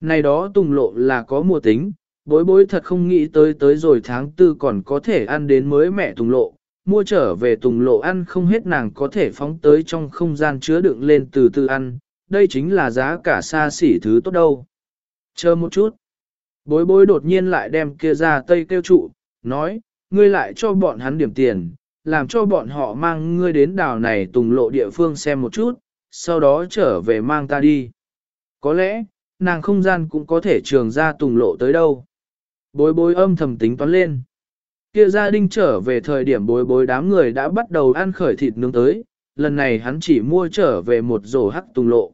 Này đó tùng lộ là có mùa tính, bối bối thật không nghĩ tới tới rồi tháng tư còn có thể ăn đến mới mẹ tùng lộ, mua trở về tùng lộ ăn không hết nàng có thể phóng tới trong không gian chứa đựng lên từ từ ăn, đây chính là giá cả xa xỉ thứ tốt đâu. Chờ một chút. Bối bối đột nhiên lại đem kia ra tây kêu trụ, nói, ngươi lại cho bọn hắn điểm tiền, làm cho bọn họ mang ngươi đến đảo này tùng lộ địa phương xem một chút, sau đó trở về mang ta đi. Có lẽ, nàng không gian cũng có thể trường ra tùng lộ tới đâu. Bối bối âm thầm tính toán lên. Kia gia đình trở về thời điểm bối bối đám người đã bắt đầu ăn khởi thịt nướng tới, lần này hắn chỉ mua trở về một rổ hắc tùng lộ.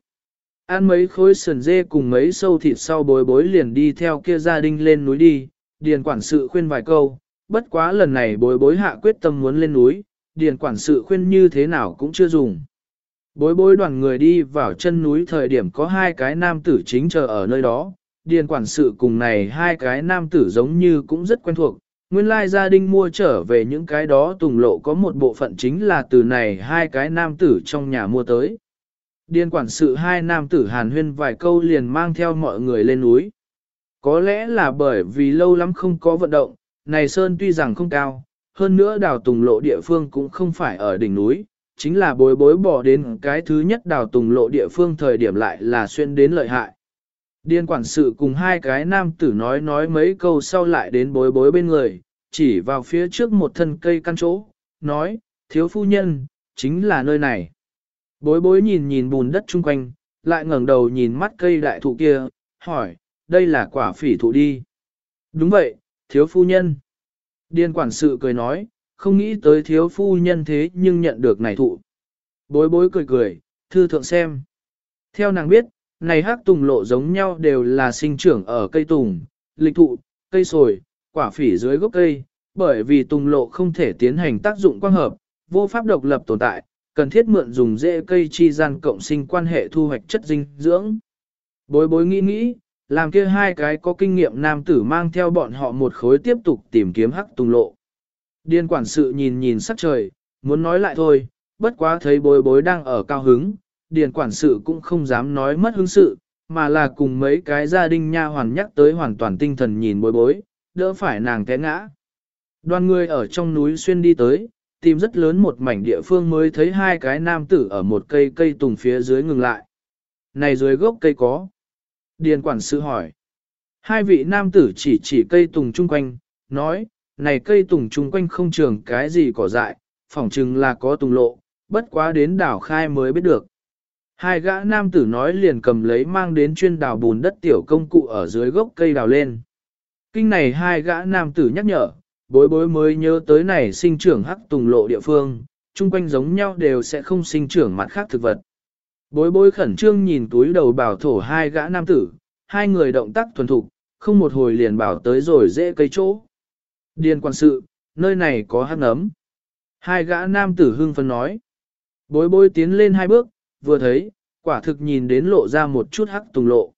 Ăn mấy khối sườn dê cùng mấy sâu thịt sau bối bối liền đi theo kia gia đình lên núi đi, điền quản sự khuyên vài câu, bất quá lần này bối bối hạ quyết tâm muốn lên núi, điền quản sự khuyên như thế nào cũng chưa dùng. Bối bối đoàn người đi vào chân núi thời điểm có hai cái nam tử chính chờ ở nơi đó, điền quản sự cùng này hai cái nam tử giống như cũng rất quen thuộc, nguyên lai gia đình mua trở về những cái đó tùng lộ có một bộ phận chính là từ này hai cái nam tử trong nhà mua tới. Điền quản sự hai nam tử hàn huyên vài câu liền mang theo mọi người lên núi. Có lẽ là bởi vì lâu lắm không có vận động, này sơn tuy rằng không cao, hơn nữa đào tùng lộ địa phương cũng không phải ở đỉnh núi, chính là bối bối bỏ đến cái thứ nhất đào tùng lộ địa phương thời điểm lại là xuyên đến lợi hại. Điên quản sự cùng hai cái nam tử nói nói mấy câu sau lại đến bối bối bên người, chỉ vào phía trước một thân cây căn chỗ, nói, thiếu phu nhân, chính là nơi này. Bối bối nhìn nhìn bùn đất chung quanh, lại ngẩng đầu nhìn mắt cây đại thụ kia, hỏi, đây là quả phỉ thụ đi. Đúng vậy, thiếu phu nhân. Điên quản sự cười nói, không nghĩ tới thiếu phu nhân thế nhưng nhận được này thụ. Bối bối cười cười, thư thượng xem. Theo nàng biết, này hắc tùng lộ giống nhau đều là sinh trưởng ở cây tùng, lịch thụ, cây sồi, quả phỉ dưới gốc cây, bởi vì tùng lộ không thể tiến hành tác dụng quang hợp, vô pháp độc lập tồn tại, cần thiết mượn dùng rễ cây chi gian cộng sinh quan hệ thu hoạch chất dinh dưỡng. Bối bối nghĩ nghĩ, làm kia hai cái có kinh nghiệm nam tử mang theo bọn họ một khối tiếp tục tìm kiếm hắc tùng lộ. Điên quản sự nhìn nhìn sắc trời, muốn nói lại thôi, bất quá thấy bối bối đang ở cao hứng, điền quản sự cũng không dám nói mất hứng sự, mà là cùng mấy cái gia đình nha hoàn nhắc tới hoàn toàn tinh thần nhìn bối bối, đỡ phải nàng té ngã. Đoàn người ở trong núi xuyên đi tới, tìm rất lớn một mảnh địa phương mới thấy hai cái nam tử ở một cây cây tùng phía dưới ngừng lại. Này dưới gốc cây có. Điền quản sự hỏi. Hai vị nam tử chỉ chỉ cây tùng chung quanh, nói, này cây tùng chung quanh không trường cái gì cỏ dại, phỏng chừng là có tùng lộ, bất quá đến đảo khai mới biết được. Hai gã nam tử nói liền cầm lấy mang đến chuyên đào bùn đất tiểu công cụ ở dưới gốc cây đào lên. Kinh này hai gã nam tử nhắc nhở, bối bối mới nhớ tới này sinh trưởng hắc tùng lộ địa phương, chung quanh giống nhau đều sẽ không sinh trưởng mặt khác thực vật. Bối bối khẩn trương nhìn túi đầu bảo thổ hai gã nam tử, hai người động tác thuần thục, không một hồi liền bảo tới rồi dễ cây chỗ. Điền quan sự, nơi này có hắc nấm. Hai gã nam tử hưng phấn nói. Bối bối tiến lên hai bước, vừa thấy, quả thực nhìn đến lộ ra một chút hắc tùng lộ.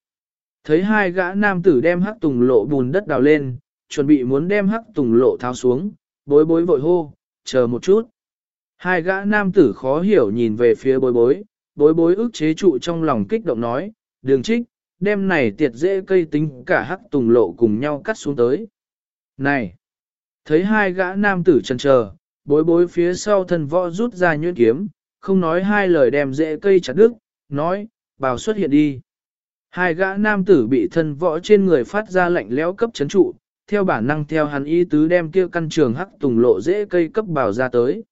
Thấy hai gã nam tử đem hắc tùng lộ bùn đất đào lên, chuẩn bị muốn đem hắc tùng lộ tháo xuống, bối bối vội hô, chờ một chút. Hai gã nam tử khó hiểu nhìn về phía bối bối, bối bối ức chế trụ trong lòng kích động nói, đường trích, đem này tiệt dễ cây tính cả hắc tùng lộ cùng nhau cắt xuống tới. Này! Thấy hai gã nam tử chần chờ, bối bối phía sau thân võ rút ra nhuyễn kiếm, không nói hai lời đem dễ cây chặt đứt, nói, bào xuất hiện đi. Hai gã nam tử bị thân võ trên người phát ra lạnh lẽo cấp chấn trụ, theo bản năng theo hắn ý tứ đem kia căn trường hắc tùng lộ dễ cây cấp bảo ra tới.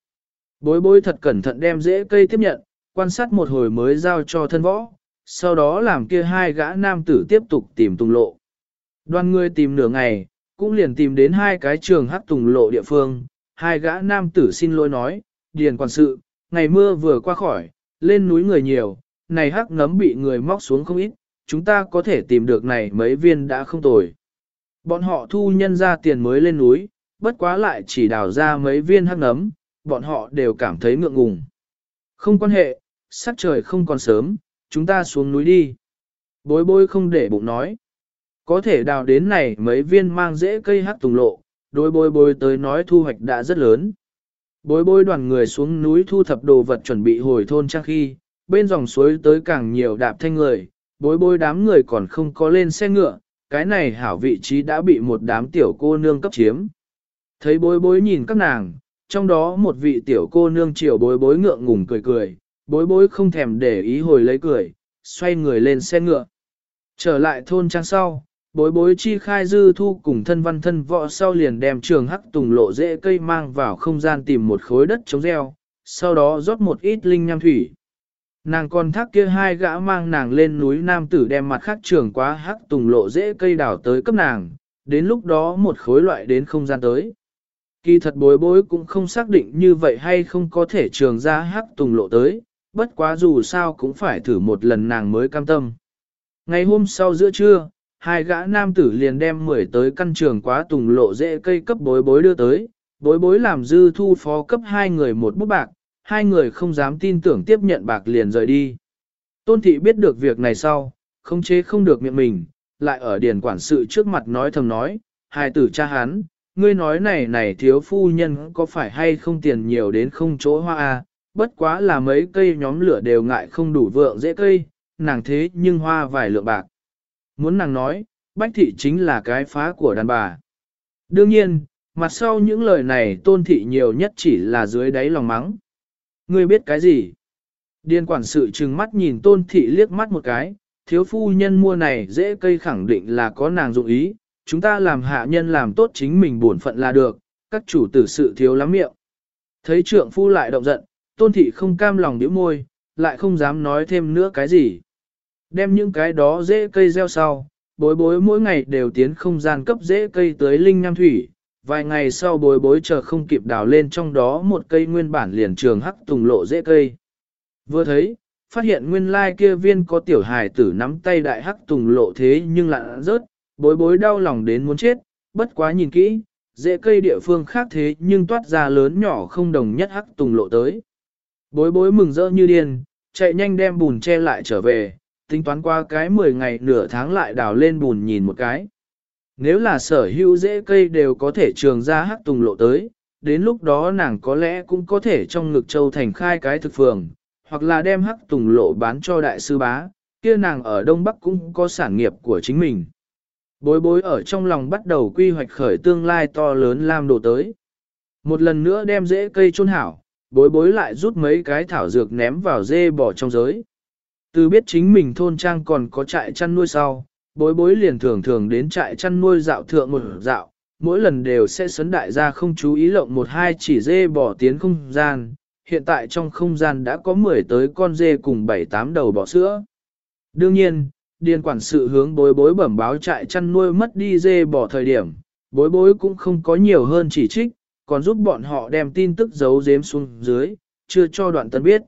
Bối bối thật cẩn thận đem dễ cây tiếp nhận, quan sát một hồi mới giao cho thân võ, sau đó làm kia hai gã nam tử tiếp tục tìm tùng lộ. Đoàn người tìm nửa ngày, cũng liền tìm đến hai cái trường hắc tùng lộ địa phương, hai gã nam tử xin lỗi nói, điền quản sự, ngày mưa vừa qua khỏi, lên núi người nhiều, này hắc nấm bị người móc xuống không ít, chúng ta có thể tìm được này mấy viên đã không tồi. Bọn họ thu nhân ra tiền mới lên núi, bất quá lại chỉ đào ra mấy viên hắc nấm, bọn họ đều cảm thấy ngượng ngùng. Không quan hệ, sắc trời không còn sớm, chúng ta xuống núi đi. Bối bối không để bụng nói. Có thể đào đến này mấy viên mang dễ cây hắc tùng lộ, đối bối bối tới nói thu hoạch đã rất lớn. Bối bối đoàn người xuống núi thu thập đồ vật chuẩn bị hồi thôn trang khi, bên dòng suối tới càng nhiều đạp thanh người, bối bối đám người còn không có lên xe ngựa, cái này hảo vị trí đã bị một đám tiểu cô nương cấp chiếm. Thấy bối bối nhìn các nàng, trong đó một vị tiểu cô nương chiều bối bối ngượng ngùng cười cười, bối bối không thèm để ý hồi lấy cười, xoay người lên xe ngựa. Trở lại thôn trang sau, bối bối chi khai dư thu cùng thân văn thân võ sau liền đem trường hắc tùng lộ dễ cây mang vào không gian tìm một khối đất chống gieo, sau đó rót một ít linh nham thủy. Nàng còn thác kia hai gã mang nàng lên núi nam tử đem mặt khác trường quá hắc tùng lộ dễ cây đảo tới cấp nàng, đến lúc đó một khối loại đến không gian tới. Kỳ thật bối bối cũng không xác định như vậy hay không có thể trường ra hắc tùng lộ tới, bất quá dù sao cũng phải thử một lần nàng mới cam tâm. Ngày hôm sau giữa trưa, hai gã nam tử liền đem mười tới căn trường quá tùng lộ dễ cây cấp bối bối đưa tới, bối bối làm dư thu phó cấp hai người một bút bạc, hai người không dám tin tưởng tiếp nhận bạc liền rời đi. Tôn thị biết được việc này sau, không chế không được miệng mình, lại ở điền quản sự trước mặt nói thầm nói, hai tử cha hắn, ngươi nói này này thiếu phu nhân có phải hay không tiền nhiều đến không chỗ hoa à, bất quá là mấy cây nhóm lửa đều ngại không đủ vượng dễ cây, nàng thế nhưng hoa vài lượng bạc. Muốn nàng nói, bách thị chính là cái phá của đàn bà. Đương nhiên, mặt sau những lời này tôn thị nhiều nhất chỉ là dưới đáy lòng mắng. Ngươi biết cái gì? Điên quản sự trừng mắt nhìn tôn thị liếc mắt một cái, thiếu phu nhân mua này dễ cây khẳng định là có nàng dụng ý, chúng ta làm hạ nhân làm tốt chính mình bổn phận là được, các chủ tử sự thiếu lắm miệng. Thấy trượng phu lại động giận, tôn thị không cam lòng điểm môi, lại không dám nói thêm nữa cái gì. Đem những cái đó dễ cây gieo sau, bối bối mỗi ngày đều tiến không gian cấp dễ cây tới linh nham thủy, vài ngày sau bối bối chờ không kịp đào lên trong đó một cây nguyên bản liền trường hắc tùng lộ dễ cây. Vừa thấy, phát hiện nguyên lai kia viên có tiểu hài tử nắm tay đại hắc tùng lộ thế nhưng lại rớt, bối bối đau lòng đến muốn chết, bất quá nhìn kỹ, dễ cây địa phương khác thế nhưng toát ra lớn nhỏ không đồng nhất hắc tùng lộ tới. Bối bối mừng rỡ như điên, chạy nhanh đem bùn che lại trở về, tính toán qua cái 10 ngày nửa tháng lại đào lên bùn nhìn một cái. Nếu là sở hữu dễ cây đều có thể trường ra hắc tùng lộ tới, đến lúc đó nàng có lẽ cũng có thể trong ngực châu thành khai cái thực phường, hoặc là đem hắc tùng lộ bán cho đại sư bá, kia nàng ở Đông Bắc cũng có sản nghiệp của chính mình. Bối bối ở trong lòng bắt đầu quy hoạch khởi tương lai to lớn làm đồ tới. Một lần nữa đem rễ cây chôn hảo, bối bối lại rút mấy cái thảo dược ném vào dê bỏ trong giới. Từ biết chính mình thôn trang còn có trại chăn nuôi sau, bối bối liền thường thường đến trại chăn nuôi dạo thượng một dạo, mỗi lần đều sẽ sấn đại gia không chú ý lộng một hai chỉ dê bỏ tiến không gian, hiện tại trong không gian đã có 10 tới con dê cùng 7-8 đầu bò sữa. Đương nhiên, điền quản sự hướng bối bối bẩm báo trại chăn nuôi mất đi dê bỏ thời điểm, bối bối cũng không có nhiều hơn chỉ trích, còn giúp bọn họ đem tin tức giấu giếm xuống dưới, chưa cho đoạn tân biết.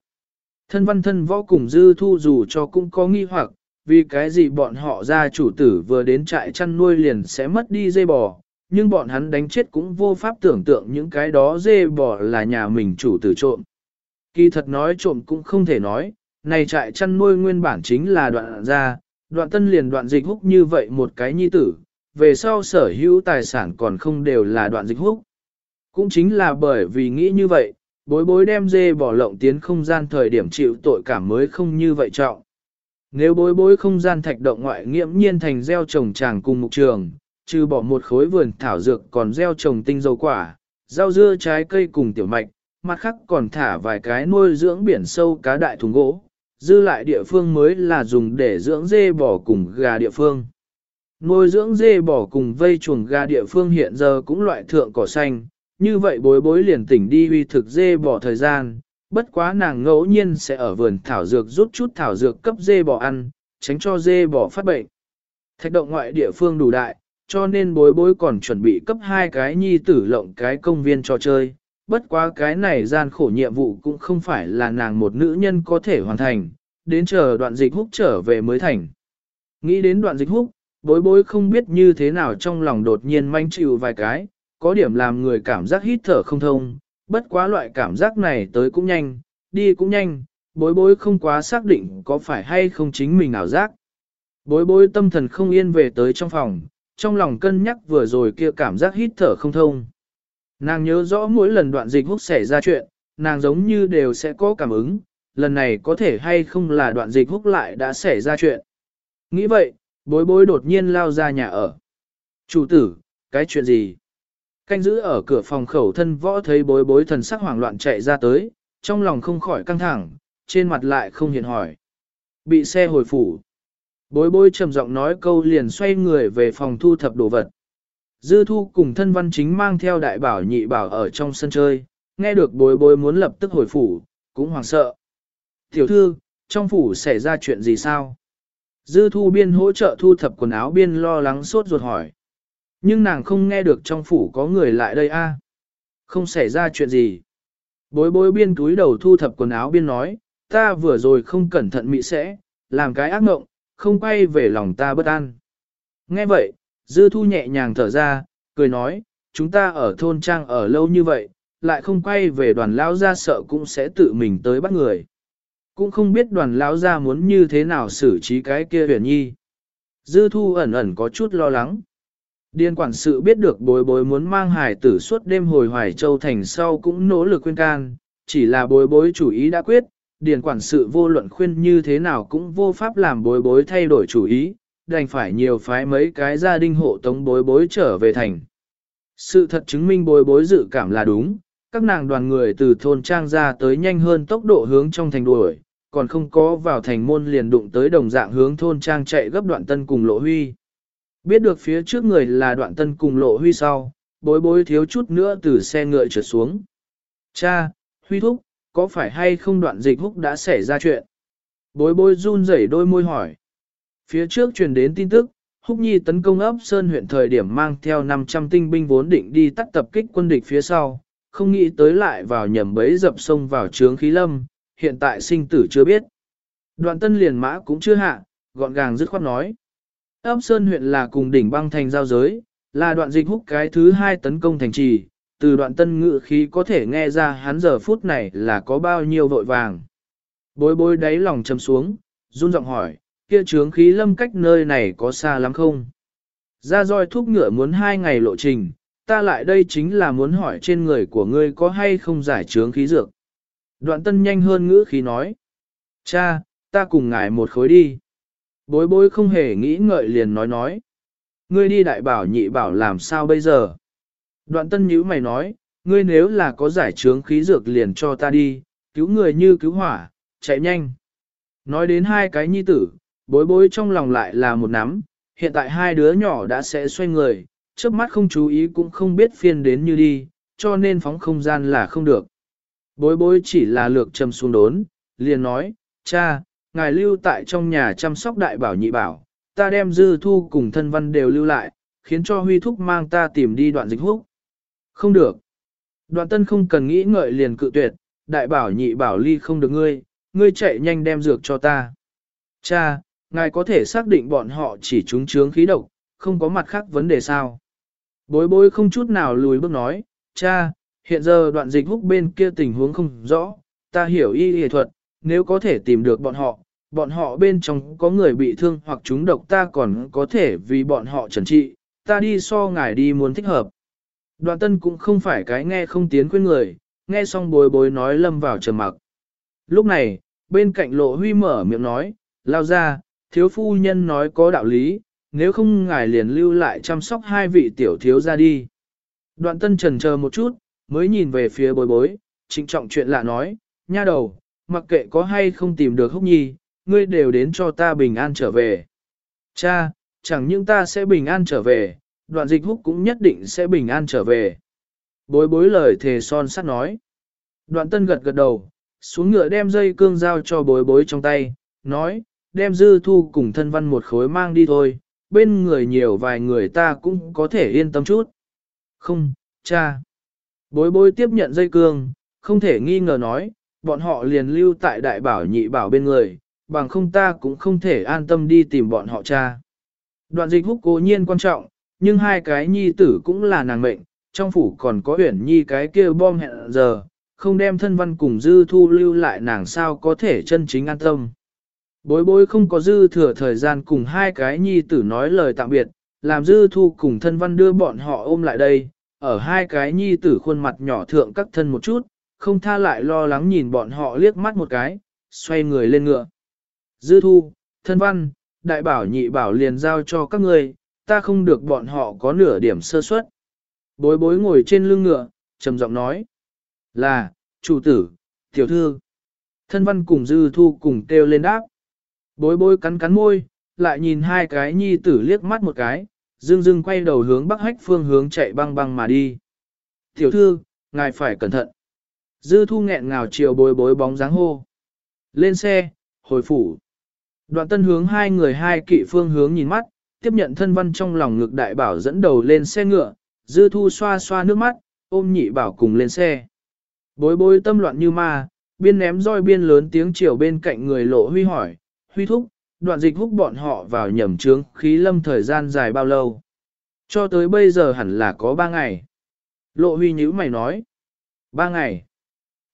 Thân văn thân võ cùng dư thu dù cho cũng có nghi hoặc, vì cái gì bọn họ ra chủ tử vừa đến trại chăn nuôi liền sẽ mất đi dê bò, nhưng bọn hắn đánh chết cũng vô pháp tưởng tượng những cái đó dê bò là nhà mình chủ tử trộm. Kỳ thật nói trộm cũng không thể nói, này trại chăn nuôi nguyên bản chính là đoạn ra, đoạn tân liền đoạn dịch húc như vậy một cái nhi tử, về sau sở hữu tài sản còn không đều là đoạn dịch húc. Cũng chính là bởi vì nghĩ như vậy, bối bối đem dê bỏ lộng tiến không gian thời điểm chịu tội cảm mới không như vậy trọng. Nếu bối bối không gian thạch động ngoại nghiễm nhiên thành gieo trồng tràng cùng mục trường, trừ bỏ một khối vườn thảo dược còn gieo trồng tinh dầu quả, rau dưa trái cây cùng tiểu mạch, mặt khác còn thả vài cái nuôi dưỡng biển sâu cá đại thùng gỗ, dư lại địa phương mới là dùng để dưỡng dê bò cùng gà địa phương. Nuôi dưỡng dê bò cùng vây chuồng gà địa phương hiện giờ cũng loại thượng cỏ xanh, như vậy bối bối liền tỉnh đi uy thực dê bò thời gian, bất quá nàng ngẫu nhiên sẽ ở vườn thảo dược rút chút thảo dược cấp dê bò ăn, tránh cho dê bò phát bệnh. Thạch động ngoại địa phương đủ đại, cho nên bối bối còn chuẩn bị cấp hai cái nhi tử lộng cái công viên trò chơi. Bất quá cái này gian khổ nhiệm vụ cũng không phải là nàng một nữ nhân có thể hoàn thành, đến chờ đoạn dịch húc trở về mới thành. Nghĩ đến đoạn dịch húc, bối bối không biết như thế nào trong lòng đột nhiên manh chịu vài cái, có điểm làm người cảm giác hít thở không thông, bất quá loại cảm giác này tới cũng nhanh, đi cũng nhanh, bối bối không quá xác định có phải hay không chính mình ảo giác. Bối bối tâm thần không yên về tới trong phòng, trong lòng cân nhắc vừa rồi kia cảm giác hít thở không thông. Nàng nhớ rõ mỗi lần đoạn dịch hút xảy ra chuyện, nàng giống như đều sẽ có cảm ứng, lần này có thể hay không là đoạn dịch hút lại đã xảy ra chuyện. Nghĩ vậy, bối bối đột nhiên lao ra nhà ở. Chủ tử, cái chuyện gì? Canh giữ ở cửa phòng khẩu thân võ thấy bối bối thần sắc hoảng loạn chạy ra tới, trong lòng không khỏi căng thẳng, trên mặt lại không hiện hỏi. Bị xe hồi phủ. Bối bối trầm giọng nói câu liền xoay người về phòng thu thập đồ vật. Dư thu cùng thân văn chính mang theo đại bảo nhị bảo ở trong sân chơi, nghe được bối bối muốn lập tức hồi phủ, cũng hoảng sợ. Tiểu thư, trong phủ xảy ra chuyện gì sao? Dư thu biên hỗ trợ thu thập quần áo biên lo lắng sốt ruột hỏi. Nhưng nàng không nghe được trong phủ có người lại đây a Không xảy ra chuyện gì. Bối bối biên túi đầu thu thập quần áo biên nói, ta vừa rồi không cẩn thận mị sẽ, làm cái ác mộng, không quay về lòng ta bất an. Nghe vậy, dư thu nhẹ nhàng thở ra, cười nói, chúng ta ở thôn trang ở lâu như vậy, lại không quay về đoàn lão gia sợ cũng sẽ tự mình tới bắt người. Cũng không biết đoàn lão gia muốn như thế nào xử trí cái kia huyền nhi. Dư thu ẩn ẩn có chút lo lắng. Điền quản sự biết được bối bối muốn mang hải tử suốt đêm hồi hoài châu thành sau cũng nỗ lực khuyên can, chỉ là bối bối chủ ý đã quyết, điền quản sự vô luận khuyên như thế nào cũng vô pháp làm bối bối thay đổi chủ ý, đành phải nhiều phái mấy cái gia đình hộ tống bối bối trở về thành. Sự thật chứng minh bối bối dự cảm là đúng, các nàng đoàn người từ thôn trang ra tới nhanh hơn tốc độ hướng trong thành đuổi, còn không có vào thành môn liền đụng tới đồng dạng hướng thôn trang chạy gấp đoạn tân cùng lộ huy. Biết được phía trước người là đoạn tân cùng lộ huy sau, bối bối thiếu chút nữa từ xe ngựa trượt xuống. Cha, huy thúc, có phải hay không đoạn dịch húc đã xảy ra chuyện? Bối bối run rẩy đôi môi hỏi. Phía trước truyền đến tin tức, Húc Nhi tấn công ấp Sơn huyện thời điểm mang theo 500 tinh binh vốn định đi tắt tập kích quân địch phía sau, không nghĩ tới lại vào nhầm bấy dập sông vào trướng khí lâm, hiện tại sinh tử chưa biết. Đoạn tân liền mã cũng chưa hạ, gọn gàng dứt khoát nói. Ấp Sơn huyện là cùng đỉnh băng thành giao giới, là đoạn dịch húc cái thứ hai tấn công thành trì, từ đoạn tân ngự khí có thể nghe ra hắn giờ phút này là có bao nhiêu vội vàng. Bối bối đáy lòng chầm xuống, run giọng hỏi, kia trướng khí lâm cách nơi này có xa lắm không? Ra roi thúc ngựa muốn hai ngày lộ trình, ta lại đây chính là muốn hỏi trên người của ngươi có hay không giải trướng khí dược. Đoạn tân nhanh hơn ngữ khí nói. Cha, ta cùng ngài một khối đi. Bối bối không hề nghĩ ngợi liền nói nói. Ngươi đi đại bảo nhị bảo làm sao bây giờ? Đoạn tân nhữ mày nói, ngươi nếu là có giải trướng khí dược liền cho ta đi, cứu người như cứu hỏa, chạy nhanh. Nói đến hai cái nhi tử, bối bối trong lòng lại là một nắm, hiện tại hai đứa nhỏ đã sẽ xoay người, trước mắt không chú ý cũng không biết phiên đến như đi, cho nên phóng không gian là không được. Bối bối chỉ là lược trầm xuống đốn, liền nói, cha, ngài lưu tại trong nhà chăm sóc đại bảo nhị bảo, ta đem dư thu cùng thân văn đều lưu lại, khiến cho huy thúc mang ta tìm đi đoạn dịch húc. Không được. Đoạn tân không cần nghĩ ngợi liền cự tuyệt, đại bảo nhị bảo ly không được ngươi, ngươi chạy nhanh đem dược cho ta. Cha, ngài có thể xác định bọn họ chỉ trúng chướng khí độc, không có mặt khác vấn đề sao. Bối bối không chút nào lùi bước nói, cha, hiện giờ đoạn dịch húc bên kia tình huống không rõ, ta hiểu y y thuật, nếu có thể tìm được bọn họ, bọn họ bên trong có người bị thương hoặc trúng độc ta còn có thể vì bọn họ trần trị, ta đi so ngài đi muốn thích hợp. Đoạn tân cũng không phải cái nghe không tiến khuyên người, nghe xong bối bối nói lâm vào trầm mặc. Lúc này, bên cạnh lộ huy mở miệng nói, lao ra, thiếu phu nhân nói có đạo lý, nếu không ngài liền lưu lại chăm sóc hai vị tiểu thiếu ra đi. Đoạn tân trần chờ một chút, mới nhìn về phía bối bối, trịnh trọng chuyện lạ nói, nha đầu, mặc kệ có hay không tìm được húc nhi, ngươi đều đến cho ta bình an trở về. Cha, chẳng những ta sẽ bình an trở về, đoạn dịch húc cũng nhất định sẽ bình an trở về. Bối bối lời thề son sắt nói. Đoạn tân gật gật đầu, xuống ngựa đem dây cương dao cho bối bối trong tay, nói, đem dư thu cùng thân văn một khối mang đi thôi, bên người nhiều vài người ta cũng có thể yên tâm chút. Không, cha. Bối bối tiếp nhận dây cương, không thể nghi ngờ nói, bọn họ liền lưu tại đại bảo nhị bảo bên người, bằng không ta cũng không thể an tâm đi tìm bọn họ cha. Đoạn dịch húc cố nhiên quan trọng, nhưng hai cái nhi tử cũng là nàng mệnh, trong phủ còn có huyển nhi cái kia bom hẹn giờ, không đem thân văn cùng dư thu lưu lại nàng sao có thể chân chính an tâm. Bối bối không có dư thừa thời gian cùng hai cái nhi tử nói lời tạm biệt, làm dư thu cùng thân văn đưa bọn họ ôm lại đây, ở hai cái nhi tử khuôn mặt nhỏ thượng các thân một chút, không tha lại lo lắng nhìn bọn họ liếc mắt một cái, xoay người lên ngựa. Dư thu, thân văn, đại bảo nhị bảo liền giao cho các ngươi, ta không được bọn họ có nửa điểm sơ suất. Bối bối ngồi trên lưng ngựa, trầm giọng nói. Là, chủ tử, tiểu thư. Thân văn cùng dư thu cùng kêu lên đáp. Bối bối cắn cắn môi, lại nhìn hai cái nhi tử liếc mắt một cái, dương dương quay đầu hướng bắc hách phương hướng chạy băng băng mà đi. Tiểu thư, ngài phải cẩn thận. Dư thu nghẹn ngào chiều bối bối bóng dáng hô. Lên xe, hồi phủ. Đoạn tân hướng hai người hai kỵ phương hướng nhìn mắt, tiếp nhận thân văn trong lòng ngực đại bảo dẫn đầu lên xe ngựa, dư thu xoa xoa nước mắt, ôm nhị bảo cùng lên xe. Bối bối tâm loạn như ma, biên ném roi biên lớn tiếng chiều bên cạnh người lộ huy hỏi, huy thúc, đoạn dịch húc bọn họ vào nhầm trướng khí lâm thời gian dài bao lâu. Cho tới bây giờ hẳn là có ba ngày. Lộ huy nhữ mày nói. Ba ngày.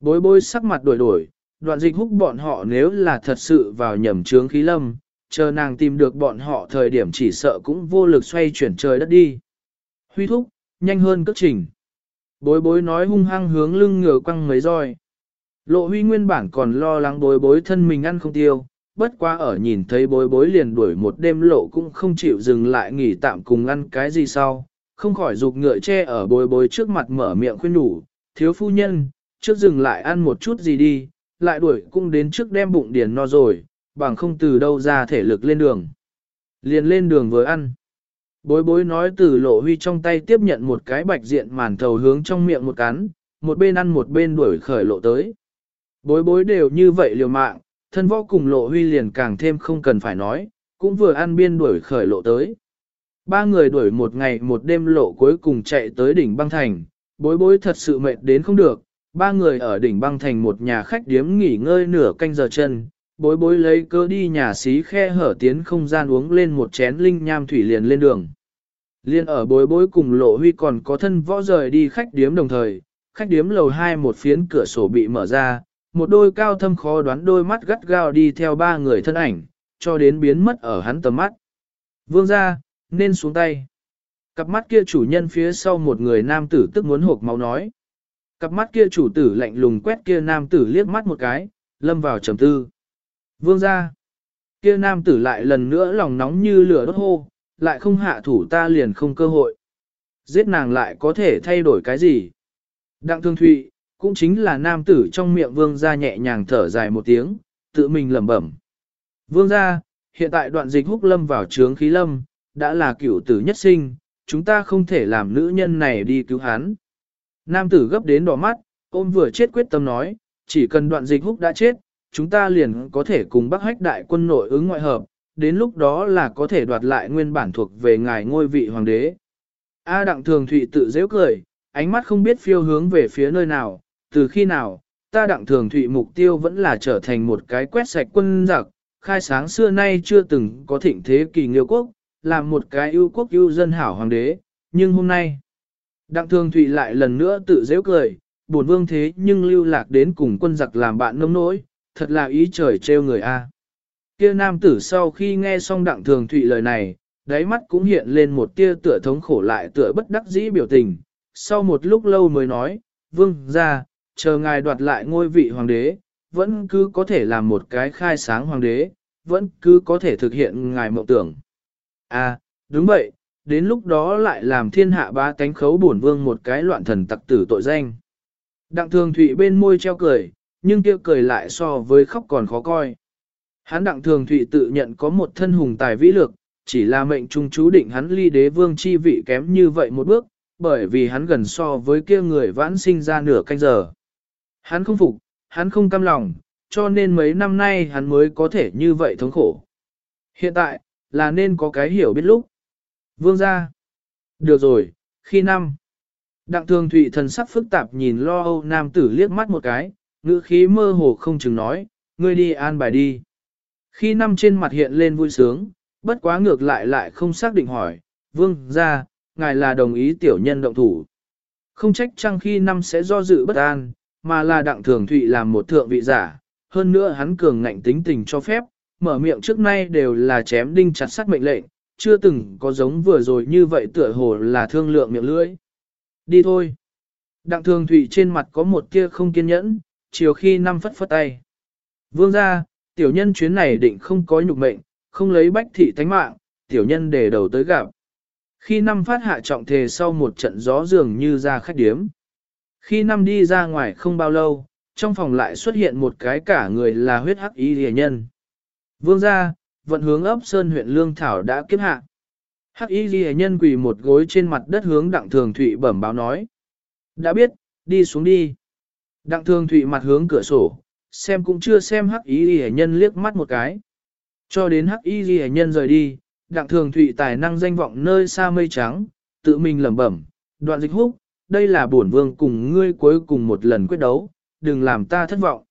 Bối bối sắc mặt đổi đổi, đoạn dịch húc bọn họ nếu là thật sự vào nhầm trướng khí lâm, chờ nàng tìm được bọn họ thời điểm chỉ sợ cũng vô lực xoay chuyển trời đất đi. Huy thúc, nhanh hơn cất trình. Bối bối nói hung hăng hướng lưng ngửa quăng mấy roi. Lộ huy nguyên bản còn lo lắng bối bối thân mình ăn không tiêu, bất quá ở nhìn thấy bối bối liền đuổi một đêm lộ cũng không chịu dừng lại nghỉ tạm cùng ăn cái gì sau, không khỏi dục ngựa che ở bối bối trước mặt mở miệng khuyên đủ, thiếu phu nhân, trước dừng lại ăn một chút gì đi, lại đuổi cũng đến trước đem bụng điền no rồi, bằng không từ đâu ra thể lực lên đường. Liền lên đường vừa ăn. Bối bối nói từ lộ huy trong tay tiếp nhận một cái bạch diện màn thầu hướng trong miệng một cắn, một bên ăn một bên đuổi khởi lộ tới. Bối bối đều như vậy liều mạng, thân võ cùng lộ huy liền càng thêm không cần phải nói, cũng vừa ăn biên đuổi khởi lộ tới. Ba người đuổi một ngày một đêm lộ cuối cùng chạy tới đỉnh băng thành, bối bối thật sự mệt đến không được, ba người ở đỉnh băng thành một nhà khách điếm nghỉ ngơi nửa canh giờ chân, bối bối lấy cơ đi nhà xí khe hở tiến không gian uống lên một chén linh nham thủy liền lên đường. Liên ở bối bối cùng lộ huy còn có thân võ rời đi khách điếm đồng thời, khách điếm lầu hai một phiến cửa sổ bị mở ra, một đôi cao thâm khó đoán đôi mắt gắt gao đi theo ba người thân ảnh, cho đến biến mất ở hắn tầm mắt. Vương ra, nên xuống tay. Cặp mắt kia chủ nhân phía sau một người nam tử tức muốn hộp máu nói. Cặp mắt kia chủ tử lạnh lùng quét kia nam tử liếc mắt một cái, lâm vào trầm tư. Vương ra. Kia nam tử lại lần nữa lòng nóng như lửa đốt hô, lại không hạ thủ ta liền không cơ hội. Giết nàng lại có thể thay đổi cái gì? Đặng thương thụy, cũng chính là nam tử trong miệng vương ra nhẹ nhàng thở dài một tiếng, tự mình lẩm bẩm. Vương ra, hiện tại đoạn dịch húc lâm vào trướng khí lâm, đã là cửu tử nhất sinh, chúng ta không thể làm nữ nhân này đi cứu hắn. Nam tử gấp đến đỏ mắt, ôm vừa chết quyết tâm nói, chỉ cần đoạn dịch húc đã chết, chúng ta liền có thể cùng Bắc Hách đại quân nội ứng ngoại hợp, đến lúc đó là có thể đoạt lại nguyên bản thuộc về ngài ngôi vị hoàng đế. A đặng thường thụy tự dễ cười, ánh mắt không biết phiêu hướng về phía nơi nào, từ khi nào, ta đặng thường thụy mục tiêu vẫn là trở thành một cái quét sạch quân giặc, khai sáng xưa nay chưa từng có thịnh thế kỳ nghiêu quốc, làm một cái ưu quốc ưu dân hảo hoàng đế, nhưng hôm nay, đặng thường thụy lại lần nữa tự dễ cười, buồn vương thế nhưng lưu lạc đến cùng quân giặc làm bạn nông nỗi, thật là ý trời trêu người a. Kia nam tử sau khi nghe xong đặng thường thụy lời này, đáy mắt cũng hiện lên một tia tựa thống khổ lại tựa bất đắc dĩ biểu tình. Sau một lúc lâu mới nói, vương ra, chờ ngài đoạt lại ngôi vị hoàng đế, vẫn cứ có thể làm một cái khai sáng hoàng đế, vẫn cứ có thể thực hiện ngài mộng tưởng. À, đúng vậy, đến lúc đó lại làm thiên hạ ba cánh khấu bổn vương một cái loạn thần tặc tử tội danh. Đặng thường thụy bên môi treo cười, nhưng kia cười lại so với khóc còn khó coi. Hắn đặng thường thụy tự nhận có một thân hùng tài vĩ lược, chỉ là mệnh trung chú định hắn ly đế vương chi vị kém như vậy một bước, bởi vì hắn gần so với kia người vãn sinh ra nửa canh giờ. Hắn không phục, hắn không cam lòng, cho nên mấy năm nay hắn mới có thể như vậy thống khổ. Hiện tại, là nên có cái hiểu biết lúc. Vương ra. Được rồi, khi năm. Đặng thường thụy thần sắc phức tạp nhìn lo âu nam tử liếc mắt một cái, ngữ khí mơ hồ không chừng nói, ngươi đi an bài đi. Khi năm trên mặt hiện lên vui sướng, bất quá ngược lại lại không xác định hỏi, vương ra, ngài là đồng ý tiểu nhân động thủ. Không trách chăng khi năm sẽ do dự bất an, mà là đặng thường thụy làm một thượng vị giả, hơn nữa hắn cường ngạnh tính tình cho phép, mở miệng trước nay đều là chém đinh chặt sắt mệnh lệnh, chưa từng có giống vừa rồi như vậy tựa hồ là thương lượng miệng lưỡi. Đi thôi. Đặng thường thụy trên mặt có một tia không kiên nhẫn, chiều khi năm phất phất tay. Vương ra, tiểu nhân chuyến này định không có nhục mệnh, không lấy bách thị tánh mạng, tiểu nhân để đầu tới gặp. Khi năm phát hạ trọng thề sau một trận gió dường như ra khách điếm. Khi năm đi ra ngoài không bao lâu, trong phòng lại xuất hiện một cái cả người là huyết hắc y rìa nhân. Vương ra, vận hướng ấp sơn huyện Lương Thảo đã kiếp hạ. Hắc y ghi nhân quỳ một gối trên mặt đất hướng đặng thường thụy bẩm báo nói. Đã biết, đi xuống đi. Đặng thường thụy mặt hướng cửa sổ, xem cũng chưa xem hắc y ghi nhân liếc mắt một cái. Cho đến hắc y ghi nhân rời đi, đặng thường thụy tài năng danh vọng nơi xa mây trắng, tự mình lẩm bẩm, đoạn dịch húc, đây là bổn vương cùng ngươi cuối cùng một lần quyết đấu, đừng làm ta thất vọng.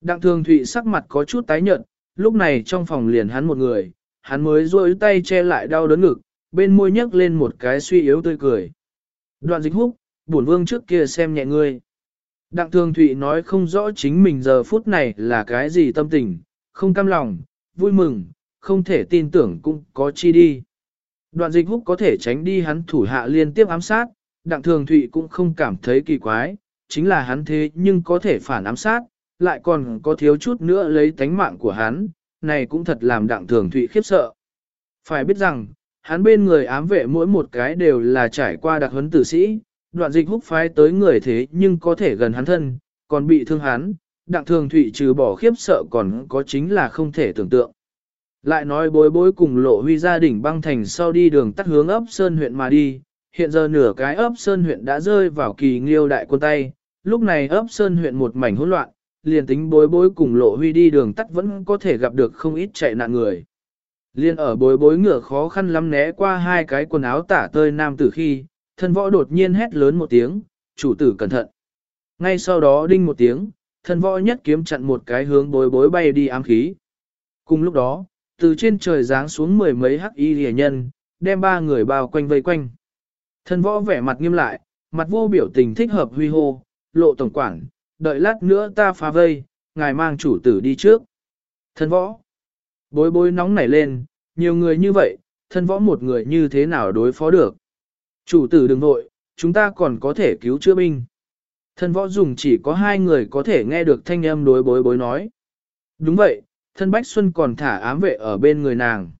Đặng thường thụy sắc mặt có chút tái nhợt, lúc này trong phòng liền hắn một người, hắn mới rôi tay che lại đau đớn ngực, bên môi nhấc lên một cái suy yếu tươi cười. Đoạn dịch húc, bổn vương trước kia xem nhẹ ngươi. Đặng thường thụy nói không rõ chính mình giờ phút này là cái gì tâm tình, không cam lòng, vui mừng, không thể tin tưởng cũng có chi đi. Đoạn dịch húc có thể tránh đi hắn thủ hạ liên tiếp ám sát, đặng thường thụy cũng không cảm thấy kỳ quái, chính là hắn thế nhưng có thể phản ám sát, lại còn có thiếu chút nữa lấy tánh mạng của hắn, này cũng thật làm đặng thường thụy khiếp sợ. Phải biết rằng, hắn bên người ám vệ mỗi một cái đều là trải qua đặc huấn tử sĩ, đoạn dịch húc phái tới người thế nhưng có thể gần hắn thân, còn bị thương hắn, đặng thường thụy trừ bỏ khiếp sợ còn có chính là không thể tưởng tượng. Lại nói bối bối cùng lộ huy gia đình băng thành sau đi đường tắt hướng ấp Sơn huyện mà đi, hiện giờ nửa cái ấp Sơn huyện đã rơi vào kỳ nghiêu đại quân tay, lúc này ấp Sơn huyện một mảnh hỗn loạn, liền tính bối bối cùng lộ huy đi đường tắt vẫn có thể gặp được không ít chạy nạn người. Liên ở bối bối ngựa khó khăn lắm né qua hai cái quần áo tả tơi nam tử khi, thân võ đột nhiên hét lớn một tiếng, chủ tử cẩn thận. Ngay sau đó đinh một tiếng, thân võ nhất kiếm chặn một cái hướng bối bối bay đi ám khí. Cùng lúc đó, từ trên trời giáng xuống mười mấy hắc y rìa nhân, đem ba người bao quanh vây quanh. Thân võ vẻ mặt nghiêm lại, mặt vô biểu tình thích hợp huy hô, lộ tổng quản, đợi lát nữa ta phá vây, ngài mang chủ tử đi trước. Thân võ, bối bối nóng nảy lên, nhiều người như vậy, thân võ một người như thế nào đối phó được. Chủ tử đừng nội, chúng ta còn có thể cứu chữa binh. Thân võ dùng chỉ có hai người có thể nghe được thanh âm đối bối bối nói. Đúng vậy, thân Bách Xuân còn thả ám vệ ở bên người nàng.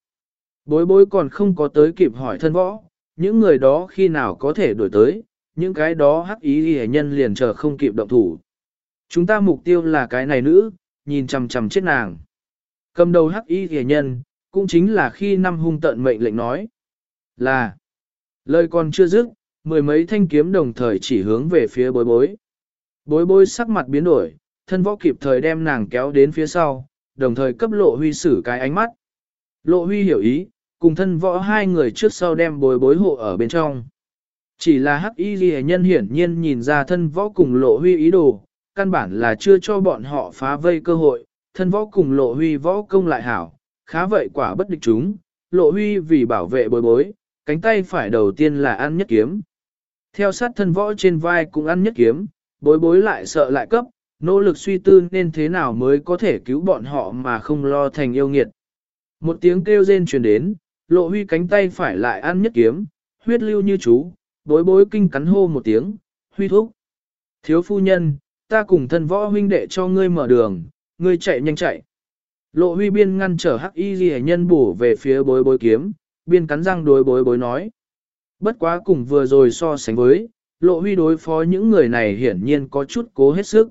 Bối bối còn không có tới kịp hỏi thân võ, những người đó khi nào có thể đổi tới, những cái đó hắc ý ghi nhân liền chờ không kịp động thủ. Chúng ta mục tiêu là cái này nữ, nhìn chằm chằm chết nàng. Cầm đầu hắc y hề nhân, cũng chính là khi năm hung tận mệnh lệnh nói. Là, lời còn chưa dứt, mười mấy thanh kiếm đồng thời chỉ hướng về phía bối bối. Bối bối sắc mặt biến đổi, thân võ kịp thời đem nàng kéo đến phía sau, đồng thời cấp lộ huy xử cái ánh mắt. Lộ huy hiểu ý, cùng thân võ hai người trước sau đem bối bối hộ ở bên trong. Chỉ là hắc y ghi nhân hiển nhiên nhìn ra thân võ cùng lộ huy ý đồ, căn bản là chưa cho bọn họ phá vây cơ hội, thân võ cùng lộ huy võ công lại hảo, khá vậy quả bất địch chúng, lộ huy vì bảo vệ bối bối, cánh tay phải đầu tiên là ăn nhất kiếm. Theo sát thân võ trên vai cũng ăn nhất kiếm, bối bối lại sợ lại cấp, nỗ lực suy tư nên thế nào mới có thể cứu bọn họ mà không lo thành yêu nghiệt. Một tiếng kêu rên truyền đến, lộ huy cánh tay phải lại ăn nhất kiếm, huyết lưu như chú, bối bối kinh cắn hô một tiếng, huy thúc. Thiếu phu nhân, ta cùng thân võ huynh đệ cho ngươi mở đường, ngươi chạy nhanh chạy. Lộ huy biên ngăn trở hắc y ghi nhân bổ về phía bối bối kiếm, biên cắn răng đối bối bối nói. Bất quá cùng vừa rồi so sánh với, lộ huy đối phó những người này hiển nhiên có chút cố hết sức.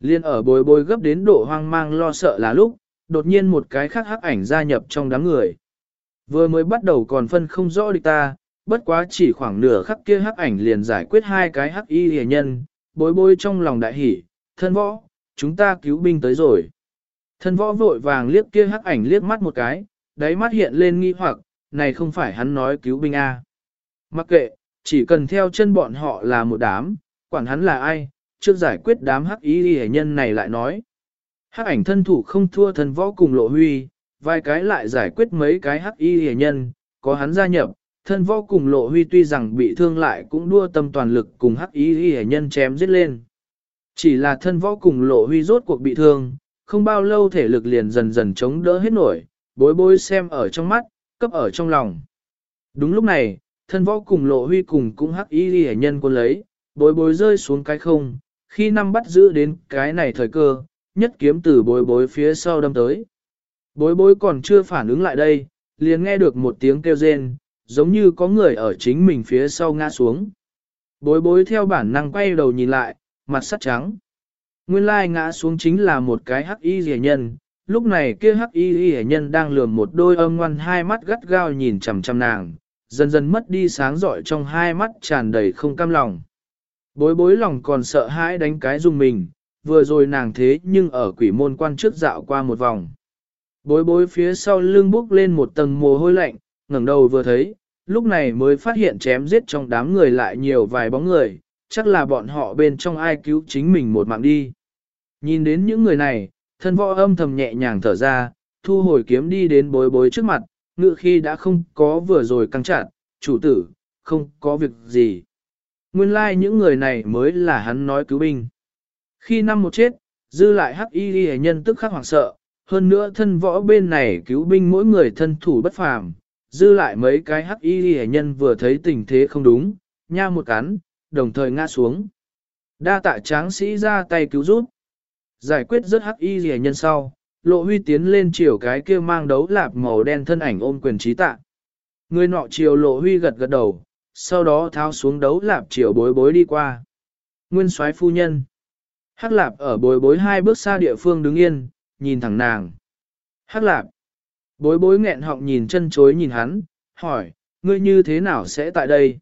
Liên ở bối bối gấp đến độ hoang mang lo sợ là lúc, đột nhiên một cái khác hắc ảnh gia nhập trong đám người. Vừa mới bắt đầu còn phân không rõ địch ta, bất quá chỉ khoảng nửa khắc kia hắc ảnh liền giải quyết hai cái hắc y hề nhân, bối bối trong lòng đại hỉ, thân võ, chúng ta cứu binh tới rồi. Thân võ vội vàng liếc kia hắc ảnh liếc mắt một cái, đáy mắt hiện lên nghi hoặc, này không phải hắn nói cứu binh A. Mặc kệ, chỉ cần theo chân bọn họ là một đám, quản hắn là ai, trước giải quyết đám hắc y hệ nhân này lại nói. Hắc ảnh thân thủ không thua thân võ cùng lộ huy, vài cái lại giải quyết mấy cái hắc y hề nhân, có hắn gia nhập, thân võ cùng lộ huy tuy rằng bị thương lại cũng đua tâm toàn lực cùng hắc y hề nhân chém giết lên. Chỉ là thân võ cùng lộ huy rốt cuộc bị thương, không bao lâu thể lực liền dần dần chống đỡ hết nổi, bối bối xem ở trong mắt, cấp ở trong lòng. Đúng lúc này, thân võ cùng lộ huy cùng cũng hắc y hề nhân quân lấy, bối bối rơi xuống cái không, khi năm bắt giữ đến cái này thời cơ, nhất kiếm từ bối bối phía sau đâm tới. Bối bối còn chưa phản ứng lại đây, liền nghe được một tiếng kêu rên, giống như có người ở chính mình phía sau ngã xuống. Bối bối theo bản năng quay đầu nhìn lại, mặt sắt trắng. Nguyên lai ngã xuống chính là một cái hắc y rẻ nhân, lúc này kia hắc y rẻ nhân đang lườm một đôi âm ngoan hai mắt gắt gao nhìn chằm chằm nàng, dần dần mất đi sáng rọi trong hai mắt tràn đầy không cam lòng. Bối bối lòng còn sợ hãi đánh cái dùng mình, vừa rồi nàng thế nhưng ở quỷ môn quan trước dạo qua một vòng. Bối bối phía sau lưng bốc lên một tầng mồ hôi lạnh, ngẩng đầu vừa thấy, lúc này mới phát hiện chém giết trong đám người lại nhiều vài bóng người, chắc là bọn họ bên trong ai cứu chính mình một mạng đi. Nhìn đến những người này, thân võ âm thầm nhẹ nhàng thở ra, thu hồi kiếm đi đến bối bối trước mặt, ngự khi đã không có vừa rồi căng chặt, chủ tử, không có việc gì. Nguyên lai like những người này mới là hắn nói cứu binh. Khi năm một chết, dư lại hắc y ghi nhân tức khắc hoảng sợ, hơn nữa thân võ bên này cứu binh mỗi người thân thủ bất phàm, dư lại mấy cái hắc y hệ nhân vừa thấy tình thế không đúng, nha một cắn, đồng thời ngã xuống. Đa tạ tráng sĩ ra tay cứu giúp. Giải quyết rất hắc y hệ nhân sau, lộ huy tiến lên chiều cái kia mang đấu lạp màu đen thân ảnh ôm quyền trí tạ. Người nọ chiều lộ huy gật gật đầu, sau đó tháo xuống đấu lạp chiều bối bối đi qua. Nguyên soái phu nhân. Hắc lạp ở bối bối hai bước xa địa phương đứng yên, nhìn thẳng nàng. Hắc lạp. Bối bối nghẹn họng nhìn chân chối nhìn hắn, hỏi, ngươi như thế nào sẽ tại đây?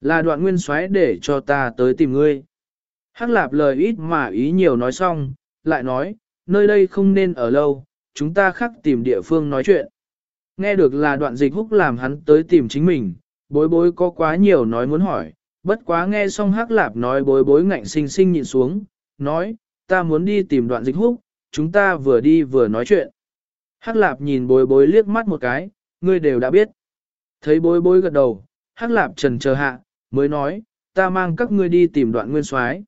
Là đoạn nguyên soái để cho ta tới tìm ngươi. Hắc lạp lời ít mà ý nhiều nói xong, lại nói, nơi đây không nên ở lâu, chúng ta khắc tìm địa phương nói chuyện. Nghe được là đoạn dịch húc làm hắn tới tìm chính mình, bối bối có quá nhiều nói muốn hỏi, bất quá nghe xong hắc lạp nói bối bối ngạnh sinh sinh nhịn xuống, nói, ta muốn đi tìm đoạn dịch húc, chúng ta vừa đi vừa nói chuyện. Hắc lạp nhìn bối bối liếc mắt một cái, ngươi đều đã biết. Thấy bối bối gật đầu, hắc lạp trần chờ hạ, mới nói, ta mang các ngươi đi tìm đoạn nguyên soái.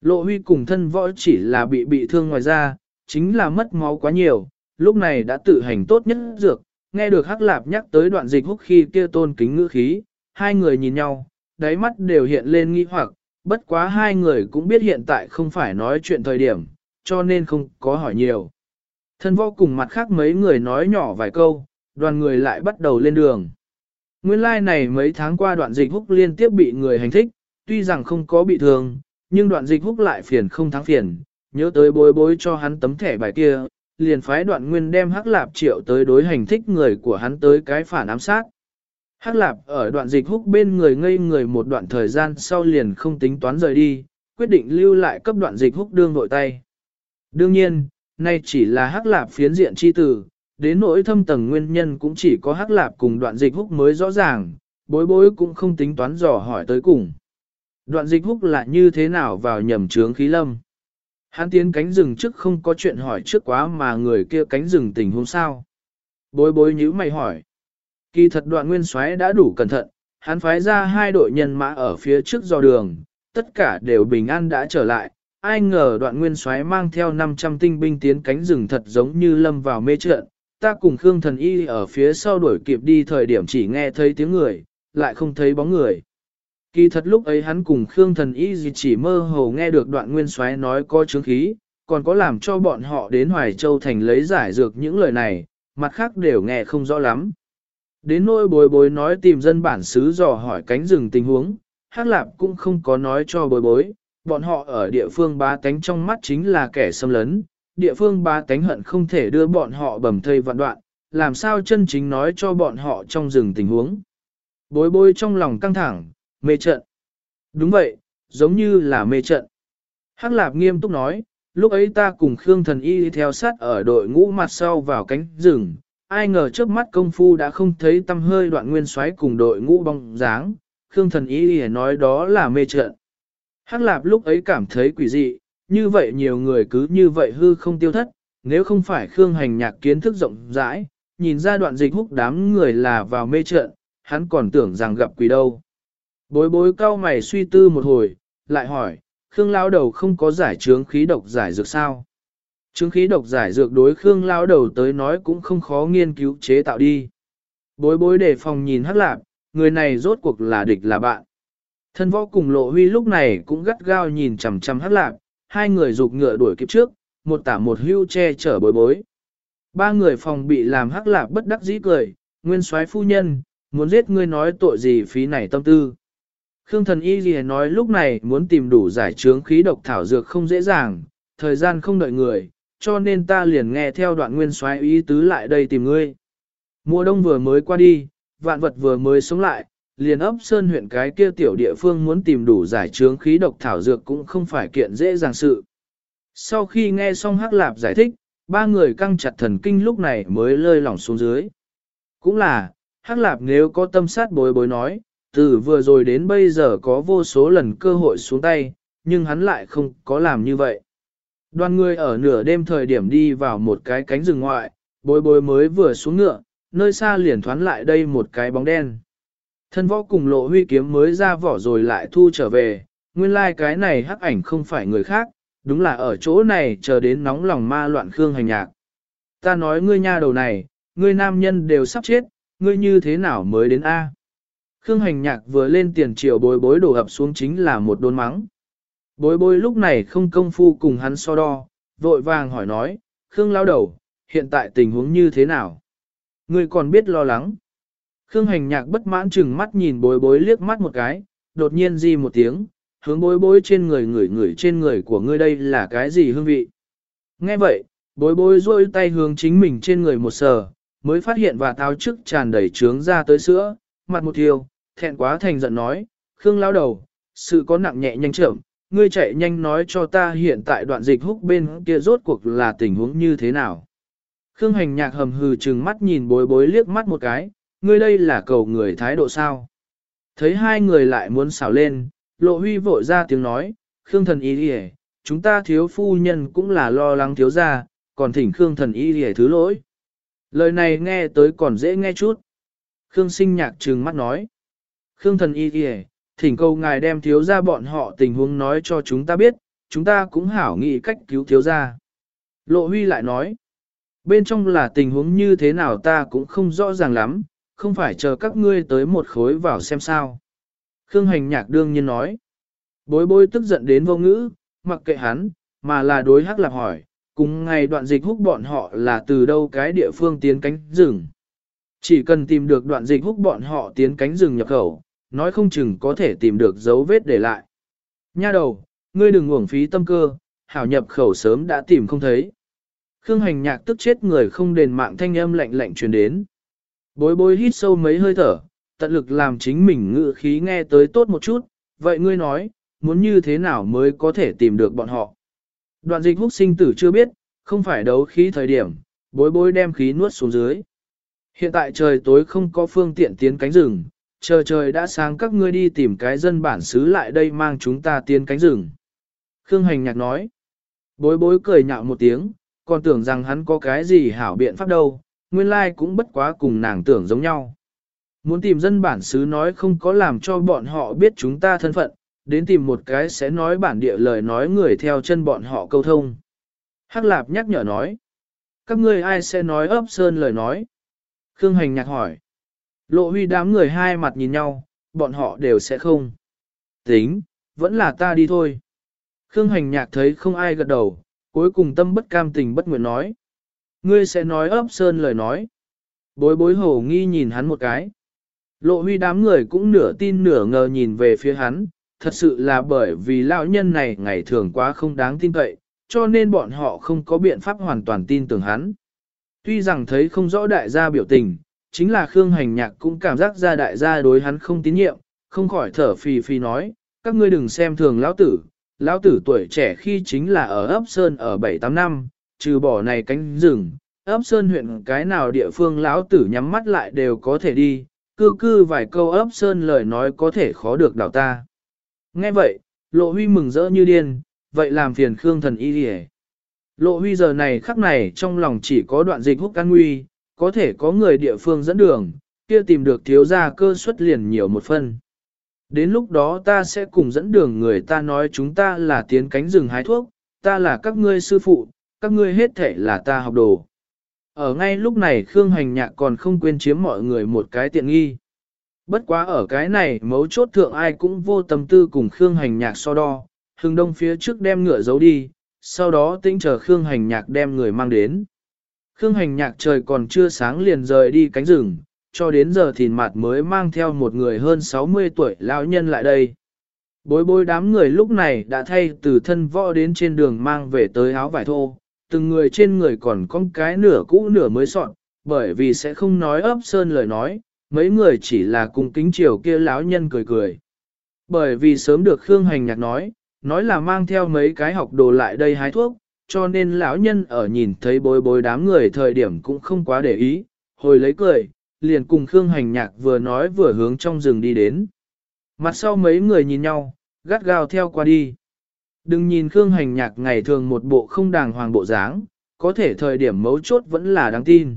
Lộ huy cùng thân võ chỉ là bị bị thương ngoài ra, chính là mất máu quá nhiều, lúc này đã tự hành tốt nhất dược, nghe được hắc lạp nhắc tới đoạn dịch húc khi kia tôn kính ngữ khí, hai người nhìn nhau, đáy mắt đều hiện lên nghi hoặc, bất quá hai người cũng biết hiện tại không phải nói chuyện thời điểm, cho nên không có hỏi nhiều. Thân võ cùng mặt khác mấy người nói nhỏ vài câu, đoàn người lại bắt đầu lên đường. Nguyên lai like này mấy tháng qua đoạn dịch húc liên tiếp bị người hành thích, tuy rằng không có bị thương, nhưng đoạn dịch húc lại phiền không thắng phiền, nhớ tới bối bối cho hắn tấm thẻ bài kia, liền phái đoạn nguyên đem hắc lạp triệu tới đối hành thích người của hắn tới cái phản ám sát. Hắc lạp ở đoạn dịch húc bên người ngây người một đoạn thời gian sau liền không tính toán rời đi, quyết định lưu lại cấp đoạn dịch húc đương vội tay. Đương nhiên, nay chỉ là hắc lạp phiến diện chi tử, đến nỗi thâm tầng nguyên nhân cũng chỉ có hắc lạp cùng đoạn dịch húc mới rõ ràng, bối bối cũng không tính toán dò hỏi tới cùng. Đoạn dịch húc là như thế nào vào nhầm trướng khí lâm? Hắn tiến cánh rừng trước không có chuyện hỏi trước quá mà người kia cánh rừng tình huống sao? Bối bối nhữ mày hỏi. Kỳ thật đoạn nguyên xoáy đã đủ cẩn thận, hắn phái ra hai đội nhân mã ở phía trước do đường, tất cả đều bình an đã trở lại. Ai ngờ đoạn nguyên soái mang theo 500 tinh binh tiến cánh rừng thật giống như lâm vào mê trận. Ta cùng Khương thần y ở phía sau đuổi kịp đi thời điểm chỉ nghe thấy tiếng người, lại không thấy bóng người. Kỳ thật lúc ấy hắn cùng Khương thần y gì chỉ mơ hồ nghe được đoạn nguyên soái nói có chứng khí, còn có làm cho bọn họ đến Hoài Châu Thành lấy giải dược những lời này, mặt khác đều nghe không rõ lắm. Đến nỗi bồi bối nói tìm dân bản xứ dò hỏi cánh rừng tình huống, Hắc Lạp cũng không có nói cho bối bối, bọn họ ở địa phương bá tánh trong mắt chính là kẻ xâm lấn, địa phương bá tánh hận không thể đưa bọn họ bầm thây vạn đoạn, làm sao chân chính nói cho bọn họ trong rừng tình huống. Bối bối trong lòng căng thẳng, mê trận. Đúng vậy, giống như là mê trận. Hắc Lạp nghiêm túc nói, lúc ấy ta cùng Khương Thần Y theo sát ở đội ngũ mặt sau vào cánh rừng, ai ngờ trước mắt công phu đã không thấy tâm hơi đoạn nguyên xoáy cùng đội ngũ bóng dáng, Khương thần ý nói đó là mê trận. Hắc lạp lúc ấy cảm thấy quỷ dị, như vậy nhiều người cứ như vậy hư không tiêu thất, nếu không phải Khương hành nhạc kiến thức rộng rãi, nhìn ra đoạn dịch húc đám người là vào mê trận, hắn còn tưởng rằng gặp quỷ đâu. Bối bối cao mày suy tư một hồi, lại hỏi, Khương lao đầu không có giải trướng khí độc giải dược sao? Chứng khí độc giải dược đối Khương lao đầu tới nói cũng không khó nghiên cứu chế tạo đi. Bối bối đề phòng nhìn hắc lạp, người này rốt cuộc là địch là bạn. Thân võ cùng lộ huy lúc này cũng gắt gao nhìn chằm chằm hát lạc, hai người rục ngựa đuổi kịp trước, một tả một hưu che chở bối bối. Ba người phòng bị làm hắc lạc bất đắc dĩ cười, nguyên soái phu nhân, muốn giết ngươi nói tội gì phí này tâm tư. Khương thần y gì nói lúc này muốn tìm đủ giải trướng khí độc thảo dược không dễ dàng, thời gian không đợi người, cho nên ta liền nghe theo đoạn nguyên soái ý tứ lại đây tìm ngươi. Mùa đông vừa mới qua đi, vạn vật vừa mới sống lại, liền ấp sơn huyện cái kia tiểu địa phương muốn tìm đủ giải trướng khí độc thảo dược cũng không phải kiện dễ dàng sự. Sau khi nghe xong Hắc Lạp giải thích, ba người căng chặt thần kinh lúc này mới lơi lỏng xuống dưới. Cũng là, Hắc Lạp nếu có tâm sát bối bối nói, từ vừa rồi đến bây giờ có vô số lần cơ hội xuống tay, nhưng hắn lại không có làm như vậy. Đoàn người ở nửa đêm thời điểm đi vào một cái cánh rừng ngoại, bối bối mới vừa xuống ngựa, nơi xa liền thoán lại đây một cái bóng đen. Thân võ cùng lộ huy kiếm mới ra vỏ rồi lại thu trở về, nguyên lai like cái này hắc ảnh không phải người khác, đúng là ở chỗ này chờ đến nóng lòng ma loạn khương hành nhạc. Ta nói ngươi nha đầu này, ngươi nam nhân đều sắp chết, ngươi như thế nào mới đến A. Khương hành nhạc vừa lên tiền triệu bối bối đổ ập xuống chính là một đôn mắng. Bối bối lúc này không công phu cùng hắn so đo, vội vàng hỏi nói, Khương lao đầu, hiện tại tình huống như thế nào? Ngươi còn biết lo lắng. Khương hành nhạc bất mãn chừng mắt nhìn bối bối liếc mắt một cái, đột nhiên di một tiếng, hướng bối bối trên người người người trên người của ngươi đây là cái gì hương vị? Nghe vậy, bối bối rôi tay hướng chính mình trên người một sờ, mới phát hiện và táo trước tràn đầy trướng ra tới sữa, mặt một thiêu, thẹn quá thành giận nói, Khương lao đầu, sự có nặng nhẹ nhanh chậm, ngươi chạy nhanh nói cho ta hiện tại đoạn dịch húc bên kia rốt cuộc là tình huống như thế nào. Khương hành nhạc hầm hừ chừng mắt nhìn bối bối liếc mắt một cái, ngươi đây là cầu người thái độ sao. Thấy hai người lại muốn xảo lên, lộ huy vội ra tiếng nói, Khương thần ý đi chúng ta thiếu phu nhân cũng là lo lắng thiếu ra, còn thỉnh Khương thần ý đi thứ lỗi. Lời này nghe tới còn dễ nghe chút. Khương sinh nhạc trừng mắt nói. Khương thần y kìa, thỉnh cầu ngài đem thiếu ra bọn họ tình huống nói cho chúng ta biết, chúng ta cũng hảo nghĩ cách cứu thiếu ra. Lộ huy lại nói. Bên trong là tình huống như thế nào ta cũng không rõ ràng lắm, không phải chờ các ngươi tới một khối vào xem sao. Khương hành nhạc đương nhiên nói. Bối bối tức giận đến vô ngữ, mặc kệ hắn, mà là đối hắc lạc hỏi, cùng ngày đoạn dịch húc bọn họ là từ đâu cái địa phương tiến cánh rừng. Chỉ cần tìm được đoạn dịch húc bọn họ tiến cánh rừng nhập khẩu, nói không chừng có thể tìm được dấu vết để lại. Nha đầu, ngươi đừng uổng phí tâm cơ, hảo nhập khẩu sớm đã tìm không thấy. Khương hành nhạc tức chết người không đền mạng thanh âm lạnh lạnh truyền đến. Bối bối hít sâu mấy hơi thở, tận lực làm chính mình ngự khí nghe tới tốt một chút, vậy ngươi nói, muốn như thế nào mới có thể tìm được bọn họ. Đoạn dịch húc sinh tử chưa biết, không phải đấu khí thời điểm, bối bối đem khí nuốt xuống dưới. Hiện tại trời tối không có phương tiện tiến cánh rừng, chờ trời đã sáng các ngươi đi tìm cái dân bản xứ lại đây mang chúng ta tiến cánh rừng. Khương Hành Nhạc nói, bối bối cười nhạo một tiếng, còn tưởng rằng hắn có cái gì hảo biện pháp đâu, nguyên lai cũng bất quá cùng nàng tưởng giống nhau. Muốn tìm dân bản xứ nói không có làm cho bọn họ biết chúng ta thân phận, đến tìm một cái sẽ nói bản địa lời nói người theo chân bọn họ câu thông. Hắc Lạp nhắc nhở nói, các ngươi ai sẽ nói ấp sơn lời nói? Khương Hành nhạc hỏi. Lộ huy đám người hai mặt nhìn nhau, bọn họ đều sẽ không. Tính, vẫn là ta đi thôi. Khương Hành nhạc thấy không ai gật đầu, cuối cùng tâm bất cam tình bất nguyện nói. Ngươi sẽ nói ấp sơn lời nói. Bối bối hổ nghi nhìn hắn một cái. Lộ huy đám người cũng nửa tin nửa ngờ nhìn về phía hắn, thật sự là bởi vì lão nhân này ngày thường quá không đáng tin cậy, cho nên bọn họ không có biện pháp hoàn toàn tin tưởng hắn. Tuy rằng thấy không rõ đại gia biểu tình, chính là Khương Hành Nhạc cũng cảm giác ra đại gia đối hắn không tín nhiệm, không khỏi thở phì phì nói, các ngươi đừng xem thường lão tử, lão tử tuổi trẻ khi chính là ở ấp Sơn ở 7-8 năm, trừ bỏ này cánh rừng, ấp Sơn huyện cái nào địa phương lão tử nhắm mắt lại đều có thể đi, cư cư vài câu ấp Sơn lời nói có thể khó được đảo ta. Nghe vậy, Lộ Huy mừng rỡ như điên, vậy làm phiền Khương thần y đi Lộ Huy giờ này khắc này trong lòng chỉ có đoạn dịch húc can nguy, có thể có người địa phương dẫn đường, kia tìm được thiếu gia cơ suất liền nhiều một phân. Đến lúc đó ta sẽ cùng dẫn đường người ta nói chúng ta là tiến cánh rừng hái thuốc, ta là các ngươi sư phụ, các ngươi hết thể là ta học đồ. Ở ngay lúc này Khương Hành Nhạc còn không quên chiếm mọi người một cái tiện nghi. Bất quá ở cái này mấu chốt thượng ai cũng vô tâm tư cùng Khương Hành Nhạc so đo, hưng đông phía trước đem ngựa giấu đi, sau đó tĩnh chờ Khương Hành Nhạc đem người mang đến. Khương Hành Nhạc trời còn chưa sáng liền rời đi cánh rừng, cho đến giờ thìn mặt mới mang theo một người hơn 60 tuổi lão nhân lại đây. Bối bối đám người lúc này đã thay từ thân võ đến trên đường mang về tới áo vải thô, từng người trên người còn có cái nửa cũ nửa mới soạn, bởi vì sẽ không nói ấp sơn lời nói, mấy người chỉ là cùng kính chiều kia lão nhân cười cười. Bởi vì sớm được Khương Hành Nhạc nói, nói là mang theo mấy cái học đồ lại đây hái thuốc, cho nên lão nhân ở nhìn thấy bối bối đám người thời điểm cũng không quá để ý, hồi lấy cười, liền cùng Khương Hành Nhạc vừa nói vừa hướng trong rừng đi đến. Mặt sau mấy người nhìn nhau, gắt gao theo qua đi. Đừng nhìn Khương Hành Nhạc ngày thường một bộ không đàng hoàng bộ dáng, có thể thời điểm mấu chốt vẫn là đáng tin.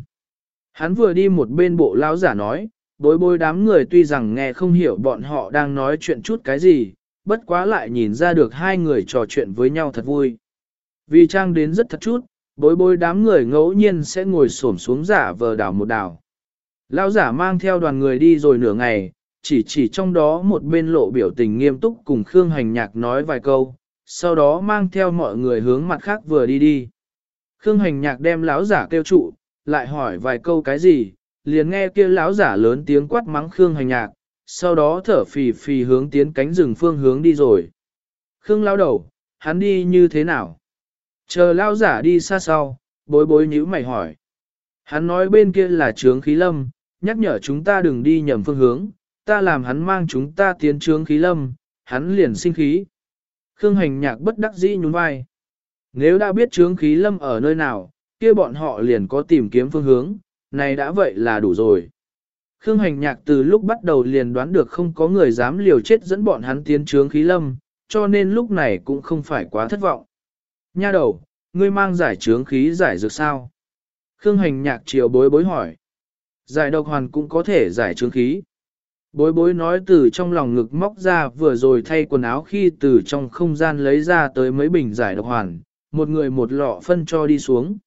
Hắn vừa đi một bên bộ lão giả nói, bối bối đám người tuy rằng nghe không hiểu bọn họ đang nói chuyện chút cái gì, bất quá lại nhìn ra được hai người trò chuyện với nhau thật vui. Vì trang đến rất thật chút, bối bối đám người ngẫu nhiên sẽ ngồi xổm xuống giả vờ đảo một đảo. Lão giả mang theo đoàn người đi rồi nửa ngày, chỉ chỉ trong đó một bên lộ biểu tình nghiêm túc cùng Khương Hành Nhạc nói vài câu, sau đó mang theo mọi người hướng mặt khác vừa đi đi. Khương Hành Nhạc đem lão giả kêu trụ, lại hỏi vài câu cái gì, liền nghe kia lão giả lớn tiếng quát mắng Khương Hành Nhạc, sau đó thở phì phì hướng tiến cánh rừng phương hướng đi rồi. Khương lao đầu, hắn đi như thế nào? Chờ lao giả đi xa sau, bối bối nhíu mày hỏi. Hắn nói bên kia là trướng khí lâm, nhắc nhở chúng ta đừng đi nhầm phương hướng, ta làm hắn mang chúng ta tiến trướng khí lâm, hắn liền sinh khí. Khương hành nhạc bất đắc dĩ nhún vai. Nếu đã biết trướng khí lâm ở nơi nào, kia bọn họ liền có tìm kiếm phương hướng, này đã vậy là đủ rồi. Khương hành nhạc từ lúc bắt đầu liền đoán được không có người dám liều chết dẫn bọn hắn tiến trướng khí lâm, cho nên lúc này cũng không phải quá thất vọng. Nha đầu, ngươi mang giải trướng khí giải dược sao? Khương hành nhạc chiều bối bối hỏi. Giải độc hoàn cũng có thể giải trướng khí. Bối bối nói từ trong lòng ngực móc ra vừa rồi thay quần áo khi từ trong không gian lấy ra tới mấy bình giải độc hoàn, một người một lọ phân cho đi xuống.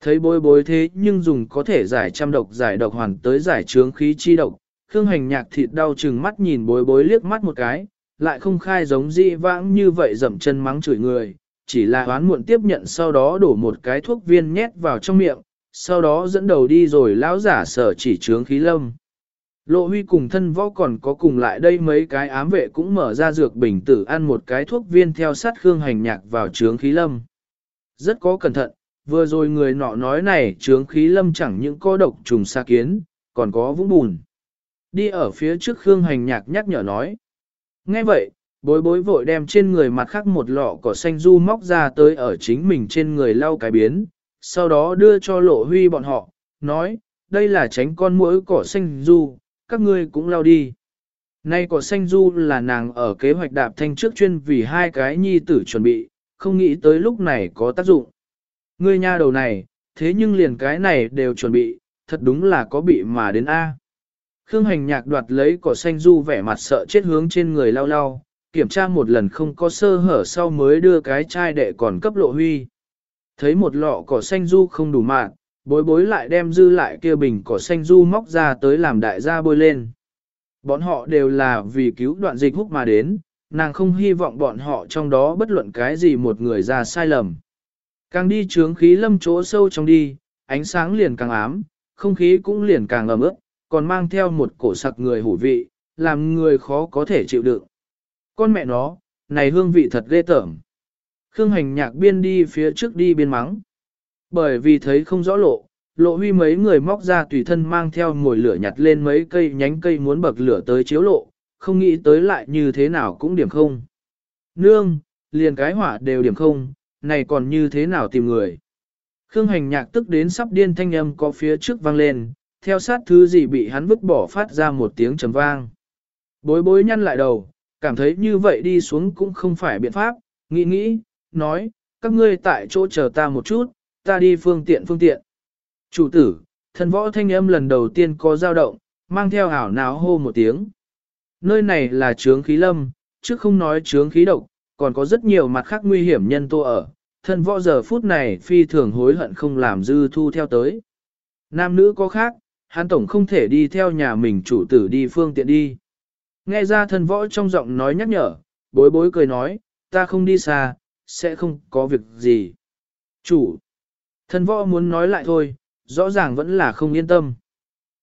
Thấy bối bối thế nhưng dùng có thể giải trăm độc giải độc hoàn tới giải trướng khí chi độc, Khương hành nhạc thịt đau chừng mắt nhìn bối bối liếc mắt một cái, lại không khai giống dị vãng như vậy dậm chân mắng chửi người, chỉ là oán muộn tiếp nhận sau đó đổ một cái thuốc viên nhét vào trong miệng, sau đó dẫn đầu đi rồi lão giả sở chỉ trướng khí lâm. Lộ huy cùng thân võ còn có cùng lại đây mấy cái ám vệ cũng mở ra dược bình tử ăn một cái thuốc viên theo sát Khương hành nhạc vào trướng khí lâm. Rất có cẩn thận, vừa rồi người nọ nói này trướng khí lâm chẳng những có độc trùng xa kiến, còn có vũng bùn. Đi ở phía trước Khương hành nhạc nhắc nhở nói. Nghe vậy, bối bối vội đem trên người mặt khác một lọ cỏ xanh du móc ra tới ở chính mình trên người lau cái biến, sau đó đưa cho lộ huy bọn họ, nói, đây là tránh con mũi cỏ xanh du, các ngươi cũng lao đi. Nay cỏ xanh du là nàng ở kế hoạch đạp thanh trước chuyên vì hai cái nhi tử chuẩn bị, không nghĩ tới lúc này có tác dụng. Ngươi nha đầu này, thế nhưng liền cái này đều chuẩn bị, thật đúng là có bị mà đến A. Khương hành nhạc đoạt lấy cỏ xanh du vẻ mặt sợ chết hướng trên người lao lao, kiểm tra một lần không có sơ hở sau mới đưa cái chai đệ còn cấp lộ huy. Thấy một lọ cỏ xanh du không đủ mạng, bối bối lại đem dư lại kia bình cỏ xanh du móc ra tới làm đại gia bôi lên. Bọn họ đều là vì cứu đoạn dịch húc mà đến, nàng không hy vọng bọn họ trong đó bất luận cái gì một người ra sai lầm. Càng đi trướng khí lâm chỗ sâu trong đi, ánh sáng liền càng ám, không khí cũng liền càng ẩm ướt, còn mang theo một cổ sặc người hủ vị, làm người khó có thể chịu đựng. Con mẹ nó, này hương vị thật ghê tởm. Khương hành nhạc biên đi phía trước đi biên mắng. Bởi vì thấy không rõ lộ, lộ huy mấy người móc ra tùy thân mang theo mồi lửa nhặt lên mấy cây nhánh cây muốn bậc lửa tới chiếu lộ, không nghĩ tới lại như thế nào cũng điểm không. Nương, liền cái hỏa đều điểm không, này còn như thế nào tìm người. Khương hành nhạc tức đến sắp điên thanh âm có phía trước vang lên, theo sát thứ gì bị hắn vứt bỏ phát ra một tiếng trầm vang. Bối bối nhăn lại đầu, cảm thấy như vậy đi xuống cũng không phải biện pháp, nghĩ nghĩ, nói, các ngươi tại chỗ chờ ta một chút, ta đi phương tiện phương tiện. Chủ tử, thần võ thanh âm lần đầu tiên có dao động, mang theo ảo náo hô một tiếng. Nơi này là trướng khí lâm, chứ không nói trướng khí độc, còn có rất nhiều mặt khác nguy hiểm nhân tố ở. Thần võ giờ phút này phi thường hối hận không làm dư thu theo tới. Nam nữ có khác, hắn tổng không thể đi theo nhà mình chủ tử đi phương tiện đi. Nghe ra thần võ trong giọng nói nhắc nhở, bối bối cười nói, ta không đi xa, sẽ không có việc gì. Chủ, thần võ muốn nói lại thôi, rõ ràng vẫn là không yên tâm.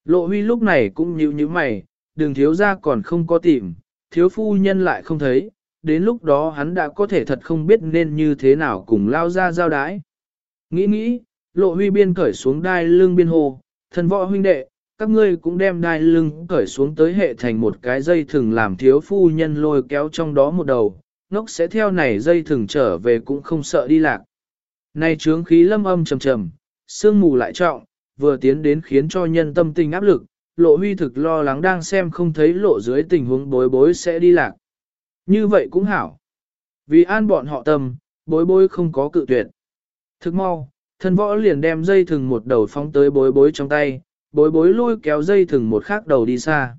Lộ huy lúc này cũng nhíu nhíu mày, đường thiếu ra còn không có tìm, thiếu phu nhân lại không thấy, đến lúc đó hắn đã có thể thật không biết nên như thế nào cùng lao ra giao đái. Nghĩ nghĩ, lộ huy biên cởi xuống đai lưng biên hồ, thần võ huynh đệ, các ngươi cũng đem đai lưng cởi xuống tới hệ thành một cái dây thừng làm thiếu phu nhân lôi kéo trong đó một đầu, ngốc sẽ theo này dây thừng trở về cũng không sợ đi lạc nay trướng khí lâm âm trầm trầm, sương mù lại trọng, vừa tiến đến khiến cho nhân tâm tình áp lực, lộ huy thực lo lắng đang xem không thấy lộ dưới tình huống bối bối sẽ đi lạc. Như vậy cũng hảo. Vì an bọn họ tâm, bối bối không có cự tuyệt. Thức mau, thân võ liền đem dây thừng một đầu phóng tới bối bối trong tay, bối bối lôi kéo dây thừng một khác đầu đi xa.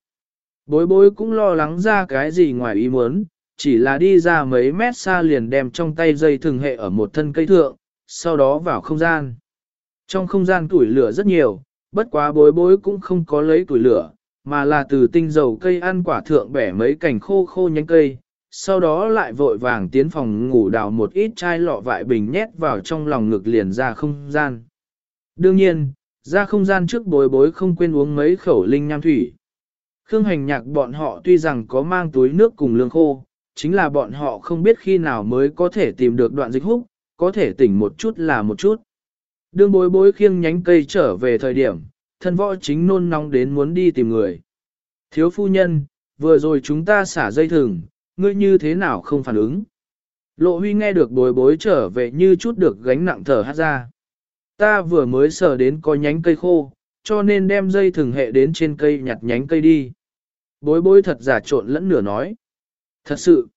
Bối bối cũng lo lắng ra cái gì ngoài ý muốn, chỉ là đi ra mấy mét xa liền đem trong tay dây thừng hệ ở một thân cây thượng, sau đó vào không gian. Trong không gian tuổi lửa rất nhiều, bất quá bối bối cũng không có lấy tuổi lửa, mà là từ tinh dầu cây ăn quả thượng bẻ mấy cành khô khô nhánh cây, sau đó lại vội vàng tiến phòng ngủ đào một ít chai lọ vại bình nhét vào trong lòng ngực liền ra không gian. Đương nhiên, ra không gian trước bối bối không quên uống mấy khẩu linh nham thủy. Khương hành nhạc bọn họ tuy rằng có mang túi nước cùng lương khô, chính là bọn họ không biết khi nào mới có thể tìm được đoạn dịch húc, có thể tỉnh một chút là một chút. Đương bối bối khiêng nhánh cây trở về thời điểm, thân võ chính nôn nóng đến muốn đi tìm người. Thiếu phu nhân, vừa rồi chúng ta xả dây thừng, ngươi như thế nào không phản ứng? Lộ huy nghe được bối bối trở về như chút được gánh nặng thở hát ra. Ta vừa mới sờ đến có nhánh cây khô, cho nên đem dây thừng hệ đến trên cây nhặt nhánh cây đi. Bối bối thật giả trộn lẫn nửa nói. Thật sự,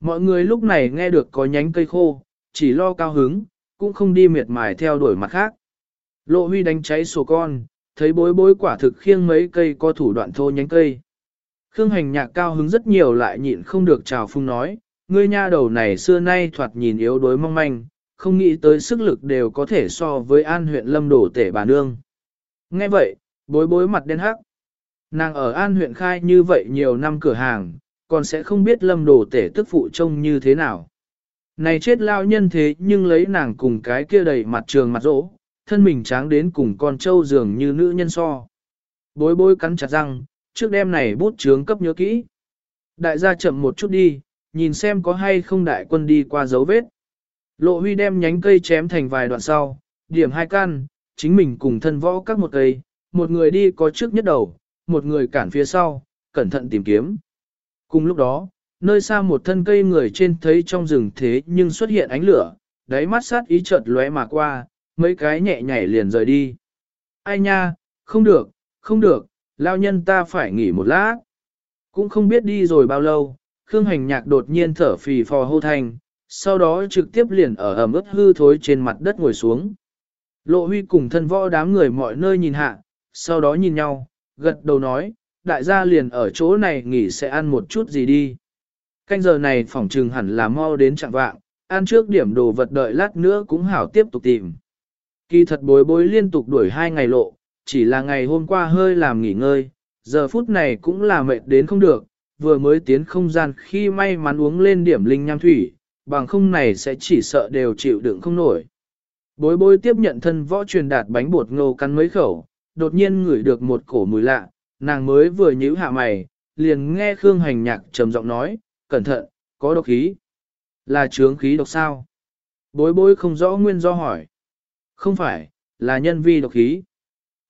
mọi người lúc này nghe được có nhánh cây khô, chỉ lo cao hứng, cũng không đi miệt mài theo đuổi mặt khác. Lộ huy đánh cháy sổ con, thấy bối bối quả thực khiêng mấy cây có thủ đoạn thô nhánh cây. Khương hành nhạc cao hứng rất nhiều lại nhịn không được trào phung nói, ngươi nha đầu này xưa nay thoạt nhìn yếu đuối mong manh, không nghĩ tới sức lực đều có thể so với an huyện lâm đổ tể bà nương. Nghe vậy, bối bối mặt đen hắc. Nàng ở an huyện khai như vậy nhiều năm cửa hàng, còn sẽ không biết lâm đổ tể tức phụ trông như thế nào. Này chết lao nhân thế nhưng lấy nàng cùng cái kia đầy mặt trường mặt rỗ, thân mình tráng đến cùng con trâu dường như nữ nhân so. Bối bối cắn chặt răng, trước đêm này bút chướng cấp nhớ kỹ. Đại gia chậm một chút đi, nhìn xem có hay không đại quân đi qua dấu vết. Lộ huy đem nhánh cây chém thành vài đoạn sau, điểm hai căn, chính mình cùng thân võ các một cây, một người đi có trước nhất đầu, một người cản phía sau, cẩn thận tìm kiếm. Cùng lúc đó, nơi xa một thân cây người trên thấy trong rừng thế nhưng xuất hiện ánh lửa, đáy mắt sát ý chợt lóe mà qua, mấy cái nhẹ nhảy liền rời đi. Ai nha, không được, không được, lao nhân ta phải nghỉ một lát. Cũng không biết đi rồi bao lâu, Khương Hành Nhạc đột nhiên thở phì phò hô thành, sau đó trực tiếp liền ở ẩm ướt hư thối trên mặt đất ngồi xuống. Lộ huy cùng thân võ đám người mọi nơi nhìn hạ, sau đó nhìn nhau, gật đầu nói, đại gia liền ở chỗ này nghỉ sẽ ăn một chút gì đi. Canh giờ này phỏng trừng hẳn là mau đến trạng vạng, ăn trước điểm đồ vật đợi lát nữa cũng hảo tiếp tục tìm. Kỳ thật bối bối liên tục đuổi hai ngày lộ, chỉ là ngày hôm qua hơi làm nghỉ ngơi, giờ phút này cũng là mệt đến không được, vừa mới tiến không gian khi may mắn uống lên điểm linh nham thủy, bằng không này sẽ chỉ sợ đều chịu đựng không nổi. Bối bối tiếp nhận thân võ truyền đạt bánh bột ngô cắn mấy khẩu, đột nhiên ngửi được một cổ mùi lạ, nàng mới vừa nhíu hạ mày, liền nghe Khương Hành Nhạc trầm giọng nói, cẩn thận, có độc khí. Là trướng khí độc sao? Bối bối không rõ nguyên do hỏi. Không phải, là nhân vi độc khí.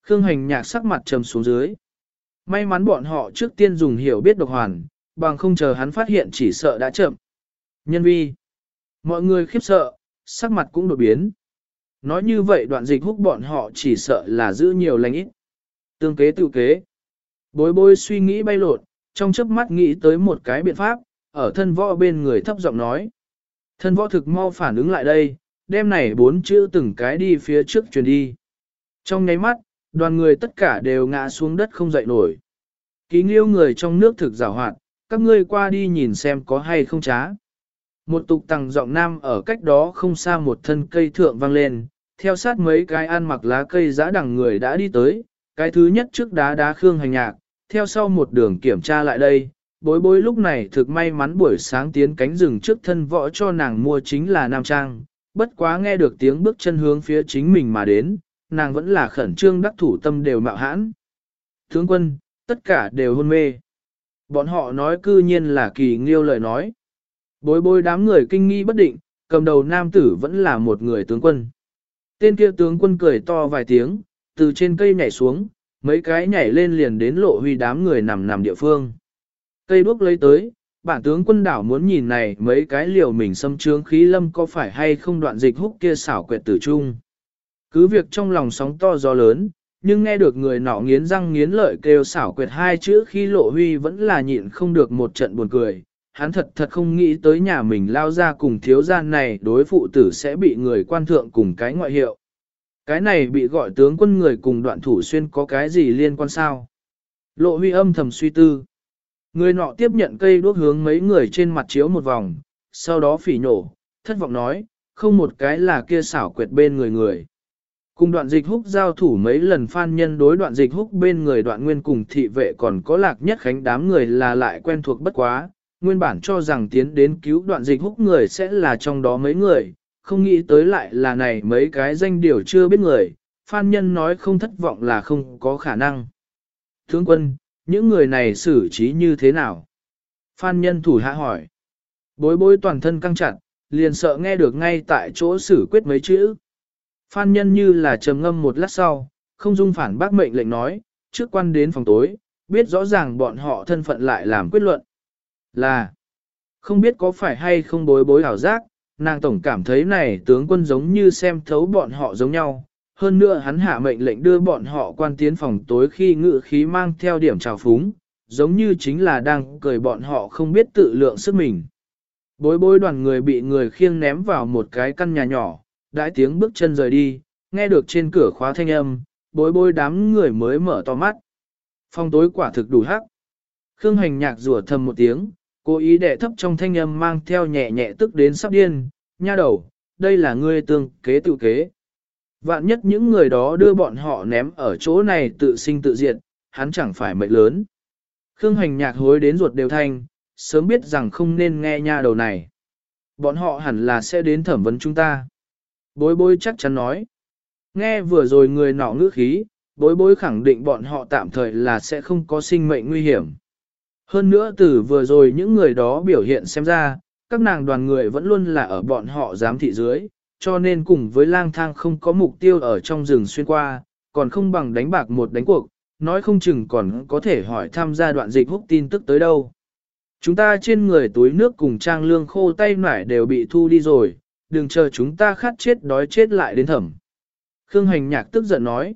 Khương Hành Nhạc sắc mặt trầm xuống dưới. May mắn bọn họ trước tiên dùng hiểu biết độc hoàn, bằng không chờ hắn phát hiện chỉ sợ đã chậm. Nhân vi. Mọi người khiếp sợ, sắc mặt cũng đột biến. Nói như vậy đoạn dịch hút bọn họ chỉ sợ là giữ nhiều lành ít. Tương kế tự kế. Bối bối suy nghĩ bay lột, trong chớp mắt nghĩ tới một cái biện pháp, ở thân võ bên người thấp giọng nói. Thân võ thực mau phản ứng lại đây, đem này bốn chữ từng cái đi phía trước truyền đi. Trong nháy mắt, đoàn người tất cả đều ngã xuống đất không dậy nổi. Ký nghiêu người trong nước thực rào hoạt, các ngươi qua đi nhìn xem có hay không trá. Một tục tằng giọng nam ở cách đó không xa một thân cây thượng vang lên, theo sát mấy cái ăn mặc lá cây giã đằng người đã đi tới, cái thứ nhất trước đá đá khương hành nhạc, theo sau một đường kiểm tra lại đây, bối bối lúc này thực may mắn buổi sáng tiến cánh rừng trước thân võ cho nàng mua chính là Nam Trang, bất quá nghe được tiếng bước chân hướng phía chính mình mà đến, nàng vẫn là khẩn trương đắc thủ tâm đều mạo hãn. Tướng quân, tất cả đều hôn mê. Bọn họ nói cư nhiên là kỳ nghiêu lời nói. Bối bối đám người kinh nghi bất định, cầm đầu nam tử vẫn là một người tướng quân. Tên kia tướng quân cười to vài tiếng, từ trên cây nhảy xuống, mấy cái nhảy lên liền đến lộ huy đám người nằm nằm địa phương. Cây đuốc lấy tới, bản tướng quân đảo muốn nhìn này mấy cái liều mình xâm trướng khí lâm có phải hay không đoạn dịch húc kia xảo quyệt tử trung. Cứ việc trong lòng sóng to gió lớn, nhưng nghe được người nọ nghiến răng nghiến lợi kêu xảo quyệt hai chữ khi lộ huy vẫn là nhịn không được một trận buồn cười. Hắn thật thật không nghĩ tới nhà mình lao ra cùng thiếu gian này đối phụ tử sẽ bị người quan thượng cùng cái ngoại hiệu. Cái này bị gọi tướng quân người cùng đoạn thủ xuyên có cái gì liên quan sao? Lộ huy âm thầm suy tư. Người nọ tiếp nhận cây đuốc hướng mấy người trên mặt chiếu một vòng, sau đó phỉ nhổ, thất vọng nói, không một cái là kia xảo quyệt bên người người. Cùng đoạn dịch húc giao thủ mấy lần phan nhân đối đoạn dịch húc bên người đoạn nguyên cùng thị vệ còn có lạc nhất khánh đám người là lại quen thuộc bất quá, nguyên bản cho rằng tiến đến cứu đoạn dịch húc người sẽ là trong đó mấy người, không nghĩ tới lại là này mấy cái danh điều chưa biết người, phan nhân nói không thất vọng là không có khả năng. Thướng quân, những người này xử trí như thế nào? Phan nhân thủ hạ hỏi. Bối bối toàn thân căng chặt, liền sợ nghe được ngay tại chỗ xử quyết mấy chữ. Phan nhân như là trầm ngâm một lát sau, không dung phản bác mệnh lệnh nói, trước quan đến phòng tối, biết rõ ràng bọn họ thân phận lại làm quyết luận. Là, Không biết có phải hay không bối bối ảo giác, nàng tổng cảm thấy này tướng quân giống như xem thấu bọn họ giống nhau. Hơn nữa hắn hạ mệnh lệnh đưa bọn họ quan tiến phòng tối khi ngự khí mang theo điểm trào phúng, giống như chính là đang cười bọn họ không biết tự lượng sức mình. Bối bối đoàn người bị người khiêng ném vào một cái căn nhà nhỏ, đãi tiếng bước chân rời đi, nghe được trên cửa khóa thanh âm, bối bối đám người mới mở to mắt. Phòng tối quả thực đủ hắc. Khương hành nhạc rủa thầm một tiếng, cố ý đệ thấp trong thanh âm mang theo nhẹ nhẹ tức đến sắp điên, nha đầu, đây là ngươi tương kế tự kế. Vạn nhất những người đó đưa bọn họ ném ở chỗ này tự sinh tự diệt, hắn chẳng phải mệnh lớn. Khương hành nhạc hối đến ruột đều thanh, sớm biết rằng không nên nghe nha đầu này. Bọn họ hẳn là sẽ đến thẩm vấn chúng ta. Bối bối chắc chắn nói. Nghe vừa rồi người nọ ngữ khí, bối bối khẳng định bọn họ tạm thời là sẽ không có sinh mệnh nguy hiểm. Hơn nữa từ vừa rồi những người đó biểu hiện xem ra, các nàng đoàn người vẫn luôn là ở bọn họ giám thị dưới, cho nên cùng với lang thang không có mục tiêu ở trong rừng xuyên qua, còn không bằng đánh bạc một đánh cuộc, nói không chừng còn có thể hỏi tham gia đoạn dịch hút tin tức tới đâu. Chúng ta trên người túi nước cùng trang lương khô tay nải đều bị thu đi rồi, đừng chờ chúng ta khát chết đói chết lại đến thẩm. Khương hành nhạc tức giận nói,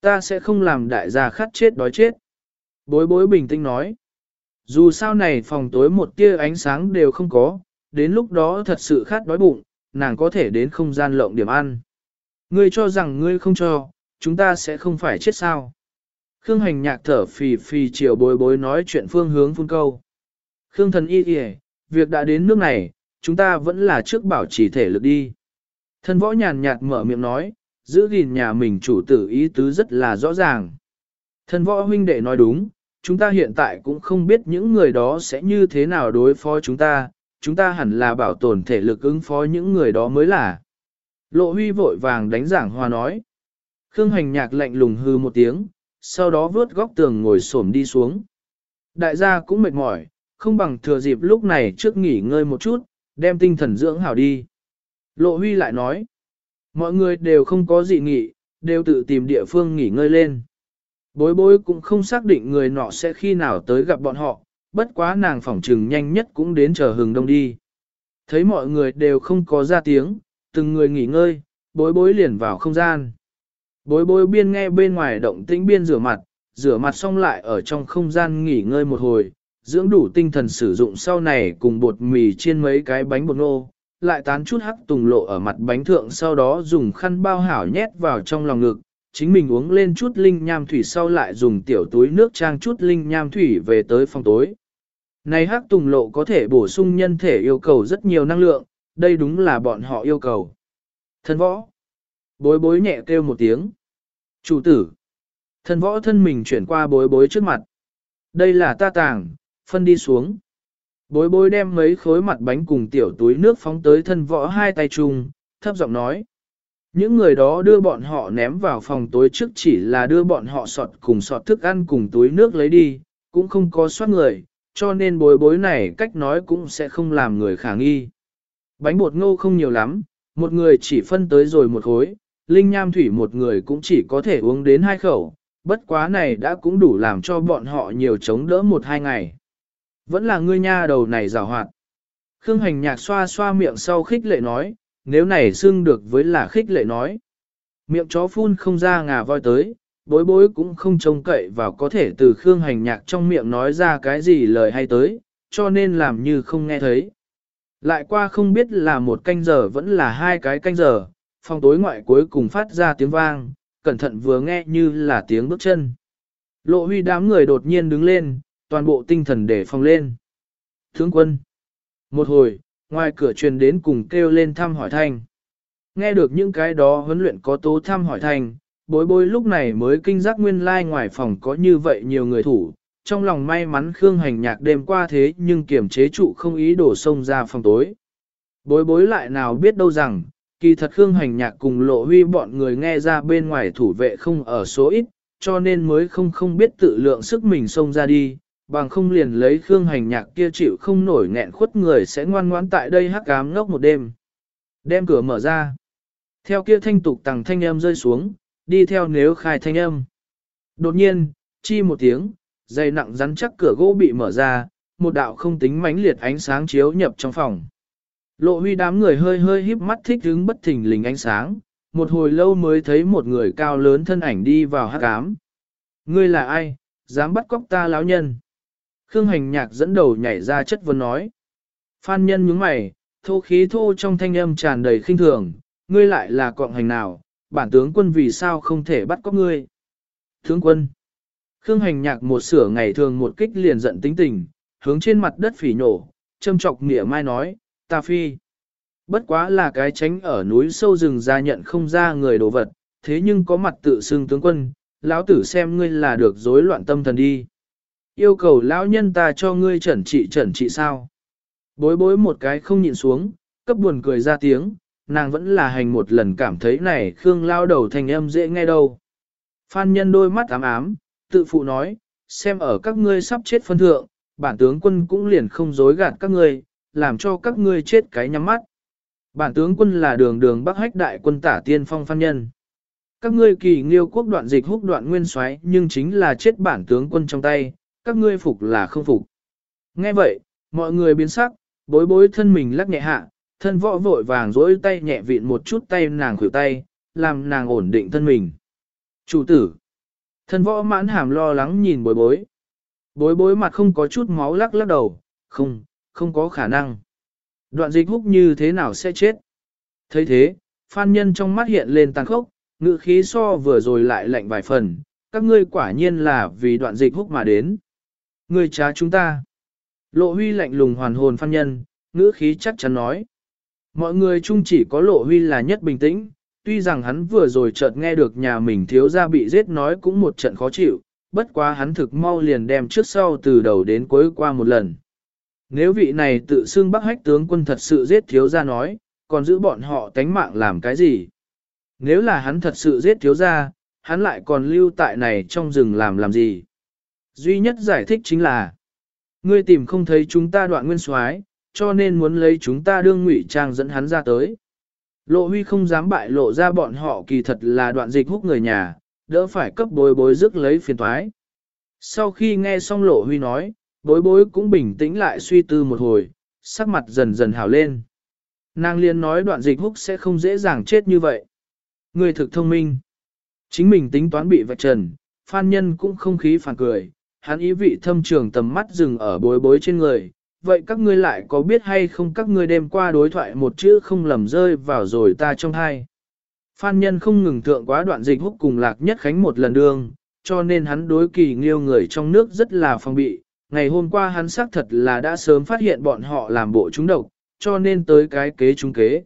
ta sẽ không làm đại gia khát chết đói chết. Bối bối bình tĩnh nói, dù sao này phòng tối một tia ánh sáng đều không có, đến lúc đó thật sự khát đói bụng, nàng có thể đến không gian lộng điểm ăn. Ngươi cho rằng ngươi không cho, chúng ta sẽ không phải chết sao. Khương hành nhạc thở phì phì chiều bối bối nói chuyện phương hướng phun câu. Khương thần y kìa, việc đã đến nước này, chúng ta vẫn là trước bảo trì thể lực đi. Thần võ nhàn nhạt mở miệng nói, giữ gìn nhà mình chủ tử ý tứ rất là rõ ràng. Thần võ huynh đệ nói đúng, chúng ta hiện tại cũng không biết những người đó sẽ như thế nào đối phó chúng ta, chúng ta hẳn là bảo tồn thể lực ứng phó những người đó mới là. Lộ huy vội vàng đánh giảng hòa nói. Khương hành nhạc lạnh lùng hư một tiếng, sau đó vướt góc tường ngồi xổm đi xuống. Đại gia cũng mệt mỏi, không bằng thừa dịp lúc này trước nghỉ ngơi một chút, đem tinh thần dưỡng hảo đi. Lộ huy lại nói, mọi người đều không có gì nghỉ, đều tự tìm địa phương nghỉ ngơi lên. Bối bối cũng không xác định người nọ sẽ khi nào tới gặp bọn họ, bất quá nàng phỏng trừng nhanh nhất cũng đến chờ hừng đông đi. Thấy mọi người đều không có ra tiếng, từng người nghỉ ngơi, bối bối liền vào không gian. Bối bối biên nghe bên ngoài động tĩnh biên rửa mặt, rửa mặt xong lại ở trong không gian nghỉ ngơi một hồi, dưỡng đủ tinh thần sử dụng sau này cùng bột mì chiên mấy cái bánh bột nô, lại tán chút hắc tùng lộ ở mặt bánh thượng sau đó dùng khăn bao hảo nhét vào trong lòng ngực, chính mình uống lên chút linh nham thủy sau lại dùng tiểu túi nước trang chút linh nham thủy về tới phòng tối. Này hắc tùng lộ có thể bổ sung nhân thể yêu cầu rất nhiều năng lượng, đây đúng là bọn họ yêu cầu. Thân võ. Bối bối nhẹ kêu một tiếng. Chủ tử. Thân võ thân mình chuyển qua bối bối trước mặt. Đây là ta tàng, phân đi xuống. Bối bối đem mấy khối mặt bánh cùng tiểu túi nước phóng tới thân võ hai tay chung, thấp giọng nói. Những người đó đưa bọn họ ném vào phòng tối trước chỉ là đưa bọn họ sọt cùng sọt thức ăn cùng túi nước lấy đi, cũng không có soát người, cho nên bối bối này cách nói cũng sẽ không làm người khả nghi. Bánh bột ngô không nhiều lắm, một người chỉ phân tới rồi một khối, linh nham thủy một người cũng chỉ có thể uống đến hai khẩu, bất quá này đã cũng đủ làm cho bọn họ nhiều chống đỡ một hai ngày. Vẫn là ngươi nha đầu này rào hoạt. Khương hành nhạc xoa xoa miệng sau khích lệ nói, nếu này xưng được với là khích lệ nói. Miệng chó phun không ra ngà voi tới, bối bối cũng không trông cậy vào có thể từ Khương hành nhạc trong miệng nói ra cái gì lời hay tới, cho nên làm như không nghe thấy. Lại qua không biết là một canh giờ vẫn là hai cái canh giờ, phòng tối ngoại cuối cùng phát ra tiếng vang, cẩn thận vừa nghe như là tiếng bước chân. Lộ huy đám người đột nhiên đứng lên, toàn bộ tinh thần để phòng lên. Thướng quân. Một hồi, ngoài cửa truyền đến cùng kêu lên thăm hỏi thanh. Nghe được những cái đó huấn luyện có tố thăm hỏi thanh, bối bối lúc này mới kinh giác nguyên lai like ngoài phòng có như vậy nhiều người thủ. Trong lòng may mắn Khương hành nhạc đêm qua thế nhưng kiềm chế trụ không ý đổ sông ra phòng tối. Bối bối lại nào biết đâu rằng, kỳ thật Khương hành nhạc cùng lộ huy bọn người nghe ra bên ngoài thủ vệ không ở số ít, cho nên mới không không biết tự lượng sức mình xông ra đi, bằng không liền lấy Khương hành nhạc kia chịu không nổi nghẹn khuất người sẽ ngoan ngoãn tại đây hắc ám ngốc một đêm. Đem cửa mở ra. Theo kia thanh tục tầng thanh âm rơi xuống, đi theo nếu khai thanh âm. Đột nhiên, chi một tiếng, dây nặng rắn chắc cửa gỗ bị mở ra, một đạo không tính mãnh liệt ánh sáng chiếu nhập trong phòng. Lộ huy đám người hơi hơi híp mắt thích hứng bất thình lình ánh sáng, một hồi lâu mới thấy một người cao lớn thân ảnh đi vào hát cám. Ngươi là ai, dám bắt cóc ta lão nhân? Khương hành nhạc dẫn đầu nhảy ra chất vấn nói. Phan nhân nhướng mày, thô khí thô trong thanh âm tràn đầy khinh thường, ngươi lại là cọng hành nào, bản tướng quân vì sao không thể bắt cóc ngươi? Tướng quân. Khương hành nhạc một sửa ngày thường một kích liền giận tính tình, hướng trên mặt đất phỉ nhổ, châm chọc nghĩa mai nói, ta phi. Bất quá là cái tránh ở núi sâu rừng ra nhận không ra người đồ vật, thế nhưng có mặt tự xưng tướng quân, lão tử xem ngươi là được rối loạn tâm thần đi. Yêu cầu lão nhân ta cho ngươi chẩn trị chẩn trị sao. Bối bối một cái không nhịn xuống, cấp buồn cười ra tiếng, nàng vẫn là hành một lần cảm thấy này Khương lao đầu thành âm dễ nghe đâu. Phan nhân đôi mắt ám ám, tự phụ nói, xem ở các ngươi sắp chết phân thượng, bản tướng quân cũng liền không dối gạt các ngươi, làm cho các ngươi chết cái nhắm mắt. Bản tướng quân là đường đường bắc hách đại quân tả tiên phong phan nhân. Các ngươi kỳ nghiêu quốc đoạn dịch húc đoạn nguyên soái nhưng chính là chết bản tướng quân trong tay, các ngươi phục là không phục. Nghe vậy, mọi người biến sắc, bối bối thân mình lắc nhẹ hạ, thân võ vội vàng dối tay nhẹ vịn một chút tay nàng khuỷu tay, làm nàng ổn định thân mình. Chủ tử, thân võ mãn hàm lo lắng nhìn bối bối. Bối bối mặt không có chút máu lắc lắc đầu, không, không có khả năng. Đoạn dịch húc như thế nào sẽ chết? thấy thế, phan nhân trong mắt hiện lên tàn khốc, ngự khí so vừa rồi lại lạnh vài phần, các ngươi quả nhiên là vì đoạn dịch húc mà đến. Ngươi trá chúng ta. Lộ huy lạnh lùng hoàn hồn phan nhân, ngữ khí chắc chắn nói. Mọi người chung chỉ có lộ huy là nhất bình tĩnh, tuy rằng hắn vừa rồi chợt nghe được nhà mình thiếu gia bị giết nói cũng một trận khó chịu, bất quá hắn thực mau liền đem trước sau từ đầu đến cuối qua một lần. Nếu vị này tự xưng bắc hách tướng quân thật sự giết thiếu gia nói, còn giữ bọn họ tánh mạng làm cái gì? Nếu là hắn thật sự giết thiếu gia, hắn lại còn lưu tại này trong rừng làm làm gì? Duy nhất giải thích chính là, ngươi tìm không thấy chúng ta đoạn nguyên soái, cho nên muốn lấy chúng ta đương ngụy trang dẫn hắn ra tới. Lộ huy không dám bại lộ ra bọn họ kỳ thật là đoạn dịch hút người nhà, đỡ phải cấp bối bối rước lấy phiền thoái. Sau khi nghe xong lộ huy nói, bối bối cũng bình tĩnh lại suy tư một hồi, sắc mặt dần dần hào lên. Nàng liên nói đoạn dịch húc sẽ không dễ dàng chết như vậy. Người thực thông minh. Chính mình tính toán bị vạch trần, phan nhân cũng không khí phản cười, hắn ý vị thâm trường tầm mắt dừng ở bối bối trên người. Vậy các ngươi lại có biết hay không các ngươi đêm qua đối thoại một chữ không lầm rơi vào rồi ta trong hai. Phan nhân không ngừng thượng quá đoạn dịch húc cùng lạc nhất khánh một lần đường. cho nên hắn đối kỳ nghiêu người trong nước rất là phong bị. Ngày hôm qua hắn xác thật là đã sớm phát hiện bọn họ làm bộ trúng độc, cho nên tới cái kế trúng kế.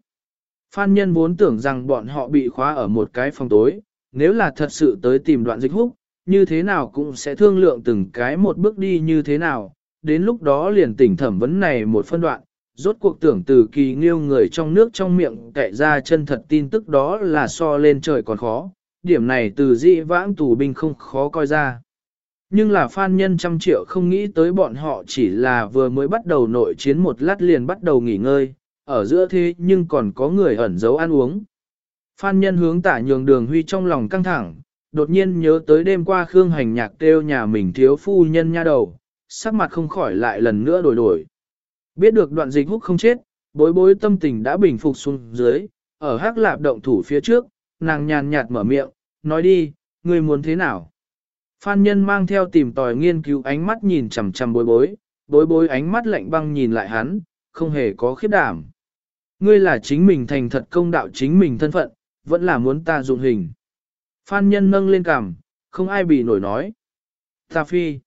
Phan nhân vốn tưởng rằng bọn họ bị khóa ở một cái phòng tối, nếu là thật sự tới tìm đoạn dịch húc, như thế nào cũng sẽ thương lượng từng cái một bước đi như thế nào, đến lúc đó liền tỉnh thẩm vấn này một phân đoạn, rốt cuộc tưởng từ kỳ nghiêu người trong nước trong miệng kệ ra chân thật tin tức đó là so lên trời còn khó, điểm này từ dị vãng tù binh không khó coi ra. Nhưng là phan nhân trăm triệu không nghĩ tới bọn họ chỉ là vừa mới bắt đầu nội chiến một lát liền bắt đầu nghỉ ngơi, ở giữa thế nhưng còn có người ẩn giấu ăn uống. Phan nhân hướng tả nhường đường huy trong lòng căng thẳng, đột nhiên nhớ tới đêm qua Khương hành nhạc kêu nhà mình thiếu phu nhân nha đầu, sắc mặt không khỏi lại lần nữa đổi đổi. Biết được đoạn dịch húc không chết, bối bối tâm tình đã bình phục xuống dưới, ở hắc lạp động thủ phía trước, nàng nhàn nhạt mở miệng, nói đi, người muốn thế nào? Phan nhân mang theo tìm tòi nghiên cứu ánh mắt nhìn chằm chằm bối bối, bối bối ánh mắt lạnh băng nhìn lại hắn, không hề có khiếp đảm. Ngươi là chính mình thành thật công đạo chính mình thân phận, vẫn là muốn ta dụng hình. Phan nhân nâng lên cằm, không ai bị nổi nói. Ta phi.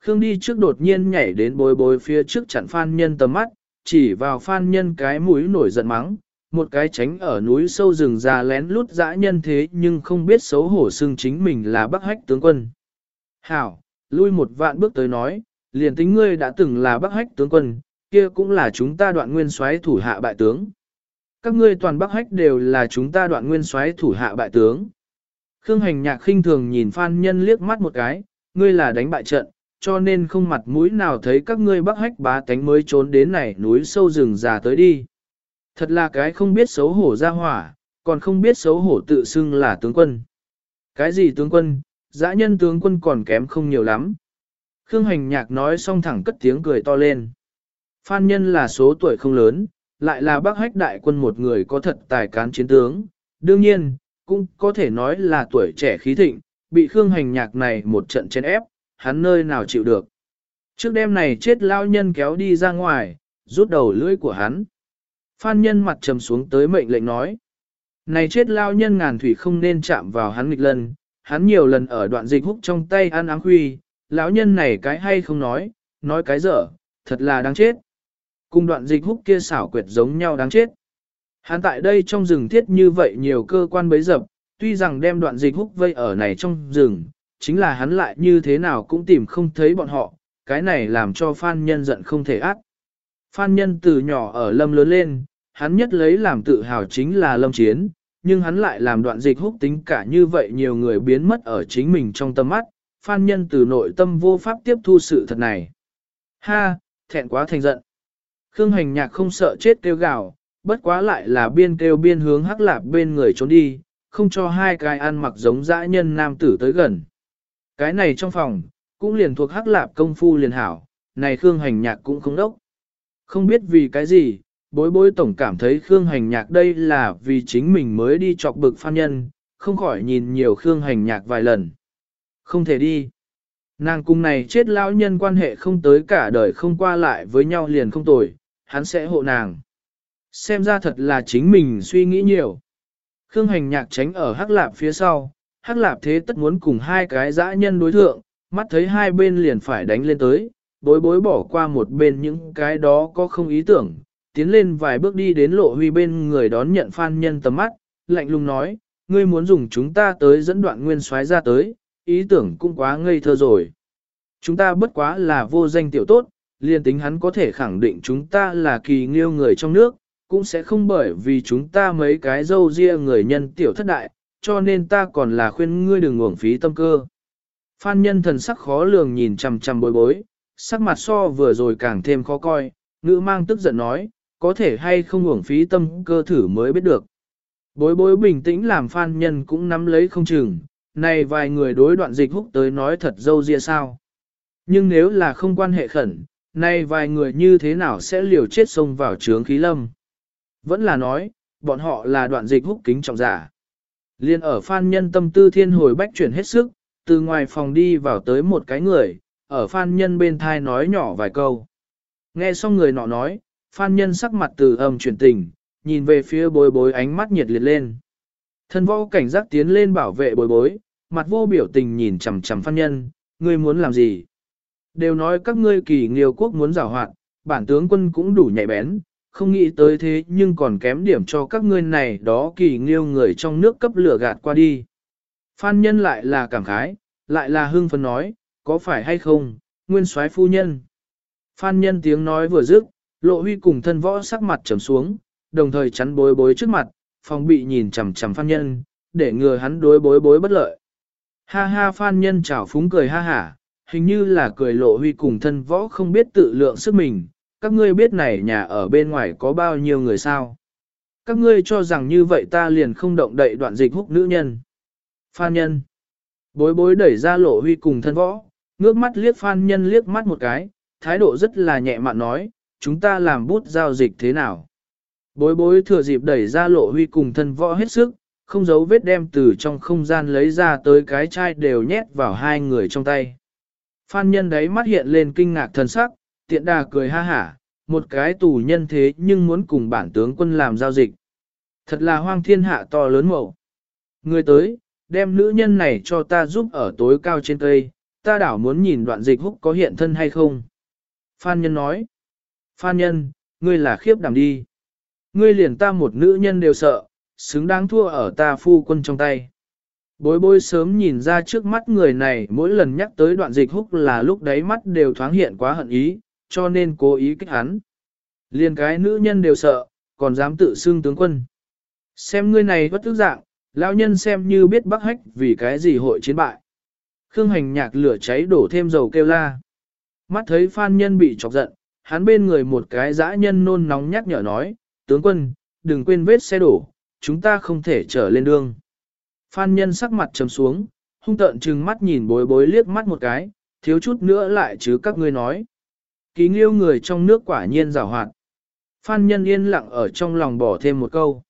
Khương đi trước đột nhiên nhảy đến bối bối phía trước chặn phan nhân tầm mắt, chỉ vào phan nhân cái mũi nổi giận mắng, một cái tránh ở núi sâu rừng già lén lút dã nhân thế nhưng không biết xấu hổ xưng chính mình là bắc hách tướng quân. Hảo, lui một vạn bước tới nói, liền tính ngươi đã từng là bắc hách tướng quân, kia cũng là chúng ta đoạn nguyên soái thủ hạ bại tướng. Các ngươi toàn bắc hách đều là chúng ta đoạn nguyên soái thủ hạ bại tướng. Khương hành nhạc khinh thường nhìn phan nhân liếc mắt một cái, ngươi là đánh bại trận, cho nên không mặt mũi nào thấy các ngươi bắc hách bá tánh mới trốn đến này núi sâu rừng già tới đi. Thật là cái không biết xấu hổ ra hỏa, còn không biết xấu hổ tự xưng là tướng quân. Cái gì tướng quân, dã nhân tướng quân còn kém không nhiều lắm. Khương hành nhạc nói xong thẳng cất tiếng cười to lên. Phan nhân là số tuổi không lớn, lại là bác hách đại quân một người có thật tài cán chiến tướng. Đương nhiên, cũng có thể nói là tuổi trẻ khí thịnh, bị Khương hành nhạc này một trận chén ép, hắn nơi nào chịu được. Trước đêm này chết lao nhân kéo đi ra ngoài, rút đầu lưỡi của hắn. Phan nhân mặt trầm xuống tới mệnh lệnh nói. Này chết lao nhân ngàn thủy không nên chạm vào hắn nghịch lần, hắn nhiều lần ở đoạn dịch húc trong tay ăn áng huy, lão nhân này cái hay không nói, nói cái dở, thật là đáng chết. Cùng đoạn dịch húc kia xảo quyệt giống nhau đáng chết. Hắn tại đây trong rừng thiết như vậy nhiều cơ quan bấy dập, tuy rằng đem đoạn dịch húc vây ở này trong rừng, chính là hắn lại như thế nào cũng tìm không thấy bọn họ, cái này làm cho Phan Nhân giận không thể ác. Phan Nhân từ nhỏ ở lâm lớn lên, hắn nhất lấy làm tự hào chính là lâm chiến, nhưng hắn lại làm đoạn dịch húc tính cả như vậy nhiều người biến mất ở chính mình trong tâm mắt, Phan Nhân từ nội tâm vô pháp tiếp thu sự thật này. Ha, thẹn quá thành giận. Khương hành nhạc không sợ chết kêu gào, bất quá lại là biên kêu biên hướng hắc lạp bên người trốn đi, không cho hai cái ăn mặc giống dã nhân nam tử tới gần. Cái này trong phòng, cũng liền thuộc hắc lạp công phu liền hảo, này Khương hành nhạc cũng không đốc. Không biết vì cái gì, bối bối tổng cảm thấy Khương hành nhạc đây là vì chính mình mới đi chọc bực phan nhân, không khỏi nhìn nhiều Khương hành nhạc vài lần. Không thể đi. Nàng cung này chết lão nhân quan hệ không tới cả đời không qua lại với nhau liền không tồi, hắn sẽ hộ nàng. Xem ra thật là chính mình suy nghĩ nhiều. Khương hành nhạc tránh ở hắc lạp phía sau, hắc lạp thế tất muốn cùng hai cái dã nhân đối thượng, mắt thấy hai bên liền phải đánh lên tới, bối bối bỏ qua một bên những cái đó có không ý tưởng, tiến lên vài bước đi đến lộ huy bên người đón nhận phan nhân tầm mắt, lạnh lùng nói, ngươi muốn dùng chúng ta tới dẫn đoạn nguyên soái ra tới, ý tưởng cũng quá ngây thơ rồi. Chúng ta bất quá là vô danh tiểu tốt, liền tính hắn có thể khẳng định chúng ta là kỳ nghiêu người trong nước, cũng sẽ không bởi vì chúng ta mấy cái dâu ria người nhân tiểu thất đại, cho nên ta còn là khuyên ngươi đừng uổng phí tâm cơ. Phan nhân thần sắc khó lường nhìn chằm chằm bối bối, sắc mặt so vừa rồi càng thêm khó coi, ngữ mang tức giận nói, có thể hay không uổng phí tâm cơ thử mới biết được. Bối bối bình tĩnh làm phan nhân cũng nắm lấy không chừng, này vài người đối đoạn dịch húc tới nói thật dâu ria sao. Nhưng nếu là không quan hệ khẩn, nay vài người như thế nào sẽ liều chết xông vào trướng khí lâm. Vẫn là nói, bọn họ là đoạn dịch húc kính trọng giả. Liên ở phan nhân tâm tư thiên hồi bách chuyển hết sức, từ ngoài phòng đi vào tới một cái người, ở phan nhân bên thai nói nhỏ vài câu. Nghe xong người nọ nói, phan nhân sắc mặt từ âm chuyển tình, nhìn về phía bối bối ánh mắt nhiệt liệt lên. Thân võ cảnh giác tiến lên bảo vệ bối bối, mặt vô biểu tình nhìn chằm chằm phan nhân, ngươi muốn làm gì? Đều nói các ngươi kỳ nghiêu quốc muốn giảo hoạt, bản tướng quân cũng đủ nhạy bén, không nghĩ tới thế nhưng còn kém điểm cho các ngươi này đó kỳ nghiêu người trong nước cấp lửa gạt qua đi. Phan nhân lại là cảm khái, lại là hưng phấn nói, có phải hay không, nguyên soái phu nhân. Phan nhân tiếng nói vừa dứt, lộ huy cùng thân võ sắc mặt trầm xuống, đồng thời chắn bối bối trước mặt, phòng bị nhìn chằm chằm phan nhân, để ngừa hắn đối bối bối bất lợi. Ha ha phan nhân chảo phúng cười ha hả, hình như là cười lộ huy cùng thân võ không biết tự lượng sức mình, các ngươi biết này nhà ở bên ngoài có bao nhiêu người sao. Các ngươi cho rằng như vậy ta liền không động đậy đoạn dịch húc nữ nhân. Phan nhân. Bối bối đẩy ra lộ huy cùng thân võ, ngước mắt liếc phan nhân liếc mắt một cái, thái độ rất là nhẹ mạn nói, chúng ta làm bút giao dịch thế nào. Bối bối thừa dịp đẩy ra lộ huy cùng thân võ hết sức, không giấu vết đem từ trong không gian lấy ra tới cái chai đều nhét vào hai người trong tay. Phan nhân đấy mắt hiện lên kinh ngạc thần sắc, tiện đà cười ha hả, một cái tù nhân thế nhưng muốn cùng bản tướng quân làm giao dịch. Thật là hoang thiên hạ to lớn mộ. Người tới, đem nữ nhân này cho ta giúp ở tối cao trên cây, ta đảo muốn nhìn đoạn dịch húc có hiện thân hay không. Phan nhân nói, Phan nhân, ngươi là khiếp đảm đi. Ngươi liền ta một nữ nhân đều sợ, xứng đáng thua ở ta phu quân trong tay. Bối bối sớm nhìn ra trước mắt người này mỗi lần nhắc tới đoạn dịch húc là lúc đấy mắt đều thoáng hiện quá hận ý, cho nên cố ý kích hắn. Liền cái nữ nhân đều sợ, còn dám tự xưng tướng quân. Xem ngươi này bất tức dạng, lão nhân xem như biết bắc hách vì cái gì hội chiến bại. Khương hành nhạc lửa cháy đổ thêm dầu kêu la. Mắt thấy phan nhân bị chọc giận, hắn bên người một cái dã nhân nôn nóng nhắc nhở nói, tướng quân, đừng quên vết xe đổ, chúng ta không thể trở lên đường. Phan nhân sắc mặt trầm xuống, hung tợn trừng mắt nhìn bối bối liếc mắt một cái, thiếu chút nữa lại chứ các ngươi nói. Ký nghiêu người trong nước quả nhiên rào hoạt. Phan nhân yên lặng ở trong lòng bỏ thêm một câu.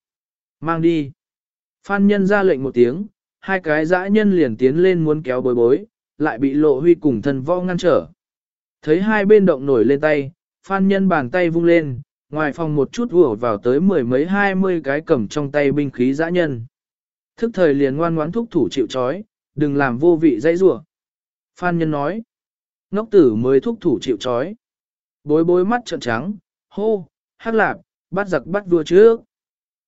Mang đi. Phan nhân ra lệnh một tiếng, hai cái dã nhân liền tiến lên muốn kéo bối bối, lại bị lộ huy cùng thần võ ngăn trở. Thấy hai bên động nổi lên tay, phan nhân bàn tay vung lên, ngoài phòng một chút vùa vào tới mười mấy hai mươi cái cầm trong tay binh khí dã nhân. Thức thời liền ngoan ngoãn thúc thủ chịu chói, đừng làm vô vị dãy rủa. Phan nhân nói, ngốc tử mới thúc thủ chịu chói. Bối bối mắt trợn trắng, hô, hát lạp, bắt giặc bắt vua trước.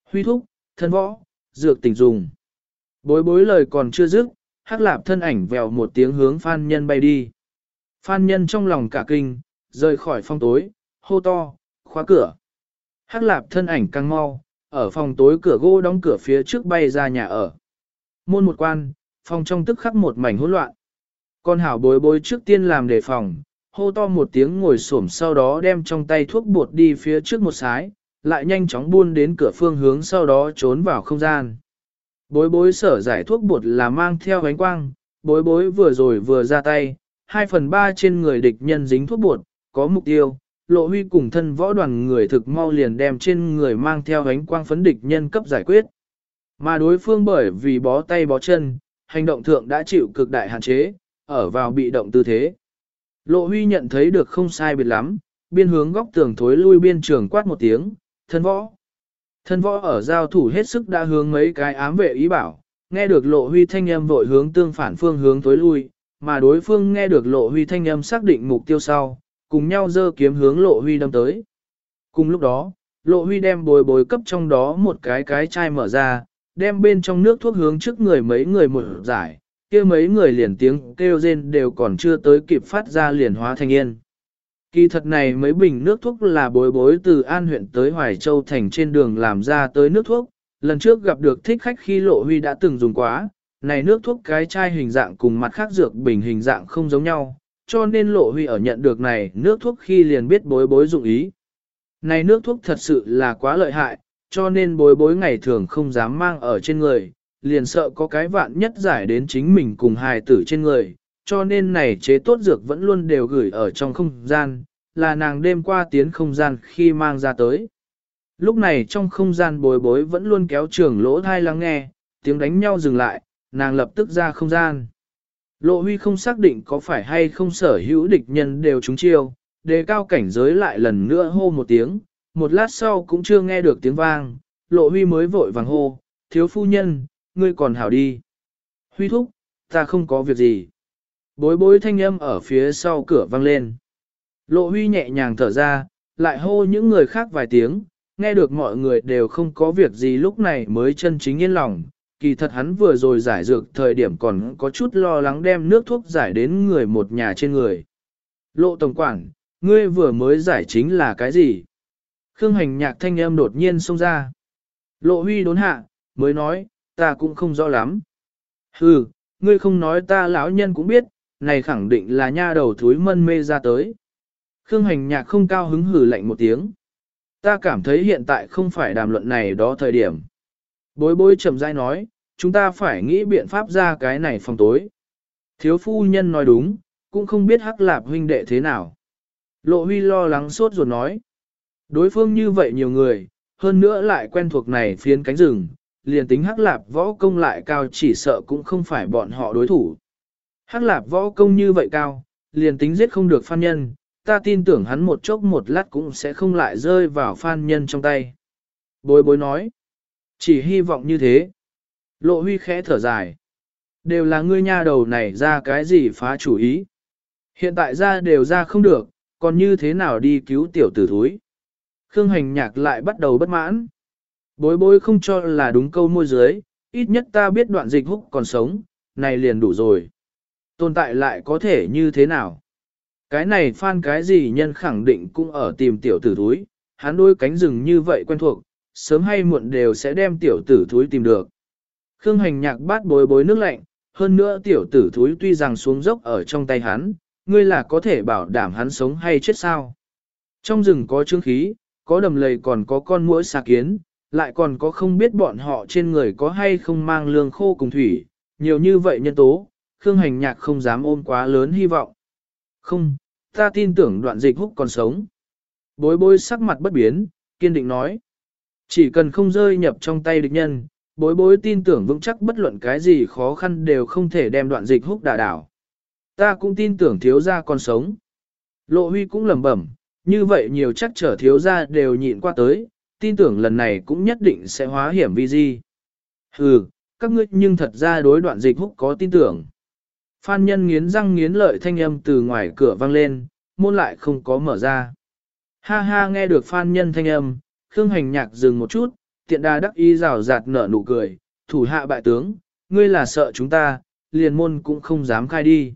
Huy thúc, thân võ, dược tình dùng. Bối bối lời còn chưa dứt, hắc lạp thân ảnh vèo một tiếng hướng phan nhân bay đi. Phan nhân trong lòng cả kinh, rời khỏi phòng tối, hô to, khóa cửa. Hắc lạp thân ảnh căng mau, ở phòng tối cửa gỗ đóng cửa phía trước bay ra nhà ở. Môn một quan, phòng trong tức khắc một mảnh hỗn loạn. Con hảo bối bối trước tiên làm đề phòng, hô to một tiếng ngồi xổm sau đó đem trong tay thuốc bột đi phía trước một sái, lại nhanh chóng buôn đến cửa phương hướng sau đó trốn vào không gian. Bối bối sở giải thuốc bột là mang theo ánh quang, bối bối vừa rồi vừa ra tay, 2 phần 3 trên người địch nhân dính thuốc bột, có mục tiêu, lộ huy cùng thân võ đoàn người thực mau liền đem trên người mang theo ánh quang phấn địch nhân cấp giải quyết. Mà đối phương bởi vì bó tay bó chân, hành động thượng đã chịu cực đại hạn chế, ở vào bị động tư thế. Lộ huy nhận thấy được không sai biệt lắm, biên hướng góc tường thối lui biên trường quát một tiếng, thân võ. Thân võ ở giao thủ hết sức đã hướng mấy cái ám vệ ý bảo, nghe được lộ huy thanh âm vội hướng tương phản phương hướng tối lui, mà đối phương nghe được lộ huy thanh âm xác định mục tiêu sau, cùng nhau dơ kiếm hướng lộ huy đâm tới. Cùng lúc đó, lộ huy đem bồi bồi cấp trong đó một cái cái chai mở ra, đem bên trong nước thuốc hướng trước người mấy người một giải, kia mấy người liền tiếng kêu rên đều còn chưa tới kịp phát ra liền hóa thành yên. Kỳ thật này mấy bình nước thuốc là bối bối từ An huyện tới Hoài Châu thành trên đường làm ra tới nước thuốc, lần trước gặp được thích khách khi lộ huy đã từng dùng quá, này nước thuốc cái chai hình dạng cùng mặt khác dược bình hình dạng không giống nhau, cho nên lộ huy ở nhận được này nước thuốc khi liền biết bối bối dụng ý. Này nước thuốc thật sự là quá lợi hại, cho nên bối bối ngày thường không dám mang ở trên người, liền sợ có cái vạn nhất giải đến chính mình cùng hài tử trên người, cho nên này chế tốt dược vẫn luôn đều gửi ở trong không gian, là nàng đêm qua tiến không gian khi mang ra tới. Lúc này trong không gian bối bối vẫn luôn kéo trường lỗ thai lắng nghe, tiếng đánh nhau dừng lại, nàng lập tức ra không gian. Lộ huy không xác định có phải hay không sở hữu địch nhân đều trúng chiêu, đề cao cảnh giới lại lần nữa hô một tiếng, một lát sau cũng chưa nghe được tiếng vang, lộ huy mới vội vàng hô, thiếu phu nhân, ngươi còn hảo đi. Huy thúc, ta không có việc gì. Bối bối thanh âm ở phía sau cửa vang lên. Lộ huy nhẹ nhàng thở ra, lại hô những người khác vài tiếng, nghe được mọi người đều không có việc gì lúc này mới chân chính yên lòng. Kỳ thật hắn vừa rồi giải dược thời điểm còn có chút lo lắng đem nước thuốc giải đến người một nhà trên người. Lộ tổng quản, ngươi vừa mới giải chính là cái gì? Khương hành nhạc thanh âm đột nhiên xông ra. Lộ huy đốn hạ, mới nói, ta cũng không rõ lắm. Hừ, ngươi không nói ta lão nhân cũng biết, này khẳng định là nha đầu thúi mân mê ra tới. Khương hành nhạc không cao hứng hử lạnh một tiếng. Ta cảm thấy hiện tại không phải đàm luận này đó thời điểm. Bối bối chậm rãi nói, chúng ta phải nghĩ biện pháp ra cái này phòng tối. Thiếu phu nhân nói đúng, cũng không biết hắc lạp huynh đệ thế nào. Lộ huy lo lắng sốt ruột nói. Đối phương như vậy nhiều người, hơn nữa lại quen thuộc này phiến cánh rừng, liền tính hắc lạp võ công lại cao chỉ sợ cũng không phải bọn họ đối thủ. Hắc lạp võ công như vậy cao, liền tính giết không được phan nhân, ta tin tưởng hắn một chốc một lát cũng sẽ không lại rơi vào phan nhân trong tay. Bối bối nói, chỉ hy vọng như thế. Lộ huy khẽ thở dài. Đều là ngươi nha đầu này ra cái gì phá chủ ý. Hiện tại ra đều ra không được, còn như thế nào đi cứu tiểu tử thúi. Khương hành nhạc lại bắt đầu bất mãn. Bối bối không cho là đúng câu môi dưới, ít nhất ta biết đoạn dịch húc còn sống, này liền đủ rồi. Tồn tại lại có thể như thế nào? Cái này phan cái gì nhân khẳng định cũng ở tìm tiểu tử thúi, hắn đôi cánh rừng như vậy quen thuộc, sớm hay muộn đều sẽ đem tiểu tử thúi tìm được. Khương hành nhạc bát bối bối nước lạnh, hơn nữa tiểu tử thúi tuy rằng xuống dốc ở trong tay hắn, ngươi là có thể bảo đảm hắn sống hay chết sao. Trong rừng có trương khí, có đầm lầy còn có con muỗi xà kiến, lại còn có không biết bọn họ trên người có hay không mang lương khô cùng thủy, nhiều như vậy nhân tố, Khương Hành Nhạc không dám ôm quá lớn hy vọng. Không, ta tin tưởng đoạn dịch húc còn sống. Bối bối sắc mặt bất biến, kiên định nói. Chỉ cần không rơi nhập trong tay địch nhân, bối bối tin tưởng vững chắc bất luận cái gì khó khăn đều không thể đem đoạn dịch húc đả đảo. Ta cũng tin tưởng thiếu gia còn sống. Lộ huy cũng lẩm bẩm, như vậy nhiều chắc trở thiếu gia đều nhịn qua tới, tin tưởng lần này cũng nhất định sẽ hóa hiểm vi di. Hừ, các ngươi nhưng thật ra đối đoạn dịch húc có tin tưởng. Phan nhân nghiến răng nghiến lợi thanh âm từ ngoài cửa vang lên, môn lại không có mở ra. Ha ha nghe được phan nhân thanh âm, Khương Hành Nhạc dừng một chút, tiện đà đắc ý rào rạt nở nụ cười, thủ hạ bại tướng, ngươi là sợ chúng ta, liền môn cũng không dám khai đi.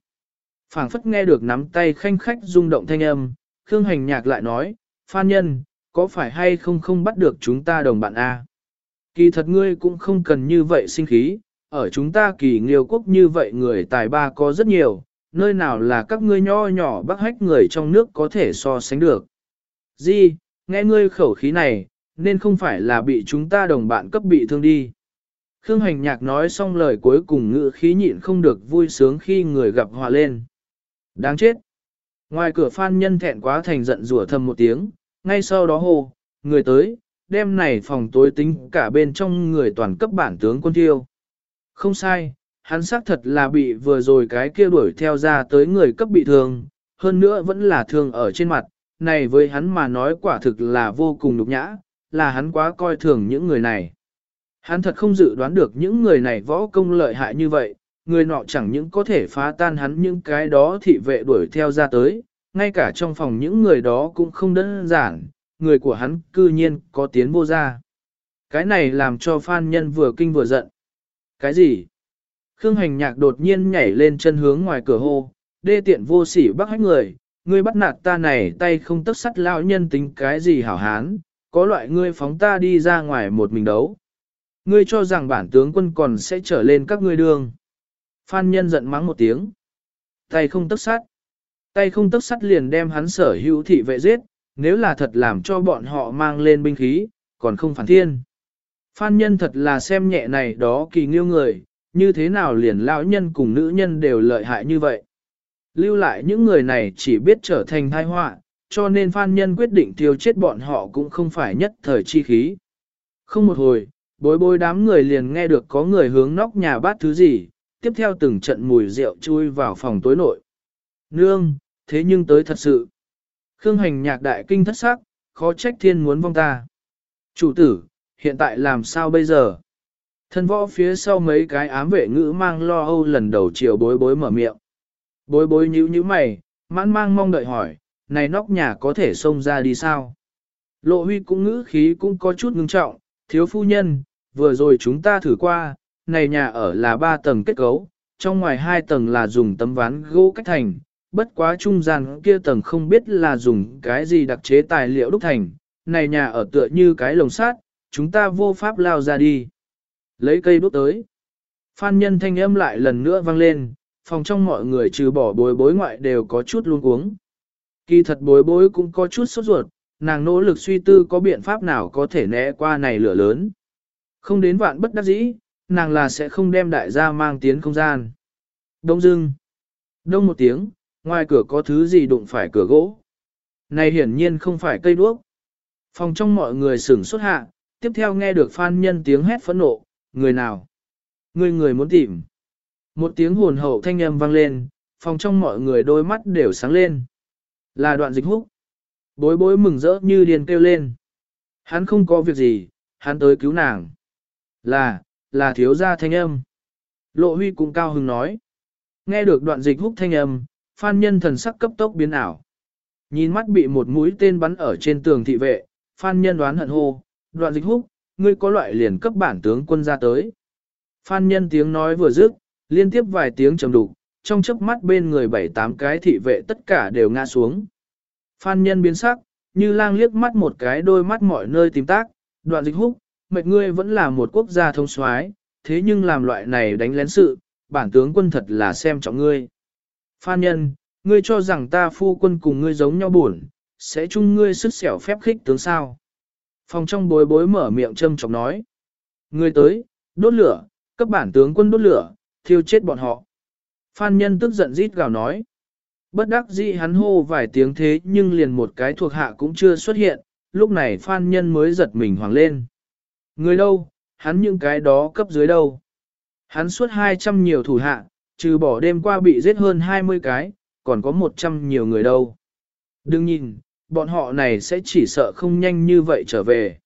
phảng phất nghe được nắm tay khanh khách rung động thanh âm, Khương Hành Nhạc lại nói, Phan Nhân, có phải hay không không bắt được chúng ta đồng bạn A? Kỳ thật ngươi cũng không cần như vậy sinh khí, ở chúng ta kỳ nghiêu quốc như vậy người tài ba có rất nhiều, nơi nào là các ngươi nho nhỏ bác hách người trong nước có thể so sánh được. Di, nghe ngươi khẩu khí này, nên không phải là bị chúng ta đồng bạn cấp bị thương đi. Khương Hành Nhạc nói xong lời cuối cùng ngữ khí nhịn không được vui sướng khi người gặp hòa lên. Đáng chết! Ngoài cửa phan nhân thẹn quá thành giận rủa thầm một tiếng, ngay sau đó hô, người tới, đêm này phòng tối tính cả bên trong người toàn cấp bản tướng quân thiêu. Không sai, hắn xác thật là bị vừa rồi cái kia đuổi theo ra tới người cấp bị thương, hơn nữa vẫn là thương ở trên mặt, này với hắn mà nói quả thực là vô cùng nhục nhã, là hắn quá coi thường những người này. Hắn thật không dự đoán được những người này võ công lợi hại như vậy, người nọ chẳng những có thể phá tan hắn những cái đó thị vệ đuổi theo ra tới, ngay cả trong phòng những người đó cũng không đơn giản, người của hắn cư nhiên có tiến vô ra. Cái này làm cho Phan Nhân vừa kinh vừa giận. Cái gì? Khương Hành Nhạc đột nhiên nhảy lên chân hướng ngoài cửa hô, đê tiện vô sỉ bắt hách người, ngươi bắt nạt ta này tay không tất sắt lão nhân tính cái gì hảo hán, có loại ngươi phóng ta đi ra ngoài một mình đấu. Ngươi cho rằng bản tướng quân còn sẽ trở lên các ngươi đường. Phan nhân giận mắng một tiếng. Tay không tất sắt. Tay không tức sắt liền đem hắn sở hữu thị vệ giết, nếu là thật làm cho bọn họ mang lên binh khí, còn không phản thiên. Phan nhân thật là xem nhẹ này đó kỳ nghiêu người, như thế nào liền lão nhân cùng nữ nhân đều lợi hại như vậy. Lưu lại những người này chỉ biết trở thành tai họa, cho nên Phan Nhân quyết định tiêu chết bọn họ cũng không phải nhất thời chi khí. Không một hồi, bối bối đám người liền nghe được có người hướng nóc nhà bát thứ gì, tiếp theo từng trận mùi rượu chui vào phòng tối nội. Nương, thế nhưng tới thật sự. Khương hành nhạc đại kinh thất sắc, khó trách thiên muốn vong ta. Chủ tử, hiện tại làm sao bây giờ? Thân võ phía sau mấy cái ám vệ ngữ mang lo âu lần đầu chiều bối bối mở miệng. Bối bối nhíu nhíu mày, mãn mang mong đợi hỏi, này nóc nhà có thể xông ra đi sao? Lộ huy cũng ngữ khí cũng có chút ngưng trọng, thiếu phu nhân, vừa rồi chúng ta thử qua, này nhà ở là ba tầng kết cấu, trong ngoài hai tầng là dùng tấm ván gỗ cách thành, bất quá trung gian kia tầng không biết là dùng cái gì đặc chế tài liệu đúc thành, này nhà ở tựa như cái lồng sát, chúng ta vô pháp lao ra đi. Lấy cây đốt tới. Phan nhân thanh âm lại lần nữa vang lên, phòng trong mọi người trừ bỏ bối bối ngoại đều có chút luôn cuống. Kỳ thật bối bối cũng có chút sốt ruột, nàng nỗ lực suy tư có biện pháp nào có thể né qua này lửa lớn. Không đến vạn bất đắc dĩ, nàng là sẽ không đem đại gia mang tiến không gian. Đông dưng. Đông một tiếng, ngoài cửa có thứ gì đụng phải cửa gỗ. Này hiển nhiên không phải cây đuốc. Phòng trong mọi người sửng xuất hạ, tiếp theo nghe được phan nhân tiếng hét phẫn nộ, người nào? Người người muốn tìm. Một tiếng hồn hậu thanh âm vang lên, phòng trong mọi người đôi mắt đều sáng lên. Là đoạn dịch húc. Bối bối mừng rỡ như điền kêu lên. Hắn không có việc gì, hắn tới cứu nàng. Là, là thiếu gia thanh âm. Lộ huy cũng cao hứng nói. Nghe được đoạn dịch húc thanh âm, phan nhân thần sắc cấp tốc biến ảo. Nhìn mắt bị một mũi tên bắn ở trên tường thị vệ, phan nhân đoán hận hô, đoạn dịch húc, ngươi có loại liền cấp bản tướng quân ra tới. Phan nhân tiếng nói vừa dứt, liên tiếp vài tiếng trầm đục, trong chớp mắt bên người bảy tám cái thị vệ tất cả đều ngã xuống. Phan nhân biến sắc, như lang liếc mắt một cái đôi mắt mọi nơi tìm tác, đoạn dịch húc, mệt ngươi vẫn là một quốc gia thông soái, thế nhưng làm loại này đánh lén sự, bản tướng quân thật là xem trọng ngươi. Phan nhân, ngươi cho rằng ta phu quân cùng ngươi giống nhau buồn, sẽ chung ngươi sức xẻo phép khích tướng sao. Phòng trong bối bối mở miệng châm chọc nói. Ngươi tới, đốt lửa, cấp bản tướng quân đốt lửa, thiêu chết bọn họ. Phan nhân tức giận rít gào nói. Bất đắc dĩ hắn hô vài tiếng thế nhưng liền một cái thuộc hạ cũng chưa xuất hiện, lúc này Phan Nhân mới giật mình hoàng lên. Người đâu, hắn những cái đó cấp dưới đâu. Hắn suốt 200 nhiều thủ hạ, trừ bỏ đêm qua bị giết hơn 20 cái, còn có 100 nhiều người đâu. Đừng nhìn, bọn họ này sẽ chỉ sợ không nhanh như vậy trở về.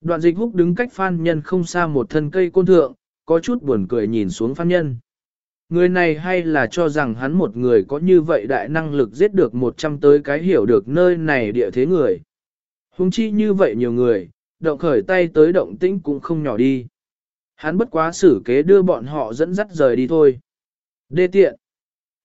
Đoạn dịch húc đứng cách Phan Nhân không xa một thân cây côn thượng, có chút buồn cười nhìn xuống Phan Nhân. Người này hay là cho rằng hắn một người có như vậy đại năng lực giết được 100 tới cái hiểu được nơi này địa thế người. Hùng chi như vậy nhiều người, động khởi tay tới động tĩnh cũng không nhỏ đi. Hắn bất quá xử kế đưa bọn họ dẫn dắt rời đi thôi. Đê tiện.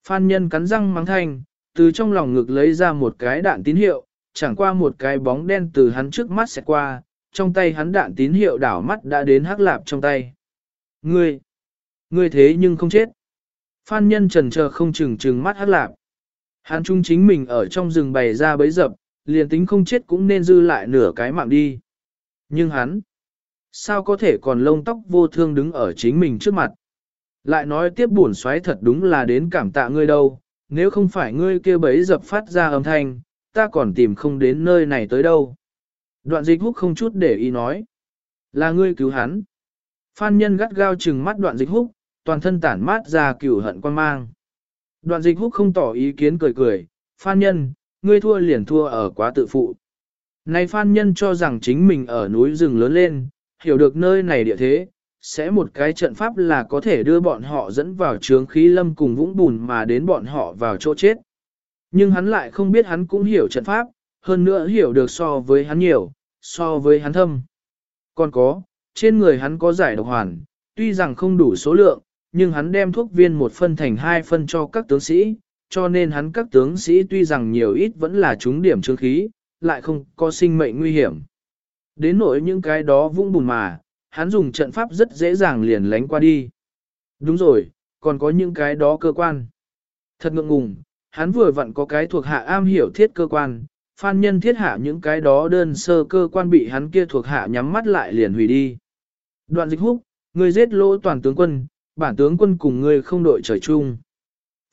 Phan nhân cắn răng mắng thanh, từ trong lòng ngực lấy ra một cái đạn tín hiệu, chẳng qua một cái bóng đen từ hắn trước mắt sẽ qua, trong tay hắn đạn tín hiệu đảo mắt đã đến hắc lạp trong tay. Ngươi! Ngươi thế nhưng không chết. Phan nhân trần chờ không chừng chừng mắt hắc lạp. Hắn trung chính mình ở trong rừng bày ra bấy dập, liền tính không chết cũng nên dư lại nửa cái mạng đi. Nhưng hắn, sao có thể còn lông tóc vô thương đứng ở chính mình trước mặt? Lại nói tiếp buồn xoáy thật đúng là đến cảm tạ ngươi đâu, nếu không phải ngươi kia bấy dập phát ra âm thanh, ta còn tìm không đến nơi này tới đâu. Đoạn dịch húc không chút để ý nói. Là ngươi cứu hắn. Phan nhân gắt gao chừng mắt đoạn dịch húc, toàn thân tản mát ra cửu hận quan mang. Đoạn dịch húc không tỏ ý kiến cười cười, Phan nhân, ngươi thua liền thua ở quá tự phụ. Này Phan nhân cho rằng chính mình ở núi rừng lớn lên, hiểu được nơi này địa thế, sẽ một cái trận pháp là có thể đưa bọn họ dẫn vào trướng khí lâm cùng vũng bùn mà đến bọn họ vào chỗ chết. Nhưng hắn lại không biết hắn cũng hiểu trận pháp, hơn nữa hiểu được so với hắn nhiều, so với hắn thâm. Còn có, trên người hắn có giải độc hoàn, tuy rằng không đủ số lượng, nhưng hắn đem thuốc viên một phân thành hai phân cho các tướng sĩ, cho nên hắn các tướng sĩ tuy rằng nhiều ít vẫn là trúng điểm trương khí, lại không có sinh mệnh nguy hiểm. Đến nỗi những cái đó vũng bùn mà, hắn dùng trận pháp rất dễ dàng liền lánh qua đi. Đúng rồi, còn có những cái đó cơ quan. Thật ngượng ngùng, hắn vừa vặn có cái thuộc hạ am hiểu thiết cơ quan, phan nhân thiết hạ những cái đó đơn sơ cơ quan bị hắn kia thuộc hạ nhắm mắt lại liền hủy đi. Đoạn dịch húc, người giết lỗ toàn tướng quân, bản tướng quân cùng người không đội trời chung.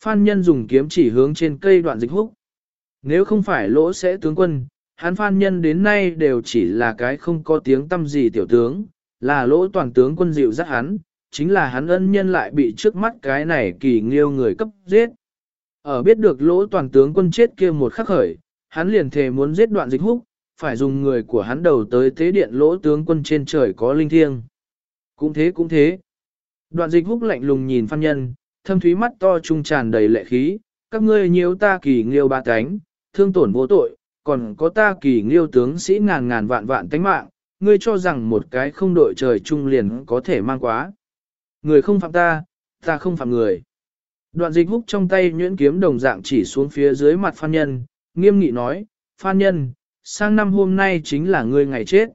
Phan nhân dùng kiếm chỉ hướng trên cây đoạn dịch húc. Nếu không phải lỗ sẽ tướng quân, hắn phan nhân đến nay đều chỉ là cái không có tiếng tâm gì tiểu tướng, là lỗ toàn tướng quân dịu dắt hắn, chính là hắn ân nhân lại bị trước mắt cái này kỳ nghiêu người cấp giết. Ở biết được lỗ toàn tướng quân chết kia một khắc khởi, hắn liền thề muốn giết đoạn dịch húc, phải dùng người của hắn đầu tới tế điện lỗ tướng quân trên trời có linh thiêng. Cũng thế cũng thế. Đoạn dịch húc lạnh lùng nhìn phan nhân, thâm thúy mắt to trung tràn đầy lệ khí, các ngươi nhiều ta kỳ nghiêu ba cánh, thương tổn vô tội, còn có ta kỳ nghiêu tướng sĩ ngàn ngàn vạn vạn tánh mạng, ngươi cho rằng một cái không đội trời chung liền có thể mang quá. Người không phạm ta, ta không phạm người. Đoạn dịch húc trong tay nhuyễn kiếm đồng dạng chỉ xuống phía dưới mặt phan nhân, nghiêm nghị nói, phan nhân, sang năm hôm nay chính là ngươi ngày chết.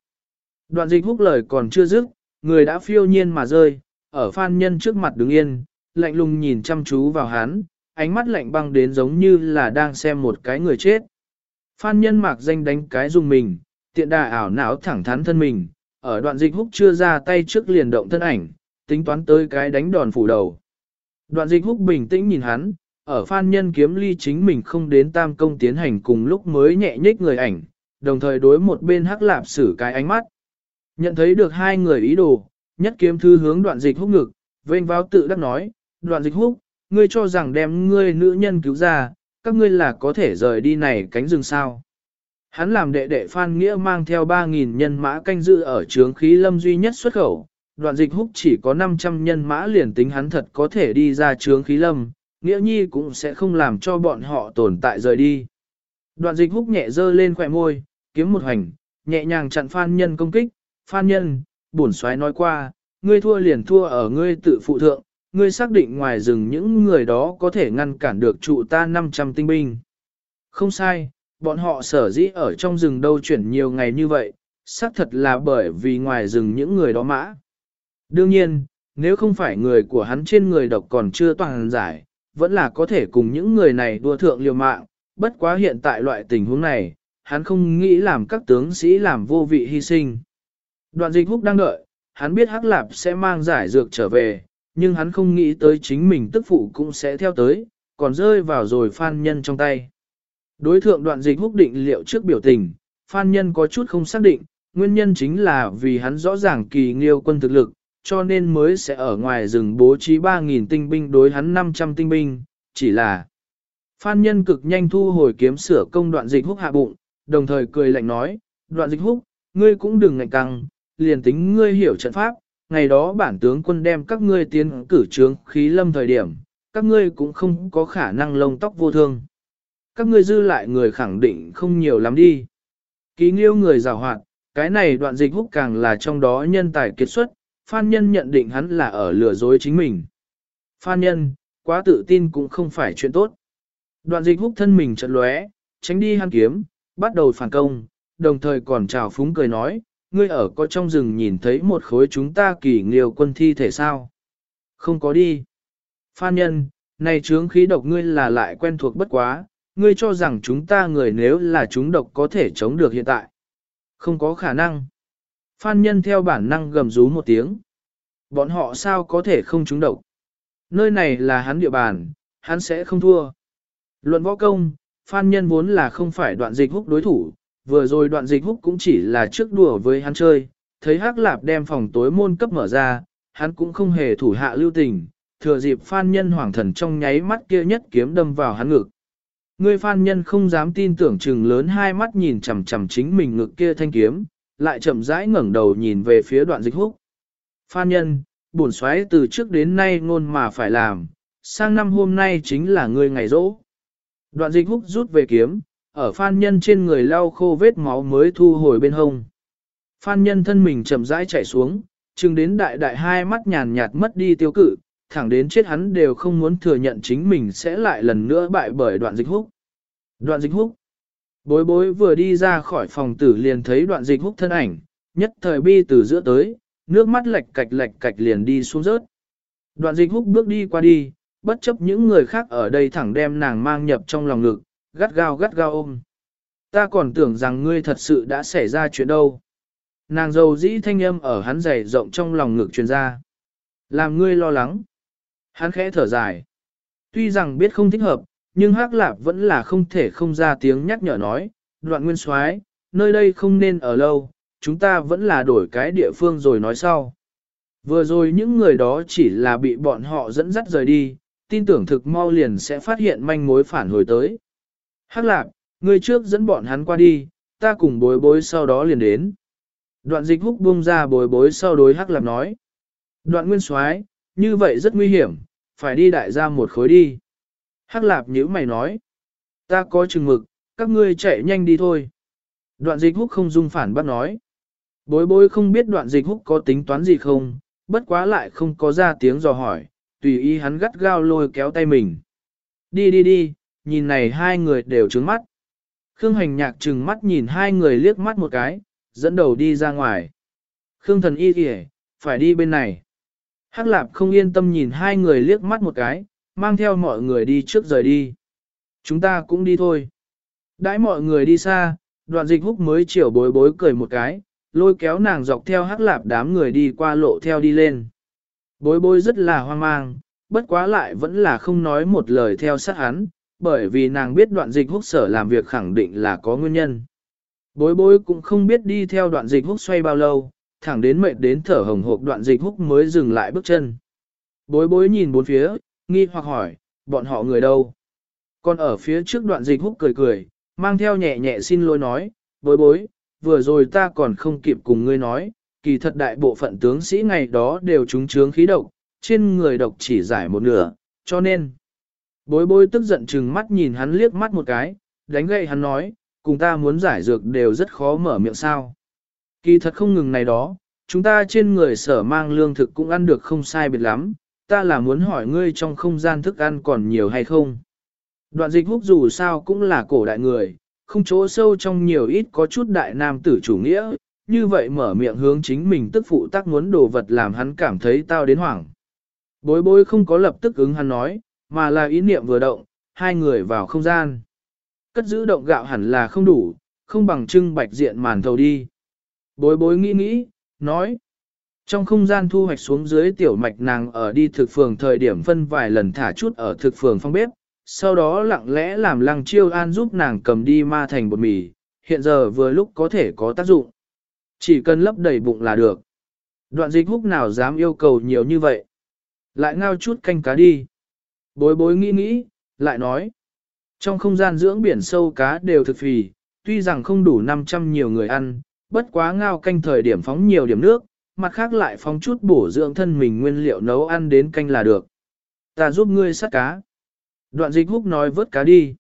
Đoạn dịch húc lời còn chưa dứt, người đã phiêu nhiên mà rơi, ở phan nhân trước mặt đứng yên, lạnh lùng nhìn chăm chú vào hắn, ánh mắt lạnh băng đến giống như là đang xem một cái người chết. Phan nhân mạc danh đánh cái dùng mình, tiện đà ảo não thẳng thắn thân mình, ở đoạn dịch húc chưa ra tay trước liền động thân ảnh, tính toán tới cái đánh đòn phủ đầu. Đoạn dịch húc bình tĩnh nhìn hắn, ở phan nhân kiếm ly chính mình không đến tam công tiến hành cùng lúc mới nhẹ nhích người ảnh, đồng thời đối một bên hắc lạp xử cái ánh mắt. Nhận thấy được hai người ý đồ, nhất kiếm thư hướng đoạn dịch húc ngực, vênh vào tự đắc nói, đoạn dịch húc, ngươi cho rằng đem ngươi nữ nhân cứu ra, các ngươi là có thể rời đi này cánh rừng sao. Hắn làm đệ đệ Phan Nghĩa mang theo 3.000 nhân mã canh giữ ở trướng khí lâm duy nhất xuất khẩu, đoạn dịch húc chỉ có 500 nhân mã liền tính hắn thật có thể đi ra trướng khí lâm, Nghĩa Nhi cũng sẽ không làm cho bọn họ tồn tại rời đi. Đoạn dịch húc nhẹ dơ lên khỏe môi, kiếm một hành, nhẹ nhàng chặn Phan Nhân công kích, Phan Nhân, bổn xoáy nói qua, ngươi thua liền thua ở ngươi tự phụ thượng, ngươi xác định ngoài rừng những người đó có thể ngăn cản được trụ ta 500 tinh binh. Không sai, bọn họ sở dĩ ở trong rừng đâu chuyển nhiều ngày như vậy, xác thật là bởi vì ngoài rừng những người đó mã. Đương nhiên, nếu không phải người của hắn trên người độc còn chưa toàn giải, vẫn là có thể cùng những người này đua thượng liều mạng, bất quá hiện tại loại tình huống này, hắn không nghĩ làm các tướng sĩ làm vô vị hy sinh. Đoạn dịch húc đang đợi, hắn biết Hắc Lạp sẽ mang giải dược trở về, nhưng hắn không nghĩ tới chính mình tức phụ cũng sẽ theo tới, còn rơi vào rồi Phan Nhân trong tay. Đối thượng đoạn dịch húc định liệu trước biểu tình, Phan Nhân có chút không xác định, nguyên nhân chính là vì hắn rõ ràng kỳ nghiêu quân thực lực, cho nên mới sẽ ở ngoài rừng bố trí 3.000 tinh binh đối hắn 500 tinh binh, chỉ là Phan Nhân cực nhanh thu hồi kiếm sửa công đoạn dịch húc hạ bụng, đồng thời cười lạnh nói, đoạn dịch húc, ngươi cũng đừng ngạnh căng, liền tính ngươi hiểu trận pháp, ngày đó bản tướng quân đem các ngươi tiến cử trướng khí lâm thời điểm, các ngươi cũng không có khả năng lông tóc vô thương. Các ngươi dư lại người khẳng định không nhiều lắm đi. Ký nghiêu người rào hoạt, cái này đoạn dịch húc càng là trong đó nhân tài kết xuất, Phan Nhân nhận định hắn là ở lừa dối chính mình. Phan Nhân, quá tự tin cũng không phải chuyện tốt. Đoạn dịch húc thân mình trận lóe, tránh đi hắn kiếm, bắt đầu phản công, đồng thời còn chào phúng cười nói, ngươi ở có trong rừng nhìn thấy một khối chúng ta kỳ nghiêu quân thi thể sao? Không có đi. Phan nhân, này trướng khí độc ngươi là lại quen thuộc bất quá, ngươi cho rằng chúng ta người nếu là chúng độc có thể chống được hiện tại. Không có khả năng. Phan nhân theo bản năng gầm rú một tiếng. Bọn họ sao có thể không trúng độc? Nơi này là hắn địa bàn, hắn sẽ không thua. Luận võ công, Phan nhân vốn là không phải đoạn dịch húc đối thủ, vừa rồi đoạn dịch húc cũng chỉ là trước đùa với hắn chơi, thấy hắc lạp đem phòng tối môn cấp mở ra, hắn cũng không hề thủ hạ lưu tình, thừa dịp phan nhân hoàng thần trong nháy mắt kia nhất kiếm đâm vào hắn ngực. Ngươi phan nhân không dám tin tưởng chừng lớn hai mắt nhìn chằm chằm chính mình ngực kia thanh kiếm, lại chậm rãi ngẩng đầu nhìn về phía đoạn dịch húc. Phan nhân, bổn xoáy từ trước đến nay ngôn mà phải làm, sang năm hôm nay chính là ngươi ngày rỗ. Đoạn dịch húc rút về kiếm, ở phan nhân trên người lau khô vết máu mới thu hồi bên hông. Phan nhân thân mình chậm rãi chảy xuống, chừng đến đại đại hai mắt nhàn nhạt mất đi tiêu cự, thẳng đến chết hắn đều không muốn thừa nhận chính mình sẽ lại lần nữa bại bởi đoạn dịch húc. Đoạn dịch húc. Bối bối vừa đi ra khỏi phòng tử liền thấy đoạn dịch húc thân ảnh, nhất thời bi từ giữa tới, nước mắt lệch cạch lệch cạch liền đi xuống rớt. Đoạn dịch húc bước đi qua đi, bất chấp những người khác ở đây thẳng đem nàng mang nhập trong lòng ngực, gắt gao gắt gao ôm. Ta còn tưởng rằng ngươi thật sự đã xảy ra chuyện đâu. Nàng dầu dĩ thanh âm ở hắn dày rộng trong lòng ngực truyền ra. Làm ngươi lo lắng. Hắn khẽ thở dài. Tuy rằng biết không thích hợp, nhưng Hắc Lạp vẫn là không thể không ra tiếng nhắc nhở nói, đoạn nguyên soái, nơi đây không nên ở lâu, chúng ta vẫn là đổi cái địa phương rồi nói sau. Vừa rồi những người đó chỉ là bị bọn họ dẫn dắt rời đi, tin tưởng thực mau liền sẽ phát hiện manh mối phản hồi tới. Hắc Lạp, người trước dẫn bọn hắn qua đi, ta cùng bối bối sau đó liền đến. Đoạn dịch húc buông ra bối bối sau đối Hắc Lạp nói. Đoạn nguyên soái như vậy rất nguy hiểm, phải đi đại gia một khối đi. Hắc lạp nhữ mày nói, ta có chừng mực, các ngươi chạy nhanh đi thôi. Đoạn dịch húc không dung phản bác nói. Bối bối không biết đoạn dịch húc có tính toán gì không, bất quá lại không có ra tiếng dò hỏi, tùy ý hắn gắt gao lôi kéo tay mình. Đi đi đi, nhìn này hai người đều trứng mắt. Khương hành nhạc trừng mắt nhìn hai người liếc mắt một cái, dẫn đầu đi ra ngoài. Khương thần y kìa, phải đi bên này. Hắc lạp không yên tâm nhìn hai người liếc mắt một cái, mang theo mọi người đi trước rời đi. Chúng ta cũng đi thôi. Đãi mọi người đi xa, đoạn dịch húc mới chiều bối bối cười một cái, lôi kéo nàng dọc theo hắc lạp đám người đi qua lộ theo đi lên. Bối bối rất là hoang mang, bất quá lại vẫn là không nói một lời theo sát hắn, bởi vì nàng biết đoạn dịch húc sở làm việc khẳng định là có nguyên nhân. Bối bối cũng không biết đi theo đoạn dịch húc xoay bao lâu, thẳng đến mệt đến thở hồng hộc đoạn dịch húc mới dừng lại bước chân. Bối bối nhìn bốn phía, nghi hoặc hỏi, bọn họ người đâu? Còn ở phía trước đoạn dịch húc cười cười, mang theo nhẹ nhẹ xin lỗi nói, bối bối, vừa rồi ta còn không kịp cùng ngươi nói, kỳ thật đại bộ phận tướng sĩ ngày đó đều trúng chướng khí độc, trên người độc chỉ giải một nửa, cho nên. Bối bối tức giận chừng mắt nhìn hắn liếc mắt một cái, đánh gậy hắn nói, cùng ta muốn giải dược đều rất khó mở miệng sao. Kỳ thật không ngừng này đó, chúng ta trên người sở mang lương thực cũng ăn được không sai biệt lắm, ta là muốn hỏi ngươi trong không gian thức ăn còn nhiều hay không. Đoạn dịch húc dù sao cũng là cổ đại người, không chỗ sâu trong nhiều ít có chút đại nam tử chủ nghĩa, như vậy mở miệng hướng chính mình tức phụ tác muốn đồ vật làm hắn cảm thấy tao đến hoảng. Bối bối không có lập tức ứng hắn nói, mà là ý niệm vừa động, hai người vào không gian. Cất giữ động gạo hẳn là không đủ, không bằng trưng bạch diện màn thầu đi. Bối bối nghĩ nghĩ, nói. Trong không gian thu hoạch xuống dưới tiểu mạch nàng ở đi thực phường thời điểm phân vài lần thả chút ở thực phường phong bếp, sau đó lặng lẽ làm lăng chiêu an giúp nàng cầm đi ma thành bột mì, hiện giờ vừa lúc có thể có tác dụng. Chỉ cần lấp đầy bụng là được. Đoạn dịch húc nào dám yêu cầu nhiều như vậy. Lại ngao chút canh cá đi. Bối bối nghĩ nghĩ, lại nói. Trong không gian dưỡng biển sâu cá đều thực phì, tuy rằng không đủ 500 nhiều người ăn, bất quá ngao canh thời điểm phóng nhiều điểm nước, mặt khác lại phóng chút bổ dưỡng thân mình nguyên liệu nấu ăn đến canh là được. Ta giúp ngươi sát cá. Đoạn dịch húc nói vớt cá đi.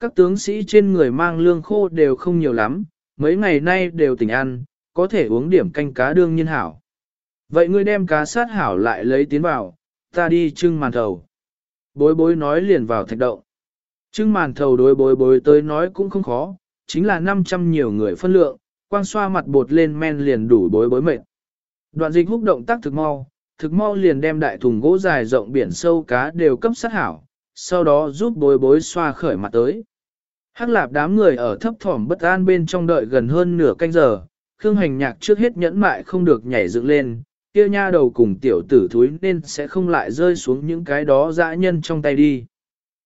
Các tướng sĩ trên người mang lương khô đều không nhiều lắm, mấy ngày nay đều tỉnh ăn, có thể uống điểm canh cá đương nhiên hảo. Vậy ngươi đem cá sát hảo lại lấy tiến vào, ta đi trưng màn thầu. Bối bối nói liền vào thạch động. Trưng màn thầu đối bối bối tới nói cũng không khó, chính là 500 nhiều người phân lượng, quang xoa mặt bột lên men liền đủ bối bối mệt. Đoạn dịch húc động tác thực mau, thực mau liền đem đại thùng gỗ dài rộng biển sâu cá đều cấp sát hảo, sau đó giúp bối bối xoa khởi mặt tới. Hắc lạp đám người ở thấp thỏm bất an bên trong đợi gần hơn nửa canh giờ, Khương Hành Nhạc trước hết nhẫn mại không được nhảy dựng lên, kia nha đầu cùng tiểu tử thúi nên sẽ không lại rơi xuống những cái đó dã nhân trong tay đi.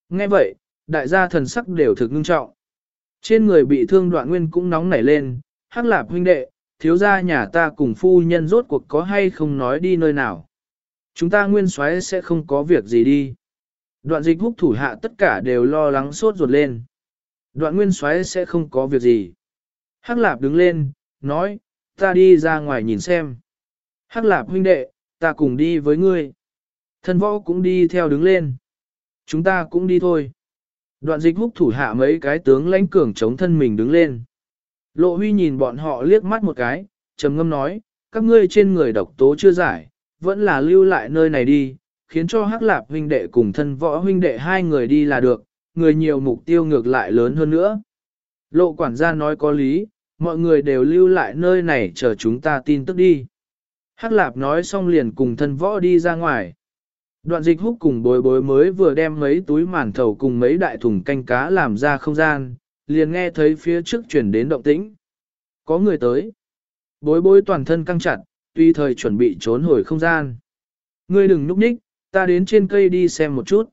Nghe vậy, đại gia thần sắc đều thực ngưng trọng. Trên người bị thương đoạn nguyên cũng nóng nảy lên, hắc lạp huynh đệ, thiếu gia nhà ta cùng phu nhân rốt cuộc có hay không nói đi nơi nào. Chúng ta nguyên soái sẽ không có việc gì đi. Đoạn dịch húc thủ hạ tất cả đều lo lắng sốt ruột lên. Đoạn nguyên soái sẽ không có việc gì. Hắc lạp đứng lên, nói, ta đi ra ngoài nhìn xem. Hắc lạp huynh đệ, ta cùng đi với ngươi. Thân võ cũng đi theo đứng lên. Chúng ta cũng đi thôi. Đoạn dịch húc thủ hạ mấy cái tướng lãnh cường chống thân mình đứng lên. Lộ huy nhìn bọn họ liếc mắt một cái, trầm ngâm nói, các ngươi trên người độc tố chưa giải, vẫn là lưu lại nơi này đi, khiến cho hắc lạp huynh đệ cùng thân võ huynh đệ hai người đi là được, người nhiều mục tiêu ngược lại lớn hơn nữa. Lộ quản gia nói có lý, mọi người đều lưu lại nơi này chờ chúng ta tin tức đi. Hắc lạp nói xong liền cùng thân võ đi ra ngoài. Đoạn dịch húc cùng bối bối mới vừa đem mấy túi màn thầu cùng mấy đại thùng canh cá làm ra không gian, liền nghe thấy phía trước chuyển đến động tĩnh. Có người tới. Bối bối toàn thân căng chặt, tuy thời chuẩn bị trốn hồi không gian. Ngươi đừng núp ních, ta đến trên cây đi xem một chút.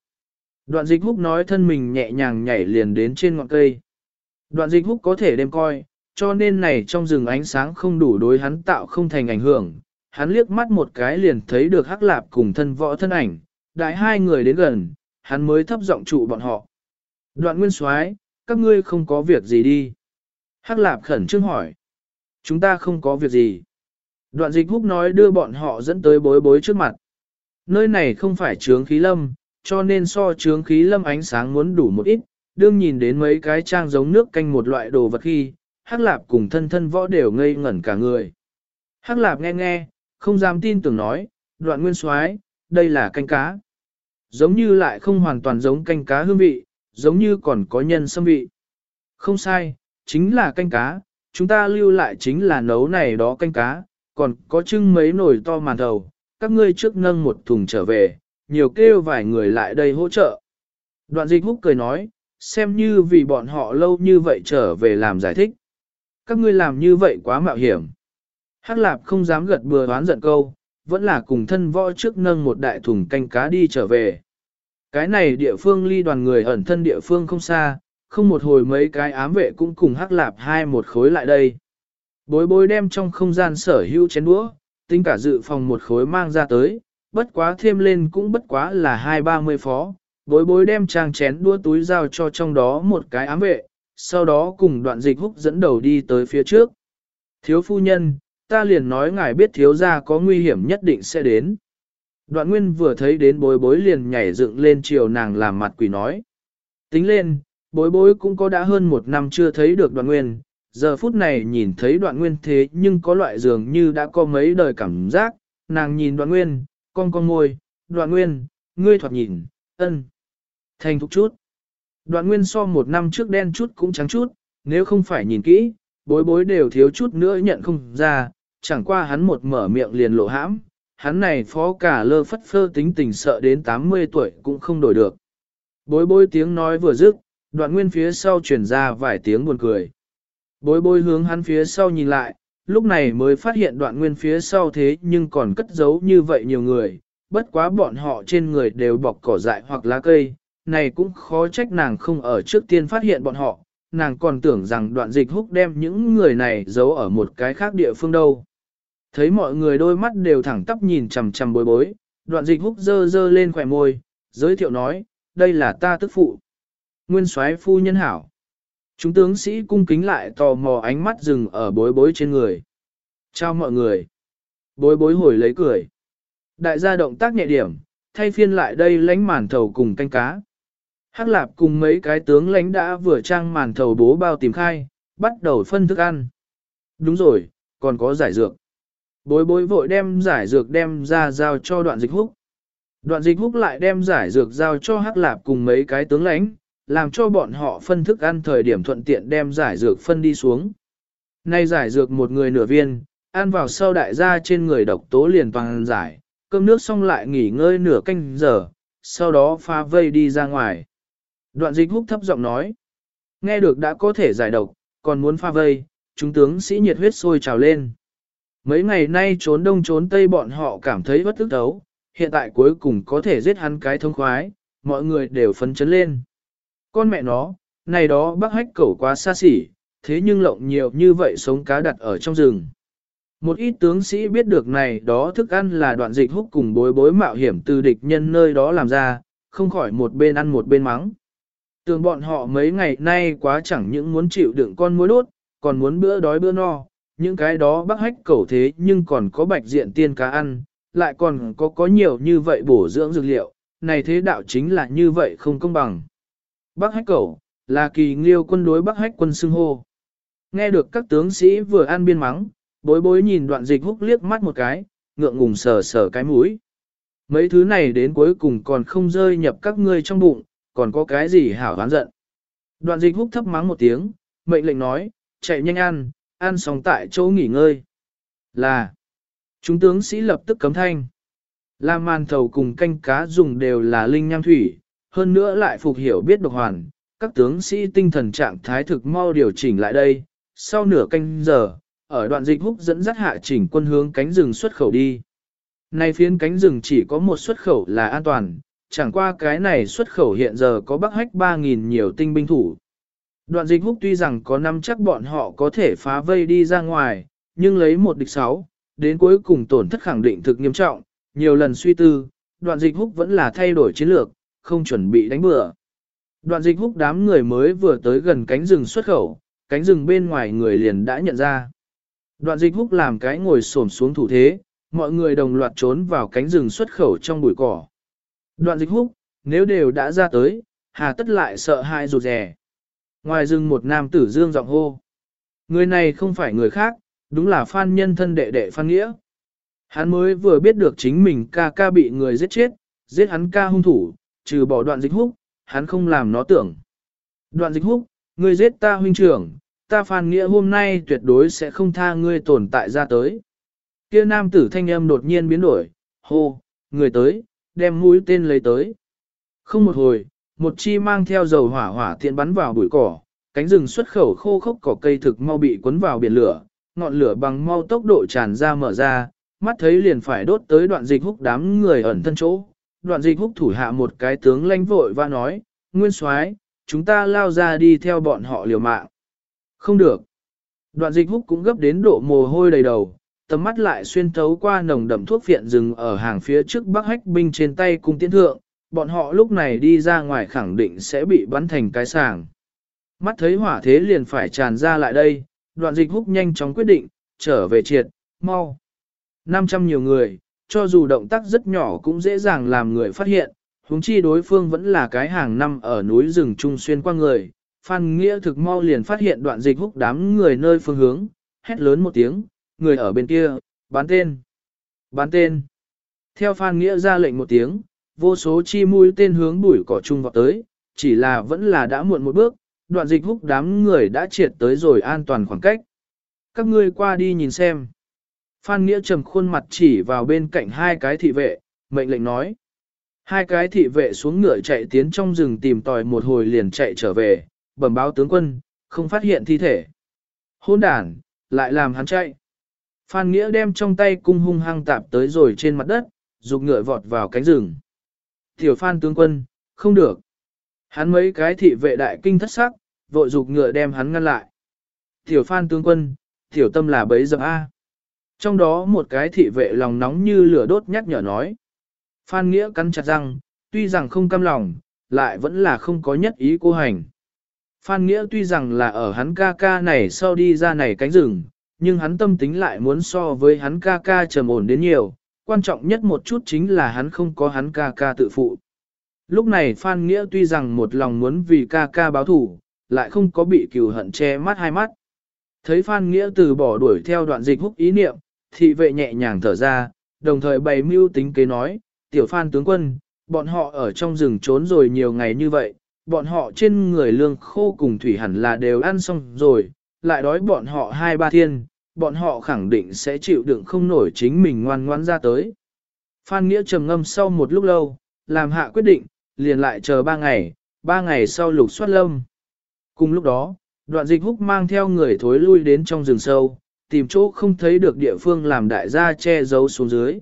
Đoạn dịch húc nói thân mình nhẹ nhàng nhảy liền đến trên ngọn cây. Đoạn dịch húc có thể đem coi, cho nên này trong rừng ánh sáng không đủ đối hắn tạo không thành ảnh hưởng. Hắn liếc mắt một cái liền thấy được hắc lạp cùng thân võ thân ảnh, đại hai người đến gần, hắn mới thấp giọng trụ bọn họ. Đoạn nguyên soái, các ngươi không có việc gì đi. Hắc lạp khẩn trương hỏi. Chúng ta không có việc gì. Đoạn dịch húc nói đưa bọn họ dẫn tới bối bối trước mặt. Nơi này không phải trướng khí lâm, cho nên so trướng khí lâm ánh sáng muốn đủ một ít, đương nhìn đến mấy cái trang giống nước canh một loại đồ vật khi, Hắc Lạp cùng thân thân võ đều ngây ngẩn cả người. Hắc Lạp nghe nghe, không dám tin tưởng nói, đoạn nguyên soái, đây là canh cá. Giống như lại không hoàn toàn giống canh cá hương vị, giống như còn có nhân xâm vị. Không sai, chính là canh cá, chúng ta lưu lại chính là nấu này đó canh cá, còn có trưng mấy nồi to màn thầu, các ngươi trước nâng một thùng trở về, nhiều kêu vài người lại đây hỗ trợ. Đoạn dịch húc cười nói, xem như vì bọn họ lâu như vậy trở về làm giải thích. Các ngươi làm như vậy quá mạo hiểm. Hắc lạp không dám gật bừa đoán giận câu, vẫn là cùng thân võ trước nâng một đại thùng canh cá đi trở về. Cái này địa phương ly đoàn người ẩn thân địa phương không xa, không một hồi mấy cái ám vệ cũng cùng hắc lạp hai một khối lại đây. Bối bối đem trong không gian sở hữu chén đũa, tính cả dự phòng một khối mang ra tới, bất quá thêm lên cũng bất quá là hai ba mươi phó. Bối bối đem trang chén đũa túi giao cho trong đó một cái ám vệ, sau đó cùng đoạn dịch húc dẫn đầu đi tới phía trước. Thiếu phu nhân, ta liền nói ngài biết thiếu gia có nguy hiểm nhất định sẽ đến. Đoạn nguyên vừa thấy đến bối bối liền nhảy dựng lên chiều nàng làm mặt quỷ nói. Tính lên, bối bối cũng có đã hơn một năm chưa thấy được đoạn nguyên, giờ phút này nhìn thấy đoạn nguyên thế nhưng có loại dường như đã có mấy đời cảm giác, nàng nhìn đoạn nguyên, con con ngồi, đoạn nguyên, ngươi thoạt nhìn, ân, thành thục chút. Đoạn nguyên so một năm trước đen chút cũng trắng chút, nếu không phải nhìn kỹ, bối bối đều thiếu chút nữa nhận không ra, chẳng qua hắn một mở miệng liền lộ hãm, hắn này phó cả lơ phất phơ tính tình sợ đến 80 tuổi cũng không đổi được. Bối bối tiếng nói vừa dứt, đoạn nguyên phía sau truyền ra vài tiếng buồn cười. Bối bối hướng hắn phía sau nhìn lại, lúc này mới phát hiện đoạn nguyên phía sau thế nhưng còn cất giấu như vậy nhiều người, bất quá bọn họ trên người đều bọc cỏ dại hoặc lá cây, này cũng khó trách nàng không ở trước tiên phát hiện bọn họ, nàng còn tưởng rằng đoạn dịch húc đem những người này giấu ở một cái khác địa phương đâu. Thấy mọi người đôi mắt đều thẳng tắp nhìn chằm chằm bối bối, đoạn dịch húc dơ dơ lên khỏe môi, giới thiệu nói, đây là ta tức phụ. Nguyên soái phu nhân hảo. Chúng tướng sĩ cung kính lại tò mò ánh mắt dừng ở bối bối trên người. Chào mọi người. Bối bối hồi lấy cười. Đại gia động tác nhẹ điểm, thay phiên lại đây lánh màn thầu cùng canh cá. Hắc lạp cùng mấy cái tướng lãnh đã vừa trang màn thầu bố bao tìm khai, bắt đầu phân thức ăn. Đúng rồi, còn có giải dược. Bối bối vội đem giải dược đem ra giao cho đoạn dịch húc. Đoạn dịch húc lại đem giải dược giao cho hắc lạp cùng mấy cái tướng lãnh, làm cho bọn họ phân thức ăn thời điểm thuận tiện đem giải dược phân đi xuống. Nay giải dược một người nửa viên, ăn vào sau đại gia trên người độc tố liền toàn giải, cơm nước xong lại nghỉ ngơi nửa canh giờ, sau đó pha vây đi ra ngoài. Đoạn dịch húc thấp giọng nói, nghe được đã có thể giải độc, còn muốn pha vây, chúng tướng sĩ nhiệt huyết sôi trào lên. Mấy ngày nay trốn đông trốn tây bọn họ cảm thấy bất tức đấu, hiện tại cuối cùng có thể giết hắn cái thông khoái, mọi người đều phấn chấn lên. Con mẹ nó, này đó bác hách cẩu quá xa xỉ, thế nhưng lộng nhiều như vậy sống cá đặt ở trong rừng. Một ít tướng sĩ biết được này đó thức ăn là đoạn dịch húc cùng bối bối mạo hiểm từ địch nhân nơi đó làm ra, không khỏi một bên ăn một bên mắng. Tường bọn họ mấy ngày nay quá chẳng những muốn chịu đựng con muối đốt, còn muốn bữa đói bữa no, những cái đó bác hách cẩu thế nhưng còn có bạch diện tiên cá ăn, lại còn có có nhiều như vậy bổ dưỡng dược liệu, này thế đạo chính là như vậy không công bằng. Bác hách cẩu, là kỳ nghiêu quân đối bác hách quân xưng hô. Nghe được các tướng sĩ vừa ăn biên mắng, bối bối nhìn đoạn dịch húc liếc mắt một cái, ngượng ngùng sờ sờ cái mũi. Mấy thứ này đến cuối cùng còn không rơi nhập các ngươi trong bụng, còn có cái gì hảo hán giận. Đoạn dịch húc thấp mắng một tiếng, mệnh lệnh nói, chạy nhanh ăn, ăn xong tại chỗ nghỉ ngơi. Là, chúng tướng sĩ lập tức cấm thanh. La màn thầu cùng canh cá dùng đều là linh nham thủy, hơn nữa lại phục hiểu biết độc hoàn, các tướng sĩ tinh thần trạng thái thực mau điều chỉnh lại đây, sau nửa canh giờ, ở đoạn dịch húc dẫn dắt hạ chỉnh quân hướng cánh rừng xuất khẩu đi. Nay phiến cánh rừng chỉ có một xuất khẩu là an toàn, chẳng qua cái này xuất khẩu hiện giờ có bắc hách 3.000 nhiều tinh binh thủ. Đoạn dịch húc tuy rằng có năm chắc bọn họ có thể phá vây đi ra ngoài, nhưng lấy một địch sáu, đến cuối cùng tổn thất khẳng định thực nghiêm trọng, nhiều lần suy tư, đoạn dịch húc vẫn là thay đổi chiến lược, không chuẩn bị đánh bừa. Đoạn dịch húc đám người mới vừa tới gần cánh rừng xuất khẩu, cánh rừng bên ngoài người liền đã nhận ra. Đoạn dịch húc làm cái ngồi xổm xuống thủ thế, mọi người đồng loạt trốn vào cánh rừng xuất khẩu trong bụi cỏ. Đoạn dịch húc, nếu đều đã ra tới, hà tất lại sợ hai rụt rè. Ngoài rừng một nam tử dương giọng hô. Người này không phải người khác, đúng là phan nhân thân đệ đệ phan nghĩa. Hắn mới vừa biết được chính mình ca ca bị người giết chết, giết hắn ca hung thủ, trừ bỏ đoạn dịch húc, hắn không làm nó tưởng. Đoạn dịch húc, ngươi giết ta huynh trưởng, ta phan nghĩa hôm nay tuyệt đối sẽ không tha ngươi tồn tại ra tới. Kia nam tử thanh âm đột nhiên biến đổi, hô, người tới, đem mũi tên lấy tới. Không một hồi, một chi mang theo dầu hỏa hỏa thiện bắn vào bụi cỏ, cánh rừng xuất khẩu khô khốc cỏ cây thực mau bị cuốn vào biển lửa, ngọn lửa bằng mau tốc độ tràn ra mở ra, mắt thấy liền phải đốt tới đoạn dịch húc đám người ẩn thân chỗ. Đoạn dịch húc thủ hạ một cái tướng lãnh vội và nói, Nguyên soái, chúng ta lao ra đi theo bọn họ liều mạng. Không được. Đoạn dịch húc cũng gấp đến độ mồ hôi đầy đầu, tầm mắt lại xuyên thấu qua nồng đậm thuốc viện rừng ở hàng phía trước bắc hách binh trên tay cung tiến thượng, bọn họ lúc này đi ra ngoài khẳng định sẽ bị bắn thành cái sàng. Mắt thấy hỏa thế liền phải tràn ra lại đây, đoạn dịch húc nhanh chóng quyết định, trở về triệt, mau. 500 nhiều người, cho dù động tác rất nhỏ cũng dễ dàng làm người phát hiện, huống chi đối phương vẫn là cái hàng năm ở núi rừng trung xuyên qua người. Phan Nghĩa thực mau liền phát hiện đoạn dịch húc đám người nơi phương hướng, hét lớn một tiếng, người ở bên kia, bán tên. Bán tên. Theo Phan Nghĩa ra lệnh một tiếng, vô số chi mũi tên hướng bụi cỏ chung vào tới, chỉ là vẫn là đã muộn một bước, đoạn dịch húc đám người đã triệt tới rồi an toàn khoảng cách. Các ngươi qua đi nhìn xem. Phan Nghĩa trầm khuôn mặt chỉ vào bên cạnh hai cái thị vệ, mệnh lệnh nói. Hai cái thị vệ xuống ngựa chạy tiến trong rừng tìm tòi một hồi liền chạy trở về, bẩm báo tướng quân, không phát hiện thi thể. Hôn đàn lại làm hắn chạy. Phan Nghĩa đem trong tay cung hung hăng tạp tới rồi trên mặt đất, dục ngựa vọt vào cánh rừng. Tiểu Phan tướng quân, không được. Hắn mấy cái thị vệ đại kinh thất sắc, vội dục ngựa đem hắn ngăn lại. Tiểu phan tướng quân, tiểu tâm là bấy giờ A. Trong đó một cái thị vệ lòng nóng như lửa đốt nhắc nhở nói. Phan Nghĩa cắn chặt răng, tuy rằng không căm lòng, lại vẫn là không có nhất ý cô hành. Phan Nghĩa tuy rằng là ở hắn ca ca này sau đi ra này cánh rừng, nhưng hắn tâm tính lại muốn so với hắn ca ca trầm ổn đến nhiều, quan trọng nhất một chút chính là hắn không có hắn ca ca tự phụ. Lúc này Phan Nghĩa tuy rằng một lòng muốn vì ca ca báo thủ, lại không có bị cừu hận che mắt hai mắt. Thấy Phan Nghĩa từ bỏ đuổi theo đoạn dịch húc ý niệm, thị vệ nhẹ nhàng thở ra, đồng thời bày mưu tính kế nói, tiểu Phan tướng quân, bọn họ ở trong rừng trốn rồi nhiều ngày như vậy, bọn họ trên người lương khô cùng thủy hẳn là đều ăn xong rồi, lại đói bọn họ hai ba thiên, bọn họ khẳng định sẽ chịu đựng không nổi chính mình ngoan ngoãn ra tới. Phan Nghĩa trầm ngâm sau một lúc lâu, làm hạ quyết định, liền lại chờ ba ngày, ba ngày sau lục soát lâm. Cùng lúc đó, đoạn dịch húc mang theo người thối lui đến trong rừng sâu, tìm chỗ không thấy được địa phương làm đại gia che giấu xuống dưới.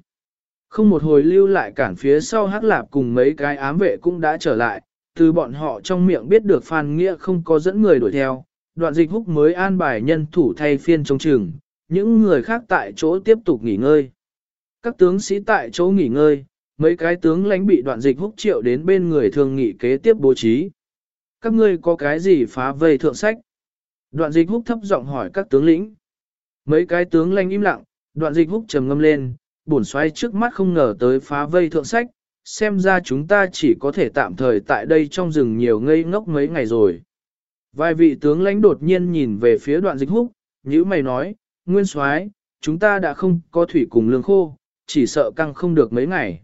Không một hồi lưu lại cản phía sau hắc lạp cùng mấy cái ám vệ cũng đã trở lại, từ bọn họ trong miệng biết được Phan Nghĩa không có dẫn người đuổi theo, đoạn dịch húc mới an bài nhân thủ thay phiên trong trường, những người khác tại chỗ tiếp tục nghỉ ngơi. Các tướng sĩ tại chỗ nghỉ ngơi, mấy cái tướng lãnh bị đoạn dịch húc triệu đến bên người thường nghị kế tiếp bố trí. Các ngươi có cái gì phá vây thượng sách? Đoạn dịch húc thấp giọng hỏi các tướng lĩnh. Mấy cái tướng lãnh im lặng, đoạn dịch húc trầm ngâm lên, bổn xoay trước mắt không ngờ tới phá vây thượng sách, xem ra chúng ta chỉ có thể tạm thời tại đây trong rừng nhiều ngây ngốc mấy ngày rồi. Vài vị tướng lãnh đột nhiên nhìn về phía đoạn dịch húc, như mày nói, nguyên soái, chúng ta đã không có thủy cùng lương khô, chỉ sợ căng không được mấy ngày.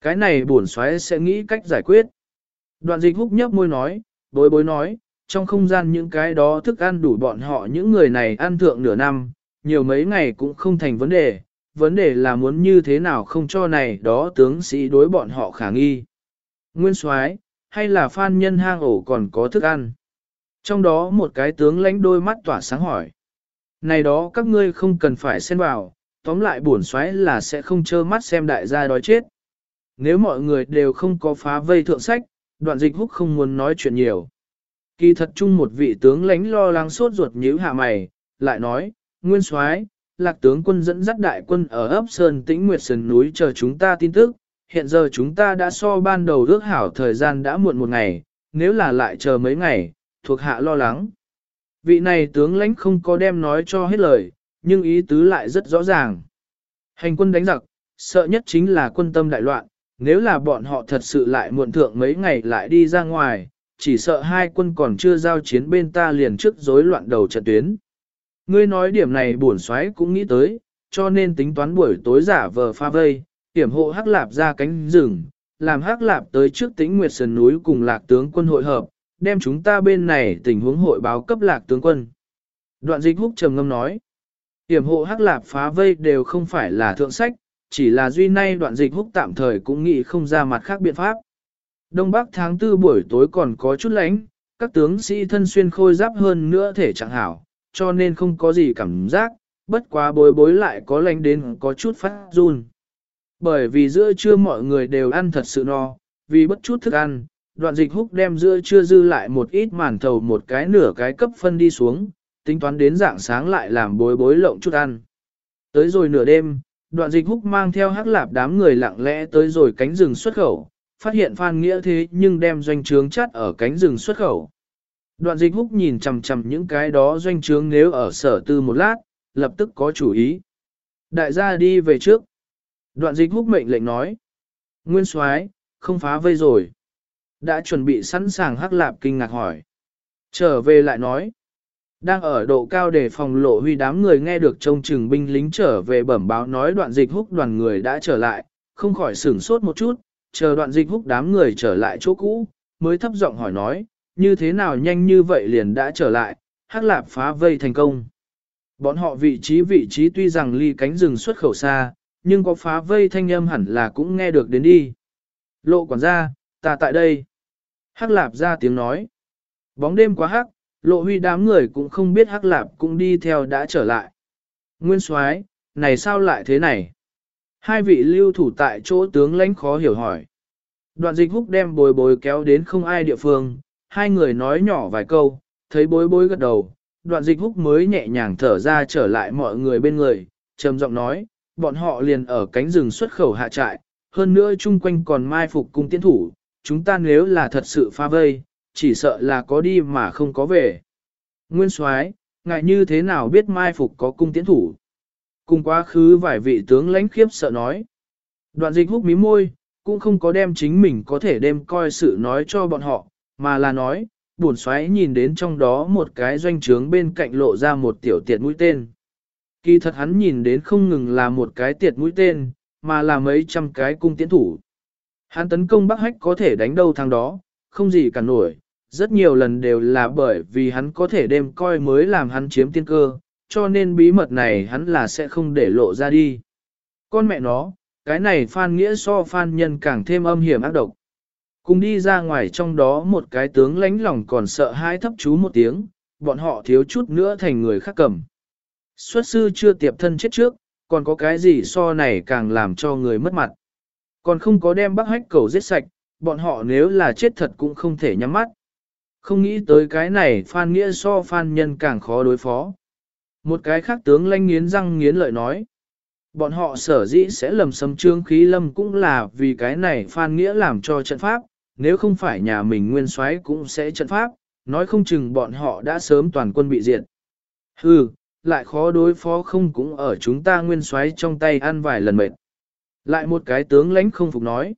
Cái này bổn soái sẽ nghĩ cách giải quyết. Đoạn dịch húc nhấp môi nói, bối bối nói, trong không gian những cái đó thức ăn đủ bọn họ những người này ăn thượng nửa năm, nhiều mấy ngày cũng không thành vấn đề, vấn đề là muốn như thế nào không cho này đó tướng sĩ đối bọn họ khả nghi. Nguyên soái hay là phan nhân hang ổ còn có thức ăn. Trong đó một cái tướng lãnh đôi mắt tỏa sáng hỏi. Này đó các ngươi không cần phải xen vào, tóm lại buồn xoáy là sẽ không trơ mắt xem đại gia đói chết. Nếu mọi người đều không có phá vây thượng sách, đoạn dịch húc không muốn nói chuyện nhiều. Kỳ thật chung một vị tướng lãnh lo lắng sốt ruột nhíu hạ mày, lại nói, nguyên soái lạc tướng quân dẫn dắt đại quân ở ấp Sơn Tĩnh Nguyệt Sơn núi chờ chúng ta tin tức, hiện giờ chúng ta đã so ban đầu ước hảo thời gian đã muộn một ngày, nếu là lại chờ mấy ngày, thuộc hạ lo lắng. Vị này tướng lãnh không có đem nói cho hết lời, nhưng ý tứ lại rất rõ ràng. Hành quân đánh giặc, sợ nhất chính là quân tâm đại loạn, nếu là bọn họ thật sự lại muộn thượng mấy ngày lại đi ra ngoài, chỉ sợ hai quân còn chưa giao chiến bên ta liền trước rối loạn đầu trận tuyến. Ngươi nói điểm này bổn xoáy cũng nghĩ tới, cho nên tính toán buổi tối giả vờ pha vây, hiểm hộ hắc lạp ra cánh rừng, làm hắc lạp tới trước tĩnh nguyệt sườn núi cùng lạc tướng quân hội hợp, đem chúng ta bên này tình huống hội báo cấp lạc tướng quân. Đoạn dịch húc trầm ngâm nói, hiểm hộ hắc lạp phá vây đều không phải là thượng sách, chỉ là duy nay đoạn dịch húc tạm thời cũng nghĩ không ra mặt khác biện pháp. Đông Bắc tháng tư buổi tối còn có chút lánh, các tướng sĩ thân xuyên khôi giáp hơn nữa thể chẳng hảo, cho nên không có gì cảm giác, bất quá bối bối lại có lánh đến có chút phát run. Bởi vì giữa trưa mọi người đều ăn thật sự no, vì bất chút thức ăn, đoạn dịch húc đem giữa chưa dư lại một ít màn thầu một cái nửa cái cấp phân đi xuống, tính toán đến dạng sáng lại làm bối bối lộng chút ăn. Tới rồi nửa đêm, đoạn dịch húc mang theo hắc lạp đám người lặng lẽ tới rồi cánh rừng xuất khẩu, phát hiện Phan Nghĩa thế nhưng đem doanh trướng chắt ở cánh rừng xuất khẩu. Đoạn dịch húc nhìn chầm chầm những cái đó doanh trướng nếu ở sở tư một lát, lập tức có chủ ý. Đại gia đi về trước. Đoạn dịch húc mệnh lệnh nói. Nguyên soái không phá vây rồi. Đã chuẩn bị sẵn sàng hắc lạp kinh ngạc hỏi. Trở về lại nói. Đang ở độ cao để phòng lộ huy đám người nghe được trông chừng binh lính trở về bẩm báo nói đoạn dịch húc đoàn người đã trở lại, không khỏi sửng sốt một chút, chờ đoạn dịch húc đám người trở lại chỗ cũ, mới thấp giọng hỏi nói, như thế nào nhanh như vậy liền đã trở lại, hắc lạp phá vây thành công. Bọn họ vị trí vị trí tuy rằng ly cánh rừng xuất khẩu xa, nhưng có phá vây thanh âm hẳn là cũng nghe được đến đi. Lộ quản gia, ta tại đây. Hắc lạp ra tiếng nói. Bóng đêm quá hắc, lộ huy đám người cũng không biết hắc lạp cũng đi theo đã trở lại. Nguyên soái này sao lại thế này? Hai vị lưu thủ tại chỗ tướng lãnh khó hiểu hỏi. Đoạn dịch húc đem bối bối kéo đến không ai địa phương, hai người nói nhỏ vài câu, thấy bối bối gật đầu, đoạn dịch húc mới nhẹ nhàng thở ra trở lại mọi người bên người, trầm giọng nói, bọn họ liền ở cánh rừng xuất khẩu hạ trại, hơn nữa chung quanh còn mai phục cung tiến thủ, chúng ta nếu là thật sự pha vây, chỉ sợ là có đi mà không có về. Nguyên soái, ngại như thế nào biết mai phục có cung tiến thủ? Cùng quá khứ vài vị tướng lãnh khiếp sợ nói. Đoạn dịch hút mí môi, cũng không có đem chính mình có thể đem coi sự nói cho bọn họ, mà là nói, buồn xoáy nhìn đến trong đó một cái doanh trướng bên cạnh lộ ra một tiểu tiệt mũi tên. Kỳ thật hắn nhìn đến không ngừng là một cái tiệt mũi tên, mà là mấy trăm cái cung tiến thủ. Hắn tấn công Bắc Hách có thể đánh đâu thằng đó, không gì cả nổi, rất nhiều lần đều là bởi vì hắn có thể đem coi mới làm hắn chiếm tiên cơ, cho nên bí mật này hắn là sẽ không để lộ ra đi. Con mẹ nó, cái này Phan Nghĩa so Phan Nhân càng thêm âm hiểm ác độc. Cùng đi ra ngoài trong đó một cái tướng lãnh lòng còn sợ hai thấp chú một tiếng, bọn họ thiếu chút nữa thành người khác cầm. Xuất sư chưa tiệp thân chết trước, còn có cái gì so này càng làm cho người mất mặt. Còn không có đem bác hách cầu giết sạch, bọn họ nếu là chết thật cũng không thể nhắm mắt. Không nghĩ tới cái này Phan Nghĩa so Phan Nhân càng khó đối phó. Một cái khác tướng lanh nghiến răng nghiến lợi nói. Bọn họ sở dĩ sẽ lầm sấm trương khí lâm cũng là vì cái này Phan Nghĩa làm cho trận pháp, nếu không phải nhà mình nguyên soái cũng sẽ trận pháp, nói không chừng bọn họ đã sớm toàn quân bị diệt. Hừ, lại khó đối phó không cũng ở chúng ta nguyên soái trong tay ăn vài lần mệt. Lại một cái tướng lãnh không phục nói.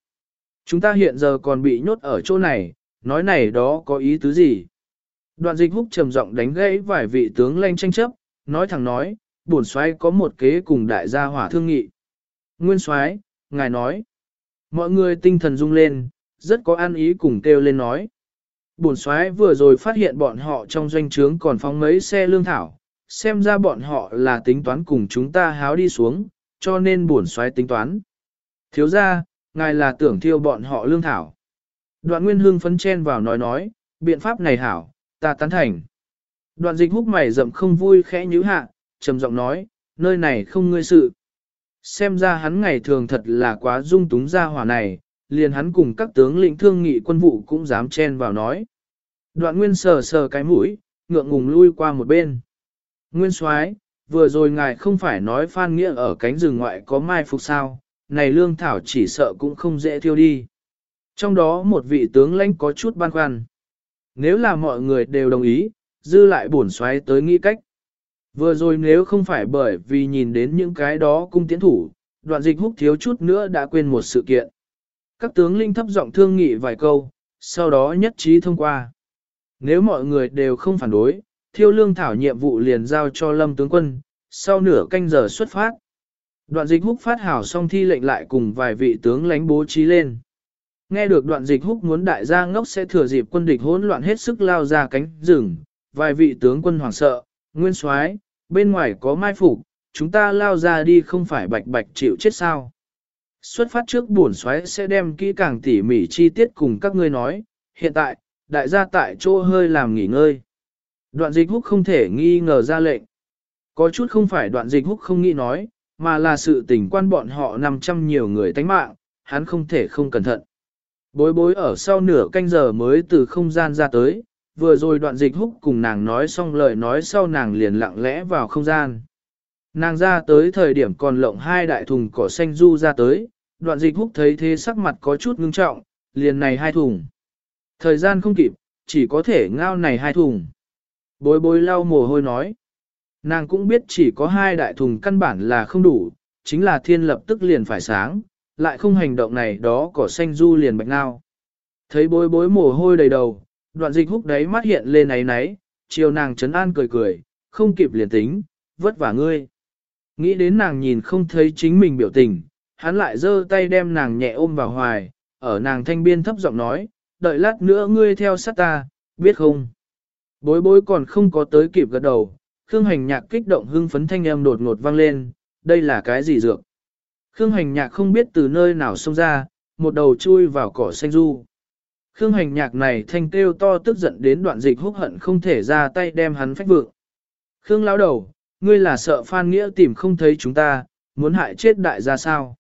Chúng ta hiện giờ còn bị nhốt ở chỗ này, nói này đó có ý tứ gì? Đoạn dịch húc trầm giọng đánh gãy vài vị tướng lãnh tranh chấp, nói thẳng nói, bổn soái có một kế cùng đại gia hỏa thương nghị. Nguyên soái, ngài nói. Mọi người tinh thần rung lên, rất có an ý cùng kêu lên nói. Bổn soái vừa rồi phát hiện bọn họ trong doanh trướng còn phóng mấy xe lương thảo, xem ra bọn họ là tính toán cùng chúng ta háo đi xuống, cho nên bổn soái tính toán. Thiếu ra, ngài là tưởng thiêu bọn họ lương thảo. Đoạn nguyên hương phấn chen vào nói nói, biện pháp này hảo, ta tán thành. Đoạn dịch húc mày rậm không vui khẽ nhíu hạ, trầm giọng nói, nơi này không ngươi sự. Xem ra hắn ngày thường thật là quá dung túng ra hỏa này, liền hắn cùng các tướng lĩnh thương nghị quân vụ cũng dám chen vào nói. Đoạn nguyên sờ sờ cái mũi, ngượng ngùng lui qua một bên. Nguyên soái, vừa rồi ngài không phải nói Phan Nghĩa ở cánh rừng ngoại có mai phục sao, này lương thảo chỉ sợ cũng không dễ thiêu đi. Trong đó một vị tướng lãnh có chút băn khoăn. Nếu là mọi người đều đồng ý, dư lại bổn xoáy tới nghĩ cách. Vừa rồi nếu không phải bởi vì nhìn đến những cái đó cung tiến thủ, đoạn dịch húc thiếu chút nữa đã quên một sự kiện. Các tướng linh thấp giọng thương nghị vài câu, sau đó nhất trí thông qua. Nếu mọi người đều không phản đối, thiêu lương thảo nhiệm vụ liền giao cho lâm tướng quân, sau nửa canh giờ xuất phát. Đoạn dịch húc phát hảo xong thi lệnh lại cùng vài vị tướng lánh bố trí lên. Nghe được đoạn dịch húc muốn đại gia ngốc sẽ thừa dịp quân địch hỗn loạn hết sức lao ra cánh rừng, vài vị tướng quân hoảng sợ, nguyên soái bên ngoài có mai phục, chúng ta lao ra đi không phải bạch bạch chịu chết sao. Xuất phát trước buồn soái sẽ đem kỹ càng tỉ mỉ chi tiết cùng các ngươi nói, hiện tại, đại gia tại chỗ hơi làm nghỉ ngơi. Đoạn dịch húc không thể nghi ngờ ra lệnh. Có chút không phải đoạn dịch húc không nghĩ nói, mà là sự tình quan bọn họ 500 nhiều người tánh mạng, hắn không thể không cẩn thận. Bối bối ở sau nửa canh giờ mới từ không gian ra tới, vừa rồi đoạn dịch húc cùng nàng nói xong lời nói sau nàng liền lặng lẽ vào không gian. Nàng ra tới thời điểm còn lộng hai đại thùng cỏ xanh du ra tới, đoạn dịch húc thấy thế sắc mặt có chút ngưng trọng, liền này hai thùng. Thời gian không kịp, chỉ có thể ngao này hai thùng. Bối bối lau mồ hôi nói. Nàng cũng biết chỉ có hai đại thùng căn bản là không đủ, chính là thiên lập tức liền phải sáng, lại không hành động này đó cỏ xanh du liền bạch nao Thấy bối bối mồ hôi đầy đầu, đoạn dịch húc đấy mắt hiện lên ấy náy, chiều nàng trấn an cười cười, không kịp liền tính, vất vả ngươi. Nghĩ đến nàng nhìn không thấy chính mình biểu tình, hắn lại giơ tay đem nàng nhẹ ôm vào hoài, ở nàng thanh biên thấp giọng nói, đợi lát nữa ngươi theo sát ta, biết không? Bối bối còn không có tới kịp gật đầu, Khương Hành Nhạc kích động hưng phấn thanh âm đột ngột vang lên, đây là cái gì dược? Khương Hành Nhạc không biết từ nơi nào xông ra, một đầu chui vào cỏ xanh du. Khương Hành Nhạc này thanh kêu to tức giận đến đoạn dịch húc hận không thể ra tay đem hắn phách vượng. Khương lão đầu, ngươi là sợ Phan Nghĩa tìm không thấy chúng ta, muốn hại chết đại gia sao?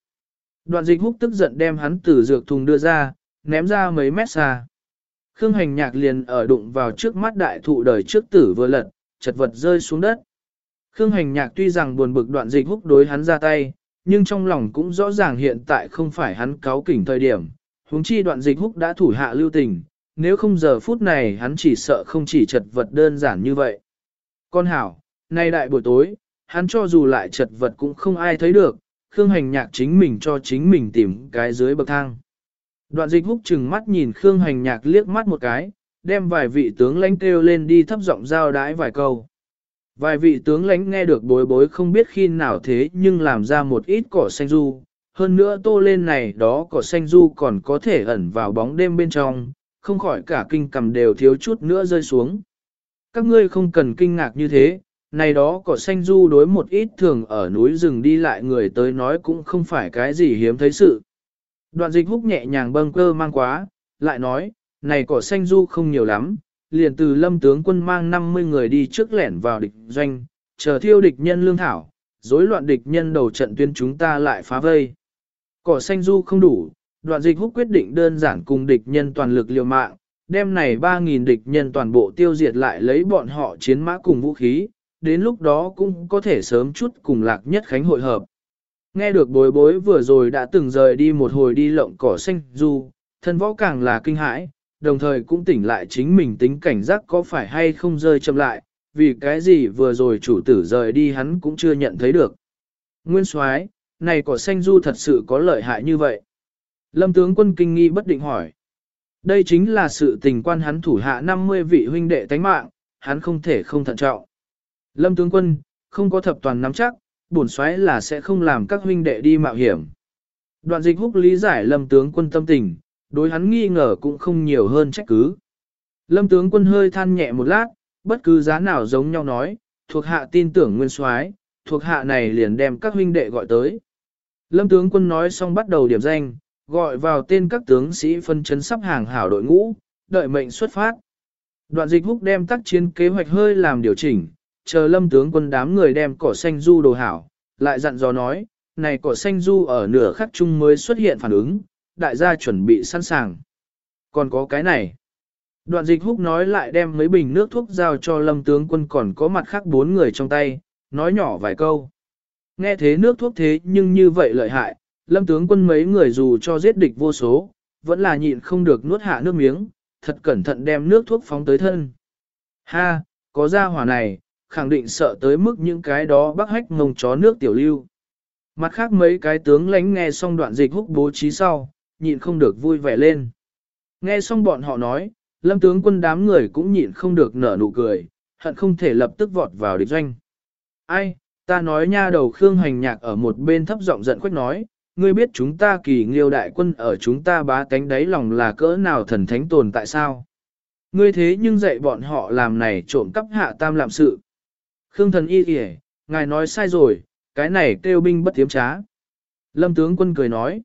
Đoạn dịch húc tức giận đem hắn từ dược thùng đưa ra, ném ra mấy mét xa. Khương hành nhạc liền ở đụng vào trước mắt đại thụ đời trước tử vừa lật, chật vật rơi xuống đất. Khương hành nhạc tuy rằng buồn bực đoạn dịch húc đối hắn ra tay, nhưng trong lòng cũng rõ ràng hiện tại không phải hắn cáo kỉnh thời điểm. huống chi đoạn dịch húc đã thủ hạ lưu tình, nếu không giờ phút này hắn chỉ sợ không chỉ chật vật đơn giản như vậy. Con hảo, nay đại buổi tối, hắn cho dù lại chật vật cũng không ai thấy được, Khương hành nhạc chính mình cho chính mình tìm cái dưới bậc thang. Đoạn dịch húc chừng mắt nhìn Khương hành nhạc liếc mắt một cái, đem vài vị tướng lãnh kêu lên đi thấp giọng giao đái vài câu. Vài vị tướng lãnh nghe được bối bối không biết khi nào thế nhưng làm ra một ít cỏ xanh du, hơn nữa tô lên này đó cỏ xanh du còn có thể ẩn vào bóng đêm bên trong, không khỏi cả kinh cầm đều thiếu chút nữa rơi xuống. Các ngươi không cần kinh ngạc như thế, này đó cỏ xanh du đối một ít thường ở núi rừng đi lại người tới nói cũng không phải cái gì hiếm thấy sự. Đoạn dịch húc nhẹ nhàng bâng cơ mang quá, lại nói, này cỏ xanh du không nhiều lắm, liền từ lâm tướng quân mang 50 người đi trước lẻn vào địch doanh, chờ thiêu địch nhân lương thảo, rối loạn địch nhân đầu trận tuyên chúng ta lại phá vây. Cỏ xanh du không đủ, đoạn dịch húc quyết định đơn giản cùng địch nhân toàn lực liều mạng, đem này 3.000 địch nhân toàn bộ tiêu diệt lại lấy bọn họ chiến mã cùng vũ khí, đến lúc đó cũng có thể sớm chút cùng lạc nhất khánh hội hợp. Nghe được bối bối vừa rồi đã từng rời đi một hồi đi lộng cỏ xanh du, thân võ càng là kinh hãi, đồng thời cũng tỉnh lại chính mình tính cảnh giác có phải hay không rơi chậm lại, vì cái gì vừa rồi chủ tử rời đi hắn cũng chưa nhận thấy được. Nguyên soái này cỏ xanh du thật sự có lợi hại như vậy. Lâm tướng quân kinh nghi bất định hỏi. Đây chính là sự tình quan hắn thủ hạ 50 vị huynh đệ tánh mạng, hắn không thể không thận trọng. Lâm tướng quân, không có thập toàn nắm chắc, bổn xoáy là sẽ không làm các huynh đệ đi mạo hiểm. Đoạn dịch húc lý giải lâm tướng quân tâm tình, đối hắn nghi ngờ cũng không nhiều hơn trách cứ. Lâm tướng quân hơi than nhẹ một lát, bất cứ giá nào giống nhau nói, thuộc hạ tin tưởng nguyên soái, thuộc hạ này liền đem các huynh đệ gọi tới. Lâm tướng quân nói xong bắt đầu điểm danh, gọi vào tên các tướng sĩ phân chấn sắp hàng hảo đội ngũ, đợi mệnh xuất phát. Đoạn dịch húc đem tác chiến kế hoạch hơi làm điều chỉnh, chờ lâm tướng quân đám người đem cỏ xanh du đồ hảo, lại dặn dò nói, này cỏ xanh du ở nửa khắc chung mới xuất hiện phản ứng, đại gia chuẩn bị sẵn sàng. Còn có cái này. Đoạn dịch húc nói lại đem mấy bình nước thuốc giao cho lâm tướng quân còn có mặt khác bốn người trong tay, nói nhỏ vài câu. Nghe thế nước thuốc thế nhưng như vậy lợi hại, lâm tướng quân mấy người dù cho giết địch vô số, vẫn là nhịn không được nuốt hạ nước miếng, thật cẩn thận đem nước thuốc phóng tới thân. Ha, có ra hỏa này, khẳng định sợ tới mức những cái đó bác hách ngông chó nước tiểu lưu. Mặt khác mấy cái tướng lánh nghe xong đoạn dịch húc bố trí sau, nhịn không được vui vẻ lên. Nghe xong bọn họ nói, lâm tướng quân đám người cũng nhịn không được nở nụ cười, hận không thể lập tức vọt vào địch doanh. Ai, ta nói nha đầu Khương hành nhạc ở một bên thấp giọng giận quách nói, ngươi biết chúng ta kỳ nghiêu đại quân ở chúng ta bá cánh đáy lòng là cỡ nào thần thánh tồn tại sao? Ngươi thế nhưng dạy bọn họ làm này trộm cắp hạ tam làm sự. Khương thần y kìa, ngài nói sai rồi, cái này kêu binh bất tiếm trá. Lâm tướng quân cười nói,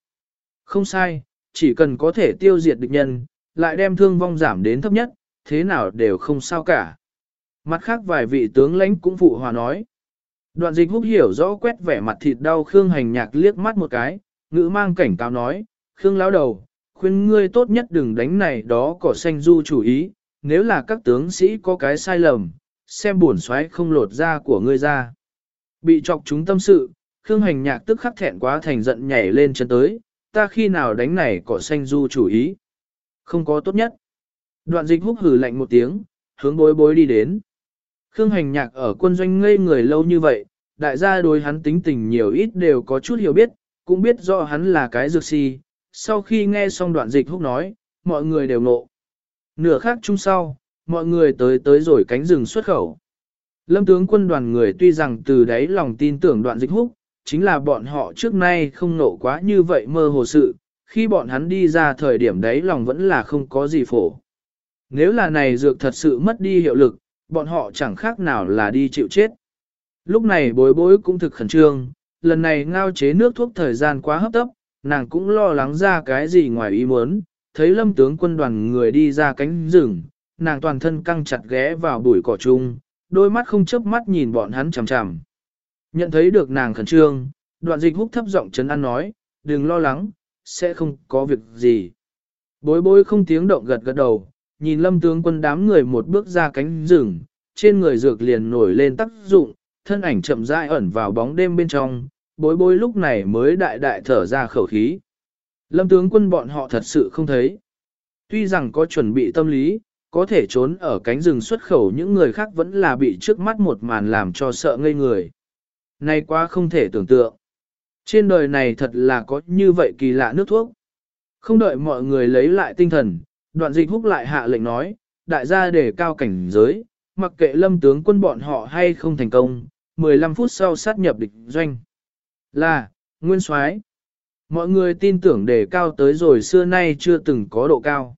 không sai, chỉ cần có thể tiêu diệt địch nhân, lại đem thương vong giảm đến thấp nhất, thế nào đều không sao cả. Mặt khác vài vị tướng lãnh cũng phụ hòa nói. Đoạn dịch húc hiểu rõ quét vẻ mặt thịt đau Khương hành nhạc liếc mắt một cái, ngữ mang cảnh cáo nói, Khương lão đầu, khuyên ngươi tốt nhất đừng đánh này đó cỏ xanh du chủ ý, nếu là các tướng sĩ có cái sai lầm, xem buồn xoáy không lột da của ngươi ra. Bị chọc chúng tâm sự, Khương hành nhạc tức khắc thẹn quá thành giận nhảy lên chân tới, ta khi nào đánh này cỏ xanh du chủ ý. Không có tốt nhất. Đoạn dịch húc hử lạnh một tiếng, hướng bối bối đi đến. Khương hành nhạc ở quân doanh ngây người lâu như vậy, đại gia đối hắn tính tình nhiều ít đều có chút hiểu biết, cũng biết rõ hắn là cái dược si. Sau khi nghe xong đoạn dịch húc nói, mọi người đều nộ. Nửa khác chung sau, mọi người tới tới rồi cánh rừng xuất khẩu. Lâm tướng quân đoàn người tuy rằng từ đấy lòng tin tưởng đoạn dịch húc, chính là bọn họ trước nay không nộ quá như vậy mơ hồ sự, khi bọn hắn đi ra thời điểm đấy lòng vẫn là không có gì phổ. Nếu là này dược thật sự mất đi hiệu lực, bọn họ chẳng khác nào là đi chịu chết. Lúc này bối bối cũng thực khẩn trương, lần này ngao chế nước thuốc thời gian quá hấp tấp, nàng cũng lo lắng ra cái gì ngoài ý muốn, thấy lâm tướng quân đoàn người đi ra cánh rừng, nàng toàn thân căng chặt ghé vào bụi cỏ chung, đôi mắt không chớp mắt nhìn bọn hắn chằm chằm. Nhận thấy được nàng khẩn trương, đoạn dịch húc thấp giọng chấn an nói, đừng lo lắng, sẽ không có việc gì. Bối bối không tiếng động gật gật đầu, nhìn lâm tướng quân đám người một bước ra cánh rừng, trên người dược liền nổi lên tác dụng, thân ảnh chậm rãi ẩn vào bóng đêm bên trong, bối bối lúc này mới đại đại thở ra khẩu khí. Lâm tướng quân bọn họ thật sự không thấy. Tuy rằng có chuẩn bị tâm lý, có thể trốn ở cánh rừng xuất khẩu những người khác vẫn là bị trước mắt một màn làm cho sợ ngây người. Này quá không thể tưởng tượng. Trên đời này thật là có như vậy kỳ lạ nước thuốc. Không đợi mọi người lấy lại tinh thần, đoạn dịch húc lại hạ lệnh nói, đại gia để cao cảnh giới, mặc kệ lâm tướng quân bọn họ hay không thành công, 15 phút sau sát nhập địch doanh. Là, nguyên soái Mọi người tin tưởng đề cao tới rồi xưa nay chưa từng có độ cao.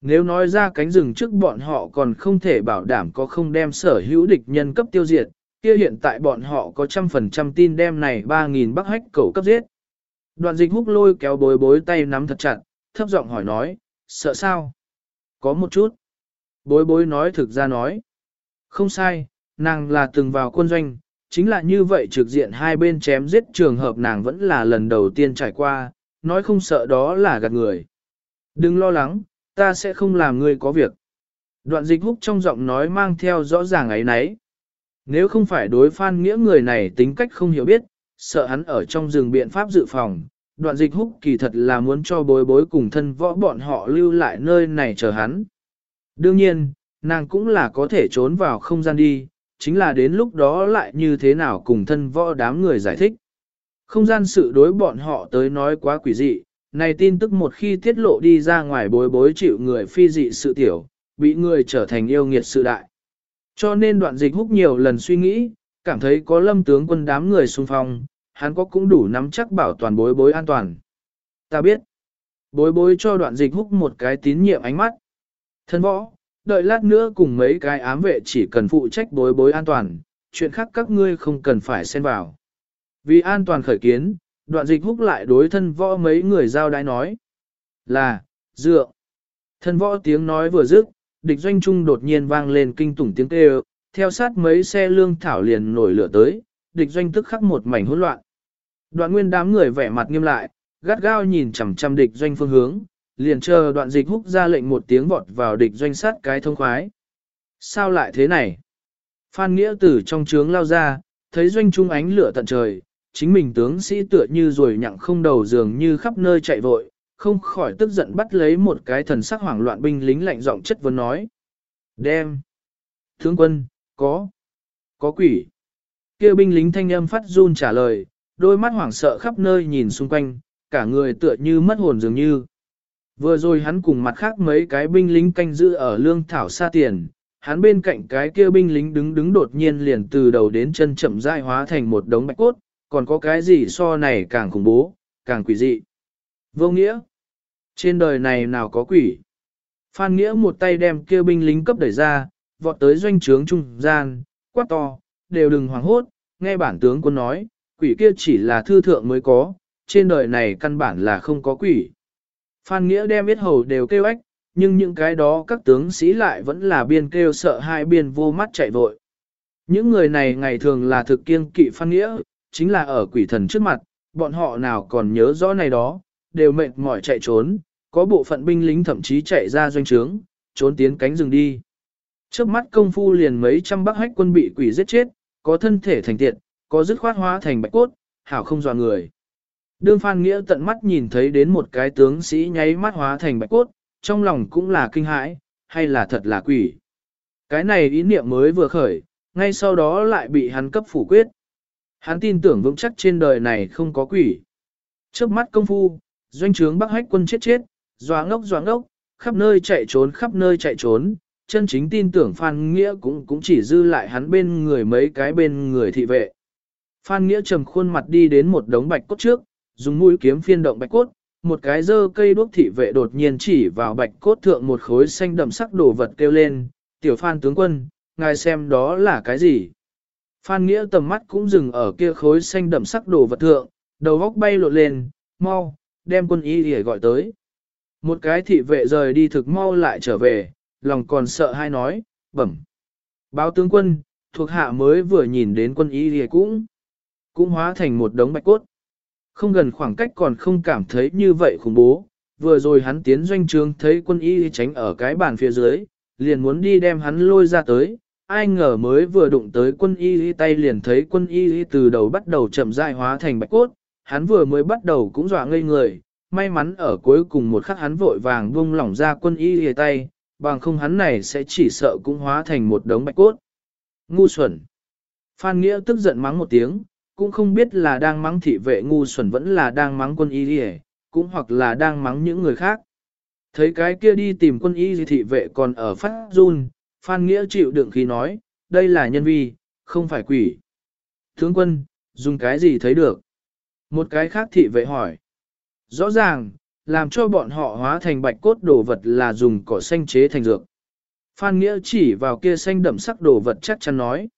Nếu nói ra cánh rừng trước bọn họ còn không thể bảo đảm có không đem sở hữu địch nhân cấp tiêu diệt, kia hiện tại bọn họ có trăm phần trăm tin đem này 3.000 bắc hách cầu cấp giết. Đoạn dịch húc lôi kéo bối bối tay nắm thật chặt, thấp giọng hỏi nói, sợ sao? Có một chút. Bối bối nói thực ra nói. Không sai, nàng là từng vào quân doanh, chính là như vậy trực diện hai bên chém giết trường hợp nàng vẫn là lần đầu tiên trải qua, nói không sợ đó là gạt người. Đừng lo lắng, ta sẽ không làm ngươi có việc. Đoạn dịch húc trong giọng nói mang theo rõ ràng ấy nấy. Nếu không phải đối phan nghĩa người này tính cách không hiểu biết, sợ hắn ở trong rừng biện pháp dự phòng, đoạn dịch húc kỳ thật là muốn cho bối bối cùng thân võ bọn họ lưu lại nơi này chờ hắn. Đương nhiên, nàng cũng là có thể trốn vào không gian đi, chính là đến lúc đó lại như thế nào cùng thân võ đám người giải thích. Không gian sự đối bọn họ tới nói quá quỷ dị, này tin tức một khi tiết lộ đi ra ngoài bối bối chịu người phi dị sự tiểu, bị người trở thành yêu nghiệt sự đại. Cho nên đoạn dịch húc nhiều lần suy nghĩ, cảm thấy có lâm tướng quân đám người xung phong, hắn có cũng đủ nắm chắc bảo toàn bối bối an toàn. Ta biết, bối bối cho đoạn dịch húc một cái tín nhiệm ánh mắt. Thân võ, đợi lát nữa cùng mấy cái ám vệ chỉ cần phụ trách bối bối an toàn, chuyện khác các ngươi không cần phải xen vào. Vì an toàn khởi kiến, đoạn dịch húc lại đối thân võ mấy người giao đái nói. Là, dựa. Thân võ tiếng nói vừa dứt, địch doanh trung đột nhiên vang lên kinh tủng tiếng kêu, theo sát mấy xe lương thảo liền nổi lửa tới, địch doanh tức khắc một mảnh hỗn loạn. Đoạn nguyên đám người vẻ mặt nghiêm lại, gắt gao nhìn chằm chằm địch doanh phương hướng, liền chờ đoạn dịch húc ra lệnh một tiếng vọt vào địch doanh sát cái thông khoái. Sao lại thế này? Phan Nghĩa tử trong trướng lao ra, thấy doanh trung ánh lửa tận trời, chính mình tướng sĩ tựa như rồi nhặng không đầu dường như khắp nơi chạy vội, không khỏi tức giận bắt lấy một cái thần sắc hoảng loạn binh lính lạnh giọng chất vấn nói. Đem! Tướng quân, có! Có quỷ! kia binh lính thanh âm phát run trả lời, đôi mắt hoảng sợ khắp nơi nhìn xung quanh, cả người tựa như mất hồn dường như. Vừa rồi hắn cùng mặt khác mấy cái binh lính canh giữ ở lương thảo xa tiền, hắn bên cạnh cái kia binh lính đứng đứng đột nhiên liền từ đầu đến chân chậm rãi hóa thành một đống bạch cốt, còn có cái gì so này càng khủng bố, càng quỷ dị. Vô nghĩa, trên đời này nào có quỷ. Phan Nghĩa một tay đem kia binh lính cấp đẩy ra, vọt tới doanh trướng trung gian, quát to, đều đừng hoảng hốt, nghe bản tướng quân nói, quỷ kia chỉ là thư thượng mới có, trên đời này căn bản là không có quỷ. Phan Nghĩa đem biết hầu đều kêu ếch, nhưng những cái đó các tướng sĩ lại vẫn là biên kêu sợ hai biên vô mắt chạy vội. Những người này ngày thường là thực kiêng kỵ Phan Nghĩa, chính là ở quỷ thần trước mặt, bọn họ nào còn nhớ rõ này đó, đều mệt mỏi chạy trốn, có bộ phận binh lính thậm chí chạy ra doanh trướng, trốn tiến cánh rừng đi. Trước mắt công phu liền mấy trăm bác hách quân bị quỷ giết chết, có thân thể thành tiện, có dứt khoát hóa thành bạch cốt, hảo không dò người. Đương Phan Nghĩa tận mắt nhìn thấy đến một cái tướng sĩ nháy mắt hóa thành bạch cốt, trong lòng cũng là kinh hãi, hay là thật là quỷ. Cái này ý niệm mới vừa khởi, ngay sau đó lại bị hắn cấp phủ quyết. Hắn tin tưởng vững chắc trên đời này không có quỷ. Trước mắt công phu, doanh trướng bắc hách quân chết chết, doa ngốc doa ngốc, khắp nơi chạy trốn khắp nơi chạy trốn, chân chính tin tưởng Phan Nghĩa cũng cũng chỉ dư lại hắn bên người mấy cái bên người thị vệ. Phan Nghĩa trầm khuôn mặt đi đến một đống bạch cốt trước, dùng mũi kiếm phiên động bạch cốt, một cái dơ cây đuốc thị vệ đột nhiên chỉ vào bạch cốt thượng một khối xanh đậm sắc đồ vật kêu lên, tiểu Phan tướng quân, ngài xem đó là cái gì? Phan Nghĩa tầm mắt cũng dừng ở kia khối xanh đậm sắc đồ vật thượng, đầu góc bay lộn lên, mau, đem quân y để gọi tới. Một cái thị vệ rời đi thực mau lại trở về, lòng còn sợ hai nói, bẩm. Báo tướng quân, thuộc hạ mới vừa nhìn đến quân y thì cũng, cũng hóa thành một đống bạch cốt. Không gần khoảng cách còn không cảm thấy như vậy khủng bố, vừa rồi hắn tiến doanh trường thấy quân y tránh ở cái bàn phía dưới, liền muốn đi đem hắn lôi ra tới, ai ngờ mới vừa đụng tới quân y tay liền thấy quân y từ đầu bắt đầu chậm rãi hóa thành bạch cốt, hắn vừa mới bắt đầu cũng dọa ngây người, may mắn ở cuối cùng một khắc hắn vội vàng buông lỏng ra quân y tay, bằng không hắn này sẽ chỉ sợ cũng hóa thành một đống bạch cốt. Ngu xuẩn. Phan Nghĩa tức giận mắng một tiếng, cũng không biết là đang mắng thị vệ ngu xuẩn vẫn là đang mắng quân y đi cũng hoặc là đang mắng những người khác. Thấy cái kia đi tìm quân y thị vệ còn ở phát run, Phan Nghĩa chịu đựng khí nói, đây là nhân vi, không phải quỷ. Thướng quân, dùng cái gì thấy được? Một cái khác thị vệ hỏi. Rõ ràng, làm cho bọn họ hóa thành bạch cốt đồ vật là dùng cỏ xanh chế thành dược. Phan Nghĩa chỉ vào kia xanh đậm sắc đồ vật chắc chắn nói.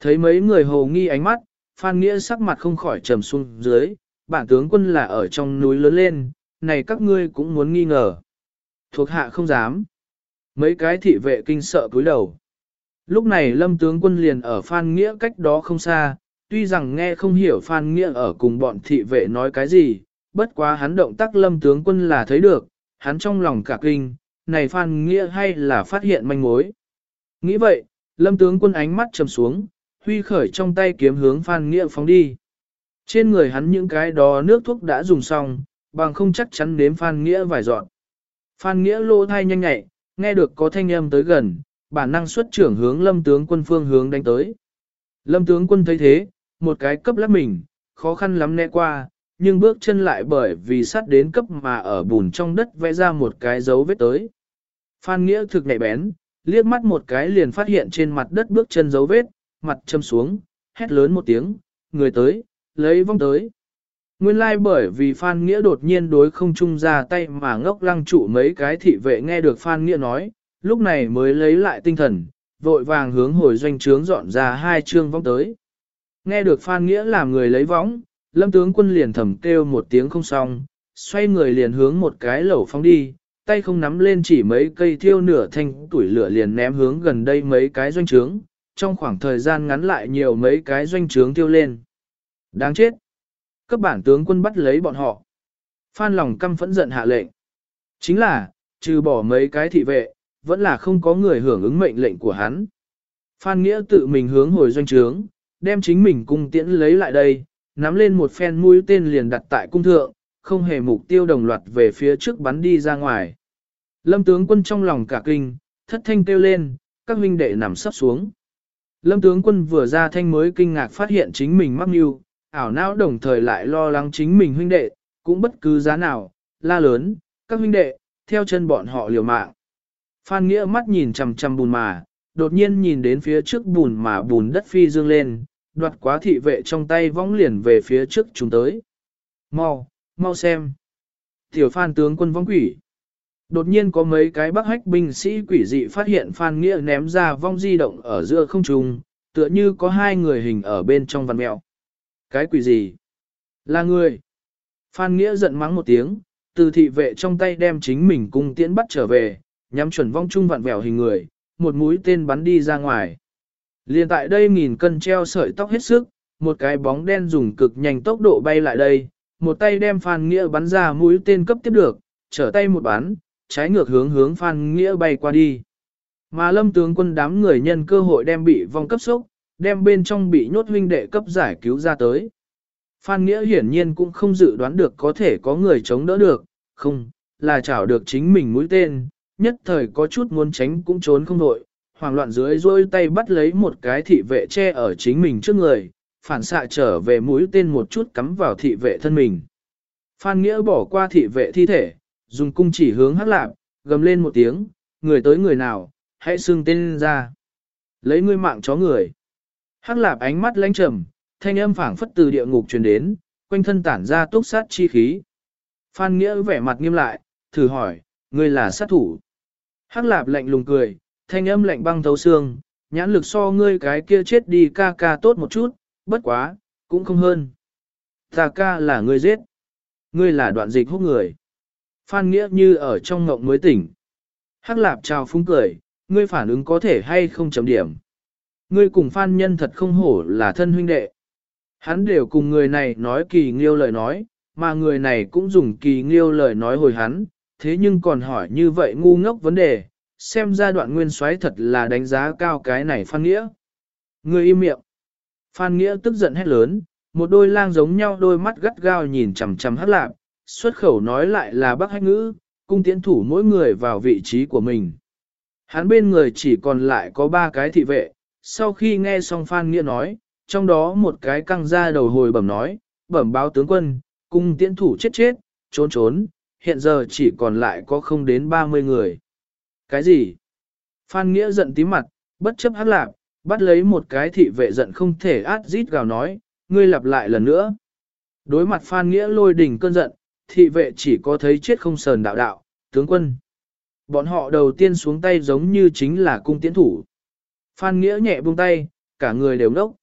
Thấy mấy người hồ nghi ánh mắt, Phan Nghĩa sắc mặt không khỏi trầm xuống dưới, bản tướng quân là ở trong núi lớn lên, này các ngươi cũng muốn nghi ngờ. Thuộc hạ không dám. Mấy cái thị vệ kinh sợ cúi đầu. Lúc này lâm tướng quân liền ở Phan Nghĩa cách đó không xa, tuy rằng nghe không hiểu Phan Nghĩa ở cùng bọn thị vệ nói cái gì, bất quá hắn động tác lâm tướng quân là thấy được, hắn trong lòng cả kinh, này Phan Nghĩa hay là phát hiện manh mối. Nghĩ vậy, lâm tướng quân ánh mắt trầm xuống, huy khởi trong tay kiếm hướng Phan Nghĩa phóng đi. Trên người hắn những cái đó nước thuốc đã dùng xong, bằng không chắc chắn nếm Phan Nghĩa vài dọn. Phan Nghĩa lô thai nhanh nhẹ, nghe được có thanh âm tới gần, bản năng xuất trưởng hướng lâm tướng quân phương hướng đánh tới. Lâm tướng quân thấy thế, một cái cấp lắp mình, khó khăn lắm né qua, nhưng bước chân lại bởi vì sát đến cấp mà ở bùn trong đất vẽ ra một cái dấu vết tới. Phan Nghĩa thực nhạy bén, liếc mắt một cái liền phát hiện trên mặt đất bước chân dấu vết, mặt châm xuống, hét lớn một tiếng, người tới, lấy vong tới. Nguyên lai like bởi vì Phan Nghĩa đột nhiên đối không chung ra tay mà ngốc lăng trụ mấy cái thị vệ nghe được Phan Nghĩa nói, lúc này mới lấy lại tinh thần, vội vàng hướng hồi doanh trướng dọn ra hai chương vong tới. Nghe được Phan Nghĩa làm người lấy võng, lâm tướng quân liền thầm kêu một tiếng không xong, xoay người liền hướng một cái lẩu phóng đi, tay không nắm lên chỉ mấy cây thiêu nửa thanh tuổi lửa liền ném hướng gần đây mấy cái doanh trướng, trong khoảng thời gian ngắn lại nhiều mấy cái doanh trướng thiêu lên. Đáng chết! Cấp bản tướng quân bắt lấy bọn họ. Phan lòng căm phẫn giận hạ lệnh. Chính là, trừ bỏ mấy cái thị vệ, vẫn là không có người hưởng ứng mệnh lệnh của hắn. Phan Nghĩa tự mình hướng hồi doanh trướng, đem chính mình cung tiễn lấy lại đây, nắm lên một phen mũi tên liền đặt tại cung thượng, không hề mục tiêu đồng loạt về phía trước bắn đi ra ngoài. Lâm tướng quân trong lòng cả kinh, thất thanh kêu lên, các huynh đệ nằm sắp xuống. Lâm tướng quân vừa ra thanh mới kinh ngạc phát hiện chính mình mắc mưu, ảo não đồng thời lại lo lắng chính mình huynh đệ, cũng bất cứ giá nào, la lớn, các huynh đệ, theo chân bọn họ liều mạng. Phan Nghĩa mắt nhìn chằm chằm bùn mà, đột nhiên nhìn đến phía trước bùn mà bùn đất phi dương lên, đoạt quá thị vệ trong tay vong liền về phía trước chúng tới. Mau, mau xem. Tiểu Phan tướng quân vong quỷ. Đột nhiên có mấy cái bắc hách binh sĩ quỷ dị phát hiện Phan Nghĩa ném ra vong di động ở giữa không trung, tựa như có hai người hình ở bên trong văn mẹo. Cái quỷ gì? Là người. Phan Nghĩa giận mắng một tiếng, từ thị vệ trong tay đem chính mình cung tiễn bắt trở về, nhắm chuẩn vong trung vặn vẹo hình người, một mũi tên bắn đi ra ngoài. Liên tại đây nghìn cân treo sợi tóc hết sức, một cái bóng đen dùng cực nhanh tốc độ bay lại đây, một tay đem Phan Nghĩa bắn ra mũi tên cấp tiếp được, trở tay một bắn, trái ngược hướng hướng Phan Nghĩa bay qua đi. Mà lâm tướng quân đám người nhân cơ hội đem bị vong cấp sốc, đem bên trong bị nhốt huynh đệ cấp giải cứu ra tới. Phan Nghĩa hiển nhiên cũng không dự đoán được có thể có người chống đỡ được, không, là chảo được chính mình mũi tên, nhất thời có chút muốn tránh cũng trốn không nổi hoảng loạn dưới rôi tay bắt lấy một cái thị vệ che ở chính mình trước người, phản xạ trở về mũi tên một chút cắm vào thị vệ thân mình. Phan Nghĩa bỏ qua thị vệ thi thể, dùng cung chỉ hướng hắc lạp, gầm lên một tiếng, người tới người nào, hãy xưng tên ra. Lấy ngươi mạng chó người. Hắc lạp ánh mắt lãnh trầm, thanh âm phảng phất từ địa ngục truyền đến, quanh thân tản ra túc sát chi khí. Phan Nghĩa vẻ mặt nghiêm lại, thử hỏi, ngươi là sát thủ. Hắc lạp lạnh lùng cười, thanh âm lạnh băng thấu xương, nhãn lực so ngươi cái kia chết đi ca ca tốt một chút, bất quá, cũng không hơn. Ta ca là ngươi giết. Ngươi là đoạn dịch hút người. Phan Nghĩa như ở trong ngộng mới tỉnh. Hắc lạp chào phúng cười, ngươi phản ứng có thể hay không chấm điểm. Ngươi cùng Phan Nhân thật không hổ là thân huynh đệ. Hắn đều cùng người này nói kỳ nghiêu lời nói, mà người này cũng dùng kỳ nghiêu lời nói hồi hắn, thế nhưng còn hỏi như vậy ngu ngốc vấn đề, xem ra đoạn nguyên xoáy thật là đánh giá cao cái này Phan Nghĩa. Người im miệng. Phan Nghĩa tức giận hét lớn, một đôi lang giống nhau đôi mắt gắt gao nhìn chằm chằm hắc lạp, xuất khẩu nói lại là bác hách ngữ, cung tiễn thủ mỗi người vào vị trí của mình. Hắn bên người chỉ còn lại có ba cái thị vệ, sau khi nghe xong Phan Nghĩa nói, trong đó một cái căng ra đầu hồi bẩm nói, bẩm báo tướng quân, cung tiễn thủ chết chết, trốn trốn, hiện giờ chỉ còn lại có không đến 30 người. Cái gì? Phan Nghĩa giận tím mặt, bất chấp hắc lạp, bắt lấy một cái thị vệ giận không thể át rít gào nói, ngươi lặp lại lần nữa. Đối mặt Phan Nghĩa lôi đỉnh cơn giận, thị vệ chỉ có thấy chết không sờn đạo đạo, tướng quân. Bọn họ đầu tiên xuống tay giống như chính là cung tiễn thủ. Phan Nghĩa nhẹ buông tay, cả người đều nốc.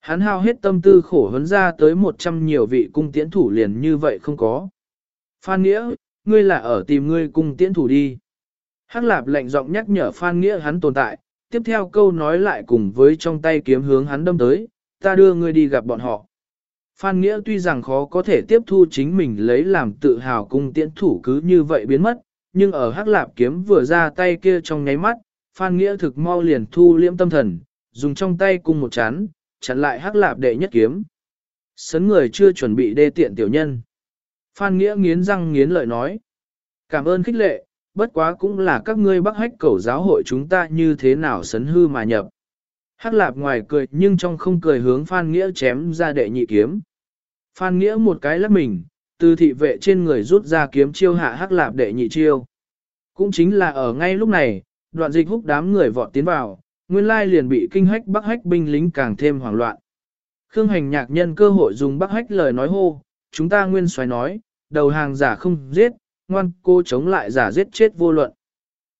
Hắn hao hết tâm tư khổ hấn ra tới một trăm nhiều vị cung tiễn thủ liền như vậy không có. Phan Nghĩa, ngươi là ở tìm ngươi cung tiễn thủ đi. Hắc lạp lạnh giọng nhắc nhở Phan Nghĩa hắn tồn tại, tiếp theo câu nói lại cùng với trong tay kiếm hướng hắn đâm tới, ta đưa ngươi đi gặp bọn họ. Phan Nghĩa tuy rằng khó có thể tiếp thu chính mình lấy làm tự hào cung tiễn thủ cứ như vậy biến mất, nhưng ở hắc lạp kiếm vừa ra tay kia trong nháy mắt, Phan Nghĩa thực mau liền thu liễm tâm thần, dùng trong tay cung một chán, chặn lại hắc lạp đệ nhất kiếm. Sấn người chưa chuẩn bị đê tiện tiểu nhân. Phan Nghĩa nghiến răng nghiến lợi nói. Cảm ơn khích lệ, bất quá cũng là các ngươi bắc hách cầu giáo hội chúng ta như thế nào sấn hư mà nhập. Hắc lạp ngoài cười nhưng trong không cười hướng Phan Nghĩa chém ra đệ nhị kiếm. Phan Nghĩa một cái lắc mình, từ thị vệ trên người rút ra kiếm chiêu hạ hắc lạp đệ nhị chiêu. Cũng chính là ở ngay lúc này, đoạn dịch húc đám người vọt tiến vào, nguyên lai liền bị kinh hách bắc hách binh lính càng thêm hoảng loạn. Khương hành nhạc nhân cơ hội dùng bắc hách lời nói hô, chúng ta nguyên xoáy nói, đầu hàng giả không giết, ngoan cô chống lại giả giết chết vô luận.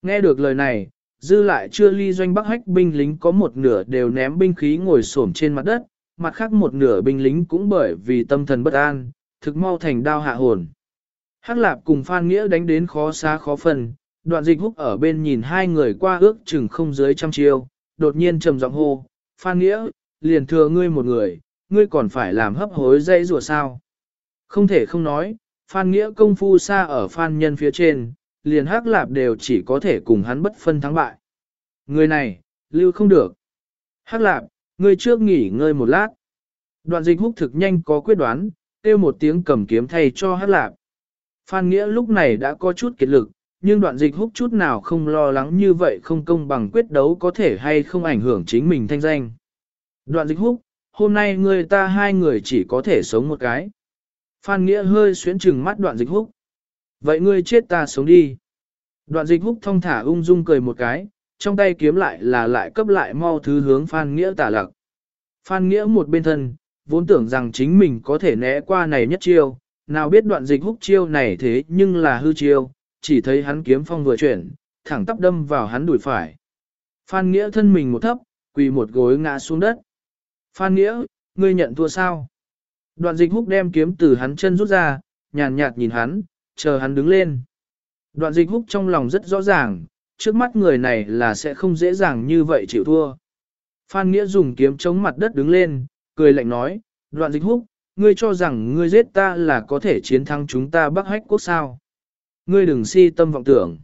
Nghe được lời này, dư lại chưa ly doanh bắc hách binh lính có một nửa đều ném binh khí ngồi xổm trên mặt đất, mặt khác một nửa binh lính cũng bởi vì tâm thần bất an, thực mau thành đao hạ hồn. Hắc lạp cùng Phan Nghĩa đánh đến khó xa khó phần, đoạn dịch húc ở bên nhìn hai người qua ước chừng không dưới trăm chiêu, đột nhiên trầm giọng hô, Phan Nghĩa, liền thừa ngươi một người, ngươi còn phải làm hấp hối dây rùa sao. Không thể không nói, Phan Nghĩa công phu xa ở Phan Nhân phía trên, liền hắc lạp đều chỉ có thể cùng hắn bất phân thắng bại. Người này, lưu không được. Hắc lạp, ngươi trước nghỉ ngơi một lát. Đoạn dịch húc thực nhanh có quyết đoán, kêu một tiếng cầm kiếm thay cho hắc lạp. Phan Nghĩa lúc này đã có chút kiệt lực, nhưng đoạn dịch húc chút nào không lo lắng như vậy không công bằng quyết đấu có thể hay không ảnh hưởng chính mình thanh danh. Đoạn dịch húc, hôm nay người ta hai người chỉ có thể sống một cái. Phan Nghĩa hơi xuyến chừng mắt đoạn dịch húc. Vậy ngươi chết ta sống đi. Đoạn dịch húc thông thả ung dung cười một cái, trong tay kiếm lại là lại cấp lại mau thứ hướng Phan Nghĩa tả lặc. Phan Nghĩa một bên thân, vốn tưởng rằng chính mình có thể né qua này nhất chiêu, nào biết đoạn dịch húc chiêu này thế nhưng là hư chiêu, chỉ thấy hắn kiếm phong vừa chuyển, thẳng tắp đâm vào hắn đùi phải. Phan Nghĩa thân mình một thấp, quỳ một gối ngã xuống đất. Phan Nghĩa, ngươi nhận thua sao? Đoạn dịch húc đem kiếm từ hắn chân rút ra, nhàn nhạt nhìn hắn, chờ hắn đứng lên. Đoạn dịch húc trong lòng rất rõ ràng, trước mắt người này là sẽ không dễ dàng như vậy chịu thua. Phan Nghĩa dùng kiếm chống mặt đất đứng lên, cười lạnh nói, đoạn dịch húc, ngươi cho rằng ngươi giết ta là có thể chiến thắng chúng ta bắc hách quốc sao. Ngươi đừng si tâm vọng tưởng.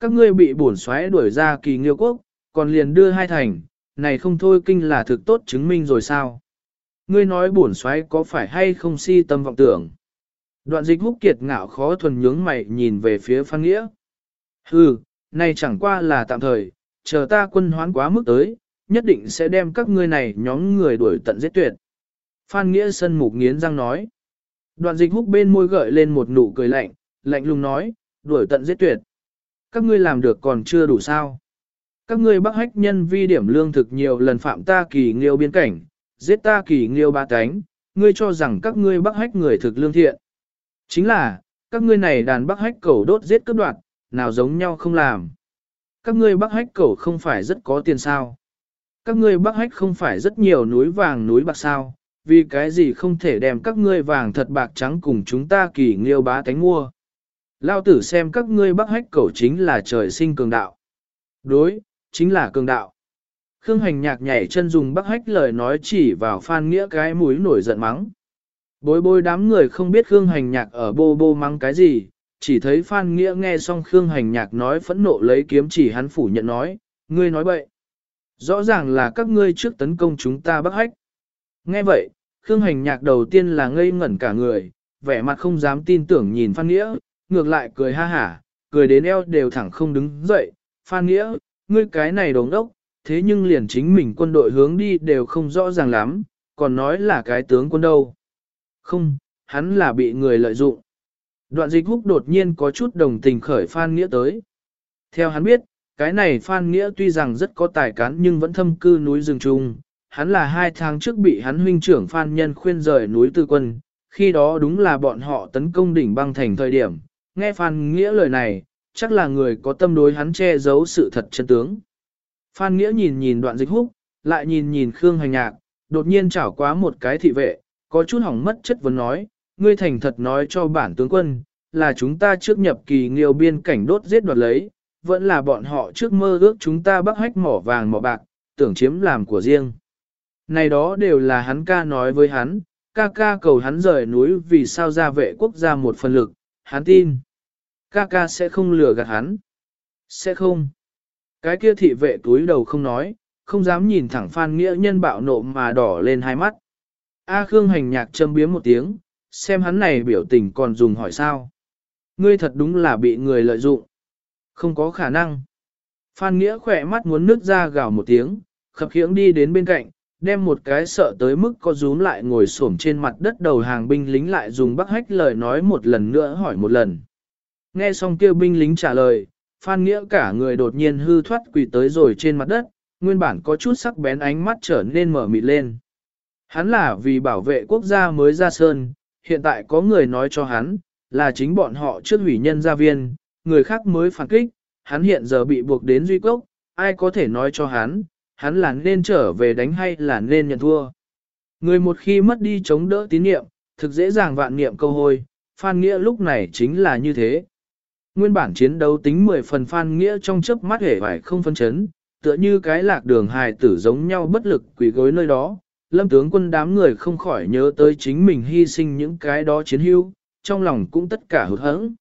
Các ngươi bị bổn xoáy đuổi ra kỳ nghiêu quốc, còn liền đưa hai thành, này không thôi kinh là thực tốt chứng minh rồi sao. Ngươi nói bổn xoáy có phải hay không si tâm vọng tưởng. Đoạn dịch húc kiệt ngạo khó thuần nhướng mày nhìn về phía Phan Nghĩa. Hừ, này chẳng qua là tạm thời, chờ ta quân hoán quá mức tới, nhất định sẽ đem các ngươi này nhóm người đuổi tận giết tuyệt. Phan Nghĩa sân mục nghiến răng nói. Đoạn dịch húc bên môi gợi lên một nụ cười lạnh, lạnh lùng nói, đuổi tận giết tuyệt. Các ngươi làm được còn chưa đủ sao. Các ngươi bắc hách nhân vi điểm lương thực nhiều lần phạm ta kỳ nghiêu biên cảnh, giết ta kỳ nghiêu ba cánh, ngươi cho rằng các ngươi bắc hách người thực lương thiện. Chính là, các ngươi này đàn bắc hách cầu đốt giết cướp đoạt, nào giống nhau không làm. Các ngươi bắc hách cầu không phải rất có tiền sao. Các ngươi bắc hách không phải rất nhiều núi vàng núi bạc sao, vì cái gì không thể đem các ngươi vàng thật bạc trắng cùng chúng ta kỳ nghiêu bá tánh mua. Lao tử xem các ngươi bắc hách cầu chính là trời sinh cường đạo. Đối, chính là cường đạo. Khương hành nhạc nhảy chân dùng bắc hách lời nói chỉ vào phan nghĩa cái mũi nổi giận mắng. Bối bối đám người không biết Khương Hành Nhạc ở bô bô mắng cái gì, chỉ thấy Phan Nghĩa nghe xong Khương Hành Nhạc nói phẫn nộ lấy kiếm chỉ hắn phủ nhận nói, ngươi nói bậy. Rõ ràng là các ngươi trước tấn công chúng ta bắc hách. Nghe vậy, Khương Hành Nhạc đầu tiên là ngây ngẩn cả người, vẻ mặt không dám tin tưởng nhìn Phan Nghĩa, ngược lại cười ha hả, cười đến eo đều thẳng không đứng dậy. Phan Nghĩa, ngươi cái này đồng đốc, thế nhưng liền chính mình quân đội hướng đi đều không rõ ràng lắm, còn nói là cái tướng quân đâu. Không, hắn là bị người lợi dụng. Đoạn dịch húc đột nhiên có chút đồng tình khởi Phan Nghĩa tới. Theo hắn biết, cái này Phan Nghĩa tuy rằng rất có tài cán nhưng vẫn thâm cư núi rừng trung. Hắn là hai tháng trước bị hắn huynh trưởng Phan Nhân khuyên rời núi Tư Quân, khi đó đúng là bọn họ tấn công đỉnh băng thành thời điểm. Nghe Phan Nghĩa lời này, chắc là người có tâm đối hắn che giấu sự thật chân tướng. Phan Nghĩa nhìn nhìn đoạn dịch húc, lại nhìn nhìn Khương Hành Nhạc, đột nhiên chảo quá một cái thị vệ, có chút hỏng mất chất vấn nói, ngươi thành thật nói cho bản tướng quân, là chúng ta trước nhập kỳ nghiêu biên cảnh đốt giết đoạt lấy, vẫn là bọn họ trước mơ ước chúng ta bắt hách mỏ vàng mỏ bạc, tưởng chiếm làm của riêng. Này đó đều là hắn ca nói với hắn, ca ca cầu hắn rời núi vì sao ra vệ quốc gia một phần lực, hắn tin. Ca ca sẽ không lừa gạt hắn. Sẽ không. Cái kia thị vệ túi đầu không nói, không dám nhìn thẳng Phan Nghĩa nhân bạo nộ mà đỏ lên hai mắt. A Khương hành nhạc châm biếm một tiếng, xem hắn này biểu tình còn dùng hỏi sao. Ngươi thật đúng là bị người lợi dụng. Không có khả năng. Phan Nghĩa khỏe mắt muốn nước ra gào một tiếng, khập khiễng đi đến bên cạnh, đem một cái sợ tới mức có rúm lại ngồi xổm trên mặt đất đầu hàng binh lính lại dùng bắc hách lời nói một lần nữa hỏi một lần. Nghe xong kêu binh lính trả lời, Phan Nghĩa cả người đột nhiên hư thoát quỳ tới rồi trên mặt đất, nguyên bản có chút sắc bén ánh mắt trở nên mở mịt lên. Hắn là vì bảo vệ quốc gia mới ra sơn, hiện tại có người nói cho hắn, là chính bọn họ trước hủy nhân gia viên, người khác mới phản kích, hắn hiện giờ bị buộc đến duy cốc, ai có thể nói cho hắn, hắn là nên trở về đánh hay là nên nhận thua. Người một khi mất đi chống đỡ tín niệm, thực dễ dàng vạn niệm câu hôi, Phan Nghĩa lúc này chính là như thế. Nguyên bản chiến đấu tính 10 phần Phan Nghĩa trong chớp mắt hề phải không phân chấn, tựa như cái lạc đường hài tử giống nhau bất lực quỷ gối nơi đó. Lâm tướng quân đám người không khỏi nhớ tới chính mình hy sinh những cái đó chiến hưu, trong lòng cũng tất cả hụt hẫng.